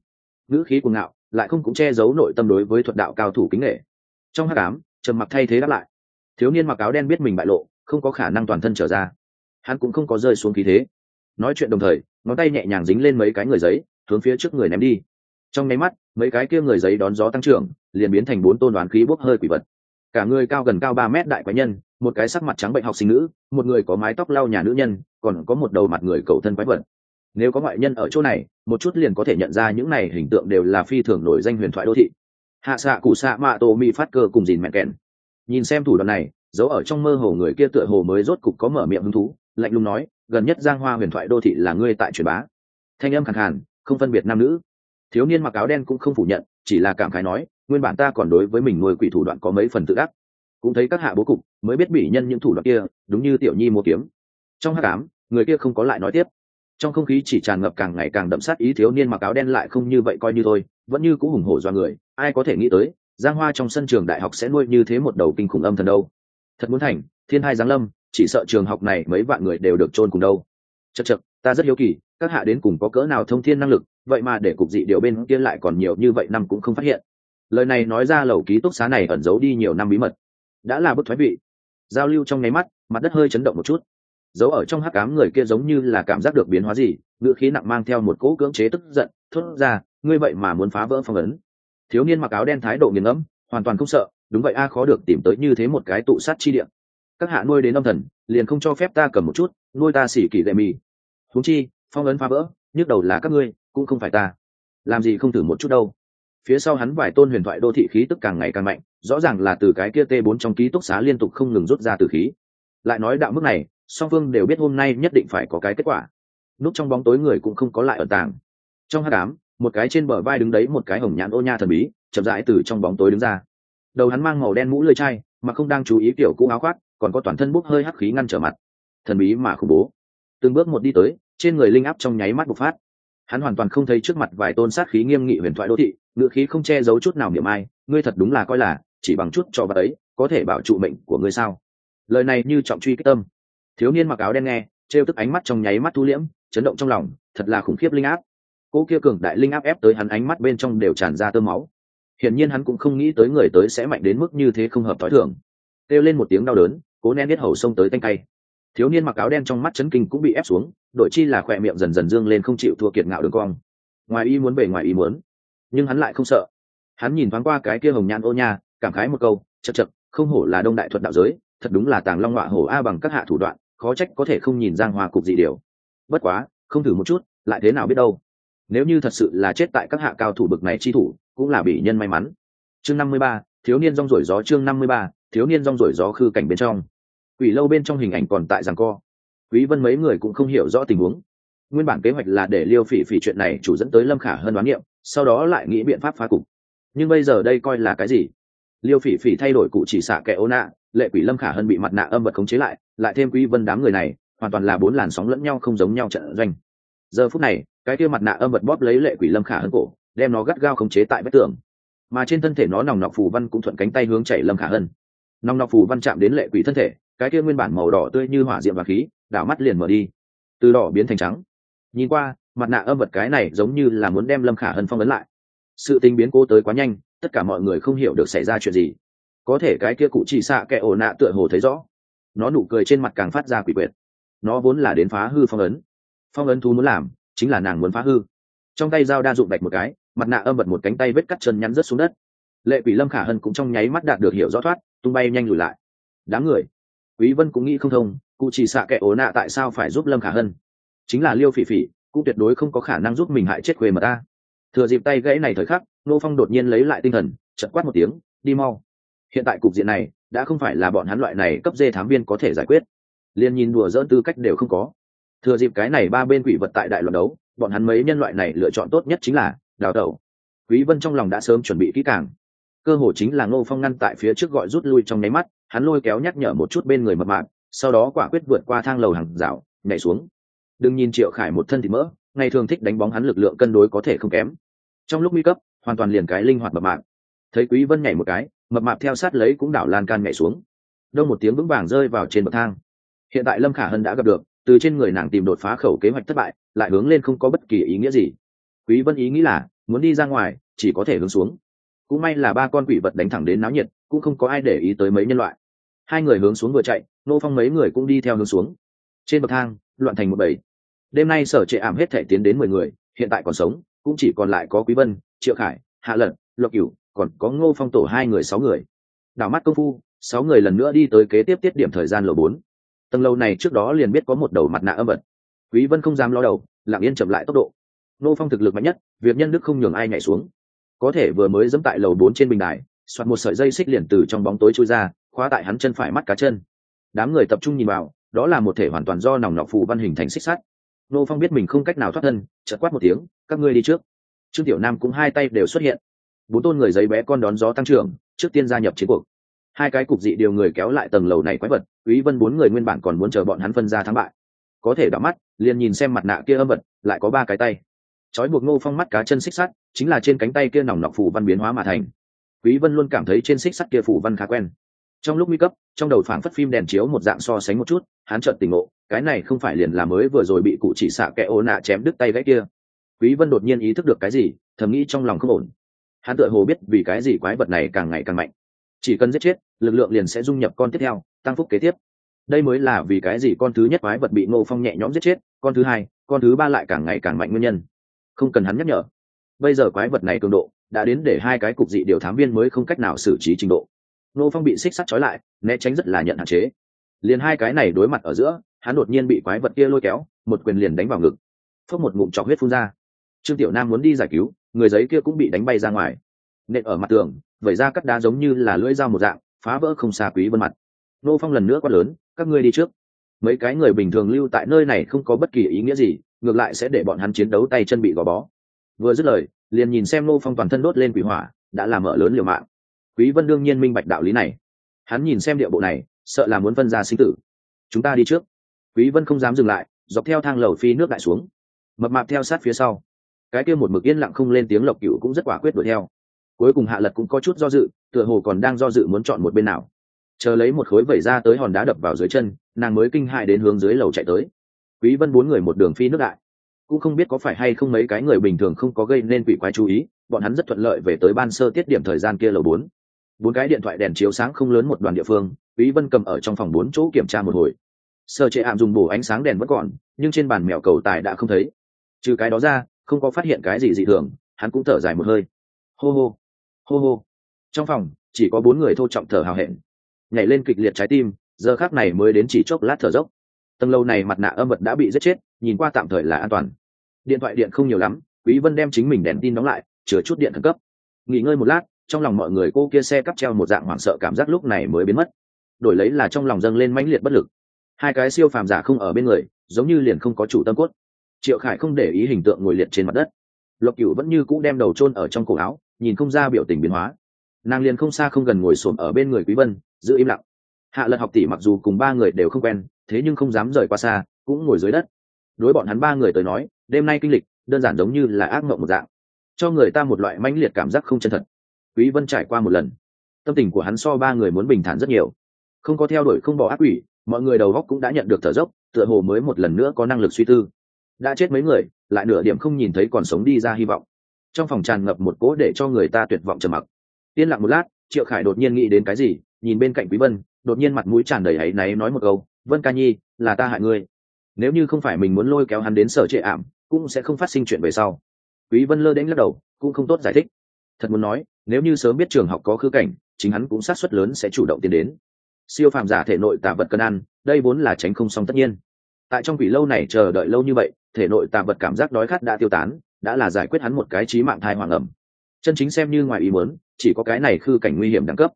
Ngữ khí cuồng ngạo lại không cũng che giấu nội tâm đối với thuật đạo cao thủ kính nghệ trong hắc ám, trầm mặc thay thế đáp lại. Thiếu niên mặc áo đen biết mình bại lộ, không có khả năng toàn thân trở ra. Hắn cũng không có rơi xuống khí thế. Nói chuyện đồng thời, ngón tay nhẹ nhàng dính lên mấy cái người giấy, hướng phía trước người ném đi. Trong nháy mắt, mấy cái kia người giấy đón gió tăng trưởng, liền biến thành bốn tôn đoán khí bốc hơi quỷ vật. Cả người cao gần cao ba mét đại quái nhân, một cái sắc mặt trắng bệnh học sinh nữ, một người có mái tóc lau nhà nữ nhân, còn có một đầu mặt người cầu thân quái vật nếu có ngoại nhân ở chỗ này, một chút liền có thể nhận ra những này hình tượng đều là phi thường nổi danh huyền thoại đô thị. Hạ xạ cụ xạ mạ tô mi phát cơ cùng dìn mẹ kèn. Nhìn xem thủ đoạn này giấu ở trong mơ hồ người kia tựa hồ mới rốt cục có mở miệng hứng thú, lạnh lùng nói, gần nhất giang hoa huyền thoại đô thị là ngươi tại truyền bá. Thanh âm khẳng hẳn không phân biệt nam nữ. Thiếu niên mặc áo đen cũng không phủ nhận, chỉ là cảm khái nói, nguyên bản ta còn đối với mình nuôi quỷ thủ đoạn có mấy phần tự ác. Cũng thấy các hạ bố cục, mới biết bị nhân những thủ đoạn kia, đúng như tiểu nhi mua kiếm. Trong hát cám người kia không có lại nói tiếp trong không khí chỉ tràn ngập càng ngày càng đậm sát ý thiếu niên mặc áo đen lại không như vậy coi như thôi, vẫn như cũng hùng hổ do người, ai có thể nghĩ tới, giang hoa trong sân trường đại học sẽ nuôi như thế một đầu kinh khủng âm thần đâu. Thật muốn thành, thiên hai giáng lâm, chỉ sợ trường học này mấy vạn người đều được chôn cùng đâu. Chật chật ta rất hiếu kỳ, các hạ đến cùng có cỡ nào thông thiên năng lực, vậy mà để cục dị điều bên kia lại còn nhiều như vậy năm cũng không phát hiện. Lời này nói ra lầu ký túc xá này ẩn giấu đi nhiều năm bí mật. Đã là bức thoái vị. Giao lưu trong nháy mắt, mặt đất hơi chấn động một chút dấu ở trong hắc cám người kia giống như là cảm giác được biến hóa gì, ngữ khí nặng mang theo một cỗ cưỡng chế tức giận, thốt ra, ngươi vậy mà muốn phá vỡ phong ấn. Thiếu niên mặc áo đen thái độ nghiền ngẫm, hoàn toàn không sợ, đúng vậy a, khó được tìm tới như thế một cái tụ sát chi điện các hạ nuôi đến âm thần, liền không cho phép ta cầm một chút, nuôi ta xỉ kỳ lệ mì. Thú chi, phong ấn phá vỡ, nhức đầu là các ngươi, cũng không phải ta. Làm gì không thử một chút đâu. Phía sau hắn vài tôn huyền thoại đô thị khí tức càng ngày càng mạnh, rõ ràng là từ cái kia t 4 trong ký túc xá liên tục không ngừng rút ra từ khí. Lại nói đạo mức này song phương đều biết hôm nay nhất định phải có cái kết quả. Núp trong bóng tối người cũng không có lại ở tàng. Trong hát đám một cái trên bờ vai đứng đấy một cái hồng nhãn ô nha thần bí, chậm rãi từ trong bóng tối đứng ra. Đầu hắn mang màu đen mũ lơi chai, mà không đang chú ý kiểu cũ áo khoác, còn có toàn thân bốc hơi hắc khí ngăn trở mặt. Thần bí mà khủng bố. Từng bước một đi tới, trên người linh áp trong nháy mắt bộc phát. Hắn hoàn toàn không thấy trước mặt vài tôn sát khí nghiêm nghị huyền thoại đô thị, ngựa khí không che giấu chút nào niệm ai, ngươi thật đúng là coi là, chỉ bằng chút cho bà ấy, có thể bảo trụ mệnh của ngươi sao? Lời này như trọng truy kích tâm thiếu niên mặc áo đen nghe, trêu tức ánh mắt trong nháy mắt thu liễm, chấn động trong lòng, thật là khủng khiếp linh áp. Cô kia cường đại linh áp ép tới hắn ánh mắt bên trong đều tràn ra tơ máu. Hiển nhiên hắn cũng không nghĩ tới người tới sẽ mạnh đến mức như thế không hợp thói thường. Kêu lên một tiếng đau đớn, cố nén biết hầu xông tới tanh cay. Thiếu niên mặc áo đen trong mắt chấn kinh cũng bị ép xuống, đội chi là khỏe miệng dần dần dương lên không chịu thua kiệt ngạo đường cong. Ngoài ý muốn về ngoài ý muốn, nhưng hắn lại không sợ. Hắn nhìn thoáng qua cái kia hồng nhan ô nha, cảm khái một câu chật chật không hổ là đông đại thuật đạo giới, thật đúng là tàng long họa hổ a bằng các hạ thủ đoạn khó trách có thể không nhìn giang hòa cục dị điều. Bất quá, không thử một chút, lại thế nào biết đâu. Nếu như thật sự là chết tại các hạ cao thủ bực này chi thủ, cũng là bị nhân may mắn. Chương năm mươi ba, thiếu niên rong rổi gió chương năm mươi ba, thiếu niên rong rổi gió khư cảnh bên trong. Quỷ lâu bên trong hình ảnh còn tại rằng co. Quý vân mấy người cũng không hiểu rõ tình huống. Nguyên bản kế hoạch là để liêu phỉ phỉ chuyện này chủ dẫn tới lâm khả hơn đoán nghiệm sau đó lại nghĩ biện pháp phá cục. Nhưng bây giờ đây coi là cái gì? Liêu phỉ phỉ thay đổi cụ chỉ xạ kẻ ô nạ lệ quỷ lâm khả Hân bị mặt nạ âm vật khống chế lại lại thêm quý vân đám người này, hoàn toàn là bốn làn sóng lẫn nhau không giống nhau trận doanh. Giờ phút này, cái kia mặt nạ âm vật bóp lấy lệ quỷ lâm khả Hân cổ, đem nó gắt gao khống chế tại vách tường. Mà trên thân thể nó nòng nọc phù văn cũng thuận cánh tay hướng chảy lâm khả Hân. nòng nọc phù văn chạm đến lệ quỷ thân thể, cái kia nguyên bản màu đỏ tươi như hỏa diệm và khí, đảo mắt liền mở đi. Từ đỏ biến thành trắng. Nhìn qua, mặt nạ âm vật cái này giống như là muốn đem lâm khả hân phong ấn lại. Sự tình biến cố tới quá nhanh, tất cả mọi người không hiểu được xảy ra chuyện gì có thể cái kia cụ chỉ xạ kẻ ổ nạ tựa hồ thấy rõ. Nó nụ cười trên mặt càng phát ra quỷ quyệt. Nó vốn là đến phá hư phong ấn. Phong ấn thú muốn làm chính là nàng muốn phá hư. Trong tay dao đa dụng bạch một cái, mặt nạ âm bật một cánh tay vết cắt chân nhắn rớt xuống đất. Lệ quỷ lâm khả hân cũng trong nháy mắt đạt được hiểu rõ thoát, tung bay nhanh lùi lại. Đám người, quý vân cũng nghĩ không thông, cụ chỉ xạ kẻ ổ nạ tại sao phải giúp lâm khả hân? Chính là liêu phỉ phỉ, cũng tuyệt đối không có khả năng giúp mình hại chết quê mà ta. Thừa dịp tay gãy này thời khắc nô phong đột nhiên lấy lại tinh thần chật quát một tiếng, đi mau hiện tại cục diện này, đã không phải là bọn hắn loại này cấp dê thám viên có thể giải quyết. Liền nhìn đùa dỡn tư cách đều không có. Thừa dịp cái này ba bên quỷ vật tại đại luận đấu, bọn hắn mấy nhân loại này lựa chọn tốt nhất chính là đào tẩu. Quý vân trong lòng đã sớm chuẩn bị kỹ càng. Cơ hội chính là ngô phong ngăn tại phía trước gọi rút lui trong nháy mắt, hắn lôi kéo nhắc nhở một chút bên người mập mạp, sau đó quả quyết vượt qua thang lầu hàng rào, nhảy xuống. Đừng nhìn triệu khải một thân thì mỡ, ngày thường thích đánh bóng hắn lực lượng cân đối có thể không kém. Trong lúc nguy cấp, hoàn toàn liền cái linh hoạt mập mạp. Thấy quý vân nhảy một cái mập mạp theo sát lấy cũng đảo lan can nhảy xuống. Đông một tiếng vững vàng rơi vào trên bậc thang. Hiện tại lâm khả hân đã gặp được, từ trên người nàng tìm đột phá khẩu kế hoạch thất bại, lại hướng lên không có bất kỳ ý nghĩa gì. Quý vân ý nghĩ là, muốn đi ra ngoài, chỉ có thể hướng xuống. Cũng may là ba con quỷ vật đánh thẳng đến náo nhiệt, cũng không có ai để ý tới mấy nhân loại. Hai người hướng xuống vừa chạy, nô phong mấy người cũng đi theo hướng xuống. Trên bậc thang, loạn thành một bầy. Đêm nay sở trệ ảm hết thể tiến đến mười người, hiện tại còn sống, cũng chỉ còn lại có quý vân, triệu khải, hạ lận, lộc cửu còn có ngô phong tổ hai người sáu người. Đảo mắt công phu, sáu người lần nữa đi tới kế tiếp tiết điểm thời gian lầu bốn. Tầng lâu này trước đó liền biết có một đầu mặt nạ âm vật. Quý vân không dám lo đầu, lặng yên chậm lại tốc độ. Ngô phong thực lực mạnh nhất, việc nhân đức không nhường ai nhảy xuống. Có thể vừa mới dẫm tại lầu bốn trên bình đài, soạt một sợi dây xích liền từ trong bóng tối trôi ra, khóa tại hắn chân phải mắt cá chân. Đám người tập trung nhìn vào, đó là một thể hoàn toàn do nòng nọc phù văn hình thành xích sắt. Nô phong biết mình không cách nào thoát thân chật quát một tiếng, các ngươi đi trước. Trương tiểu nam cũng hai tay đều xuất hiện bốn tôn người giấy bé con đón gió tăng trưởng, trước tiên gia nhập chiến cuộc. Hai cái cục dị điều người kéo lại tầng lầu này quái vật, quý vân bốn người nguyên bản còn muốn chờ bọn hắn phân ra thắng bại. Có thể đỏ mắt, liền nhìn xem mặt nạ kia âm vật, lại có ba cái tay. Trói buộc ngô phong mắt cá chân xích sắt, chính là trên cánh tay kia nòng nọc phủ văn biến hóa mà thành. Quý vân luôn cảm thấy trên xích sắt kia phủ văn khá quen. Trong lúc nguy cấp, trong đầu phảng phất phim đèn chiếu một dạng so sánh một chút, hắn chợt tỉnh ngộ, cái này không phải liền là mới vừa rồi bị cụ chỉ xạ kẻ ô nạ chém đứt tay gãy kia. Quý vân đột nhiên ý thức được cái gì, thầm nghĩ trong lòng không ổn hắn tựa hồ biết vì cái gì quái vật này càng ngày càng mạnh. Chỉ cần giết chết, lực lượng liền sẽ dung nhập con tiếp theo, tăng phúc kế tiếp. Đây mới là vì cái gì con thứ nhất quái vật bị ngô phong nhẹ nhõm giết chết, con thứ hai, con thứ ba lại càng ngày càng mạnh nguyên nhân. Không cần hắn nhắc nhở. Bây giờ quái vật này cường độ đã đến để hai cái cục dị điều thám viên mới không cách nào xử trí trình độ. Ngô phong bị xích sắt trói lại, né tránh rất là nhận hạn chế. Liền hai cái này đối mặt ở giữa, hắn đột nhiên bị quái vật kia lôi kéo, một quyền liền đánh vào ngực. Phốc một ngụm chọc huyết phun ra trương tiểu nam muốn đi giải cứu, người giấy kia cũng bị đánh bay ra ngoài. Nện ở mặt tường, vẩy ra cắt đá giống như là lưỡi dao một dạng, phá vỡ không xa quý vân mặt. Nô phong lần nữa quát lớn, các ngươi đi trước. Mấy cái người bình thường lưu tại nơi này không có bất kỳ ý nghĩa gì, ngược lại sẽ để bọn hắn chiến đấu tay chân bị gò bó. Vừa dứt lời, liền nhìn xem nô phong toàn thân đốt lên quỷ hỏa, đã làm mở lớn liều mạng. Quý vân đương nhiên minh bạch đạo lý này. Hắn nhìn xem địa bộ này, sợ là muốn phân ra sinh tử. Chúng ta đi trước. Quý vân không dám dừng lại, dọc theo thang lầu phi nước lại xuống. Mập mạp theo sát phía sau cái kia một mực yên lặng không lên tiếng lộc cửu cũng rất quả quyết đuổi theo. Cuối cùng hạ lật cũng có chút do dự, tựa hồ còn đang do dự muốn chọn một bên nào. Chờ lấy một khối vẩy ra tới hòn đá đập vào dưới chân, nàng mới kinh hại đến hướng dưới lầu chạy tới. Quý vân bốn người một đường phi nước đại. Cũng không biết có phải hay không mấy cái người bình thường không có gây nên quỷ quái chú ý, bọn hắn rất thuận lợi về tới ban sơ tiết điểm thời gian kia lầu bốn. Bốn cái điện thoại đèn chiếu sáng không lớn một đoàn địa phương, quý vân cầm ở trong phòng bốn chỗ kiểm tra một hồi. Sơ chế ảm dùng bổ ánh sáng đèn vẫn còn, nhưng trên bàn mèo cầu tài đã không thấy. Trừ cái đó ra không có phát hiện cái gì dị thường, hắn cũng thở dài một hơi. Hô hô hô hô. Trong phòng, chỉ có bốn người thô trọng thở hào hẹn. Nhảy lên kịch liệt trái tim, giờ khác này mới đến chỉ chốc lát thở dốc. Tầng lâu này mặt nạ âm vật đã bị giết chết, nhìn qua tạm thời là an toàn. Điện thoại điện không nhiều lắm, quý vân đem chính mình đèn tin đóng lại chứa chút điện khẩn cấp. Nghỉ ngơi một lát, trong lòng mọi người cô kia xe cắp treo một dạng hoảng sợ cảm giác lúc này mới biến mất. Đổi lấy là trong lòng dâng lên mãnh liệt bất lực. Hai cái siêu phàm giả không ở bên người, giống như liền không có chủ tâm cốt triệu khải không để ý hình tượng ngồi liệt trên mặt đất. Lộc cửu vẫn như cũ đem đầu chôn ở trong cổ áo, nhìn không ra biểu tình biến hóa. Nàng liền không xa không gần ngồi xổm ở bên người quý vân, giữ im lặng. Hạ lật học tỷ mặc dù cùng ba người đều không quen, thế nhưng không dám rời qua xa, cũng ngồi dưới đất. Đối bọn hắn ba người tới nói, đêm nay kinh lịch, đơn giản giống như là ác mộng một dạng. Cho người ta một loại mãnh liệt cảm giác không chân thật. Quý vân trải qua một lần. Tâm tình của hắn so ba người muốn bình thản rất nhiều. Không có theo đuổi, không bỏ ác quỷ, mọi người đầu góc cũng đã nhận được thở dốc, tựa hồ mới một lần nữa có năng lực suy tư đã chết mấy người, lại nửa điểm không nhìn thấy còn sống đi ra hy vọng. Trong phòng tràn ngập một cỗ để cho người ta tuyệt vọng trầm mặc. Yên lặng một lát, triệu khải đột nhiên nghĩ đến cái gì, nhìn bên cạnh quý vân, đột nhiên mặt mũi tràn đầy áy náy nói một câu, vân ca nhi, là ta hại ngươi. Nếu như không phải mình muốn lôi kéo hắn đến sở trệ ảm, cũng sẽ không phát sinh chuyện về sau. Quý vân lơ đến lắc đầu, cũng không tốt giải thích. Thật muốn nói, nếu như sớm biết trường học có khư cảnh, chính hắn cũng sát suất lớn sẽ chủ động tiến đến. Siêu phàm giả thể nội tà vật cân ăn, đây vốn là tránh không xong tất nhiên tại trong quỷ lâu này chờ đợi lâu như vậy, thể nội tà vật cảm giác đói khát đã tiêu tán, đã là giải quyết hắn một cái trí mạng thai hoàng ẩm. Chân chính xem như ngoài ý muốn, chỉ có cái này khư cảnh nguy hiểm đẳng cấp.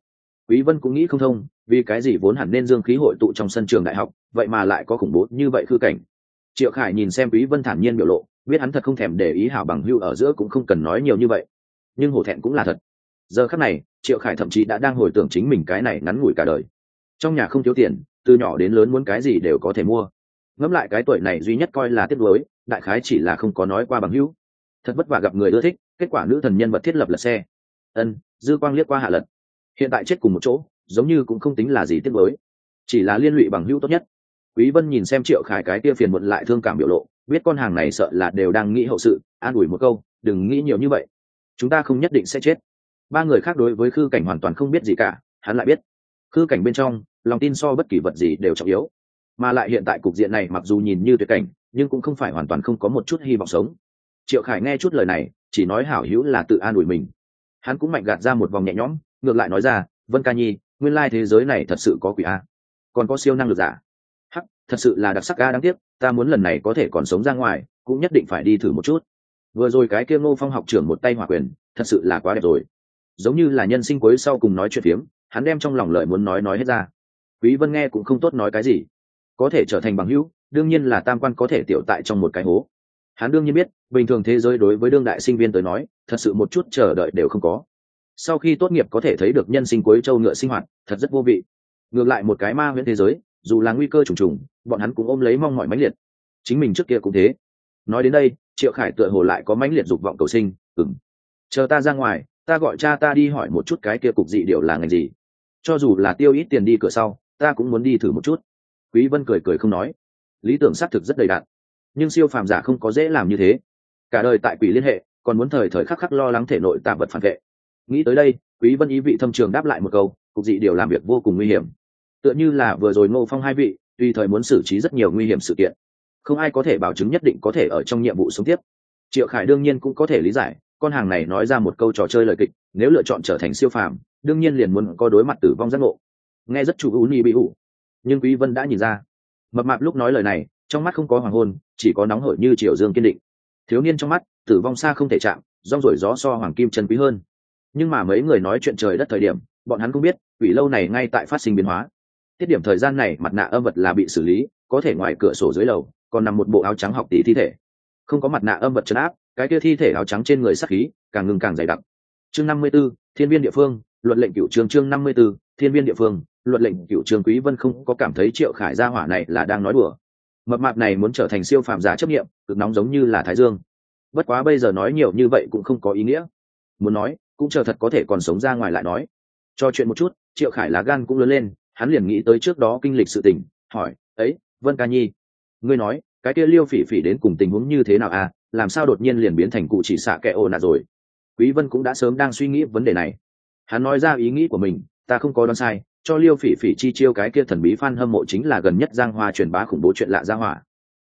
Quý vân cũng nghĩ không thông, vì cái gì vốn hẳn nên dương khí hội tụ trong sân trường đại học, vậy mà lại có khủng bố như vậy khư cảnh. Triệu khải nhìn xem quý vân thản nhiên biểu lộ, biết hắn thật không thèm để ý hảo bằng hưu ở giữa cũng không cần nói nhiều như vậy. Nhưng hổ thẹn cũng là thật. Giờ khắc này, triệu khải thậm chí đã đang hồi tưởng chính mình cái này ngắn ngủi cả đời. Trong nhà không thiếu tiền, từ nhỏ đến lớn muốn cái gì đều có thể mua ngẫm lại cái tuổi này duy nhất coi là tiếc nuối, đại khái chỉ là không có nói qua bằng hữu. Thật vất vả gặp người ưa thích, kết quả nữ thần nhân vật thiết lập là xe. Ân, dư quang liếc qua hạ lật. Hiện tại chết cùng một chỗ, giống như cũng không tính là gì tiếc nuối. Chỉ là liên lụy bằng hữu tốt nhất. Quý vân nhìn xem triệu khải cái kia phiền muộn lại thương cảm biểu lộ, biết con hàng này sợ là đều đang nghĩ hậu sự, an ủi một câu, đừng nghĩ nhiều như vậy. Chúng ta không nhất định sẽ chết. Ba người khác đối với khư cảnh hoàn toàn không biết gì cả, hắn lại biết. Khư cảnh bên trong, lòng tin so bất kỳ vật gì đều trọng yếu mà lại hiện tại cục diện này mặc dù nhìn như tuyệt cảnh, nhưng cũng không phải hoàn toàn không có một chút hy vọng sống. Triệu khải nghe chút lời này, chỉ nói hảo hữu là tự an ủi mình. Hắn cũng mạnh gạt ra một vòng nhẹ nhõm, ngược lại nói ra, vân ca nhi, nguyên lai thế giới này thật sự có quỷ a. Còn có siêu năng lực giả. Hắc, thật sự là đặc sắc a, đáng tiếc, ta muốn lần này có thể còn sống ra ngoài, cũng nhất định phải đi thử một chút. Vừa rồi cái kia ngô phong học trưởng một tay hỏa quyền, thật sự là quá đẹp rồi. Giống như là nhân sinh cuối sau cùng nói chuyện phiếm, hắn đem trong lòng lời muốn nói nói hết ra. Quý vân nghe cũng không tốt nói cái gì có thể trở thành bằng hữu, đương nhiên là tam quan có thể tiểu tại trong một cái hố. Hắn đương nhiên biết, bình thường thế giới đối với đương đại sinh viên tới nói, thật sự một chút chờ đợi đều không có. Sau khi tốt nghiệp có thể thấy được nhân sinh cuối châu ngựa sinh hoạt, thật rất vô vị. Ngược lại một cái ma huyễn thế giới, dù là nguy cơ trùng trùng, bọn hắn cũng ôm lấy mong mỏi mãnh liệt. Chính mình trước kia cũng thế. Nói đến đây, triệu khải tựa hồ lại có mãnh liệt dục vọng cầu sinh ừng chờ ta ra ngoài, ta gọi cha ta đi hỏi một chút cái kia cục dị điệu là ngành gì. Cho dù là tiêu ít tiền đi cửa sau, ta cũng muốn đi thử một chút quý vân cười cười không nói. Lý tưởng xác thực rất đầy đặn. Nhưng siêu phàm giả không có dễ làm như thế. Cả đời tại quỷ liên hệ, còn muốn thời thời khắc khắc lo lắng thể nội tạm vật phản vệ. Nghĩ tới đây, quý vân ý vị thâm trường đáp lại một câu, cục dị điều làm việc vô cùng nguy hiểm. Tựa như là vừa rồi ngô phong hai vị, tùy thời muốn xử trí rất nhiều nguy hiểm sự kiện. Không ai có thể bảo chứng nhất định có thể ở trong nhiệm vụ sống tiếp. Triệu khải đương nhiên cũng có thể lý giải, con hàng này nói ra một câu trò chơi lời kịch, nếu lựa chọn trở thành siêu phàm, đương nhiên liền muốn có đối mặt tử vong giác ngộ. Nghe rất chủ ú ni bị ủ nhưng quý vân đã nhìn ra. Mập mạp lúc nói lời này trong mắt không có hoàng hôn chỉ có nóng hổi như triều dương kiên định. Thiếu niên trong mắt tử vong xa không thể chạm rong rổi gió so hoàng kim chân quý hơn. Nhưng mà mấy người nói chuyện trời đất thời điểm bọn hắn không biết quỷ lâu này ngay tại phát sinh biến hóa. Tiết điểm thời gian này mặt nạ âm vật là bị xử lý có thể ngoài cửa sổ dưới lầu còn nằm một bộ áo trắng học tỷ thi thể. Không có mặt nạ âm vật chấn áp cái kia thi thể áo trắng trên người sắc khí càng ngừng càng dày đặc. Chương năm mươi 54, thiên viên địa phương luận lệnh cựu trường chương năm mươi 54, thiên viên địa phương Luật lệnh cựu trường quý vân không có cảm thấy triệu khải gia hỏa này là đang nói đùa. Mập mạp này muốn trở thành siêu phàm giả chấp nghiệm cực nóng giống như là thái dương. Bất quá bây giờ nói nhiều như vậy cũng không có ý nghĩa. Muốn nói, cũng chờ thật có thể còn sống ra ngoài lại nói. Cho chuyện một chút, triệu khải lá gan cũng lớn lên, hắn liền nghĩ tới trước đó kinh lịch sự tình, hỏi, ấy, vân ca nhi, ngươi nói, cái kia liêu phỉ phỉ đến cùng tình huống như thế nào à? Làm sao đột nhiên liền biến thành cụ chỉ xạ kẻ ồn à rồi? Quý vân cũng đã sớm đang suy nghĩ vấn đề này. Hắn nói ra ý nghĩ của mình, ta không có đoán sai cho liêu phỉ phỉ chi chiêu cái kia thần bí f hâm mộ chính là gần nhất giang hoa truyền bá khủng bố chuyện lạ ra hỏa.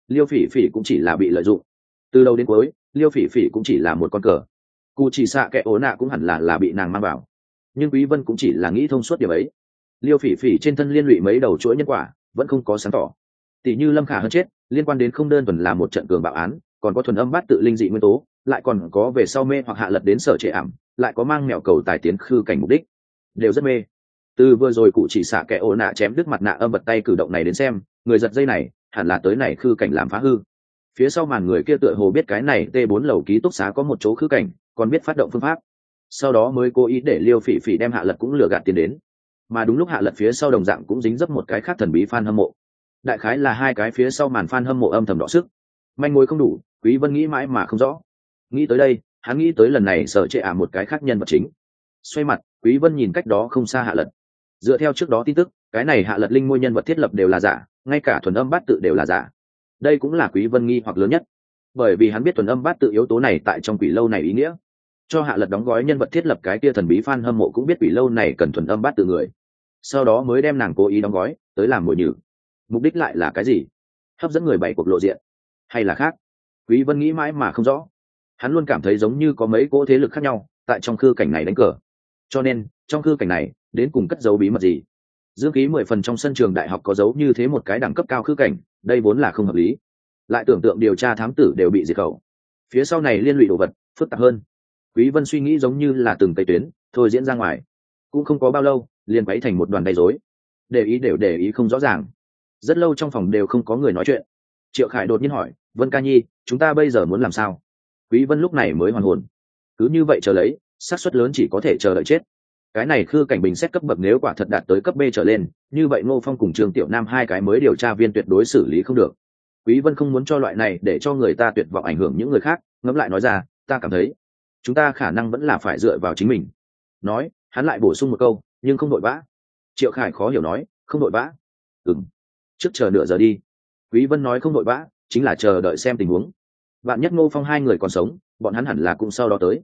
Liêu phỉ phỉ cũng chỉ là bị lợi dụng. Từ đầu đến cuối, liêu phỉ phỉ cũng chỉ là một con cờ. Cụ chỉ xạ kẻ ố nạ cũng hẳn là là bị nàng mang vào. Nhưng quý vân cũng chỉ là nghĩ thông suốt điều ấy. Liêu phỉ phỉ trên thân liên lụy mấy đầu chuỗi nhân quả, vẫn không có sáng tỏ. Tỷ như lâm khả hơn chết, liên quan đến không đơn thuần là một trận cường bạo án, còn có thuần âm bát tự linh dị nguyên tố, lại còn có về sau mê hoặc hạ lật đến sở trệ ảm, lại có mang mèo cầu tài tiến khư cảnh mục đích. Đều rất mê từ vừa rồi cụ chỉ xả kẻ ổ nạ chém đứt mặt nạ âm vật tay cử động này đến xem, người giật dây này hẳn là tới này khư cảnh làm phá hư. Phía sau màn người kia tựa hồ biết cái này t 4 lầu ký túc xá có một chỗ khư cảnh, còn biết phát động phương pháp. Sau đó mới cố ý để liêu phỉ phỉ đem hạ lật cũng lừa gạt tiền đến. Mà đúng lúc hạ lật phía sau đồng dạng cũng dính dấp một cái khác thần bí f hâm mộ. Đại khái là hai cái phía sau màn f hâm mộ âm thầm đỏ sức. Manh mối không đủ, quý vân nghĩ mãi mà không rõ. Nghĩ tới đây, hắn nghĩ tới lần này sợ chệ ả à một cái khác nhân vật chính. Xoay mặt, quý vân nhìn cách đó không xa hạ lật dựa theo trước đó tin tức, cái này hạ lật linh ngôi nhân vật thiết lập đều là giả, ngay cả thuần âm bát tự đều là giả. Đây cũng là quý vân nghi hoặc lớn nhất. Bởi vì hắn biết thuần âm bát tự yếu tố này tại trong quỷ lâu này ý nghĩa. Cho hạ lật đóng gói nhân vật thiết lập cái kia thần bí phan hâm mộ cũng biết quỷ lâu này cần thuần âm bát tự người. Sau đó mới đem nàng cố ý đóng gói, tới làm mồi nhử. Mục đích lại là cái gì? Hấp dẫn người bảy cuộc lộ diện. Hay là khác? Quý vân nghĩ mãi mà không rõ. Hắn luôn cảm thấy giống như có mấy cỗ thế lực khác nhau, tại trong khư cảnh này đánh cờ. Cho nên trong khư cảnh này, đến cùng cất dấu bí mật gì? Dương ký mười phần trong sân trường đại học có dấu như thế một cái đẳng cấp cao khư cảnh, đây vốn là không hợp lý. Lại tưởng tượng điều tra thám tử đều bị diệt khẩu. Phía sau này liên lụy đồ vật, phức tạp hơn. Quý vân suy nghĩ giống như là từng cây tuyến, thôi diễn ra ngoài. Cũng không có bao lâu, liền quấy thành một đoàn đầy rối. Để ý đều để ý không rõ ràng. Rất lâu trong phòng đều không có người nói chuyện. Triệu khải đột nhiên hỏi, vân ca nhi, chúng ta bây giờ muốn làm sao? Quý vân lúc này mới hoàn hồn. Cứ như vậy chờ lấy, xác suất lớn chỉ có thể chờ đợi chết cái này khư cảnh bình xét cấp bậc nếu quả thật đạt tới cấp b trở lên, như vậy ngô phong cùng trường tiểu nam hai cái mới điều tra viên tuyệt đối xử lý không được. Quý vân không muốn cho loại này để cho người ta tuyệt vọng ảnh hưởng những người khác, ngẫm lại nói ra, ta cảm thấy, chúng ta khả năng vẫn là phải dựa vào chính mình. Nói, hắn lại bổ sung một câu, nhưng không đội vã. Triệu khải khó hiểu nói, không đội vã. Ừm, trước chờ nửa giờ đi. Quý vân nói, không đội vã, chính là chờ đợi xem tình huống. Bạn nhất ngô phong hai người còn sống, bọn hắn hẳn là cũng sau đó tới.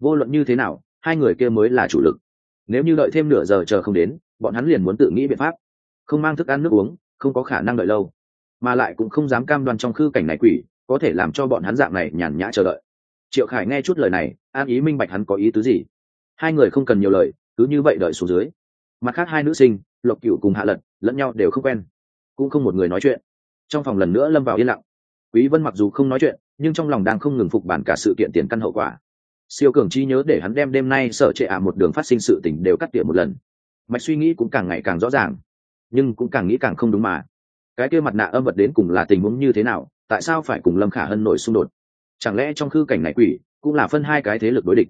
Vô luận như thế nào, hai người kia mới là chủ lực nếu như đợi thêm nửa giờ chờ không đến, bọn hắn liền muốn tự nghĩ biện pháp. Không mang thức ăn nước uống, không có khả năng đợi lâu. Mà lại cũng không dám cam đoan trong khư cảnh này quỷ, có thể làm cho bọn hắn dạng này nhàn nhã chờ đợi. Triệu khải nghe chút lời này, an ý minh bạch hắn có ý tứ gì. Hai người không cần nhiều lời, cứ như vậy đợi xuống dưới. Mặt khác hai nữ sinh, lộc cựu cùng hạ lật, lẫn nhau đều không quen. Cũng không một người nói chuyện. Trong phòng lần nữa lâm vào yên lặng. Quý vân mặc dù không nói chuyện, nhưng trong lòng đang không ngừng phục bản cả sự kiện tiền căn hậu quả siêu cường chi nhớ để hắn đem đêm nay sợ trệ ả một đường phát sinh sự tình đều cắt tiệm một lần. Mạch suy nghĩ cũng càng ngày càng rõ ràng, nhưng cũng càng nghĩ càng không đúng mà. Cái kia mặt nạ âm vật đến cùng là tình huống như thế nào, tại sao phải cùng lâm khả hân nổi xung đột? Chẳng lẽ trong khư cảnh này quỷ cũng là phân hai cái thế lực đối địch?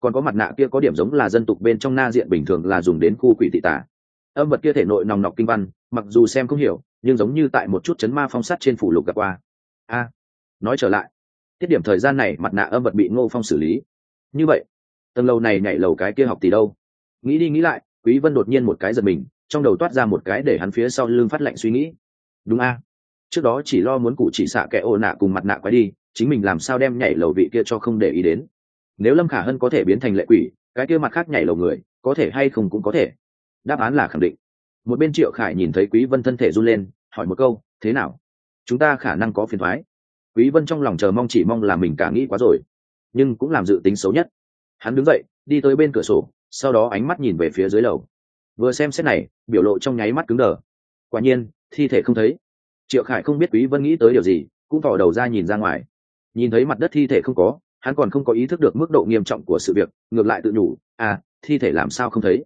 Còn có mặt nạ kia có điểm giống là dân tục bên trong na diện bình thường là dùng đến khu quỷ tị tả âm vật kia thể nội nòng nọc kinh văn, mặc dù xem không hiểu, nhưng giống như tại một chút chấn ma phong sắt trên phủ lục gặp qua. A, nói trở lại. Tiết điểm thời gian này mặt nạ âm vật bị ngô phong xử lý như vậy, tầng lầu này nhảy lầu cái kia học tỷ đâu? Nghĩ đi nghĩ lại, quý vân đột nhiên một cái giật mình, trong đầu toát ra một cái để hắn phía sau lưng phát lạnh suy nghĩ. Đúng a. Trước đó chỉ lo muốn cụ chỉ xạ kẻ ô nạ cùng mặt nạ quay đi, chính mình làm sao đem nhảy lầu vị kia cho không để ý đến? Nếu lâm khả hân có thể biến thành lệ quỷ, cái kia mặt khác nhảy lầu người, có thể hay không cũng có thể. Đáp án là khẳng định. Một bên triệu khải nhìn thấy quý vân thân thể run lên, hỏi một câu, thế nào? Chúng ta khả năng có phiền thoái? Quý vân trong lòng chờ mong chỉ mong là mình cả nghĩ quá rồi nhưng cũng làm dự tính xấu nhất. Hắn đứng dậy, đi tới bên cửa sổ, sau đó ánh mắt nhìn về phía dưới lầu. Vừa xem xét này, biểu lộ trong nháy mắt cứng đờ. Quả nhiên, thi thể không thấy. Triệu khải không biết quý vân nghĩ tới điều gì, cũng vò đầu ra nhìn ra ngoài. Nhìn thấy mặt đất thi thể không có, hắn còn không có ý thức được mức độ nghiêm trọng của sự việc, ngược lại tự nhủ à thi thể làm sao không thấy?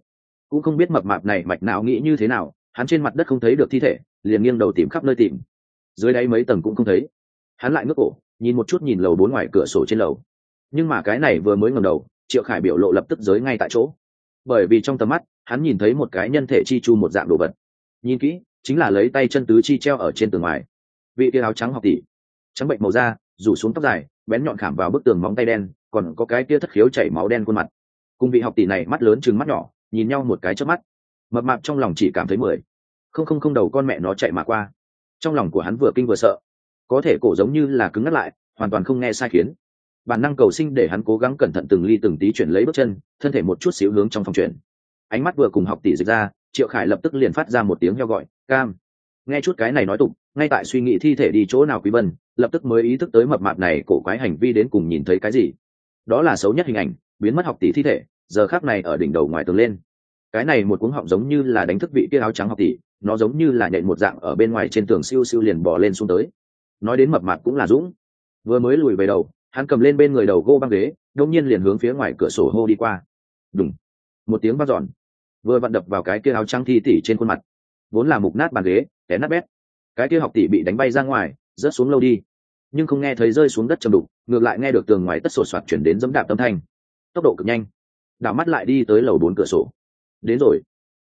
Cũng không biết mập mạp này mạch não nghĩ như thế nào, hắn trên mặt đất không thấy được thi thể, liền nghiêng đầu tìm khắp nơi tìm. Dưới đáy mấy tầng cũng không thấy. Hắn lại ngước cổ, nhìn một chút nhìn lầu bốn ngoài cửa sổ trên lầu nhưng mà cái này vừa mới ngẩng đầu, triệu khải biểu lộ lập tức giới ngay tại chỗ. Bởi vì trong tầm mắt, hắn nhìn thấy một cái nhân thể chi chu một dạng đồ vật. Nhìn kỹ, chính là lấy tay chân tứ chi treo ở trên tường ngoài. Vị tia áo trắng học tỷ. Trắng bệnh màu da, rủ xuống tóc dài, bén nhọn khảm vào bức tường móng tay đen, còn có cái tia thất khiếu chảy máu đen khuôn mặt. Cùng vị học tỷ này mắt lớn chừng mắt nhỏ, nhìn nhau một cái trước mắt. Mập mạp trong lòng chỉ cảm thấy mười. Không không không đầu con mẹ nó chạy mà qua. Trong lòng của hắn vừa kinh vừa sợ. Có thể cổ giống như là cứng ngắt lại, hoàn toàn không nghe sai khiến bản năng cầu sinh để hắn cố gắng cẩn thận từng ly từng tí chuyển lấy bước chân, thân thể một chút xíu hướng trong phòng chuyển. Ánh mắt vừa cùng học tỷ dịch ra, triệu khải lập tức liền phát ra một tiếng heo gọi, cam. Nghe chút cái này nói tục, ngay tại suy nghĩ thi thể đi chỗ nào quý vân, lập tức mới ý thức tới mập mạp này cổ quái hành vi đến cùng nhìn thấy cái gì. Đó là xấu nhất hình ảnh, biến mất học tỷ thi thể, giờ khác này ở đỉnh đầu ngoài tường lên. Cái này một cuống họng giống như là đánh thức vị kia áo trắng học tỷ, nó giống như là nhện một dạng ở bên ngoài trên tường siêu siêu liền bò lên xuống tới. Nói đến mập mạp cũng là dũng. Vừa mới lùi về đầu hắn cầm lên bên người đầu gỗ băng ghế đông nhiên liền hướng phía ngoài cửa sổ hô đi qua. Đúng một tiếng vang giòn vừa vặn đập vào cái kia áo trắng thi tỉ trên khuôn mặt. Vốn là mục nát bàn ghế, té nát bét. Cái kia học tỷ bị đánh bay ra ngoài, rớt xuống lâu đi. Nhưng không nghe thấy rơi xuống đất chầm đục, ngược lại nghe được tường ngoài tất sổ soạt chuyển đến dẫm đạp tâm thanh. Tốc độ cực nhanh. Đảo mắt lại đi tới lầu bốn cửa sổ. Đến rồi.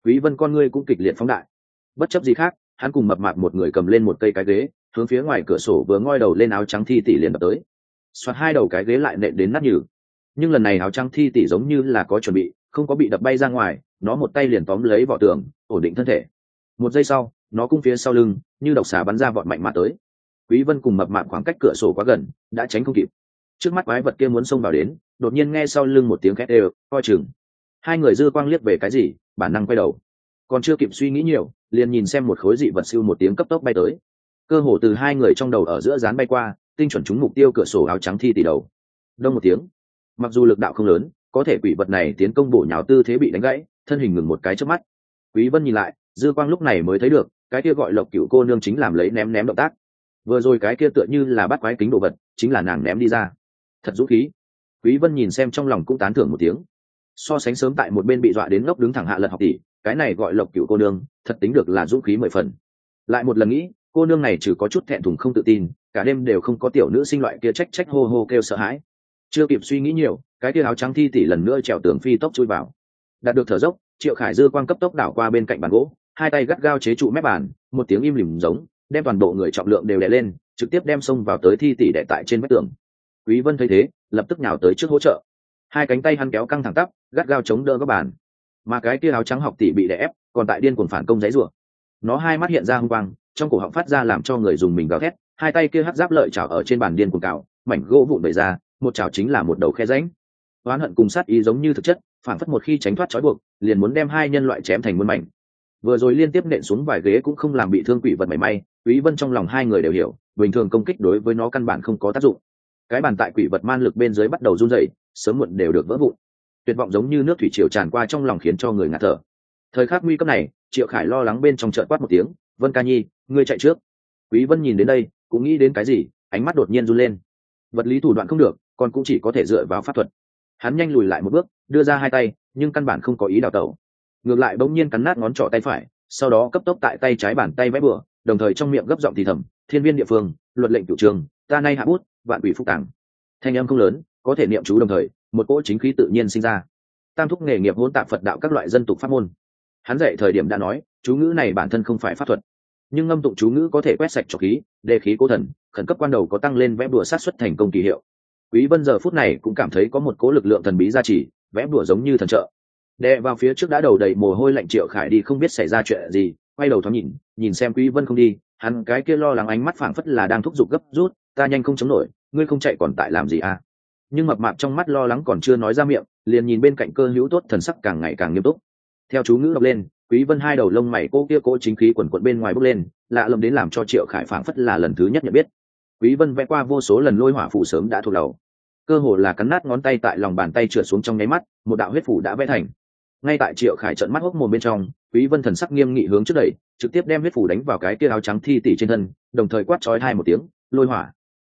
Quý vân con ngươi cũng kịch liệt phóng đại. Bất chấp gì khác, hắn cùng mập mạp một người cầm lên một cây cái ghế, hướng phía ngoài cửa sổ vừa ngoi đầu lên áo trắng thi tỉ liền đập tới xoát hai đầu cái ghế lại nện đến nát nhừ. Nhưng lần này áo trắng thi tỷ giống như là có chuẩn bị, không có bị đập bay ra ngoài, nó một tay liền tóm lấy vỏ tường, ổn định thân thể. Một giây sau, nó cung phía sau lưng, như độc xà bắn ra vọt mạnh mà tới. Quý vân cùng mập mạp khoảng cách cửa sổ quá gần, đã tránh không kịp. Trước mắt quái vật kia muốn xông vào đến, đột nhiên nghe sau lưng một tiếng két đều, coi chừng. Hai người dư quang liếc về cái gì, bản năng quay đầu. Còn chưa kịp suy nghĩ nhiều, liền nhìn xem một khối dị vật siêu một tiếng cấp tốc bay tới. Cơ hồ từ hai người trong đầu ở giữa dán bay qua tinh chuẩn trúng mục tiêu cửa sổ áo trắng thi tỷ đầu. Đông một tiếng. Mặc dù lực đạo không lớn, có thể quỷ vật này tiến công bổ nhào tư thế bị đánh gãy, thân hình ngừng một cái trước mắt. Quý vân nhìn lại, dư quang lúc này mới thấy được, cái kia gọi lộc cựu cô nương chính làm lấy ném ném động tác. Vừa rồi cái kia tựa như là bắt quái kính đồ vật, chính là nàng ném đi ra. Thật dũng khí. Quý vân nhìn xem trong lòng cũng tán thưởng một tiếng. So sánh sớm tại một bên bị dọa đến ngốc đứng thẳng hạ lật học tỷ, cái này gọi lộc cựu cô nương, thật tính được là dũng khí mười phần. Lại một lần nghĩ, cô nương này trừ có chút thẹn thùng không tự tin cả đêm đều không có tiểu nữ sinh loại kia trách trách hô hô kêu sợ hãi. Chưa kịp suy nghĩ nhiều, cái kia áo trắng thi tỷ lần nữa trèo tường phi tốc chui vào. Đạt được thở dốc, triệu khải dư quang cấp tốc đảo qua bên cạnh bàn gỗ, hai tay gắt gao chế trụ mép bàn, một tiếng im lìm giống, đem toàn bộ người trọng lượng đều đè lên, trực tiếp đem xông vào tới thi tỷ đè tại trên vách tường. Quý vân thấy thế, lập tức nhào tới trước hỗ trợ. Hai cánh tay hắn kéo căng thẳng tắp, gắt gao chống đỡ các bàn. Mà cái kia áo trắng học tỷ bị đè ép, còn tại điên cuồng phản công giấy rủa nó hai mắt hiện ra hung quang, trong cổ họng phát ra làm cho người dùng mình gào thét hai tay kia hắt giáp lợi chảo ở trên bàn điên cuồng cào, mảnh gỗ vụn bể ra, một chảo chính là một đầu khe rãnh. Oán hận cùng sát ý giống như thực chất phản phất một khi tránh thoát trói buộc, liền muốn đem hai nhân loại chém thành muôn mảnh. Vừa rồi liên tiếp nện xuống vài ghế cũng không làm bị thương quỷ vật mảy may, quý vân trong lòng hai người đều hiểu, bình thường công kích đối với nó căn bản không có tác dụng. Cái bàn tại quỷ vật man lực bên dưới bắt đầu run rẩy, sớm muộn đều được vỡ vụn. Tuyệt vọng giống như nước thủy triều tràn qua trong lòng khiến cho người ngạt thở. Thời khắc nguy cấp này, triệu khải lo lắng bên trong chợt quát một tiếng, vân ca nhi, ngươi chạy trước. Quý vân nhìn đến đây cũng nghĩ đến cái gì, ánh mắt đột nhiên run lên. Vật lý thủ đoạn không được còn cũng chỉ có thể dựa vào pháp thuật. Hắn nhanh lùi lại một bước, đưa ra hai tay, nhưng căn bản không có ý đào tẩu. Ngược lại bỗng nhiên cắn nát ngón trỏ tay phải, sau đó cấp tốc tại tay trái bàn tay vẽ bừa, đồng thời trong miệng gấp giọng thì thầm, thiên viên địa phương, luật lệnh chủ trường, ta nay hạ bút, vạn quỷ phúc tàng. Thanh âm không lớn, có thể niệm chú đồng thời, một cỗ chính khí tự nhiên sinh ra. Tam thúc nghề nghiệp hôn tạp phật đạo các loại dân tục pháp môn. Hắn dạy thời điểm đã nói, chú ngữ này bản thân không phải pháp thuật nhưng ngâm tụng chú ngữ có thể quét sạch trọc khí, đề khí cố thần, khẩn cấp quan đầu có tăng lên vẽ đùa sát xuất thành công kỳ hiệu. Quý vân giờ phút này cũng cảm thấy có một cố lực lượng thần bí gia trì, vẽ đùa giống như thần trợ. Đè vào phía trước đã đầu đầy mồ hôi lạnh triệu khải đi không biết xảy ra chuyện gì, quay đầu thoáng nhìn nhìn xem quý vân không đi, hắn cái kia lo lắng ánh mắt phảng phất là đang thúc giục gấp rút, ta nhanh không chống nổi, ngươi không chạy còn tại làm gì à? Nhưng mập mạp trong mắt lo lắng còn chưa nói ra miệng, liền nhìn bên cạnh cơ hữu tốt thần sắc càng ngày càng nghiêm túc. Theo chú ngữ đọc lên quý vân hai đầu lông mày cô kia cô chính khí quần quận bên ngoài bốc lên, lạ lùng đến làm cho triệu khải phảng phất là lần thứ nhất nhận biết. Quý vân vẽ qua vô số lần lôi hỏa phủ sớm đã thuộc đầu. Cơ hồ là cắn nát ngón tay tại lòng bàn tay trượt xuống trong nháy mắt, một đạo huyết phủ đã vẽ thành. Ngay tại triệu khải trận mắt hốc mồm bên trong, quý vân thần sắc nghiêm nghị hướng trước đẩy, trực tiếp đem huyết phủ đánh vào cái kia áo trắng thi tỷ trên thân, đồng thời quát chói hai một tiếng, lôi hỏa!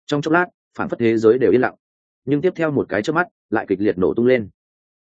Trong chốc lát phản phất thế giới đều yên lặng. Nhưng tiếp theo một cái chớp mắt, lại kịch liệt nổ tung lên.